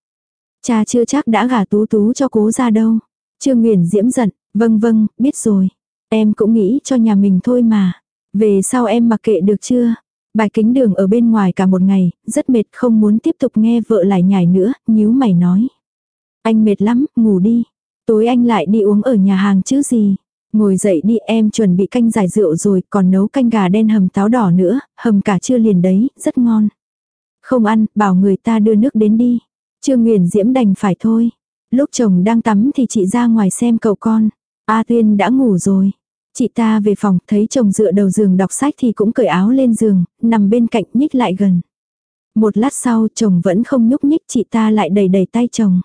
Cha chưa chắc đã gả tú tú cho cố ra đâu. Trương nguyễn diễm giận, vâng vâng, biết rồi. Em cũng nghĩ cho nhà mình thôi mà. Về sau em mặc kệ được chưa? Bài kính đường ở bên ngoài cả một ngày, rất mệt không muốn tiếp tục nghe vợ lại nhảy nữa, nhíu mày nói. Anh mệt lắm, ngủ đi. Tối anh lại đi uống ở nhà hàng chứ gì. Ngồi dậy đi em chuẩn bị canh giải rượu rồi, còn nấu canh gà đen hầm táo đỏ nữa, hầm cả trưa liền đấy, rất ngon. Không ăn, bảo người ta đưa nước đến đi. Trương nguyễn Diễm đành phải thôi. Lúc chồng đang tắm thì chị ra ngoài xem cậu con. A Tuyên đã ngủ rồi. Chị ta về phòng thấy chồng dựa đầu giường đọc sách thì cũng cởi áo lên giường, nằm bên cạnh nhích lại gần. Một lát sau chồng vẫn không nhúc nhích chị ta lại đầy đầy tay chồng.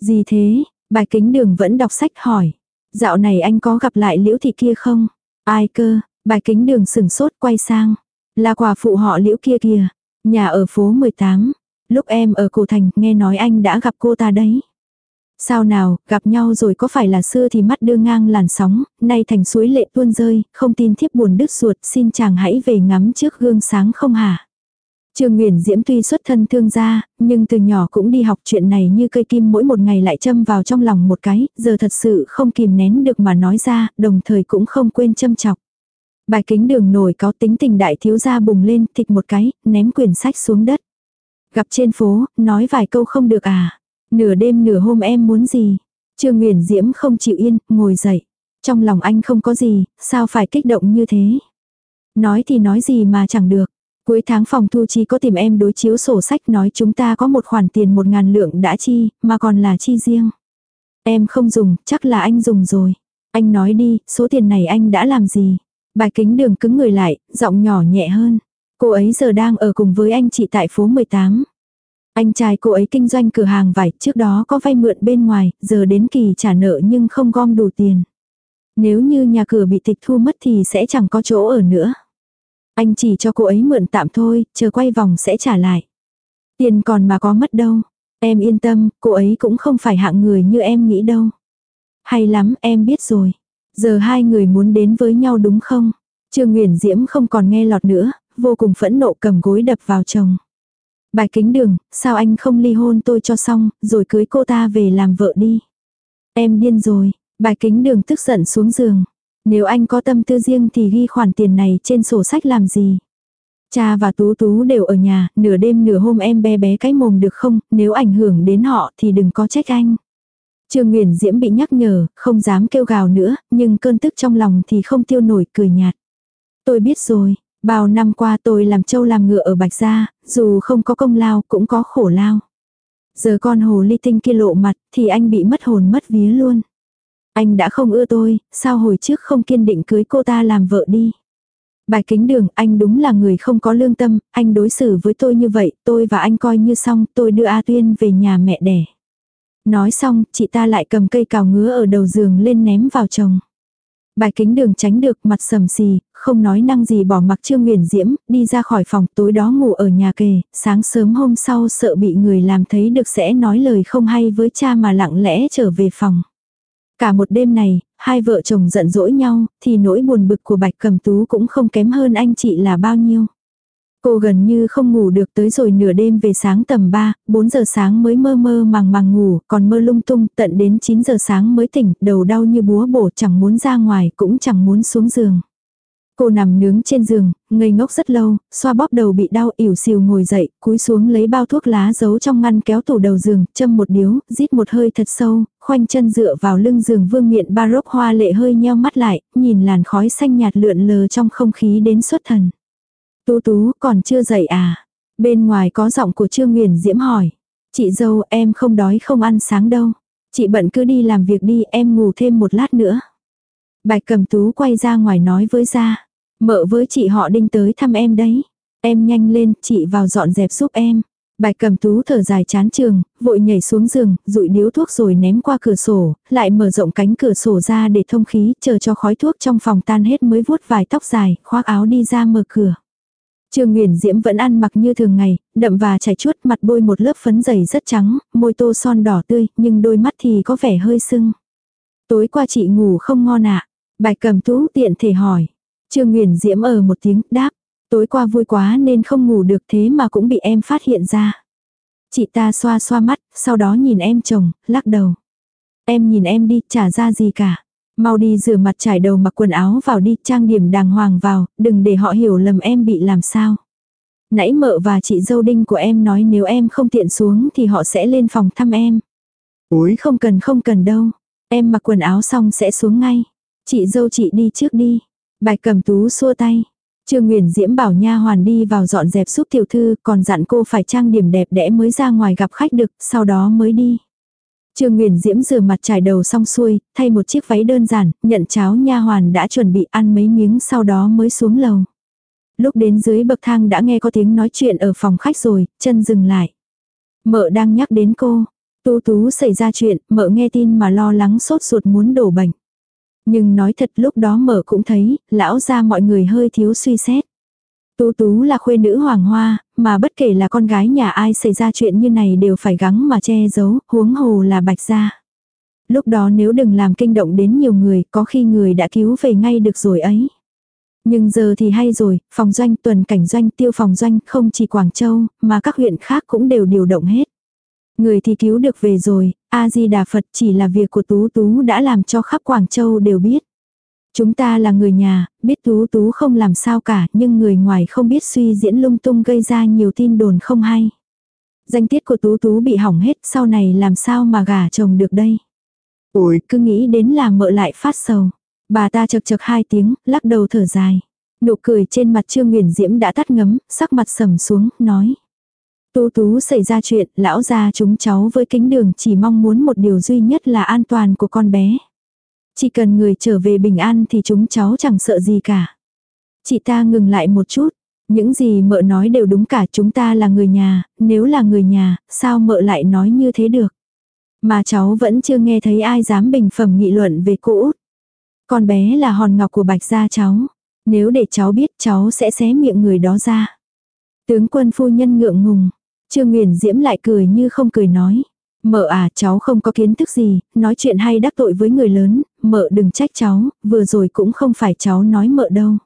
Gì thế, bài kính đường vẫn đọc sách hỏi. Dạo này anh có gặp lại liễu thị kia không? Ai cơ, bài kính đường sừng sốt quay sang. Là quả phụ họ liễu kia kìa. Nhà ở phố 18. Lúc em ở cổ thành nghe nói anh đã gặp cô ta đấy. Sao nào, gặp nhau rồi có phải là xưa thì mắt đưa ngang làn sóng, nay thành suối lệ tuôn rơi, không tin thiếp buồn đứt ruột, xin chàng hãy về ngắm trước gương sáng không hả? Trương Nguyễn Diễm tuy xuất thân thương gia, nhưng từ nhỏ cũng đi học chuyện này như cây kim mỗi một ngày lại châm vào trong lòng một cái, giờ thật sự không kìm nén được mà nói ra, đồng thời cũng không quên châm chọc. Bài kính đường nổi có tính tình đại thiếu gia bùng lên, thịt một cái, ném quyển sách xuống đất. Gặp trên phố, nói vài câu không được à. Nửa đêm nửa hôm em muốn gì? Trương Nguyễn Diễm không chịu yên, ngồi dậy. Trong lòng anh không có gì, sao phải kích động như thế? Nói thì nói gì mà chẳng được. Cuối tháng phòng thu chi có tìm em đối chiếu sổ sách nói chúng ta có một khoản tiền một ngàn lượng đã chi, mà còn là chi riêng. Em không dùng, chắc là anh dùng rồi. Anh nói đi, số tiền này anh đã làm gì? Bài kính đường cứng người lại, giọng nhỏ nhẹ hơn. Cô ấy giờ đang ở cùng với anh chị tại phố 18. Anh trai cô ấy kinh doanh cửa hàng vải, trước đó có vay mượn bên ngoài, giờ đến kỳ trả nợ nhưng không gom đủ tiền. Nếu như nhà cửa bị tịch thu mất thì sẽ chẳng có chỗ ở nữa. Anh chỉ cho cô ấy mượn tạm thôi, chờ quay vòng sẽ trả lại. Tiền còn mà có mất đâu. Em yên tâm, cô ấy cũng không phải hạng người như em nghĩ đâu. Hay lắm, em biết rồi. Giờ hai người muốn đến với nhau đúng không? Trương Nguyễn Diễm không còn nghe lọt nữa, vô cùng phẫn nộ cầm gối đập vào chồng. Bài kính đường, sao anh không ly hôn tôi cho xong, rồi cưới cô ta về làm vợ đi. Em điên rồi, bài kính đường tức giận xuống giường. Nếu anh có tâm tư riêng thì ghi khoản tiền này trên sổ sách làm gì? Cha và Tú Tú đều ở nhà, nửa đêm nửa hôm em bé bé cái mồm được không, nếu ảnh hưởng đến họ thì đừng có trách anh. Trương Nguyễn Diễm bị nhắc nhở, không dám kêu gào nữa, nhưng cơn tức trong lòng thì không tiêu nổi cười nhạt. Tôi biết rồi, bao năm qua tôi làm trâu làm ngựa ở Bạch Gia, dù không có công lao cũng có khổ lao. Giờ con hồ ly tinh kia lộ mặt thì anh bị mất hồn mất vía luôn. Anh đã không ưa tôi, sao hồi trước không kiên định cưới cô ta làm vợ đi. Bài kính đường, anh đúng là người không có lương tâm, anh đối xử với tôi như vậy, tôi và anh coi như xong, tôi đưa A Tuyên về nhà mẹ đẻ. Nói xong, chị ta lại cầm cây cào ngứa ở đầu giường lên ném vào chồng. Bài kính đường tránh được mặt sầm xì, không nói năng gì bỏ mặc Trương nguyễn Diễm, đi ra khỏi phòng tối đó ngủ ở nhà kề, sáng sớm hôm sau sợ bị người làm thấy được sẽ nói lời không hay với cha mà lặng lẽ trở về phòng. Cả một đêm này, hai vợ chồng giận dỗi nhau, thì nỗi buồn bực của Bạch Cầm Tú cũng không kém hơn anh chị là bao nhiêu. Cô gần như không ngủ được tới rồi nửa đêm về sáng tầm 3, 4 giờ sáng mới mơ mơ màng màng ngủ, còn mơ lung tung tận đến 9 giờ sáng mới tỉnh, đầu đau như búa bổ chẳng muốn ra ngoài cũng chẳng muốn xuống giường. Cô nằm nướng trên giường, ngây ngốc rất lâu, xoa bóp đầu bị đau ỉu xìu ngồi dậy, cúi xuống lấy bao thuốc lá giấu trong ngăn kéo tủ đầu giường, châm một điếu, rít một hơi thật sâu, khoanh chân dựa vào lưng giường vương miện baroque hoa lệ hơi nheo mắt lại, nhìn làn khói xanh nhạt lượn lờ trong không khí đến xuất thần. Tú tú còn chưa dậy à? Bên ngoài có giọng của Trương Nguyền Diễm hỏi. Chị dâu em không đói không ăn sáng đâu. Chị bận cứ đi làm việc đi em ngủ thêm một lát nữa. Bạch cầm tú quay ra ngoài nói với ra. Mợ với chị họ đinh tới thăm em đấy. Em nhanh lên, chị vào dọn dẹp giúp em. Bạch cầm tú thở dài chán trường, vội nhảy xuống giường, rụi điếu thuốc rồi ném qua cửa sổ, lại mở rộng cánh cửa sổ ra để thông khí, chờ cho khói thuốc trong phòng tan hết mới vuốt vài tóc dài, khoác áo đi ra mở cửa. Trương Nguyễn Diễm vẫn ăn mặc như thường ngày, đậm và chảy chuốt mặt bôi một lớp phấn dày rất trắng, môi tô son đỏ tươi, nhưng đôi mắt thì có vẻ hơi sưng. Tối qua chị ngủ không ngon ạ. Bạch cầm tú tiện thể hỏi. Trương Nguyền Diễm ở một tiếng đáp. Tối qua vui quá nên không ngủ được thế mà cũng bị em phát hiện ra. Chị ta xoa xoa mắt, sau đó nhìn em chồng, lắc đầu. Em nhìn em đi, chả ra gì cả. Mau đi rửa mặt trải đầu mặc quần áo vào đi, trang điểm đàng hoàng vào, đừng để họ hiểu lầm em bị làm sao. Nãy mợ và chị dâu đinh của em nói nếu em không tiện xuống thì họ sẽ lên phòng thăm em. Ôi, Không cần không cần đâu. Em mặc quần áo xong sẽ xuống ngay. Chị dâu chị đi trước đi. Bạch cầm tú xua tay. Trương Nguyễn Diễm bảo nha hoàn đi vào dọn dẹp giúp tiểu thư, còn dặn cô phải trang điểm đẹp đẽ mới ra ngoài gặp khách được, sau đó mới đi. Trương Nguyễn Diễm rửa mặt trải đầu xong xuôi, thay một chiếc váy đơn giản, nhận cháo nha hoàn đã chuẩn bị ăn mấy miếng sau đó mới xuống lầu. Lúc đến dưới bậc thang đã nghe có tiếng nói chuyện ở phòng khách rồi, chân dừng lại. Mợ đang nhắc đến cô. Tú tú xảy ra chuyện, mợ nghe tin mà lo lắng sốt ruột muốn đổ bệnh. Nhưng nói thật lúc đó mở cũng thấy, lão ra mọi người hơi thiếu suy xét. Tú tú là khuê nữ hoàng hoa, mà bất kể là con gái nhà ai xảy ra chuyện như này đều phải gắng mà che giấu, huống hồ là bạch gia. Lúc đó nếu đừng làm kinh động đến nhiều người, có khi người đã cứu về ngay được rồi ấy. Nhưng giờ thì hay rồi, phòng doanh, tuần cảnh doanh, tiêu phòng doanh, không chỉ Quảng Châu, mà các huyện khác cũng đều điều động hết. Người thì cứu được về rồi, A-di-đà Phật chỉ là việc của Tú Tú đã làm cho khắp Quảng Châu đều biết. Chúng ta là người nhà, biết Tú Tú không làm sao cả, nhưng người ngoài không biết suy diễn lung tung gây ra nhiều tin đồn không hay. Danh tiết của Tú Tú bị hỏng hết, sau này làm sao mà gả chồng được đây. ôi, Cứ nghĩ đến là mợ lại phát sầu. Bà ta chật chật hai tiếng, lắc đầu thở dài. Nụ cười trên mặt Trương Nguyền Diễm đã tắt ngấm, sắc mặt sầm xuống, nói. Tú tú xảy ra chuyện, lão gia chúng cháu với kính đường chỉ mong muốn một điều duy nhất là an toàn của con bé. Chỉ cần người trở về bình an thì chúng cháu chẳng sợ gì cả. Chị ta ngừng lại một chút. Những gì mợ nói đều đúng cả chúng ta là người nhà, nếu là người nhà, sao mợ lại nói như thế được. Mà cháu vẫn chưa nghe thấy ai dám bình phẩm nghị luận về cô út. Con bé là hòn ngọc của bạch gia cháu. Nếu để cháu biết cháu sẽ xé miệng người đó ra. Tướng quân phu nhân ngượng ngùng. Trương Nguyền Diễm lại cười như không cười nói. Mợ à cháu không có kiến thức gì, nói chuyện hay đắc tội với người lớn, mợ đừng trách cháu, vừa rồi cũng không phải cháu nói mợ đâu.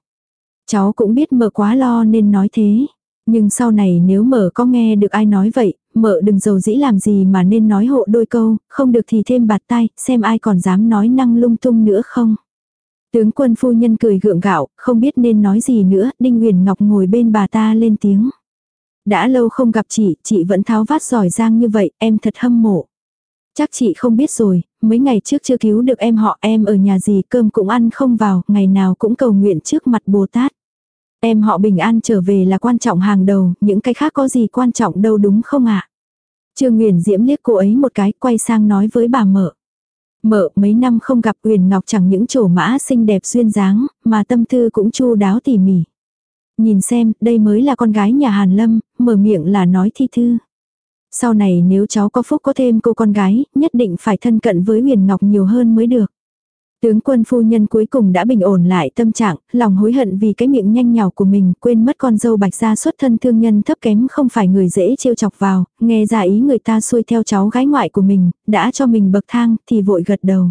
Cháu cũng biết mợ quá lo nên nói thế. Nhưng sau này nếu mợ có nghe được ai nói vậy, mợ đừng giàu dĩ làm gì mà nên nói hộ đôi câu, không được thì thêm bạt tay, xem ai còn dám nói năng lung tung nữa không. Tướng quân phu nhân cười gượng gạo, không biết nên nói gì nữa, Đinh Huyền Ngọc ngồi bên bà ta lên tiếng. Đã lâu không gặp chị, chị vẫn tháo vát giỏi giang như vậy, em thật hâm mộ. Chắc chị không biết rồi, mấy ngày trước chưa cứu được em họ em ở nhà gì cơm cũng ăn không vào, ngày nào cũng cầu nguyện trước mặt Bồ Tát. Em họ bình an trở về là quan trọng hàng đầu, những cái khác có gì quan trọng đâu đúng không ạ? Trương Nguyễn Diễm liếc cô ấy một cái, quay sang nói với bà mợ. Mợ, mấy năm không gặp Uyển Ngọc chẳng những trổ mã xinh đẹp duyên dáng, mà tâm tư cũng chu đáo tỉ mỉ. Nhìn xem, đây mới là con gái nhà Hàn Lâm, mở miệng là nói thi thư. Sau này nếu cháu có phúc có thêm cô con gái, nhất định phải thân cận với Huyền Ngọc nhiều hơn mới được. Tướng quân phu nhân cuối cùng đã bình ổn lại tâm trạng, lòng hối hận vì cái miệng nhanh nhào của mình, quên mất con dâu bạch gia xuất thân thương nhân thấp kém không phải người dễ trêu chọc vào, nghe ra ý người ta xuôi theo cháu gái ngoại của mình, đã cho mình bậc thang, thì vội gật đầu.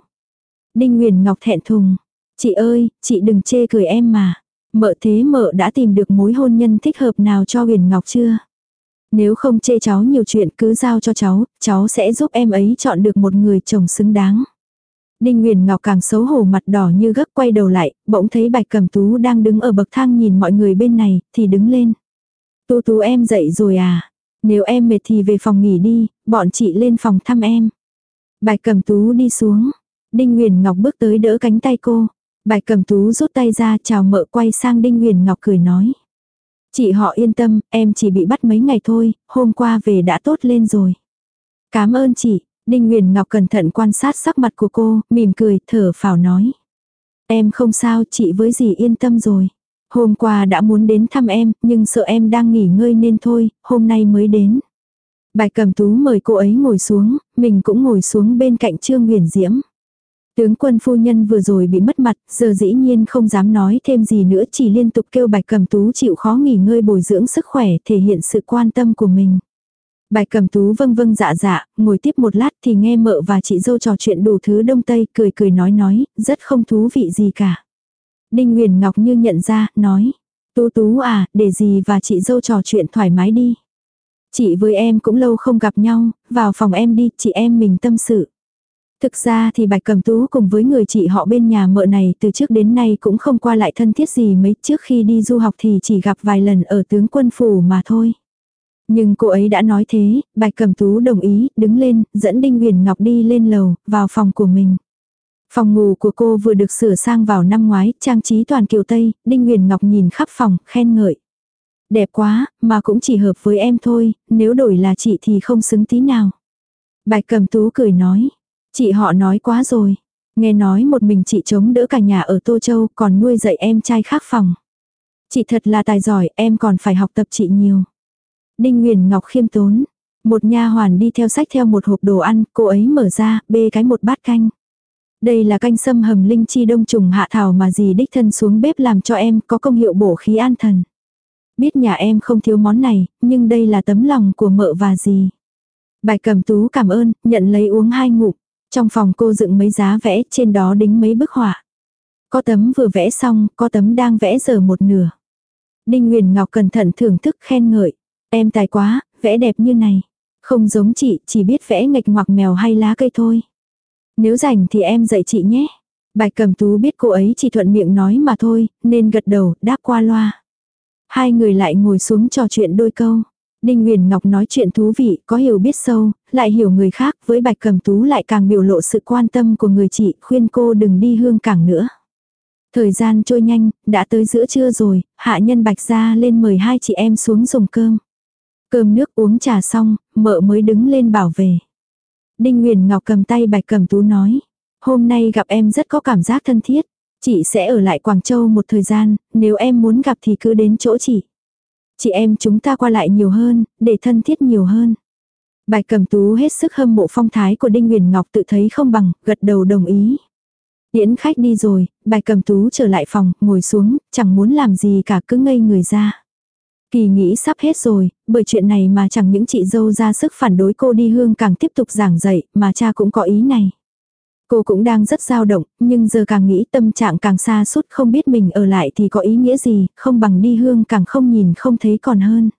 Đinh Nguyền Ngọc thẹn thùng, chị ơi, chị đừng chê cười em mà. Mợ thế mợ đã tìm được mối hôn nhân thích hợp nào cho Huyền Ngọc chưa? Nếu không chê cháu nhiều chuyện cứ giao cho cháu, cháu sẽ giúp em ấy chọn được một người chồng xứng đáng. Đinh Nguyền Ngọc càng xấu hổ mặt đỏ như gấc quay đầu lại, bỗng thấy Bạch Cẩm Tú đang đứng ở bậc thang nhìn mọi người bên này, thì đứng lên. Tú Tú em dậy rồi à? Nếu em mệt thì về phòng nghỉ đi, bọn chị lên phòng thăm em. Bạch Cẩm Tú đi xuống. Đinh Nguyền Ngọc bước tới đỡ cánh tay cô. Bạch cầm Tú rút tay ra chào mợ quay sang Đinh huyền Ngọc cười nói. Chị họ yên tâm, em chỉ bị bắt mấy ngày thôi, hôm qua về đã tốt lên rồi. Cảm ơn chị, Đinh huyền Ngọc cẩn thận quan sát sắc mặt của cô, mỉm cười, thở phào nói. Em không sao, chị với gì yên tâm rồi. Hôm qua đã muốn đến thăm em, nhưng sợ em đang nghỉ ngơi nên thôi, hôm nay mới đến. bài cầm tú mời cô ấy ngồi xuống, mình cũng ngồi xuống bên cạnh Trương huyền Diễm. Tướng quân phu nhân vừa rồi bị mất mặt, giờ dĩ nhiên không dám nói thêm gì nữa chỉ liên tục kêu bạch cầm tú chịu khó nghỉ ngơi bồi dưỡng sức khỏe thể hiện sự quan tâm của mình. Bạch cầm tú vâng vâng dạ dạ, ngồi tiếp một lát thì nghe mợ và chị dâu trò chuyện đủ thứ đông tây cười cười nói nói, rất không thú vị gì cả. Đinh Nguyền Ngọc như nhận ra, nói, tú tú à, để gì và chị dâu trò chuyện thoải mái đi. Chị với em cũng lâu không gặp nhau, vào phòng em đi, chị em mình tâm sự. Thực ra thì Bạch Cầm Tú cùng với người chị họ bên nhà mợ này từ trước đến nay cũng không qua lại thân thiết gì mấy trước khi đi du học thì chỉ gặp vài lần ở tướng quân phủ mà thôi. Nhưng cô ấy đã nói thế, Bạch Cầm Tú đồng ý, đứng lên, dẫn Đinh Huyền Ngọc đi lên lầu, vào phòng của mình. Phòng ngủ của cô vừa được sửa sang vào năm ngoái, trang trí toàn kiều Tây, Đinh Huyền Ngọc nhìn khắp phòng, khen ngợi. Đẹp quá, mà cũng chỉ hợp với em thôi, nếu đổi là chị thì không xứng tí nào. Bạch Cầm Tú cười nói, chị họ nói quá rồi. Nghe nói một mình chị chống đỡ cả nhà ở Tô Châu còn nuôi dạy em trai khác phòng. Chị thật là tài giỏi, em còn phải học tập chị nhiều. Đinh Nguyền Ngọc khiêm tốn. Một nha hoàn đi theo sách theo một hộp đồ ăn, cô ấy mở ra, bê cái một bát canh. Đây là canh sâm hầm linh chi đông trùng hạ thảo mà dì đích thân xuống bếp làm cho em có công hiệu bổ khí an thần. Biết nhà em không thiếu món này, nhưng đây là tấm lòng của mợ và dì. Bài cầm tú cảm ơn, nhận lấy uống hai ngụm. Trong phòng cô dựng mấy giá vẽ, trên đó đính mấy bức họa. Có tấm vừa vẽ xong, có tấm đang vẽ giờ một nửa. Đinh Nguyền Ngọc cẩn thận thưởng thức khen ngợi. Em tài quá, vẽ đẹp như này. Không giống chị, chỉ biết vẽ nghịch ngoặc mèo hay lá cây thôi. Nếu rảnh thì em dạy chị nhé. Bạch cầm tú biết cô ấy chỉ thuận miệng nói mà thôi, nên gật đầu, đáp qua loa. Hai người lại ngồi xuống trò chuyện đôi câu. Đinh Nguyền Ngọc nói chuyện thú vị, có hiểu biết sâu, lại hiểu người khác, với Bạch Cầm Tú lại càng biểu lộ sự quan tâm của người chị, khuyên cô đừng đi hương cảng nữa. Thời gian trôi nhanh, đã tới giữa trưa rồi, hạ nhân Bạch ra lên mời hai chị em xuống dùng cơm. Cơm nước uống trà xong, mợ mới đứng lên bảo về. Đinh Nguyền Ngọc cầm tay Bạch Cầm Tú nói, hôm nay gặp em rất có cảm giác thân thiết. Chị sẽ ở lại Quảng Châu một thời gian, nếu em muốn gặp thì cứ đến chỗ chị. Chị em chúng ta qua lại nhiều hơn, để thân thiết nhiều hơn bài Cầm Tú hết sức hâm mộ phong thái của Đinh Nguyền Ngọc tự thấy không bằng, gật đầu đồng ý. Điễn khách đi rồi, bài Cầm Tú trở lại phòng, ngồi xuống, chẳng muốn làm gì cả cứ ngây người ra. Kỳ nghĩ sắp hết rồi, bởi chuyện này mà chẳng những chị dâu ra sức phản đối cô đi hương càng tiếp tục giảng dạy, mà cha cũng có ý này. Cô cũng đang rất dao động, nhưng giờ càng nghĩ tâm trạng càng xa suốt không biết mình ở lại thì có ý nghĩa gì, không bằng đi hương càng không nhìn không thấy còn hơn.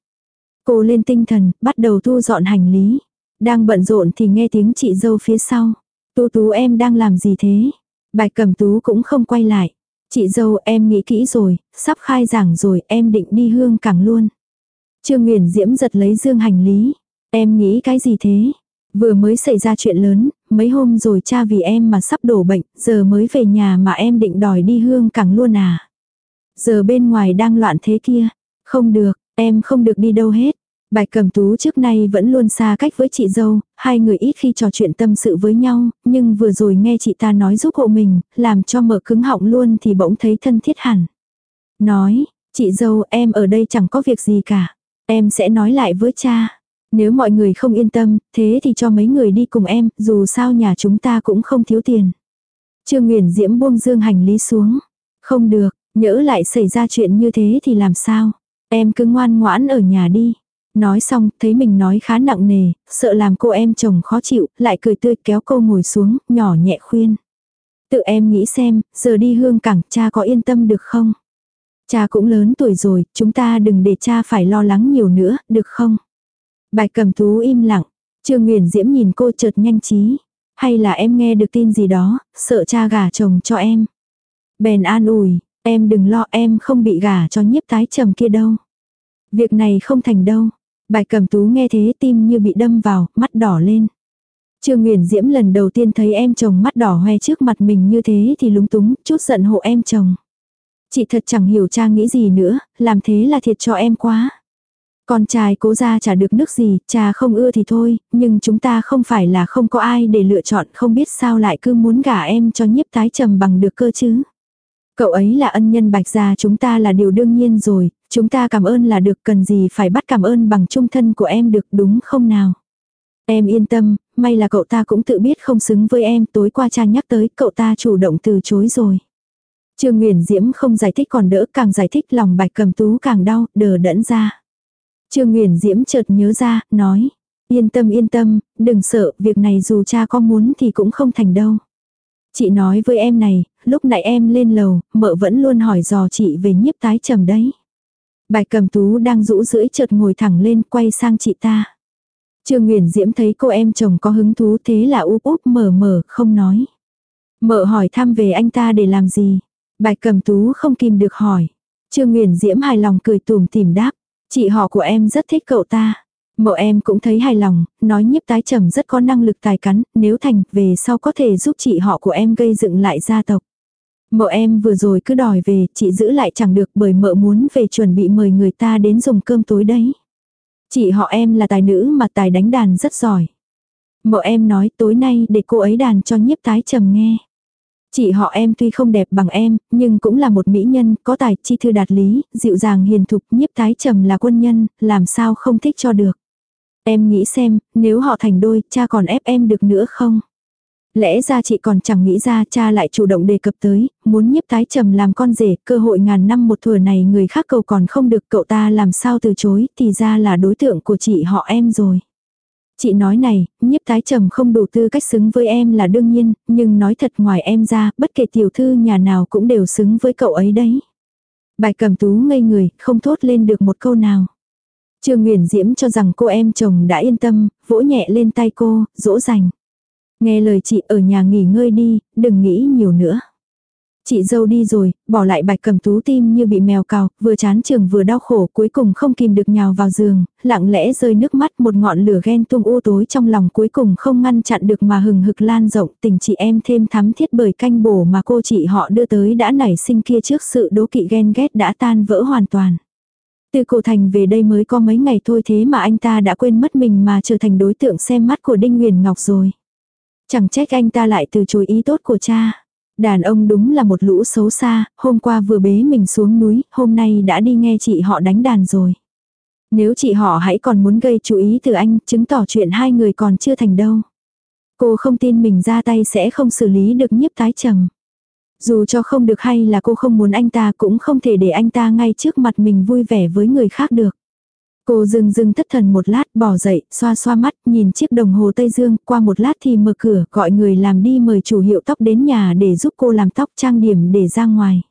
Cô lên tinh thần, bắt đầu thu dọn hành lý. Đang bận rộn thì nghe tiếng chị dâu phía sau. Tú tú em đang làm gì thế? Bạch cầm tú cũng không quay lại. Chị dâu em nghĩ kỹ rồi, sắp khai giảng rồi em định đi hương cảng luôn. Trương Nguyễn Diễm giật lấy dương hành lý. Em nghĩ cái gì thế? Vừa mới xảy ra chuyện lớn, mấy hôm rồi cha vì em mà sắp đổ bệnh, giờ mới về nhà mà em định đòi đi hương cảng luôn à. Giờ bên ngoài đang loạn thế kia. Không được, em không được đi đâu hết. Bạch Cẩm Tú trước nay vẫn luôn xa cách với chị dâu, hai người ít khi trò chuyện tâm sự với nhau, nhưng vừa rồi nghe chị ta nói giúp hộ mình, làm cho mở cứng họng luôn thì bỗng thấy thân thiết hẳn. Nói, chị dâu em ở đây chẳng có việc gì cả, em sẽ nói lại với cha. Nếu mọi người không yên tâm, thế thì cho mấy người đi cùng em, dù sao nhà chúng ta cũng không thiếu tiền. Trương Nguyễn Diễm buông dương hành lý xuống. Không được, nhỡ lại xảy ra chuyện như thế thì làm sao? Em cứ ngoan ngoãn ở nhà đi. Nói xong, thấy mình nói khá nặng nề, sợ làm cô em chồng khó chịu, lại cười tươi kéo cô ngồi xuống, nhỏ nhẹ khuyên. Tự em nghĩ xem, giờ đi hương cảng, cha có yên tâm được không? Cha cũng lớn tuổi rồi, chúng ta đừng để cha phải lo lắng nhiều nữa, được không? Bạch cầm tú im lặng, Trương Nguyền Diễm nhìn cô chợt nhanh trí. Hay là em nghe được tin gì đó, sợ cha gả chồng cho em. Bèn an ủi, em đừng lo em không bị gả cho nhiếp tái trầm kia đâu. Việc này không thành đâu. Bài cầm tú nghe thế tim như bị đâm vào, mắt đỏ lên. Trương Nguyễn Diễm lần đầu tiên thấy em chồng mắt đỏ hoe trước mặt mình như thế thì lúng túng, chút giận hộ em chồng. Chị thật chẳng hiểu cha nghĩ gì nữa, làm thế là thiệt cho em quá. Con trai cố ra chả được nước gì, cha không ưa thì thôi, nhưng chúng ta không phải là không có ai để lựa chọn không biết sao lại cứ muốn gả em cho nhiếp tái trầm bằng được cơ chứ. Cậu ấy là ân nhân bạch gia chúng ta là điều đương nhiên rồi, chúng ta cảm ơn là được cần gì phải bắt cảm ơn bằng trung thân của em được đúng không nào. Em yên tâm, may là cậu ta cũng tự biết không xứng với em, tối qua cha nhắc tới, cậu ta chủ động từ chối rồi. Trương Nguyễn Diễm không giải thích còn đỡ, càng giải thích lòng bạch cầm tú càng đau, đờ đẫn ra. Trương Nguyễn Diễm chợt nhớ ra, nói, yên tâm yên tâm, đừng sợ, việc này dù cha có muốn thì cũng không thành đâu. Chị nói với em này, lúc nãy em lên lầu, mợ vẫn luôn hỏi dò chị về nhiếp tái trầm đấy. Bạch cầm tú đang rũ rưỡi chợt ngồi thẳng lên quay sang chị ta. Trương nguyễn Diễm thấy cô em chồng có hứng thú thế là úp úp mở mở không nói. Mợ hỏi thăm về anh ta để làm gì? Bạch cầm tú không kìm được hỏi. Trương nguyễn Diễm hài lòng cười tùm tìm đáp. Chị họ của em rất thích cậu ta. Mộ em cũng thấy hài lòng, nói nhiếp tái trầm rất có năng lực tài cắn, nếu thành, về sau có thể giúp chị họ của em gây dựng lại gia tộc. mợ em vừa rồi cứ đòi về, chị giữ lại chẳng được bởi mợ muốn về chuẩn bị mời người ta đến dùng cơm tối đấy. Chị họ em là tài nữ mà tài đánh đàn rất giỏi. mợ em nói tối nay để cô ấy đàn cho nhiếp tái trầm nghe. Chị họ em tuy không đẹp bằng em, nhưng cũng là một mỹ nhân, có tài chi thư đạt lý, dịu dàng hiền thục, nhiếp tái trầm là quân nhân, làm sao không thích cho được. Em nghĩ xem, nếu họ thành đôi, cha còn ép em được nữa không? Lẽ ra chị còn chẳng nghĩ ra cha lại chủ động đề cập tới, muốn nhiếp tái trầm làm con rể, cơ hội ngàn năm một thừa này người khác cầu còn không được cậu ta làm sao từ chối, thì ra là đối tượng của chị họ em rồi. Chị nói này, nhiếp tái trầm không đủ tư cách xứng với em là đương nhiên, nhưng nói thật ngoài em ra, bất kể tiểu thư nhà nào cũng đều xứng với cậu ấy đấy. Bài cầm tú ngây người, không thốt lên được một câu nào. Trương Nguyễn Diễm cho rằng cô em chồng đã yên tâm, vỗ nhẹ lên tay cô, dỗ dành. Nghe lời chị ở nhà nghỉ ngơi đi, đừng nghĩ nhiều nữa. Chị dâu đi rồi, bỏ lại bạch cầm tú tim như bị mèo cào, vừa chán trường vừa đau khổ cuối cùng không kìm được nhào vào giường, lặng lẽ rơi nước mắt một ngọn lửa ghen tung u tối trong lòng cuối cùng không ngăn chặn được mà hừng hực lan rộng tình chị em thêm thắm thiết bởi canh bổ mà cô chị họ đưa tới đã nảy sinh kia trước sự đố kỵ ghen ghét đã tan vỡ hoàn toàn. Từ cổ thành về đây mới có mấy ngày thôi thế mà anh ta đã quên mất mình mà trở thành đối tượng xem mắt của Đinh Nguyền Ngọc rồi. Chẳng trách anh ta lại từ chối ý tốt của cha. Đàn ông đúng là một lũ xấu xa, hôm qua vừa bế mình xuống núi, hôm nay đã đi nghe chị họ đánh đàn rồi. Nếu chị họ hãy còn muốn gây chú ý từ anh, chứng tỏ chuyện hai người còn chưa thành đâu. Cô không tin mình ra tay sẽ không xử lý được nhiếp tái trầm. Dù cho không được hay là cô không muốn anh ta cũng không thể để anh ta ngay trước mặt mình vui vẻ với người khác được. Cô dừng dừng thất thần một lát bỏ dậy, xoa xoa mắt, nhìn chiếc đồng hồ Tây Dương, qua một lát thì mở cửa, gọi người làm đi mời chủ hiệu tóc đến nhà để giúp cô làm tóc trang điểm để ra ngoài.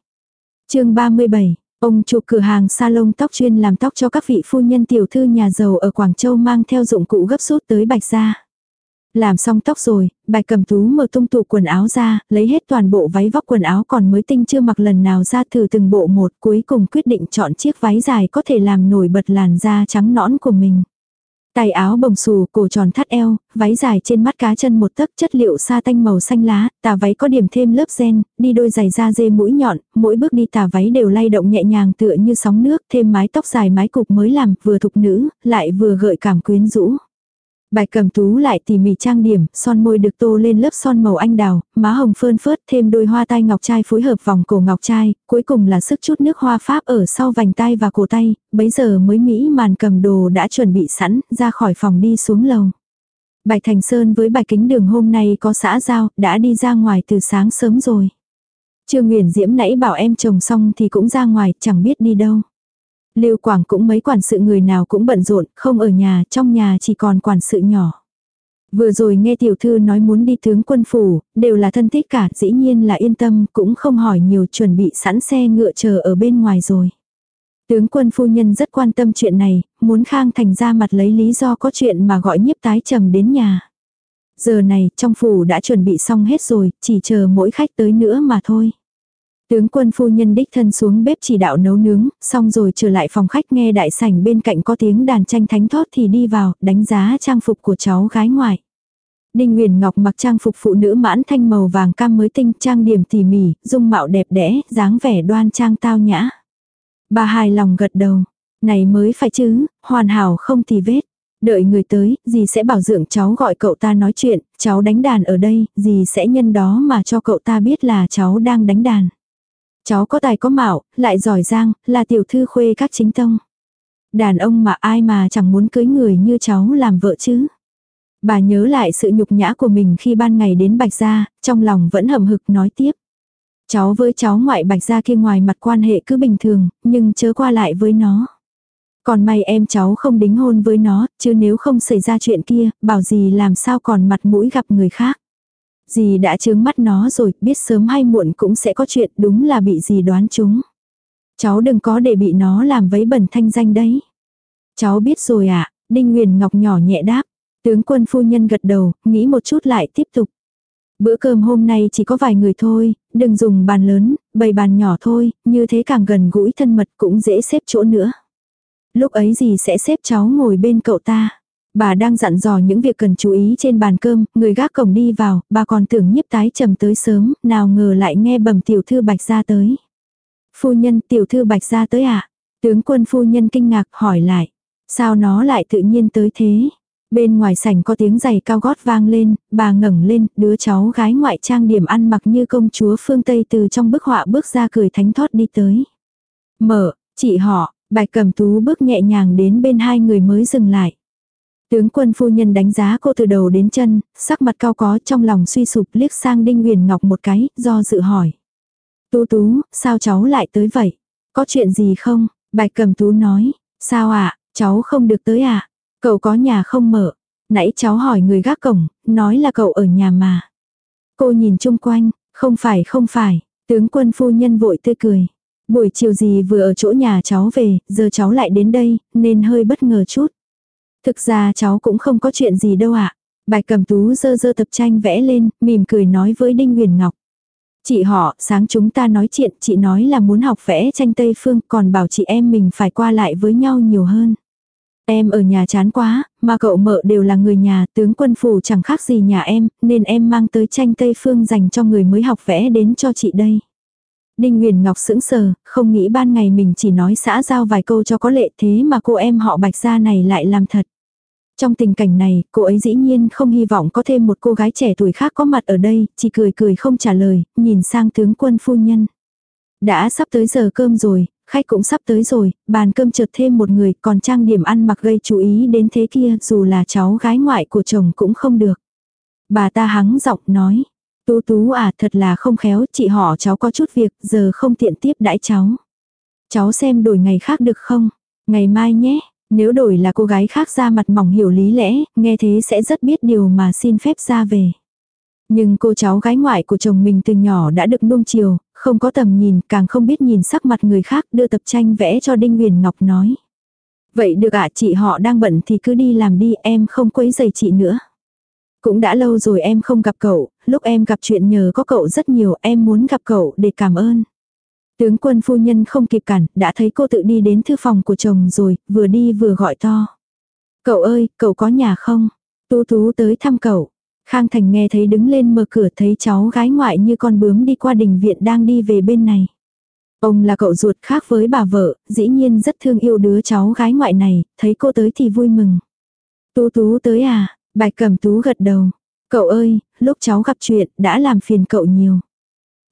chương 37, ông chủ cửa hàng salon tóc chuyên làm tóc cho các vị phu nhân tiểu thư nhà giàu ở Quảng Châu mang theo dụng cụ gấp rút tới Bạch Gia. Làm xong tóc rồi, bài cầm tú mở tung tủ quần áo ra, lấy hết toàn bộ váy vóc quần áo còn mới tinh chưa mặc lần nào ra thử từng bộ một cuối cùng quyết định chọn chiếc váy dài có thể làm nổi bật làn da trắng nõn của mình. Tay áo bồng xù, cổ tròn thắt eo, váy dài trên mắt cá chân một tấc chất liệu sa tanh màu xanh lá, tà váy có điểm thêm lớp gen, đi đôi giày da dê mũi nhọn, mỗi bước đi tà váy đều lay động nhẹ nhàng tựa như sóng nước, thêm mái tóc dài mái cục mới làm, vừa thục nữ, lại vừa gợi cảm quyến rũ. Bạch cầm tú lại tỉ mỉ trang điểm, son môi được tô lên lớp son màu anh đào, má hồng phơn phớt thêm đôi hoa tai ngọc trai phối hợp vòng cổ ngọc trai, cuối cùng là sức chút nước hoa pháp ở sau vành tai và cổ tay, bấy giờ mới mỹ màn cầm đồ đã chuẩn bị sẵn, ra khỏi phòng đi xuống lầu. Bạch Thành Sơn với bạch kính đường hôm nay có xã giao, đã đi ra ngoài từ sáng sớm rồi. Trương Nguyễn Diễm nãy bảo em chồng xong thì cũng ra ngoài, chẳng biết đi đâu. Lưu Quảng cũng mấy quản sự người nào cũng bận rộn, không ở nhà, trong nhà chỉ còn quản sự nhỏ. Vừa rồi nghe tiểu thư nói muốn đi tướng quân phủ, đều là thân thích cả, dĩ nhiên là yên tâm, cũng không hỏi nhiều chuẩn bị sẵn xe ngựa chờ ở bên ngoài rồi. Tướng quân phu nhân rất quan tâm chuyện này, muốn Khang Thành ra mặt lấy lý do có chuyện mà gọi nhiếp tái trầm đến nhà. Giờ này, trong phủ đã chuẩn bị xong hết rồi, chỉ chờ mỗi khách tới nữa mà thôi. Tướng quân phu nhân đích thân xuống bếp chỉ đạo nấu nướng, xong rồi trở lại phòng khách nghe đại sảnh bên cạnh có tiếng đàn tranh thánh thót thì đi vào, đánh giá trang phục của cháu gái ngoại. Đinh Nguyền Ngọc mặc trang phục phụ nữ mãn thanh màu vàng cam mới tinh trang điểm tỉ mỉ, dung mạo đẹp đẽ, dáng vẻ đoan trang tao nhã. Bà hài lòng gật đầu. Này mới phải chứ, hoàn hảo không tì vết. Đợi người tới, dì sẽ bảo dưỡng cháu gọi cậu ta nói chuyện, cháu đánh đàn ở đây, dì sẽ nhân đó mà cho cậu ta biết là cháu đang đánh đàn. Cháu có tài có mạo, lại giỏi giang, là tiểu thư khuê các chính tông. Đàn ông mà ai mà chẳng muốn cưới người như cháu làm vợ chứ. Bà nhớ lại sự nhục nhã của mình khi ban ngày đến Bạch Gia, trong lòng vẫn hậm hực nói tiếp. Cháu với cháu ngoại Bạch Gia kia ngoài mặt quan hệ cứ bình thường, nhưng chớ qua lại với nó. Còn may em cháu không đính hôn với nó, chứ nếu không xảy ra chuyện kia, bảo gì làm sao còn mặt mũi gặp người khác. Dì đã chướng mắt nó rồi, biết sớm hay muộn cũng sẽ có chuyện, đúng là bị dì đoán chúng. Cháu đừng có để bị nó làm vấy bẩn thanh danh đấy. Cháu biết rồi ạ, à, Đinh Nguyền Ngọc nhỏ nhẹ đáp. Tướng quân phu nhân gật đầu, nghĩ một chút lại tiếp tục. Bữa cơm hôm nay chỉ có vài người thôi, đừng dùng bàn lớn, bày bàn nhỏ thôi, như thế càng gần gũi thân mật cũng dễ xếp chỗ nữa. Lúc ấy gì sẽ xếp cháu ngồi bên cậu ta. Bà đang dặn dò những việc cần chú ý trên bàn cơm, người gác cổng đi vào, bà còn tưởng nhiếp tái trầm tới sớm, nào ngờ lại nghe bầm tiểu thư bạch ra tới. Phu nhân tiểu thư bạch ra tới ạ. À? Tướng quân phu nhân kinh ngạc hỏi lại. Sao nó lại tự nhiên tới thế? Bên ngoài sảnh có tiếng giày cao gót vang lên, bà ngẩng lên, đứa cháu gái ngoại trang điểm ăn mặc như công chúa phương Tây từ trong bức họa bước ra cười thánh thót đi tới. Mở, chị họ, bạch cầm tú bước nhẹ nhàng đến bên hai người mới dừng lại. Tướng quân phu nhân đánh giá cô từ đầu đến chân, sắc mặt cao có trong lòng suy sụp liếc sang Đinh Huyền Ngọc một cái, do dự hỏi. Tú tú, sao cháu lại tới vậy? Có chuyện gì không? Bạch cầm tú nói, sao ạ, à? cháu không được tới ạ? À? Cậu có nhà không mở? Nãy cháu hỏi người gác cổng, nói là cậu ở nhà mà. Cô nhìn chung quanh, không phải không phải, tướng quân phu nhân vội tươi cười. Buổi chiều gì vừa ở chỗ nhà cháu về, giờ cháu lại đến đây, nên hơi bất ngờ chút. Thực ra cháu cũng không có chuyện gì đâu ạ. À. Bài cầm tú dơ dơ tập tranh vẽ lên, mỉm cười nói với Đinh Huyền Ngọc. Chị họ, sáng chúng ta nói chuyện, chị nói là muốn học vẽ tranh Tây Phương, còn bảo chị em mình phải qua lại với nhau nhiều hơn. Em ở nhà chán quá, mà cậu mợ đều là người nhà, tướng quân phủ chẳng khác gì nhà em, nên em mang tới tranh Tây Phương dành cho người mới học vẽ đến cho chị đây. Đinh Nguyền Ngọc sững sờ, không nghĩ ban ngày mình chỉ nói xã giao vài câu cho có lệ thế mà cô em họ bạch gia này lại làm thật. Trong tình cảnh này, cô ấy dĩ nhiên không hy vọng có thêm một cô gái trẻ tuổi khác có mặt ở đây, chỉ cười cười không trả lời, nhìn sang tướng quân phu nhân. Đã sắp tới giờ cơm rồi, khách cũng sắp tới rồi, bàn cơm chợt thêm một người còn trang điểm ăn mặc gây chú ý đến thế kia dù là cháu gái ngoại của chồng cũng không được. Bà ta hắng giọng nói, Tú tú à thật là không khéo, chị họ cháu có chút việc, giờ không tiện tiếp đãi cháu. Cháu xem đổi ngày khác được không? Ngày mai nhé, nếu đổi là cô gái khác ra mặt mỏng hiểu lý lẽ, nghe thế sẽ rất biết điều mà xin phép ra về. Nhưng cô cháu gái ngoại của chồng mình từ nhỏ đã được nuông chiều, không có tầm nhìn, càng không biết nhìn sắc mặt người khác đưa tập tranh vẽ cho Đinh Huyền Ngọc nói. Vậy được ạ chị họ đang bận thì cứ đi làm đi em không quấy giày chị nữa. Cũng đã lâu rồi em không gặp cậu, lúc em gặp chuyện nhờ có cậu rất nhiều em muốn gặp cậu để cảm ơn. Tướng quân phu nhân không kịp cản, đã thấy cô tự đi đến thư phòng của chồng rồi, vừa đi vừa gọi to. Cậu ơi, cậu có nhà không? Tú tú tới thăm cậu. Khang Thành nghe thấy đứng lên mở cửa thấy cháu gái ngoại như con bướm đi qua đình viện đang đi về bên này. Ông là cậu ruột khác với bà vợ, dĩ nhiên rất thương yêu đứa cháu gái ngoại này, thấy cô tới thì vui mừng. Tú tú tới à, Bạch Cẩm Tú gật đầu. Cậu ơi, lúc cháu gặp chuyện đã làm phiền cậu nhiều.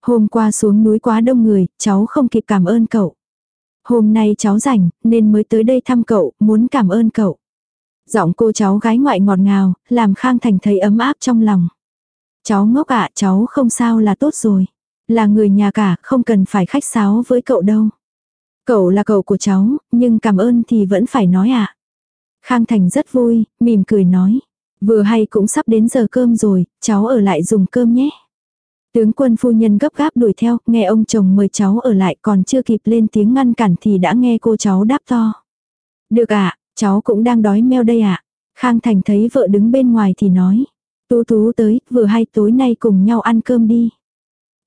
Hôm qua xuống núi quá đông người, cháu không kịp cảm ơn cậu. Hôm nay cháu rảnh, nên mới tới đây thăm cậu, muốn cảm ơn cậu. Giọng cô cháu gái ngoại ngọt ngào, làm Khang Thành thấy ấm áp trong lòng. Cháu ngốc ạ, cháu không sao là tốt rồi. Là người nhà cả, không cần phải khách sáo với cậu đâu. Cậu là cậu của cháu, nhưng cảm ơn thì vẫn phải nói ạ. Khang Thành rất vui, mỉm cười nói. Vừa hay cũng sắp đến giờ cơm rồi, cháu ở lại dùng cơm nhé. Tướng quân phu nhân gấp gáp đuổi theo, nghe ông chồng mời cháu ở lại còn chưa kịp lên tiếng ngăn cản thì đã nghe cô cháu đáp to. Được ạ, cháu cũng đang đói meo đây ạ. Khang Thành thấy vợ đứng bên ngoài thì nói. Tú tú tới, vừa hay tối nay cùng nhau ăn cơm đi.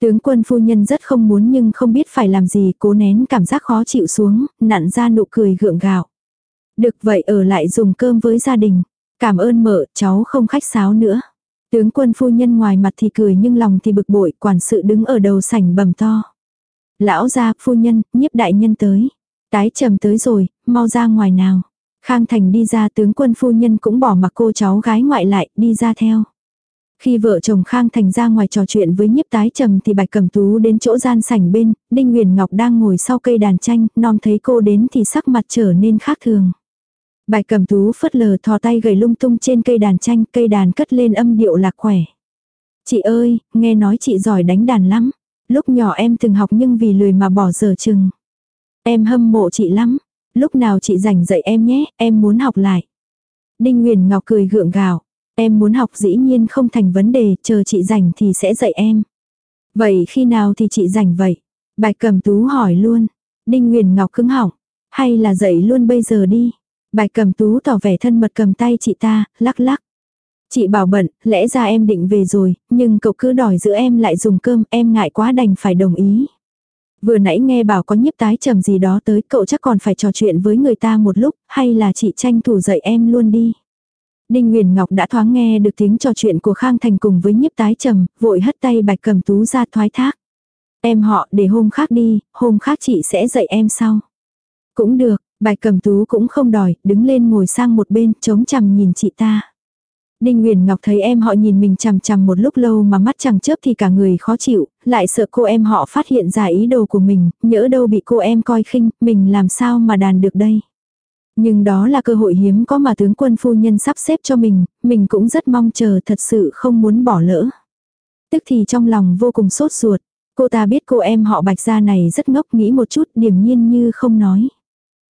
Tướng quân phu nhân rất không muốn nhưng không biết phải làm gì cố nén cảm giác khó chịu xuống, nặn ra nụ cười gượng gạo. Được vậy ở lại dùng cơm với gia đình. Cảm ơn mợ, cháu không khách sáo nữa. Tướng quân phu nhân ngoài mặt thì cười nhưng lòng thì bực bội, quản sự đứng ở đầu sảnh bầm to. Lão gia, phu nhân, nhiếp đại nhân tới. Tái trầm tới rồi, mau ra ngoài nào. Khang Thành đi ra tướng quân phu nhân cũng bỏ mặc cô cháu gái ngoại lại, đi ra theo. Khi vợ chồng Khang Thành ra ngoài trò chuyện với nhiếp tái trầm thì bạch cẩm tú đến chỗ gian sảnh bên, Đinh Nguyền Ngọc đang ngồi sau cây đàn tranh, non thấy cô đến thì sắc mặt trở nên khác thường bài cầm tú phất lờ thò tay gầy lung tung trên cây đàn tranh, cây đàn cất lên âm điệu lạc khỏe. Chị ơi, nghe nói chị giỏi đánh đàn lắm. Lúc nhỏ em từng học nhưng vì lười mà bỏ giờ chừng. Em hâm mộ chị lắm. Lúc nào chị rảnh dạy em nhé, em muốn học lại. Đinh Nguyền Ngọc cười gượng gạo. Em muốn học dĩ nhiên không thành vấn đề, chờ chị rảnh thì sẽ dạy em. Vậy khi nào thì chị rảnh vậy? Bạch Cẩm Tú hỏi luôn. Đinh Nguyền Ngọc cứng họng. Hay là dạy luôn bây giờ đi. Bạch Cẩm Tú tỏ vẻ thân mật cầm tay chị ta, lắc lắc. Chị bảo bận, lẽ ra em định về rồi, nhưng cậu cứ đòi giữ em lại dùng cơm, em ngại quá đành phải đồng ý. Vừa nãy nghe bảo có nhiếp tái trầm gì đó tới, cậu chắc còn phải trò chuyện với người ta một lúc, hay là chị tranh thủ dậy em luôn đi. Đinh Nguyền Ngọc đã thoáng nghe được tiếng trò chuyện của Khang Thành cùng với nhiếp tái trầm, vội hất tay bạch cầm tú ra thoái thác. Em họ để hôm khác đi, hôm khác chị sẽ dạy em sau. Cũng được, bài cầm tú cũng không đòi, đứng lên ngồi sang một bên, chống chằm nhìn chị ta. Đinh Nguyễn Ngọc thấy em họ nhìn mình chằm chằm một lúc lâu mà mắt chẳng chớp thì cả người khó chịu, lại sợ cô em họ phát hiện ra ý đồ của mình, nhỡ đâu bị cô em coi khinh, mình làm sao mà đàn được đây. Nhưng đó là cơ hội hiếm có mà tướng quân phu nhân sắp xếp cho mình, mình cũng rất mong chờ thật sự không muốn bỏ lỡ. Tức thì trong lòng vô cùng sốt ruột, cô ta biết cô em họ bạch gia này rất ngốc nghĩ một chút điềm nhiên như không nói.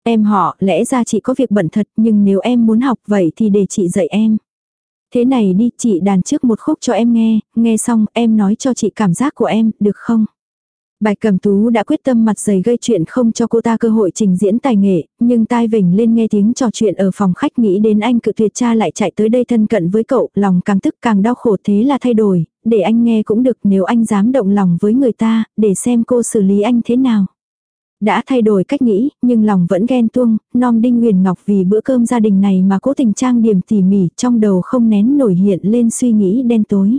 Em họ, lẽ ra chị có việc bận thật nhưng nếu em muốn học vậy thì để chị dạy em. Thế này đi, chị đàn trước một khúc cho em nghe, nghe xong em nói cho chị cảm giác của em, được không? Bạch Cẩm Tú đã quyết tâm mặt dày gây chuyện không cho cô ta cơ hội trình diễn tài nghệ, nhưng tai vểnh lên nghe tiếng trò chuyện ở phòng khách nghĩ đến anh cự tuyệt cha lại chạy tới đây thân cận với cậu, lòng càng tức càng đau khổ thế là thay đổi, để anh nghe cũng được nếu anh dám động lòng với người ta, để xem cô xử lý anh thế nào. Đã thay đổi cách nghĩ, nhưng lòng vẫn ghen tuông, non đinh huyền ngọc vì bữa cơm gia đình này mà cố tình trang điểm tỉ mỉ, trong đầu không nén nổi hiện lên suy nghĩ đen tối.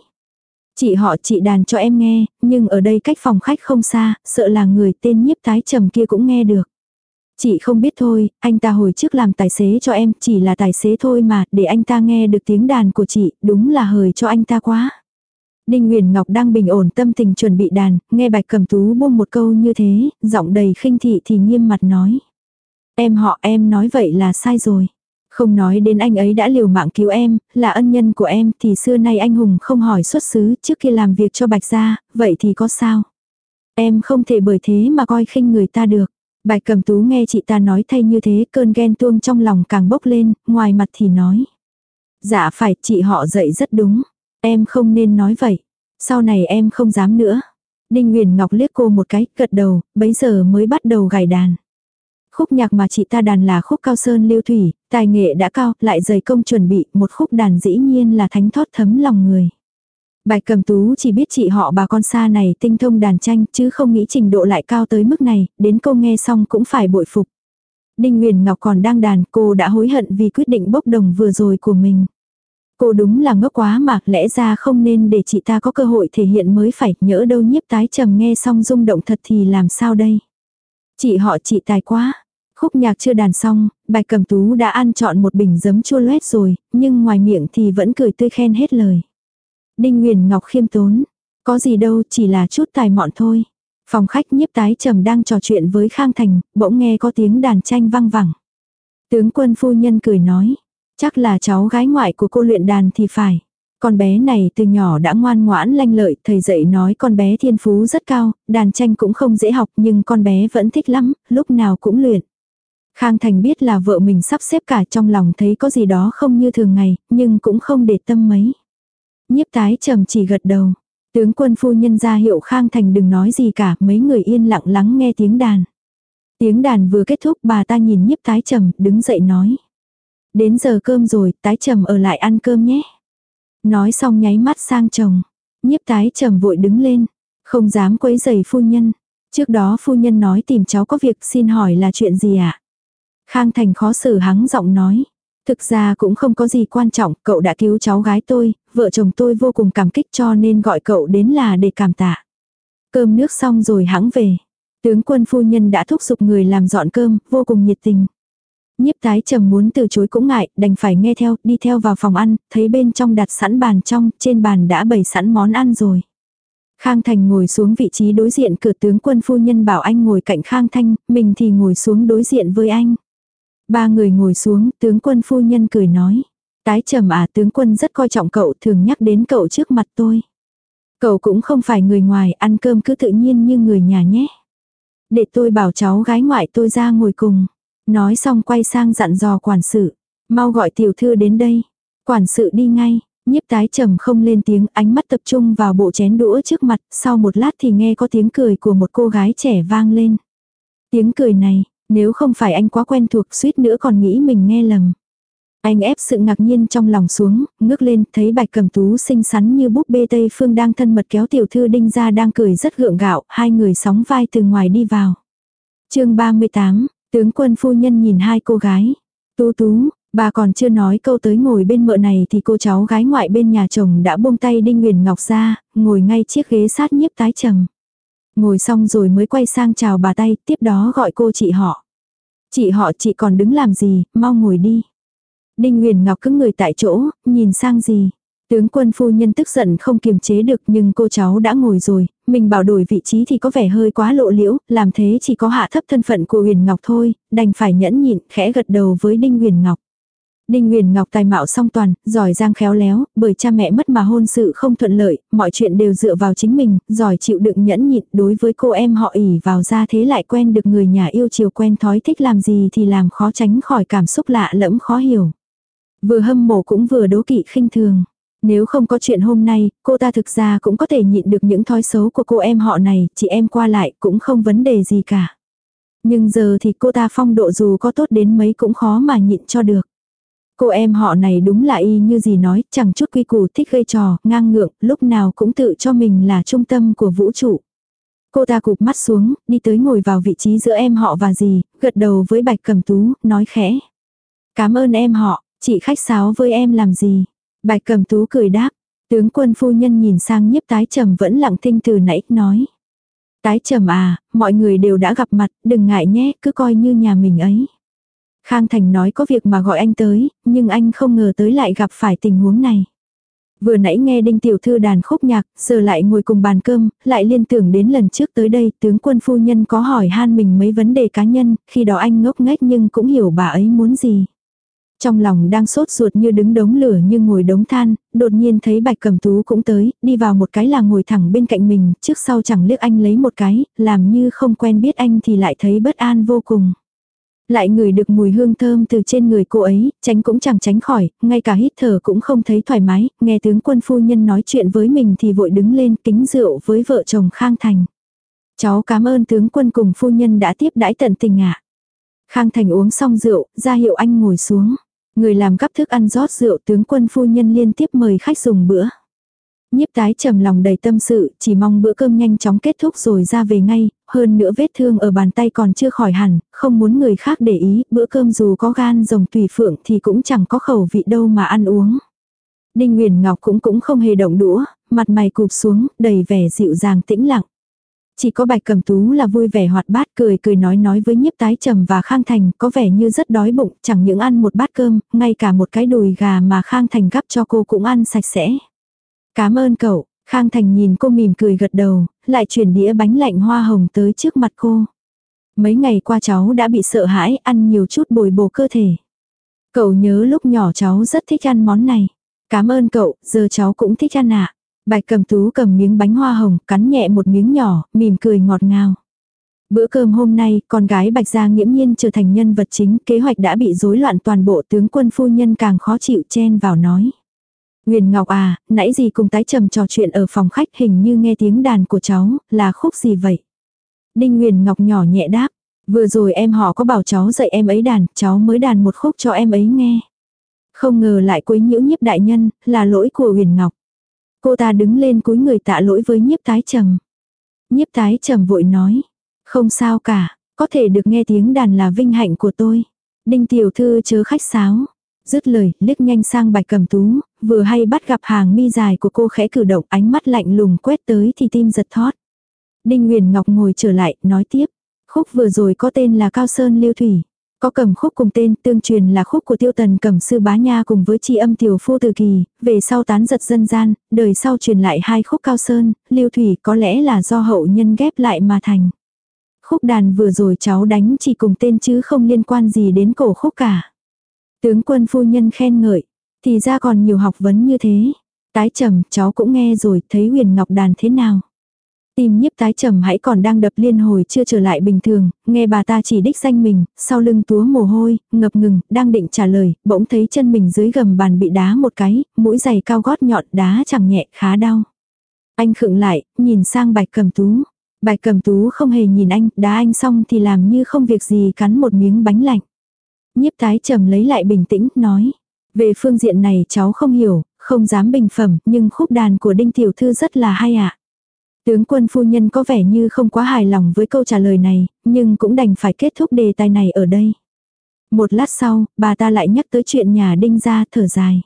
Chị họ chị đàn cho em nghe, nhưng ở đây cách phòng khách không xa, sợ là người tên nhiếp tái trầm kia cũng nghe được. Chị không biết thôi, anh ta hồi trước làm tài xế cho em, chỉ là tài xế thôi mà, để anh ta nghe được tiếng đàn của chị, đúng là hời cho anh ta quá. Đinh Nguyền Ngọc đang bình ổn tâm tình chuẩn bị đàn, nghe Bạch Cầm Tú buông một câu như thế, giọng đầy khinh thị thì nghiêm mặt nói. Em họ em nói vậy là sai rồi. Không nói đến anh ấy đã liều mạng cứu em, là ân nhân của em thì xưa nay anh hùng không hỏi xuất xứ trước khi làm việc cho Bạch gia, vậy thì có sao? Em không thể bởi thế mà coi khinh người ta được. Bạch cầm tú nghe chị ta nói thay như thế cơn ghen tuông trong lòng càng bốc lên, ngoài mặt thì nói. Dạ phải, chị họ dạy rất đúng. Em không nên nói vậy. Sau này em không dám nữa. Đinh Nguyền Ngọc liếc cô một cái, gật đầu, bấy giờ mới bắt đầu gảy đàn. Khúc nhạc mà chị ta đàn là khúc cao sơn lưu thủy, tài nghệ đã cao, lại dày công chuẩn bị, một khúc đàn dĩ nhiên là thánh thót thấm lòng người. Bạch cầm tú chỉ biết chị họ bà con xa này tinh thông đàn tranh chứ không nghĩ trình độ lại cao tới mức này, đến cô nghe xong cũng phải bội phục. Đinh Nguyền Ngọc còn đang đàn cô đã hối hận vì quyết định bốc đồng vừa rồi của mình. Cô đúng là ngốc quá mà lẽ ra không nên để chị ta có cơ hội thể hiện mới phải nhỡ đâu nhiếp tái trầm nghe xong rung động thật thì làm sao đây. Chị họ chị tài quá. Khúc nhạc chưa đàn xong, bạch cầm tú đã ăn chọn một bình giấm chua loét rồi, nhưng ngoài miệng thì vẫn cười tươi khen hết lời. Đinh Nguyền Ngọc khiêm tốn. Có gì đâu chỉ là chút tài mọn thôi. Phòng khách nhiếp tái trầm đang trò chuyện với Khang Thành, bỗng nghe có tiếng đàn tranh vang vẳng. Tướng quân phu nhân cười nói. Chắc là cháu gái ngoại của cô luyện đàn thì phải. Con bé này từ nhỏ đã ngoan ngoãn lanh lợi, thầy dạy nói con bé thiên phú rất cao, đàn tranh cũng không dễ học nhưng con bé vẫn thích lắm, lúc nào cũng luyện. Khang Thành biết là vợ mình sắp xếp cả trong lòng thấy có gì đó không như thường ngày, nhưng cũng không để tâm mấy. Nhiếp tái trầm chỉ gật đầu. Tướng quân phu nhân ra hiệu Khang Thành đừng nói gì cả, mấy người yên lặng lắng nghe tiếng đàn. Tiếng đàn vừa kết thúc bà ta nhìn nhiếp tái trầm, đứng dậy nói. Đến giờ cơm rồi, tái trầm ở lại ăn cơm nhé. Nói xong nháy mắt sang chồng. Nhiếp tái trầm vội đứng lên. Không dám quấy giày phu nhân. Trước đó phu nhân nói tìm cháu có việc xin hỏi là chuyện gì ạ? À? Khang Thành khó xử hắng giọng nói. Thực ra cũng không có gì quan trọng, cậu đã cứu cháu gái tôi, vợ chồng tôi vô cùng cảm kích cho nên gọi cậu đến là để cảm tạ. Cơm nước xong rồi hãng về. Tướng quân phu nhân đã thúc giục người làm dọn cơm, vô cùng nhiệt tình. Nhiếp tái trầm muốn từ chối cũng ngại, đành phải nghe theo, đi theo vào phòng ăn, thấy bên trong đặt sẵn bàn trong, trên bàn đã bày sẵn món ăn rồi. Khang Thành ngồi xuống vị trí đối diện cửa tướng quân phu nhân bảo anh ngồi cạnh Khang Thanh, mình thì ngồi xuống đối diện với anh. Ba người ngồi xuống, tướng quân phu nhân cười nói. Tái trầm à tướng quân rất coi trọng cậu thường nhắc đến cậu trước mặt tôi. Cậu cũng không phải người ngoài ăn cơm cứ tự nhiên như người nhà nhé. Để tôi bảo cháu gái ngoại tôi ra ngồi cùng. Nói xong quay sang dặn dò quản sự. Mau gọi tiểu thư đến đây. Quản sự đi ngay. Nhiếp tái trầm không lên tiếng ánh mắt tập trung vào bộ chén đũa trước mặt. Sau một lát thì nghe có tiếng cười của một cô gái trẻ vang lên. Tiếng cười này, nếu không phải anh quá quen thuộc suýt nữa còn nghĩ mình nghe lầm. Anh ép sự ngạc nhiên trong lòng xuống, ngước lên, thấy bạch cầm tú xinh xắn như búp bê Tây Phương đang thân mật kéo tiểu thư đinh ra đang cười rất gượng gạo, hai người sóng vai từ ngoài đi vào. chương 38, tướng quân phu nhân nhìn hai cô gái. Tú tú, bà còn chưa nói câu tới ngồi bên mợ này thì cô cháu gái ngoại bên nhà chồng đã buông tay đinh Nguyền ngọc ra, ngồi ngay chiếc ghế sát nhiếp tái trầm. Ngồi xong rồi mới quay sang chào bà tay, tiếp đó gọi cô chị họ. Chị họ chị còn đứng làm gì, mau ngồi đi. Đinh Nguyền Ngọc cứ người tại chỗ, nhìn sang gì. Tướng quân phu nhân tức giận không kiềm chế được nhưng cô cháu đã ngồi rồi, mình bảo đổi vị trí thì có vẻ hơi quá lộ liễu, làm thế chỉ có hạ thấp thân phận của Huyền Ngọc thôi, đành phải nhẫn nhịn, khẽ gật đầu với Đinh Huyền Ngọc. Đinh Nguyền Ngọc tài mạo song toàn, giỏi giang khéo léo, bởi cha mẹ mất mà hôn sự không thuận lợi, mọi chuyện đều dựa vào chính mình, giỏi chịu đựng nhẫn nhịn, đối với cô em họ ỉ vào ra thế lại quen được người nhà yêu chiều quen thói thích làm gì thì làm khó tránh khỏi cảm xúc lạ lẫm khó hiểu. Vừa hâm mộ cũng vừa đố kỵ khinh thường. Nếu không có chuyện hôm nay, cô ta thực ra cũng có thể nhịn được những thói xấu của cô em họ này, chị em qua lại cũng không vấn đề gì cả. Nhưng giờ thì cô ta phong độ dù có tốt đến mấy cũng khó mà nhịn cho được. Cô em họ này đúng là y như gì nói, chẳng chút quy củ thích gây trò, ngang ngượng, lúc nào cũng tự cho mình là trung tâm của vũ trụ. Cô ta cụp mắt xuống, đi tới ngồi vào vị trí giữa em họ và gì, gật đầu với bạch cầm tú, nói khẽ. Cảm ơn em họ, chị khách sáo với em làm gì? Bạch cầm tú cười đáp. Tướng quân phu nhân nhìn sang nhiếp tái trầm vẫn lặng thinh từ nãy, nói. Tái trầm à, mọi người đều đã gặp mặt, đừng ngại nhé, cứ coi như nhà mình ấy. Khang Thành nói có việc mà gọi anh tới, nhưng anh không ngờ tới lại gặp phải tình huống này. Vừa nãy nghe đinh tiểu thư đàn khúc nhạc, giờ lại ngồi cùng bàn cơm, lại liên tưởng đến lần trước tới đây, tướng quân phu nhân có hỏi han mình mấy vấn đề cá nhân, khi đó anh ngốc nghếch nhưng cũng hiểu bà ấy muốn gì. Trong lòng đang sốt ruột như đứng đống lửa như ngồi đống than, đột nhiên thấy bạch cầm tú cũng tới, đi vào một cái là ngồi thẳng bên cạnh mình, trước sau chẳng liếc anh lấy một cái, làm như không quen biết anh thì lại thấy bất an vô cùng. Lại ngửi được mùi hương thơm từ trên người cô ấy, tránh cũng chẳng tránh khỏi, ngay cả hít thở cũng không thấy thoải mái, nghe tướng quân phu nhân nói chuyện với mình thì vội đứng lên kính rượu với vợ chồng Khang Thành. Cháu cảm ơn tướng quân cùng phu nhân đã tiếp đãi tận tình ạ. Khang Thành uống xong rượu, ra hiệu anh ngồi xuống. Người làm gắp thức ăn rót rượu tướng quân phu nhân liên tiếp mời khách dùng bữa. Nhiếp tái trầm lòng đầy tâm sự, chỉ mong bữa cơm nhanh chóng kết thúc rồi ra về ngay, hơn nữa vết thương ở bàn tay còn chưa khỏi hẳn, không muốn người khác để ý, bữa cơm dù có gan rồng tùy phượng thì cũng chẳng có khẩu vị đâu mà ăn uống. Đinh Nguyền Ngọc cũng cũng không hề động đũa, mặt mày cụp xuống, đầy vẻ dịu dàng tĩnh lặng. Chỉ có bạch cầm tú là vui vẻ hoạt bát cười cười nói nói với nhiếp tái trầm và khang thành có vẻ như rất đói bụng, chẳng những ăn một bát cơm, ngay cả một cái đùi gà mà khang thành gắp cho cô cũng ăn sạch sẽ. Cảm ơn cậu, Khang Thành nhìn cô mỉm cười gật đầu, lại chuyển đĩa bánh lạnh hoa hồng tới trước mặt cô. Mấy ngày qua cháu đã bị sợ hãi, ăn nhiều chút bồi bổ cơ thể. Cậu nhớ lúc nhỏ cháu rất thích ăn món này. Cảm ơn cậu, giờ cháu cũng thích ăn ạ. À. Bạch cầm tú cầm miếng bánh hoa hồng, cắn nhẹ một miếng nhỏ, mỉm cười ngọt ngào. Bữa cơm hôm nay, con gái Bạch Gia nghiễm nhiên trở thành nhân vật chính, kế hoạch đã bị rối loạn toàn bộ tướng quân phu nhân càng khó chịu chen vào nói. Nguyền Ngọc à, nãy gì cùng tái trầm trò chuyện ở phòng khách hình như nghe tiếng đàn của cháu, là khúc gì vậy? Đinh Nguyền Ngọc nhỏ nhẹ đáp, vừa rồi em họ có bảo cháu dạy em ấy đàn, cháu mới đàn một khúc cho em ấy nghe. Không ngờ lại quấy nhiễu nhiếp đại nhân, là lỗi của Huyền Ngọc. Cô ta đứng lên cúi người tạ lỗi với nhiếp tái trầm. Nhiếp tái trầm vội nói, không sao cả, có thể được nghe tiếng đàn là vinh hạnh của tôi. Đinh tiểu thư chớ khách sáo. Dứt lời, liếc nhanh sang bạch cầm tú, vừa hay bắt gặp hàng mi dài của cô khẽ cử động ánh mắt lạnh lùng quét tới thì tim giật thót. Đinh Nguyền Ngọc ngồi trở lại, nói tiếp. Khúc vừa rồi có tên là Cao Sơn Liêu Thủy. Có cầm khúc cùng tên tương truyền là khúc của tiêu tần cầm sư bá nha cùng với chi âm tiểu phu từ kỳ, về sau tán giật dân gian, đời sau truyền lại hai khúc cao sơn, lưu thủy có lẽ là do hậu nhân ghép lại mà thành. Khúc đàn vừa rồi cháu đánh chỉ cùng tên chứ không liên quan gì đến cổ khúc cả. Tướng quân phu nhân khen ngợi, thì ra còn nhiều học vấn như thế. Tái trầm, cháu cũng nghe rồi, thấy huyền ngọc đàn thế nào. Tim nhiếp tái trầm hãy còn đang đập liên hồi chưa trở lại bình thường, nghe bà ta chỉ đích danh mình, sau lưng túa mồ hôi, ngập ngừng, đang định trả lời, bỗng thấy chân mình dưới gầm bàn bị đá một cái, mũi giày cao gót nhọn đá chẳng nhẹ, khá đau. Anh khựng lại, nhìn sang bạch cầm tú. Bạch cầm tú không hề nhìn anh, đá anh xong thì làm như không việc gì cắn một miếng bánh lạnh. Nhiếp tái trầm lấy lại bình tĩnh, nói. Về phương diện này cháu không hiểu, không dám bình phẩm, nhưng khúc đàn của Đinh Tiểu Thư rất là hay ạ. Tướng quân phu nhân có vẻ như không quá hài lòng với câu trả lời này, nhưng cũng đành phải kết thúc đề tài này ở đây. Một lát sau, bà ta lại nhắc tới chuyện nhà Đinh ra thở dài.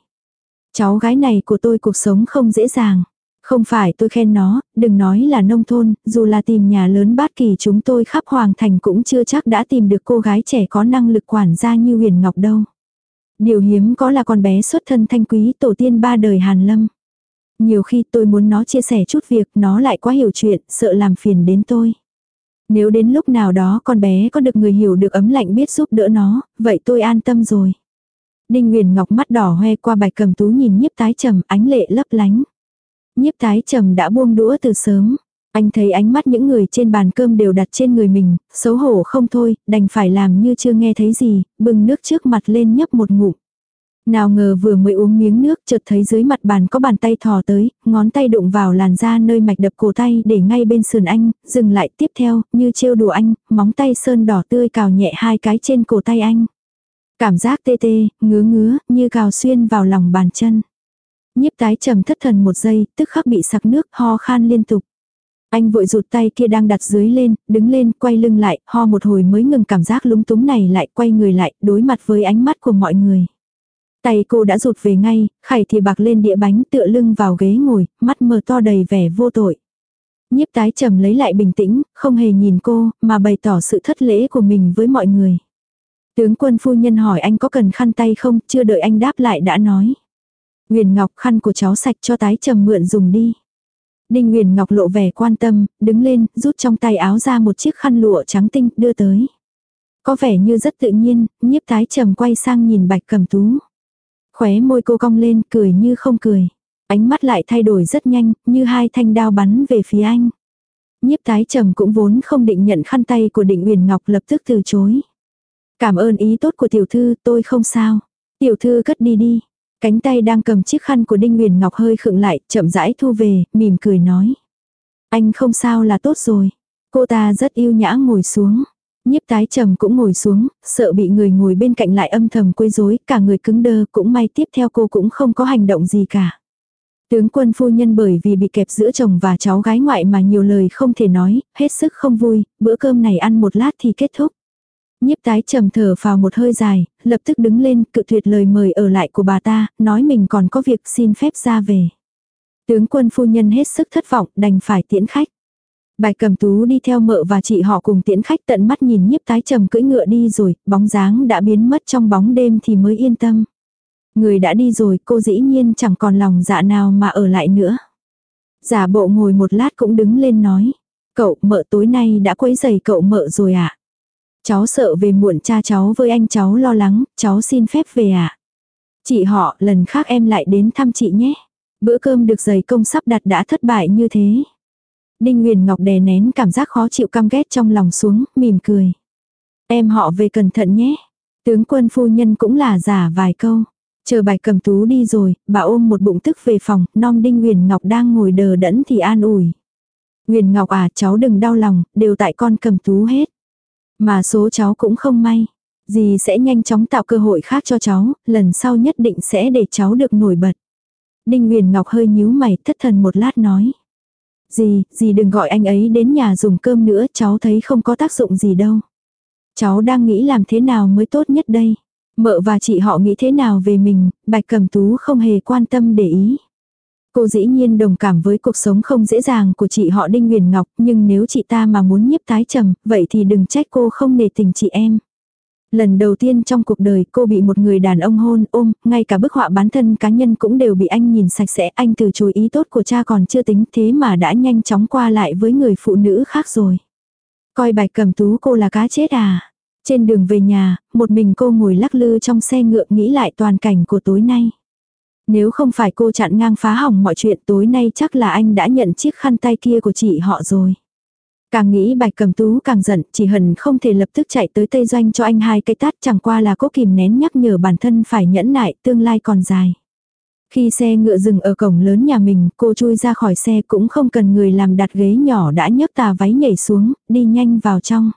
Cháu gái này của tôi cuộc sống không dễ dàng. Không phải tôi khen nó, đừng nói là nông thôn, dù là tìm nhà lớn bát kỳ chúng tôi khắp Hoàng Thành cũng chưa chắc đã tìm được cô gái trẻ có năng lực quản gia như Huyền Ngọc đâu. Điều hiếm có là con bé xuất thân thanh quý tổ tiên ba đời Hàn Lâm. Nhiều khi tôi muốn nó chia sẻ chút việc, nó lại quá hiểu chuyện, sợ làm phiền đến tôi. Nếu đến lúc nào đó con bé có được người hiểu được ấm lạnh biết giúp đỡ nó, vậy tôi an tâm rồi. Đinh Nguyền Ngọc mắt đỏ hoe qua bạch cầm tú nhìn nhiếp tái trầm ánh lệ lấp lánh. Nhiếp tái trầm đã buông đũa từ sớm. Anh thấy ánh mắt những người trên bàn cơm đều đặt trên người mình, xấu hổ không thôi, đành phải làm như chưa nghe thấy gì, bưng nước trước mặt lên nhấp một ngụm. Nào ngờ vừa mới uống miếng nước chợt thấy dưới mặt bàn có bàn tay thò tới, ngón tay đụng vào làn da nơi mạch đập cổ tay để ngay bên sườn anh, dừng lại tiếp theo, như trêu đùa anh, móng tay sơn đỏ tươi cào nhẹ hai cái trên cổ tay anh. Cảm giác tê tê, ngứa ngứa, như cào xuyên vào lòng bàn chân. Nhiếp tái trầm thất thần một giây, tức khắc bị sặc nước, ho khan liên tục. Anh vội rụt tay kia đang đặt dưới lên, đứng lên, quay lưng lại, ho một hồi mới ngừng cảm giác lúng túng này lại, quay người lại, đối mặt với ánh mắt của mọi người. Tay cô đã rụt về ngay, khải thì bạc lên đĩa bánh tựa lưng vào ghế ngồi, mắt mờ to đầy vẻ vô tội. Nhiếp tái trầm lấy lại bình tĩnh, không hề nhìn cô, mà bày tỏ sự thất lễ của mình với mọi người. Tướng quân phu nhân hỏi anh có cần khăn tay không, chưa đợi anh đáp lại đã nói. Nguyền Ngọc khăn của cháu sạch cho tái trầm mượn dùng đi. Đinh Nguyền Ngọc lộ vẻ quan tâm, đứng lên, rút trong tay áo ra một chiếc khăn lụa trắng tinh, đưa tới. Có vẻ như rất tự nhiên, nhiếp tái trầm quay sang nhìn bạch cầm tú. Khóe môi cô cong lên, cười như không cười. Ánh mắt lại thay đổi rất nhanh, như hai thanh đao bắn về phía anh. Nhiếp tái trầm cũng vốn không định nhận khăn tay của định Uyển Ngọc lập tức từ chối. Cảm ơn ý tốt của tiểu thư, tôi không sao. Tiểu thư cất đi đi. Cánh tay đang cầm chiếc khăn của Đinh Nguyền Ngọc hơi khựng lại, chậm rãi thu về, mỉm cười nói. Anh không sao là tốt rồi. Cô ta rất yêu nhã ngồi xuống. Nhiếp tái trầm cũng ngồi xuống, sợ bị người ngồi bên cạnh lại âm thầm quấy rối, cả người cứng đơ, cũng may tiếp theo cô cũng không có hành động gì cả. Tướng quân phu nhân bởi vì bị kẹp giữa chồng và cháu gái ngoại mà nhiều lời không thể nói, hết sức không vui, bữa cơm này ăn một lát thì kết thúc. Nhiếp tái trầm thở vào một hơi dài, lập tức đứng lên cự tuyệt lời mời ở lại của bà ta, nói mình còn có việc xin phép ra về. Tướng quân phu nhân hết sức thất vọng đành phải tiễn khách. Bạch cầm tú đi theo mợ và chị họ cùng tiễn khách tận mắt nhìn nhiếp tái trầm cưỡi ngựa đi rồi, bóng dáng đã biến mất trong bóng đêm thì mới yên tâm. Người đã đi rồi cô dĩ nhiên chẳng còn lòng dạ nào mà ở lại nữa. Giả bộ ngồi một lát cũng đứng lên nói. Cậu mợ tối nay đã quấy giày cậu mợ rồi ạ. À? Cháu sợ về muộn cha cháu với anh cháu lo lắng, cháu xin phép về ạ. À? Chị họ lần khác em lại đến thăm chị nhé. Bữa cơm được giày công sắp đặt đã thất bại như thế. Đinh Nguyền Ngọc đè nén cảm giác khó chịu căm ghét trong lòng xuống, mỉm cười. Em họ về cẩn thận nhé. Tướng quân phu nhân cũng là giả vài câu. Chờ bạch cầm tú đi rồi, bà ôm một bụng tức về phòng, non Đinh Nguyền Ngọc đang ngồi đờ đẫn thì an ủi. Nguyền Ngọc à cháu đừng đau lòng, đều tại con cầm tú hết. Mà số cháu cũng không may. Dì sẽ nhanh chóng tạo cơ hội khác cho cháu, lần sau nhất định sẽ để cháu được nổi bật. Đinh Nguyền Ngọc hơi nhíu mày thất thần một lát nói. Dì, dì đừng gọi anh ấy đến nhà dùng cơm nữa, cháu thấy không có tác dụng gì đâu. Cháu đang nghĩ làm thế nào mới tốt nhất đây. Mợ và chị họ nghĩ thế nào về mình, bạch cầm tú không hề quan tâm để ý. Cô dĩ nhiên đồng cảm với cuộc sống không dễ dàng của chị họ Đinh Nguyền Ngọc, nhưng nếu chị ta mà muốn nhiếp tái trầm, vậy thì đừng trách cô không nề tình chị em. Lần đầu tiên trong cuộc đời cô bị một người đàn ông hôn ôm, ngay cả bức họa bán thân cá nhân cũng đều bị anh nhìn sạch sẽ. Anh từ chối ý tốt của cha còn chưa tính thế mà đã nhanh chóng qua lại với người phụ nữ khác rồi. Coi bạch cầm tú cô là cá chết à. Trên đường về nhà, một mình cô ngồi lắc lư trong xe ngựa nghĩ lại toàn cảnh của tối nay. Nếu không phải cô chặn ngang phá hỏng mọi chuyện tối nay chắc là anh đã nhận chiếc khăn tay kia của chị họ rồi. Càng nghĩ bạch cầm tú càng giận, chỉ hận không thể lập tức chạy tới Tây Doanh cho anh hai cái tát chẳng qua là cố kìm nén nhắc nhở bản thân phải nhẫn nại, tương lai còn dài. Khi xe ngựa dừng ở cổng lớn nhà mình, cô chui ra khỏi xe cũng không cần người làm đặt ghế nhỏ đã nhấc tà váy nhảy xuống, đi nhanh vào trong.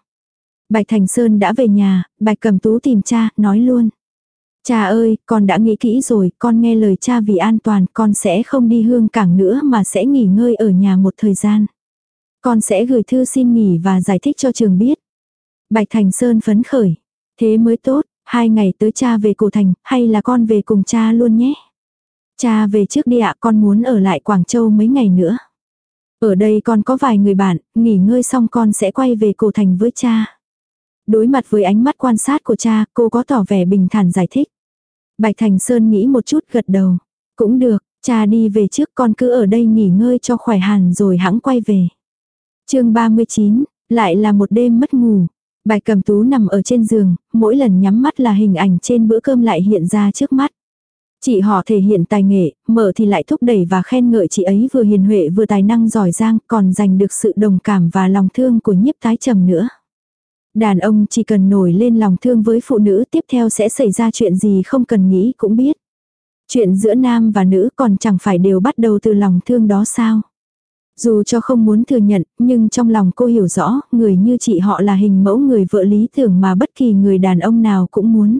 Bạch Thành Sơn đã về nhà, Bạch cầm tú tìm cha, nói luôn. Cha ơi, con đã nghĩ kỹ rồi, con nghe lời cha vì an toàn, con sẽ không đi hương cảng nữa mà sẽ nghỉ ngơi ở nhà một thời gian. Con sẽ gửi thư xin nghỉ và giải thích cho trường biết. Bạch Thành Sơn phấn khởi. Thế mới tốt, hai ngày tới cha về cổ thành, hay là con về cùng cha luôn nhé. Cha về trước đi ạ, con muốn ở lại Quảng Châu mấy ngày nữa. Ở đây con có vài người bạn, nghỉ ngơi xong con sẽ quay về cổ thành với cha. Đối mặt với ánh mắt quan sát của cha, cô có tỏ vẻ bình thản giải thích. Bạch Thành Sơn nghĩ một chút gật đầu. Cũng được, cha đi về trước con cứ ở đây nghỉ ngơi cho khỏe hàn rồi hãng quay về chương 39, lại là một đêm mất ngủ. Bạch cầm tú nằm ở trên giường, mỗi lần nhắm mắt là hình ảnh trên bữa cơm lại hiện ra trước mắt. Chị họ thể hiện tài nghệ, mở thì lại thúc đẩy và khen ngợi chị ấy vừa hiền huệ vừa tài năng giỏi giang, còn giành được sự đồng cảm và lòng thương của nhiếp tái trầm nữa. Đàn ông chỉ cần nổi lên lòng thương với phụ nữ tiếp theo sẽ xảy ra chuyện gì không cần nghĩ cũng biết. Chuyện giữa nam và nữ còn chẳng phải đều bắt đầu từ lòng thương đó sao. Dù cho không muốn thừa nhận, nhưng trong lòng cô hiểu rõ, người như chị họ là hình mẫu người vợ lý tưởng mà bất kỳ người đàn ông nào cũng muốn.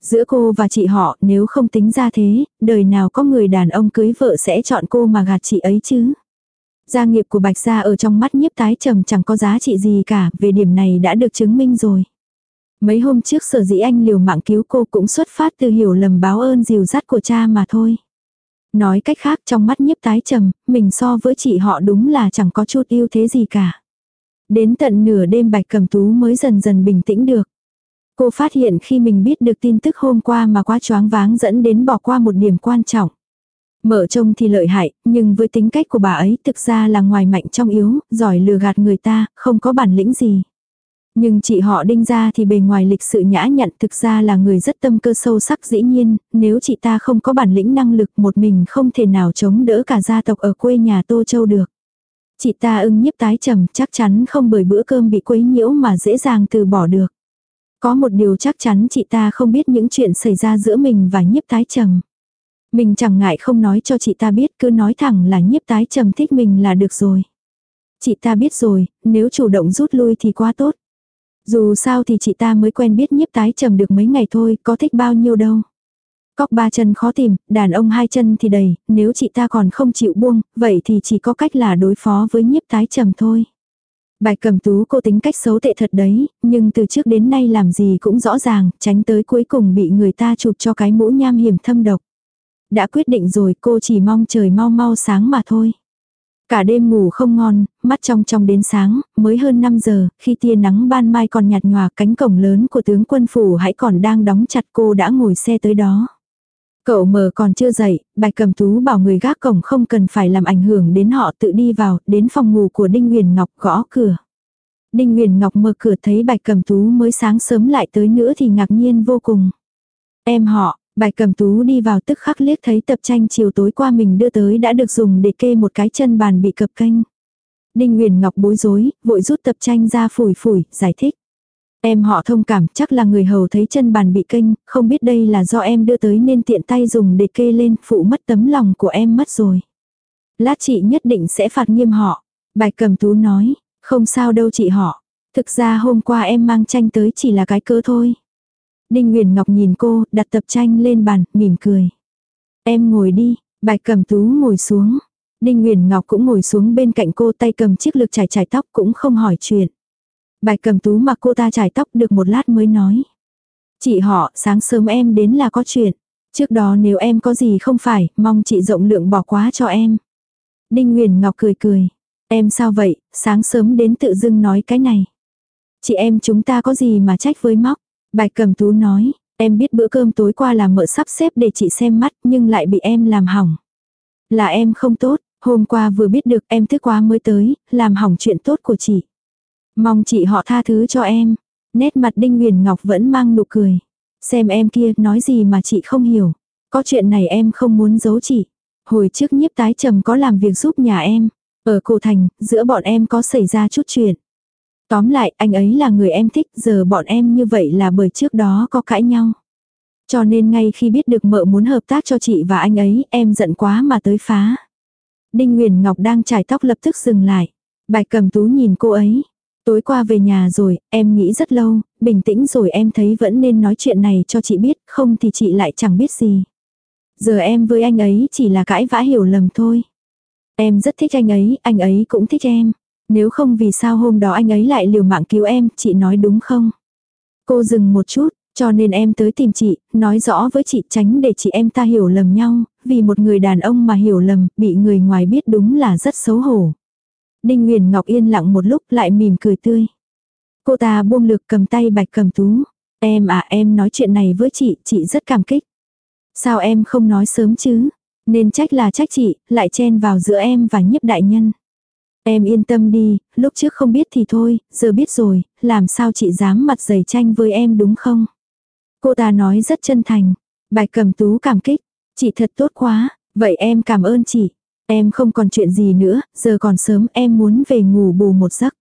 Giữa cô và chị họ, nếu không tính ra thế, đời nào có người đàn ông cưới vợ sẽ chọn cô mà gạt chị ấy chứ. Gia nghiệp của Bạch Gia ở trong mắt nhiếp tái trầm chẳng có giá trị gì cả, về điểm này đã được chứng minh rồi. Mấy hôm trước sở dĩ anh liều mạng cứu cô cũng xuất phát từ hiểu lầm báo ơn dìu dắt của cha mà thôi. Nói cách khác trong mắt nhiếp tái trầm, mình so với chị họ đúng là chẳng có chút yêu thế gì cả. Đến tận nửa đêm bạch cầm tú mới dần dần bình tĩnh được. Cô phát hiện khi mình biết được tin tức hôm qua mà quá choáng váng dẫn đến bỏ qua một điểm quan trọng. Mở trông thì lợi hại, nhưng với tính cách của bà ấy thực ra là ngoài mạnh trong yếu, giỏi lừa gạt người ta, không có bản lĩnh gì. Nhưng chị họ đinh ra thì bề ngoài lịch sự nhã nhặn thực ra là người rất tâm cơ sâu sắc dĩ nhiên, nếu chị ta không có bản lĩnh năng lực một mình không thể nào chống đỡ cả gia tộc ở quê nhà Tô Châu được. Chị ta ưng nhiếp tái trầm chắc chắn không bởi bữa cơm bị quấy nhiễu mà dễ dàng từ bỏ được. Có một điều chắc chắn chị ta không biết những chuyện xảy ra giữa mình và nhiếp tái trầm. Mình chẳng ngại không nói cho chị ta biết cứ nói thẳng là nhiếp tái trầm thích mình là được rồi. Chị ta biết rồi, nếu chủ động rút lui thì quá tốt. Dù sao thì chị ta mới quen biết nhiếp tái trầm được mấy ngày thôi, có thích bao nhiêu đâu. Cóc ba chân khó tìm, đàn ông hai chân thì đầy, nếu chị ta còn không chịu buông, vậy thì chỉ có cách là đối phó với nhiếp tái trầm thôi. Bài cầm tú cô tính cách xấu tệ thật đấy, nhưng từ trước đến nay làm gì cũng rõ ràng, tránh tới cuối cùng bị người ta chụp cho cái mũ nham hiểm thâm độc. Đã quyết định rồi cô chỉ mong trời mau mau sáng mà thôi. Cả đêm ngủ không ngon, mắt trong trong đến sáng, mới hơn 5 giờ, khi tia nắng ban mai còn nhạt nhòa cánh cổng lớn của tướng quân phủ hãy còn đang đóng chặt cô đã ngồi xe tới đó. Cậu mờ còn chưa dậy, bạch cầm tú bảo người gác cổng không cần phải làm ảnh hưởng đến họ tự đi vào, đến phòng ngủ của Đinh Nguyền Ngọc gõ cửa. Đinh Nguyền Ngọc mở cửa thấy bạch cầm tú mới sáng sớm lại tới nữa thì ngạc nhiên vô cùng. Em họ, bạch cầm tú đi vào tức khắc liếc thấy tập tranh chiều tối qua mình đưa tới đã được dùng để kê một cái chân bàn bị cập kênh. Đinh Nguyền Ngọc bối rối, vội rút tập tranh ra phủi phủi, giải thích. Em họ thông cảm chắc là người hầu thấy chân bàn bị kênh, không biết đây là do em đưa tới nên tiện tay dùng để kê lên, phụ mất tấm lòng của em mất rồi. Lát chị nhất định sẽ phạt nghiêm họ. Bạch cầm tú nói, không sao đâu chị họ. Thực ra hôm qua em mang tranh tới chỉ là cái cớ thôi. Đinh Nguyền Ngọc nhìn cô, đặt tập tranh lên bàn, mỉm cười. Em ngồi đi, bạch cầm tú ngồi xuống. Đinh Nguyền Ngọc cũng ngồi xuống bên cạnh cô tay cầm chiếc lược chải chải tóc cũng không hỏi chuyện. Bạch cầm tú mà cô ta chải tóc được một lát mới nói. Chị họ, sáng sớm em đến là có chuyện. Trước đó nếu em có gì không phải, mong chị rộng lượng bỏ quá cho em. Đinh Nguyền Ngọc cười cười. Em sao vậy, sáng sớm đến tự dưng nói cái này. Chị em chúng ta có gì mà trách với móc. Bạch cầm tú nói, em biết bữa cơm tối qua là mợ sắp xếp để chị xem mắt nhưng lại bị em làm hỏng. Là em không tốt, hôm qua vừa biết được em thức quá mới tới, làm hỏng chuyện tốt của chị. Mong chị họ tha thứ cho em. Nét mặt Đinh Nguyền Ngọc vẫn mang nụ cười. Xem em kia nói gì mà chị không hiểu. Có chuyện này em không muốn giấu chị. Hồi trước nhiếp tái trầm có làm việc giúp nhà em. Ở cổ thành, giữa bọn em có xảy ra chút chuyện. Tóm lại, anh ấy là người em thích, giờ bọn em như vậy là bởi trước đó có cãi nhau. Cho nên ngay khi biết được mợ muốn hợp tác cho chị và anh ấy, em giận quá mà tới phá. Đinh Nguyền Ngọc đang trải tóc lập tức dừng lại. Bạch cầm tú nhìn cô ấy. Tối qua về nhà rồi, em nghĩ rất lâu, bình tĩnh rồi em thấy vẫn nên nói chuyện này cho chị biết, không thì chị lại chẳng biết gì. Giờ em với anh ấy chỉ là cãi vã hiểu lầm thôi. Em rất thích anh ấy, anh ấy cũng thích em. Nếu không vì sao hôm đó anh ấy lại liều mạng cứu em, chị nói đúng không? Cô dừng một chút, cho nên em tới tìm chị, nói rõ với chị tránh để chị em ta hiểu lầm nhau, vì một người đàn ông mà hiểu lầm, bị người ngoài biết đúng là rất xấu hổ. Đinh Nguyền Ngọc yên lặng một lúc lại mỉm cười tươi. Cô ta buông lực cầm tay bạch cầm tú. Em à em nói chuyện này với chị, chị rất cảm kích. Sao em không nói sớm chứ? Nên trách là trách chị, lại chen vào giữa em và nhiếp đại nhân. Em yên tâm đi, lúc trước không biết thì thôi, giờ biết rồi, làm sao chị dám mặt dày tranh với em đúng không? Cô ta nói rất chân thành. Bạch cầm tú cảm kích. Chị thật tốt quá, vậy em cảm ơn chị. Em không còn chuyện gì nữa, giờ còn sớm em muốn về ngủ bù một giấc.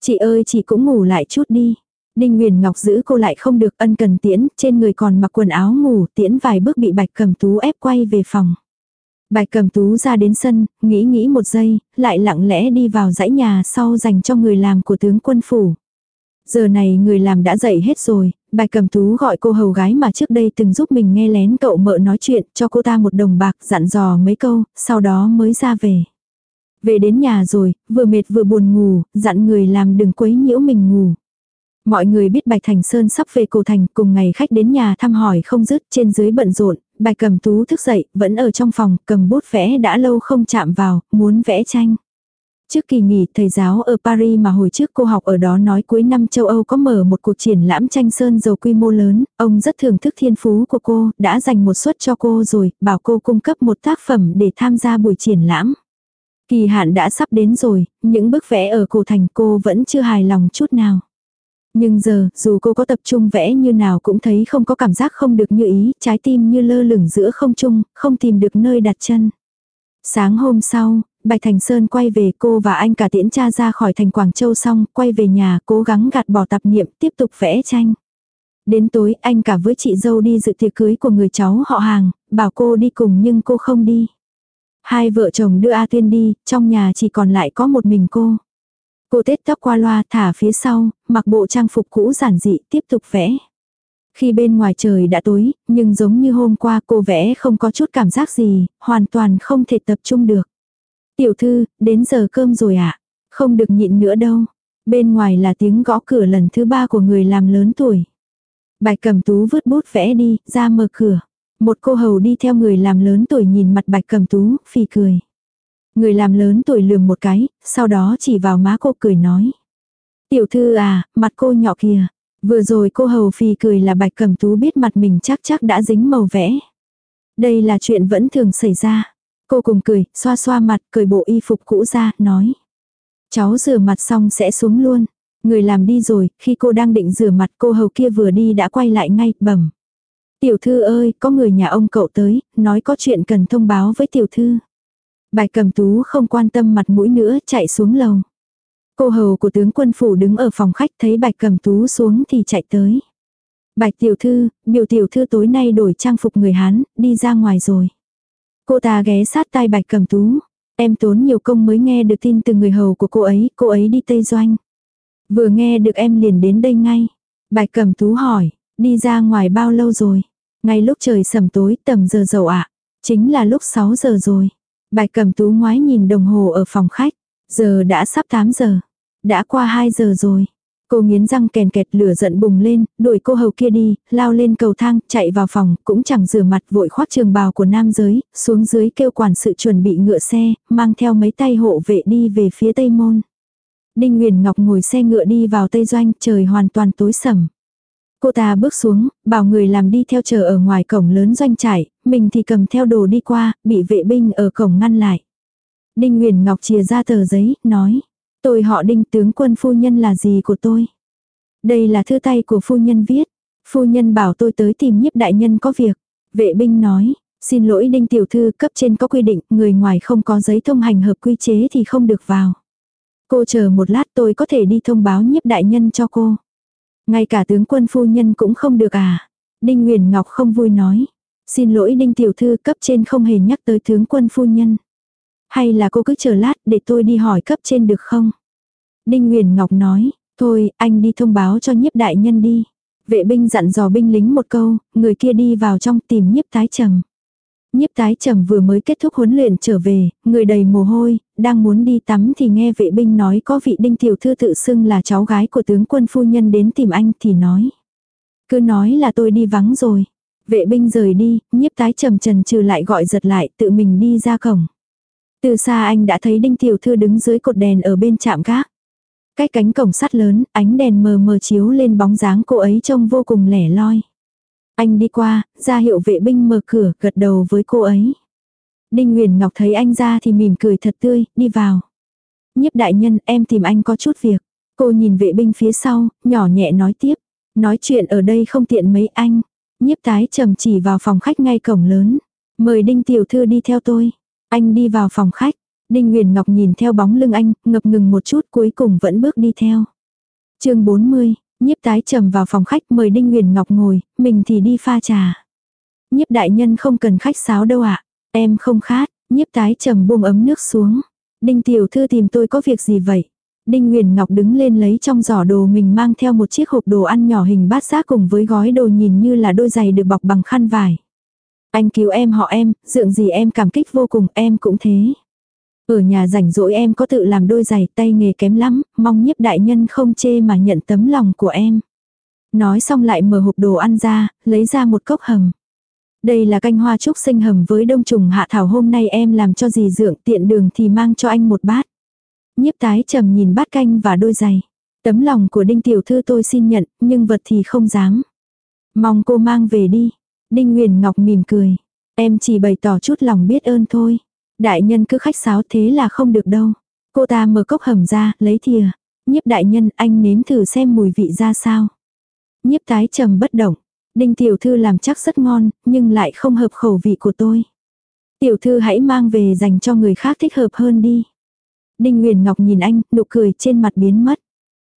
Chị ơi chị cũng ngủ lại chút đi. Đinh Nguyền Ngọc giữ cô lại không được ân cần tiễn, trên người còn mặc quần áo ngủ tiễn vài bước bị Bạch Cầm Tú ép quay về phòng. Bạch Cầm Tú ra đến sân, nghĩ nghĩ một giây, lại lặng lẽ đi vào dãy nhà sau dành cho người làm của tướng quân phủ. Giờ này người làm đã dậy hết rồi, Bạch Cầm Tú gọi cô hầu gái mà trước đây từng giúp mình nghe lén cậu mợ nói chuyện, cho cô ta một đồng bạc, dặn dò mấy câu, sau đó mới ra về. Về đến nhà rồi, vừa mệt vừa buồn ngủ, dặn người làm đừng quấy nhiễu mình ngủ. Mọi người biết Bạch Thành Sơn sắp về cổ thành cùng ngày khách đến nhà thăm hỏi không dứt trên dưới bận rộn, bài cầm tú thức dậy, vẫn ở trong phòng, cầm bút vẽ đã lâu không chạm vào, muốn vẽ tranh. Trước kỳ nghỉ, thầy giáo ở Paris mà hồi trước cô học ở đó nói cuối năm châu Âu có mở một cuộc triển lãm tranh sơn dầu quy mô lớn, ông rất thưởng thức thiên phú của cô, đã dành một suất cho cô rồi, bảo cô cung cấp một tác phẩm để tham gia buổi triển lãm. Kỳ hạn đã sắp đến rồi, những bức vẽ ở cổ thành cô vẫn chưa hài lòng chút nào. Nhưng giờ, dù cô có tập trung vẽ như nào cũng thấy không có cảm giác không được như ý, trái tim như lơ lửng giữa không trung, không tìm được nơi đặt chân. Sáng hôm sau, Bạch Thành Sơn quay về cô và anh cả tiễn cha ra khỏi thành Quảng Châu xong, quay về nhà, cố gắng gạt bỏ tạp niệm, tiếp tục vẽ tranh. Đến tối, anh cả với chị dâu đi dự tiệc cưới của người cháu họ hàng, bảo cô đi cùng nhưng cô không đi. Hai vợ chồng đưa A Tuyên đi, trong nhà chỉ còn lại có một mình cô. Cô tết tóc qua loa thả phía sau, mặc bộ trang phục cũ giản dị tiếp tục vẽ. Khi bên ngoài trời đã tối, nhưng giống như hôm qua cô vẽ không có chút cảm giác gì, hoàn toàn không thể tập trung được. Tiểu thư, đến giờ cơm rồi ạ. À? Không được nhịn nữa đâu. Bên ngoài là tiếng gõ cửa lần thứ ba của người làm lớn tuổi. Bạch cầm tú vứt bút vẽ đi, ra mở cửa. Một cô hầu đi theo người làm lớn tuổi nhìn mặt bạch cầm tú, phì cười. Người làm lớn tuổi lườm một cái, sau đó chỉ vào má cô cười nói. Tiểu thư à, mặt cô nhỏ kìa. Vừa rồi cô hầu phì cười là bạch cẩm tú biết mặt mình chắc chắc đã dính màu vẽ. Đây là chuyện vẫn thường xảy ra. Cô cùng cười, xoa xoa mặt, cười bộ y phục cũ ra, nói. Cháu rửa mặt xong sẽ xuống luôn. Người làm đi rồi, khi cô đang định rửa mặt cô hầu kia vừa đi đã quay lại ngay, bẩm. Tiểu thư ơi, có người nhà ông cậu tới, nói có chuyện cần thông báo với tiểu thư. Bạch cầm tú không quan tâm mặt mũi nữa, chạy xuống lầu. Cô hầu của tướng quân phủ đứng ở phòng khách thấy bạch cầm tú xuống thì chạy tới. Bạch tiểu thư, biểu tiểu thư tối nay đổi trang phục người Hán, đi ra ngoài rồi. Cô ta ghé sát tai bạch cầm tú. Em tốn nhiều công mới nghe được tin từ người hầu của cô ấy, cô ấy đi Tây Doanh. Vừa nghe được em liền đến đây ngay. Bạch cầm tú hỏi, đi ra ngoài bao lâu rồi? Ngay lúc trời sầm tối tầm giờ dầu ạ. Chính là lúc 6 giờ rồi. Bạch cầm tú ngoái nhìn đồng hồ ở phòng khách. Giờ đã sắp 8 giờ. Đã qua 2 giờ rồi. Cô nghiến răng kèn kẹt lửa giận bùng lên, đuổi cô hầu kia đi, lao lên cầu thang, chạy vào phòng, cũng chẳng rửa mặt vội khoác trường bào của nam giới, xuống dưới kêu quản sự chuẩn bị ngựa xe, mang theo mấy tay hộ vệ đi về phía tây môn. Đinh Nguyền Ngọc ngồi xe ngựa đi vào tây doanh, trời hoàn toàn tối sầm. Cô ta bước xuống, bảo người làm đi theo chờ ở ngoài cổng lớn doanh trải. mình thì cầm theo đồ đi qua, bị vệ binh ở cổng ngăn lại. Đinh Nguyền Ngọc chia ra tờ giấy, nói. Tôi họ đinh tướng quân phu nhân là gì của tôi? Đây là thư tay của phu nhân viết. Phu nhân bảo tôi tới tìm nhiếp đại nhân có việc. Vệ binh nói, xin lỗi đinh tiểu thư cấp trên có quy định người ngoài không có giấy thông hành hợp quy chế thì không được vào. Cô chờ một lát tôi có thể đi thông báo nhiếp đại nhân cho cô. Ngay cả tướng quân phu nhân cũng không được à. Đinh Nguyền Ngọc không vui nói. Xin lỗi Đinh Tiểu Thư cấp trên không hề nhắc tới tướng quân phu nhân. Hay là cô cứ chờ lát để tôi đi hỏi cấp trên được không? Đinh Nguyền Ngọc nói, thôi anh đi thông báo cho nhiếp đại nhân đi. Vệ binh dặn dò binh lính một câu, người kia đi vào trong tìm nhiếp tái trầm. Nhiếp tái trầm vừa mới kết thúc huấn luyện trở về, người đầy mồ hôi, đang muốn đi tắm thì nghe vệ binh nói có vị đinh tiểu thư tự xưng là cháu gái của tướng quân phu nhân đến tìm anh thì nói. Cứ nói là tôi đi vắng rồi. Vệ binh rời đi, nhiếp tái trầm trần trừ lại gọi giật lại tự mình đi ra cổng. Từ xa anh đã thấy đinh tiểu thư đứng dưới cột đèn ở bên trạm gác. cái cánh cổng sắt lớn, ánh đèn mờ mờ chiếu lên bóng dáng cô ấy trông vô cùng lẻ loi. Anh đi qua, ra hiệu vệ binh mở cửa, gật đầu với cô ấy. Đinh Nguyền Ngọc thấy anh ra thì mỉm cười thật tươi, đi vào. Nhiếp đại nhân, em tìm anh có chút việc. Cô nhìn vệ binh phía sau, nhỏ nhẹ nói tiếp. Nói chuyện ở đây không tiện mấy anh. Nhiếp tái trầm chỉ vào phòng khách ngay cổng lớn. Mời Đinh Tiểu Thư đi theo tôi. Anh đi vào phòng khách. Đinh Nguyền Ngọc nhìn theo bóng lưng anh, ngập ngừng một chút cuối cùng vẫn bước đi theo. chương 40, nhiếp tái trầm vào phòng khách mời Đinh Nguyền Ngọc ngồi, mình thì đi pha trà. Nhiếp đại nhân không cần khách sáo đâu ạ. Em không khát, nhiếp tái trầm buông ấm nước xuống. Đinh tiểu thư tìm tôi có việc gì vậy? Đinh Nguyền Ngọc đứng lên lấy trong giỏ đồ mình mang theo một chiếc hộp đồ ăn nhỏ hình bát giác cùng với gói đồ nhìn như là đôi giày được bọc bằng khăn vải. Anh cứu em họ em, dượng gì em cảm kích vô cùng, em cũng thế. Ở nhà rảnh rỗi em có tự làm đôi giày tay nghề kém lắm, mong nhiếp đại nhân không chê mà nhận tấm lòng của em. Nói xong lại mở hộp đồ ăn ra, lấy ra một cốc hầm. Đây là canh hoa trúc sinh hầm với đông trùng hạ thảo hôm nay em làm cho gì dưỡng tiện đường thì mang cho anh một bát. Nhiếp tái trầm nhìn bát canh và đôi giày. Tấm lòng của đinh tiểu thư tôi xin nhận, nhưng vật thì không dám. Mong cô mang về đi. Đinh Nguyền Ngọc mỉm cười. Em chỉ bày tỏ chút lòng biết ơn thôi. Đại nhân cứ khách sáo thế là không được đâu. Cô ta mở cốc hầm ra, lấy thìa. Nhiếp đại nhân anh nếm thử xem mùi vị ra sao. Nhiếp tái trầm bất động. Đinh tiểu thư làm chắc rất ngon, nhưng lại không hợp khẩu vị của tôi. Tiểu thư hãy mang về dành cho người khác thích hợp hơn đi. Đinh Nguyền Ngọc nhìn anh, nụ cười trên mặt biến mất.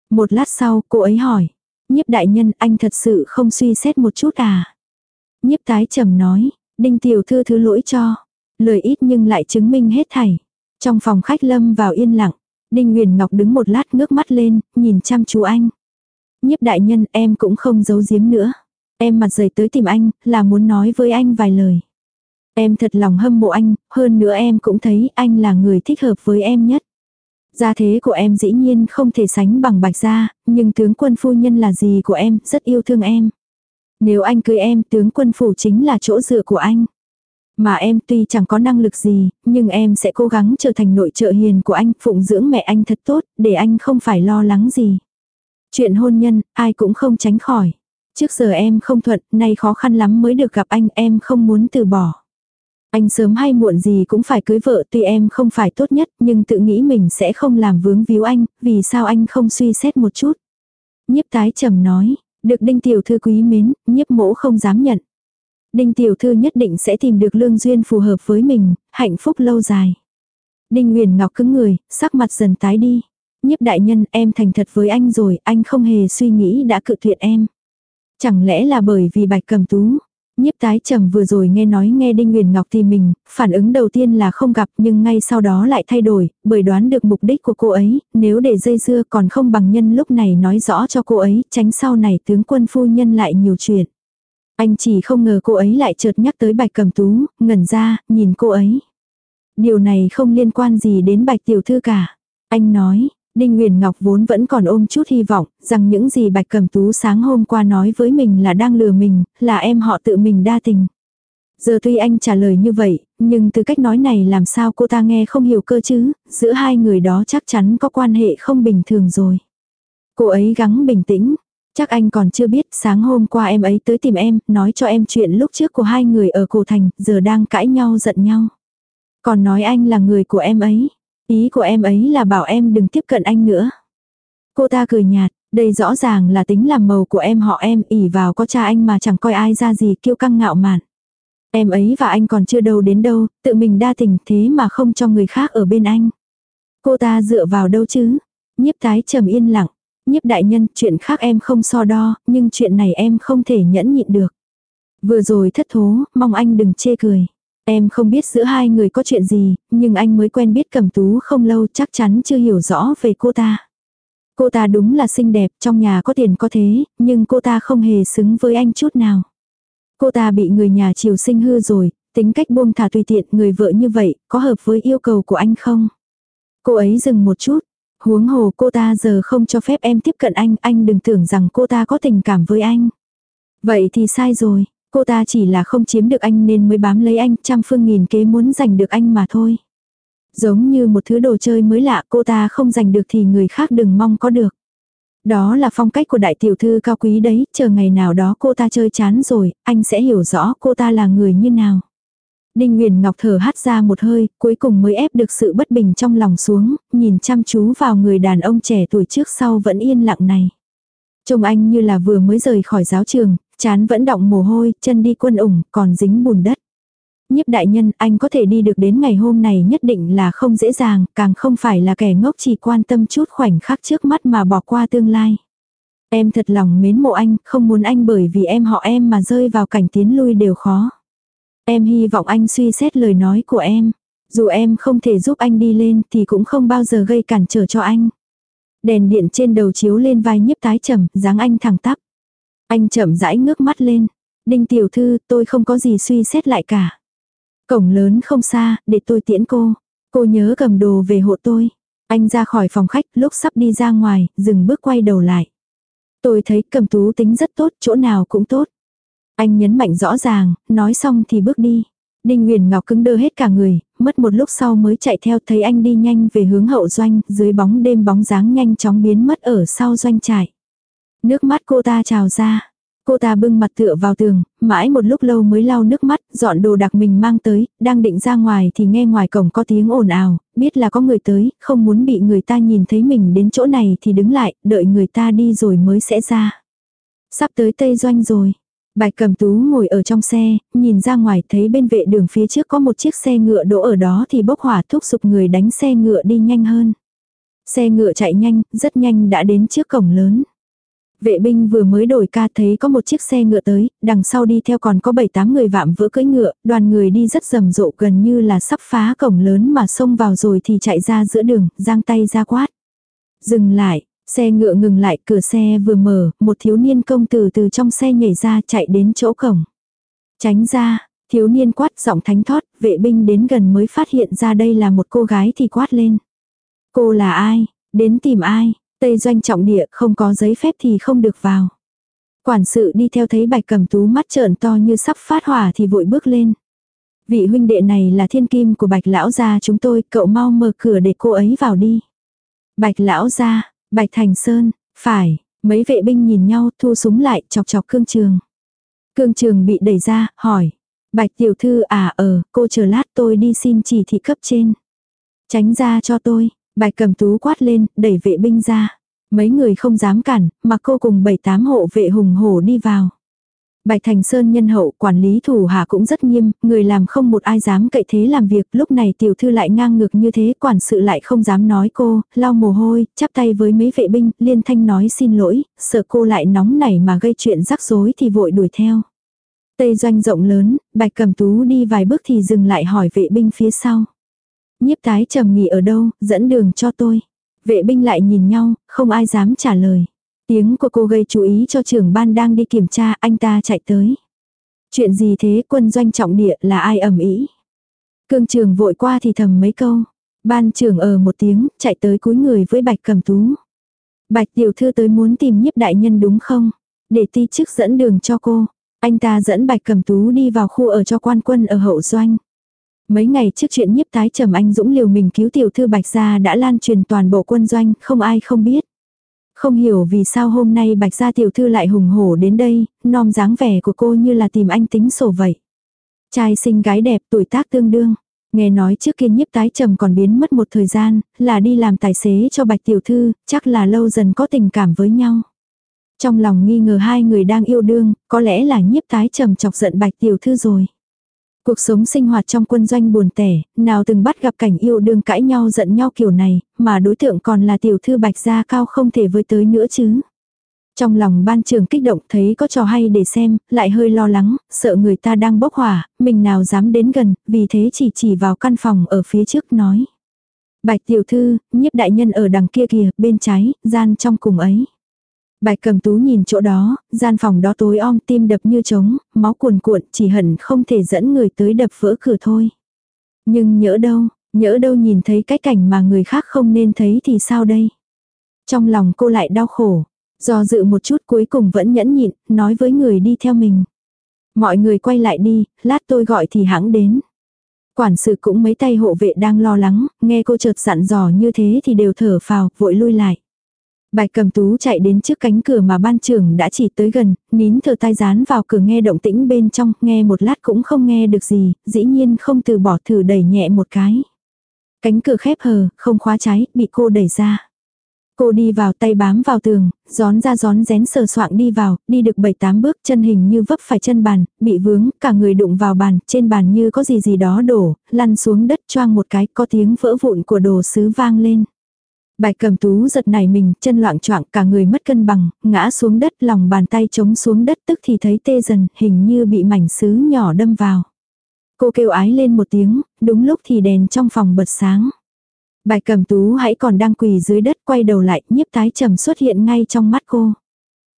Một lát sau, cô ấy hỏi. Nhiếp đại nhân, anh thật sự không suy xét một chút à? Nhiếp tái trầm nói, Đinh tiểu thư thứ lỗi cho. Lời ít nhưng lại chứng minh hết thảy. Trong phòng khách lâm vào yên lặng. Đinh Nguyền Ngọc đứng một lát ngước mắt lên, nhìn chăm chú anh. Nhiếp đại nhân em cũng không giấu giếm nữa. Em mặt dày tới tìm anh, là muốn nói với anh vài lời. Em thật lòng hâm mộ anh, hơn nữa em cũng thấy anh là người thích hợp với em nhất. Gia thế của em dĩ nhiên không thể sánh bằng bạch gia, nhưng tướng quân phu nhân là gì của em, rất yêu thương em. Nếu anh cưới em, tướng quân phủ chính là chỗ dựa của anh. Mà em tuy chẳng có năng lực gì, nhưng em sẽ cố gắng trở thành nội trợ hiền của anh, phụng dưỡng mẹ anh thật tốt, để anh không phải lo lắng gì. Chuyện hôn nhân, ai cũng không tránh khỏi. Trước giờ em không thuận, nay khó khăn lắm mới được gặp anh, em không muốn từ bỏ. Anh sớm hay muộn gì cũng phải cưới vợ tuy em không phải tốt nhất nhưng tự nghĩ mình sẽ không làm vướng víu anh, vì sao anh không suy xét một chút. Nhiếp tái trầm nói, được đinh tiểu thư quý mến, nhiếp mỗ không dám nhận. Đinh tiểu thư nhất định sẽ tìm được lương duyên phù hợp với mình, hạnh phúc lâu dài. Đinh Nguyền Ngọc cứng người, sắc mặt dần tái đi. Nhiếp đại nhân em thành thật với anh rồi, anh không hề suy nghĩ đã cự tuyệt em. Chẳng lẽ là bởi vì bạch cầm tú, Nhiếp tái trầm vừa rồi nghe nói nghe Đinh Nguyền Ngọc tìm mình, phản ứng đầu tiên là không gặp nhưng ngay sau đó lại thay đổi, bởi đoán được mục đích của cô ấy, nếu để dây dưa còn không bằng nhân lúc này nói rõ cho cô ấy, tránh sau này tướng quân phu nhân lại nhiều chuyện. Anh chỉ không ngờ cô ấy lại chợt nhắc tới bạch cầm tú, ngẩn ra, nhìn cô ấy. Điều này không liên quan gì đến bạch tiểu thư cả. Anh nói, Đinh Nguyền Ngọc vốn vẫn còn ôm chút hy vọng, rằng những gì Bạch Cẩm Tú sáng hôm qua nói với mình là đang lừa mình, là em họ tự mình đa tình. Giờ tuy anh trả lời như vậy, nhưng từ cách nói này làm sao cô ta nghe không hiểu cơ chứ, giữa hai người đó chắc chắn có quan hệ không bình thường rồi. Cô ấy gắng bình tĩnh, chắc anh còn chưa biết sáng hôm qua em ấy tới tìm em, nói cho em chuyện lúc trước của hai người ở cổ thành, giờ đang cãi nhau giận nhau. Còn nói anh là người của em ấy. Ý của em ấy là bảo em đừng tiếp cận anh nữa. Cô ta cười nhạt, đây rõ ràng là tính làm màu của em họ em ỉ vào có cha anh mà chẳng coi ai ra gì kiêu căng ngạo mạn. Em ấy và anh còn chưa đâu đến đâu, tự mình đa tình thế mà không cho người khác ở bên anh. Cô ta dựa vào đâu chứ? Nhiếp tái trầm yên lặng. Nhiếp đại nhân, chuyện khác em không so đo, nhưng chuyện này em không thể nhẫn nhịn được. Vừa rồi thất thố, mong anh đừng chê cười. Em không biết giữa hai người có chuyện gì, nhưng anh mới quen biết cẩm tú không lâu chắc chắn chưa hiểu rõ về cô ta. Cô ta đúng là xinh đẹp, trong nhà có tiền có thế, nhưng cô ta không hề xứng với anh chút nào. Cô ta bị người nhà chiều sinh hư rồi, tính cách buông thả tùy tiện người vợ như vậy, có hợp với yêu cầu của anh không? Cô ấy dừng một chút, huống hồ cô ta giờ không cho phép em tiếp cận anh, anh đừng tưởng rằng cô ta có tình cảm với anh. Vậy thì sai rồi, cô ta chỉ là không chiếm được anh nên mới bám lấy anh, trăm phương nghìn kế muốn giành được anh mà thôi. Giống như một thứ đồ chơi mới lạ cô ta không giành được thì người khác đừng mong có được. Đó là phong cách của đại tiểu thư cao quý đấy, chờ ngày nào đó cô ta chơi chán rồi, anh sẽ hiểu rõ cô ta là người như nào. Đinh Nguyền Ngọc thở hắt ra một hơi, cuối cùng mới ép được sự bất bình trong lòng xuống, nhìn chăm chú vào người đàn ông trẻ tuổi trước sau vẫn yên lặng này. Trông anh như là vừa mới rời khỏi giáo trường, chán vẫn đọng mồ hôi, chân đi quân ủng, còn dính bùn đất. Nhiếp đại nhân, anh có thể đi được đến ngày hôm này nhất định là không dễ dàng, càng không phải là kẻ ngốc chỉ quan tâm chút khoảnh khắc trước mắt mà bỏ qua tương lai. Em thật lòng mến mộ anh, không muốn anh bởi vì em họ em mà rơi vào cảnh tiến lui đều khó. Em hy vọng anh suy xét lời nói của em. Dù em không thể giúp anh đi lên thì cũng không bao giờ gây cản trở cho anh. Đèn điện trên đầu chiếu lên vai nhiếp tái trầm, dáng anh thẳng tắp. Anh chậm rãi ngước mắt lên. Đinh tiểu thư, tôi không có gì suy xét lại cả. Cổng lớn không xa, để tôi tiễn cô. Cô nhớ cầm đồ về hộ tôi. Anh ra khỏi phòng khách, lúc sắp đi ra ngoài, dừng bước quay đầu lại. Tôi thấy cầm tú tính rất tốt, chỗ nào cũng tốt. Anh nhấn mạnh rõ ràng, nói xong thì bước đi. Đinh Nguyền Ngọc cứng đơ hết cả người, mất một lúc sau mới chạy theo thấy anh đi nhanh về hướng hậu doanh, dưới bóng đêm bóng dáng nhanh chóng biến mất ở sau doanh trại. Nước mắt cô ta trào ra. Cô ta bưng mặt tựa vào tường, mãi một lúc lâu mới lau nước mắt, dọn đồ đặc mình mang tới, đang định ra ngoài thì nghe ngoài cổng có tiếng ồn ào, biết là có người tới, không muốn bị người ta nhìn thấy mình đến chỗ này thì đứng lại, đợi người ta đi rồi mới sẽ ra. Sắp tới Tây Doanh rồi. Bạch cầm tú ngồi ở trong xe, nhìn ra ngoài thấy bên vệ đường phía trước có một chiếc xe ngựa đỗ ở đó thì bốc hỏa thúc giục người đánh xe ngựa đi nhanh hơn. Xe ngựa chạy nhanh, rất nhanh đã đến trước cổng lớn. Vệ binh vừa mới đổi ca thấy có một chiếc xe ngựa tới, đằng sau đi theo còn có 7-8 người vạm vỡ cưỡi ngựa, đoàn người đi rất rầm rộ gần như là sắp phá cổng lớn mà xông vào rồi thì chạy ra giữa đường, giang tay ra quát. Dừng lại, xe ngựa ngừng lại, cửa xe vừa mở, một thiếu niên công tử từ trong xe nhảy ra chạy đến chỗ cổng. Tránh ra, thiếu niên quát giọng thánh thót, vệ binh đến gần mới phát hiện ra đây là một cô gái thì quát lên. Cô là ai? Đến tìm ai? Tây doanh trọng địa không có giấy phép thì không được vào. Quản sự đi theo thấy bạch cầm tú mắt trợn to như sắp phát hỏa thì vội bước lên. Vị huynh đệ này là thiên kim của bạch lão gia chúng tôi, cậu mau mở cửa để cô ấy vào đi. Bạch lão gia, bạch thành sơn, phải, mấy vệ binh nhìn nhau thu súng lại chọc chọc cương trường. Cương trường bị đẩy ra, hỏi. Bạch tiểu thư à ờ, cô chờ lát tôi đi xin chỉ thị cấp trên. Tránh ra cho tôi, Bạch cầm tú quát lên, đẩy vệ binh ra. Mấy người không dám cản, mà cô cùng bảy tám hộ vệ hùng hổ đi vào. Bạch Thành Sơn nhân hậu quản lý thủ hạ cũng rất nghiêm, người làm không một ai dám cậy thế làm việc, lúc này tiểu thư lại ngang ngược như thế, quản sự lại không dám nói cô, lau mồ hôi, chắp tay với mấy vệ binh, liên thanh nói xin lỗi, sợ cô lại nóng nảy mà gây chuyện rắc rối thì vội đuổi theo. Tây doanh rộng lớn, bạch cầm tú đi vài bước thì dừng lại hỏi vệ binh phía sau. Nhiếp tái trầm nghỉ ở đâu, dẫn đường cho tôi. Vệ binh lại nhìn nhau, không ai dám trả lời. Tiếng của cô gây chú ý cho trưởng ban đang đi kiểm tra, anh ta chạy tới. Chuyện gì thế quân doanh trọng địa là ai ẩm ý? Cương trường vội qua thì thầm mấy câu. Ban trưởng ở một tiếng, chạy tới cúi người với bạch cầm tú. Bạch tiểu thư tới muốn tìm nhiếp đại nhân đúng không? Để ti chức dẫn đường cho cô. Anh ta dẫn bạch cầm tú đi vào khu ở cho quan quân ở hậu doanh. Mấy ngày trước chuyện nhiếp tái trầm anh dũng liều mình cứu tiểu thư bạch gia đã lan truyền toàn bộ quân doanh, không ai không biết. Không hiểu vì sao hôm nay bạch gia tiểu thư lại hùng hổ đến đây, nom dáng vẻ của cô như là tìm anh tính sổ vậy. Trai xinh gái đẹp tuổi tác tương đương. Nghe nói trước kia nhiếp tái trầm còn biến mất một thời gian, là đi làm tài xế cho bạch tiểu thư, chắc là lâu dần có tình cảm với nhau. Trong lòng nghi ngờ hai người đang yêu đương, có lẽ là nhiếp tái trầm chọc giận bạch tiểu thư rồi. Cuộc sống sinh hoạt trong quân doanh buồn tẻ, nào từng bắt gặp cảnh yêu đương cãi nhau giận nhau kiểu này, mà đối tượng còn là tiểu thư bạch gia cao không thể với tới nữa chứ. Trong lòng ban trường kích động thấy có trò hay để xem, lại hơi lo lắng, sợ người ta đang bốc hỏa, mình nào dám đến gần, vì thế chỉ chỉ vào căn phòng ở phía trước nói. Bạch tiểu thư, nhiếp đại nhân ở đằng kia kìa, bên trái, gian trong cùng ấy. Bạch cầm tú nhìn chỗ đó, gian phòng đó tối om tim đập như trống, máu cuồn cuộn chỉ hận không thể dẫn người tới đập vỡ cửa thôi. Nhưng nhỡ đâu, nhỡ đâu nhìn thấy cái cảnh mà người khác không nên thấy thì sao đây? Trong lòng cô lại đau khổ, do dự một chút cuối cùng vẫn nhẫn nhịn, nói với người đi theo mình. Mọi người quay lại đi, lát tôi gọi thì hãng đến. Quản sự cũng mấy tay hộ vệ đang lo lắng, nghe cô chợt dặn dò như thế thì đều thở phào, vội lui lại. Bạch cầm tú chạy đến trước cánh cửa mà ban trưởng đã chỉ tới gần, nín thở tai dán vào cửa nghe động tĩnh bên trong, nghe một lát cũng không nghe được gì, dĩ nhiên không từ bỏ thử đẩy nhẹ một cái. Cánh cửa khép hờ, không khóa trái, bị cô đẩy ra. Cô đi vào tay bám vào tường, gión ra gión rén sờ soạng đi vào, đi được 7-8 bước chân hình như vấp phải chân bàn, bị vướng, cả người đụng vào bàn, trên bàn như có gì gì đó đổ, lăn xuống đất choang một cái, có tiếng vỡ vụn của đồ sứ vang lên. Bạch cầm tú giật nảy mình, chân loạn choạng cả người mất cân bằng, ngã xuống đất lòng bàn tay chống xuống đất tức thì thấy tê dần, hình như bị mảnh sứ nhỏ đâm vào. Cô kêu ái lên một tiếng, đúng lúc thì đèn trong phòng bật sáng. Bạch cầm tú hãy còn đang quỳ dưới đất quay đầu lại, nhiếp tái trầm xuất hiện ngay trong mắt cô.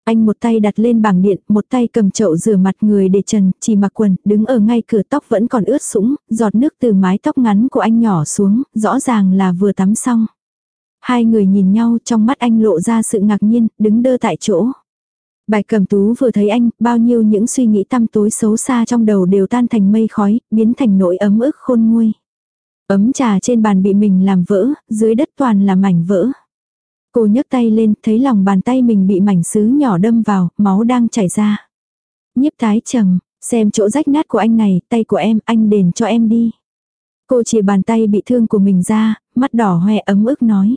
Anh một tay đặt lên bảng điện, một tay cầm chậu rửa mặt người để trần, chỉ mặc quần, đứng ở ngay cửa tóc vẫn còn ướt sũng, giọt nước từ mái tóc ngắn của anh nhỏ xuống, rõ ràng là vừa tắm xong. Hai người nhìn nhau trong mắt anh lộ ra sự ngạc nhiên, đứng đơ tại chỗ. Bạch cầm tú vừa thấy anh, bao nhiêu những suy nghĩ tăm tối xấu xa trong đầu đều tan thành mây khói, biến thành nỗi ấm ức khôn nguôi. Ấm trà trên bàn bị mình làm vỡ, dưới đất toàn là mảnh vỡ. Cô nhấc tay lên, thấy lòng bàn tay mình bị mảnh sứ nhỏ đâm vào, máu đang chảy ra. Nhiếp tái trầm, xem chỗ rách nát của anh này, tay của em, anh đền cho em đi. Cô chỉ bàn tay bị thương của mình ra, mắt đỏ hoe ấm ức nói.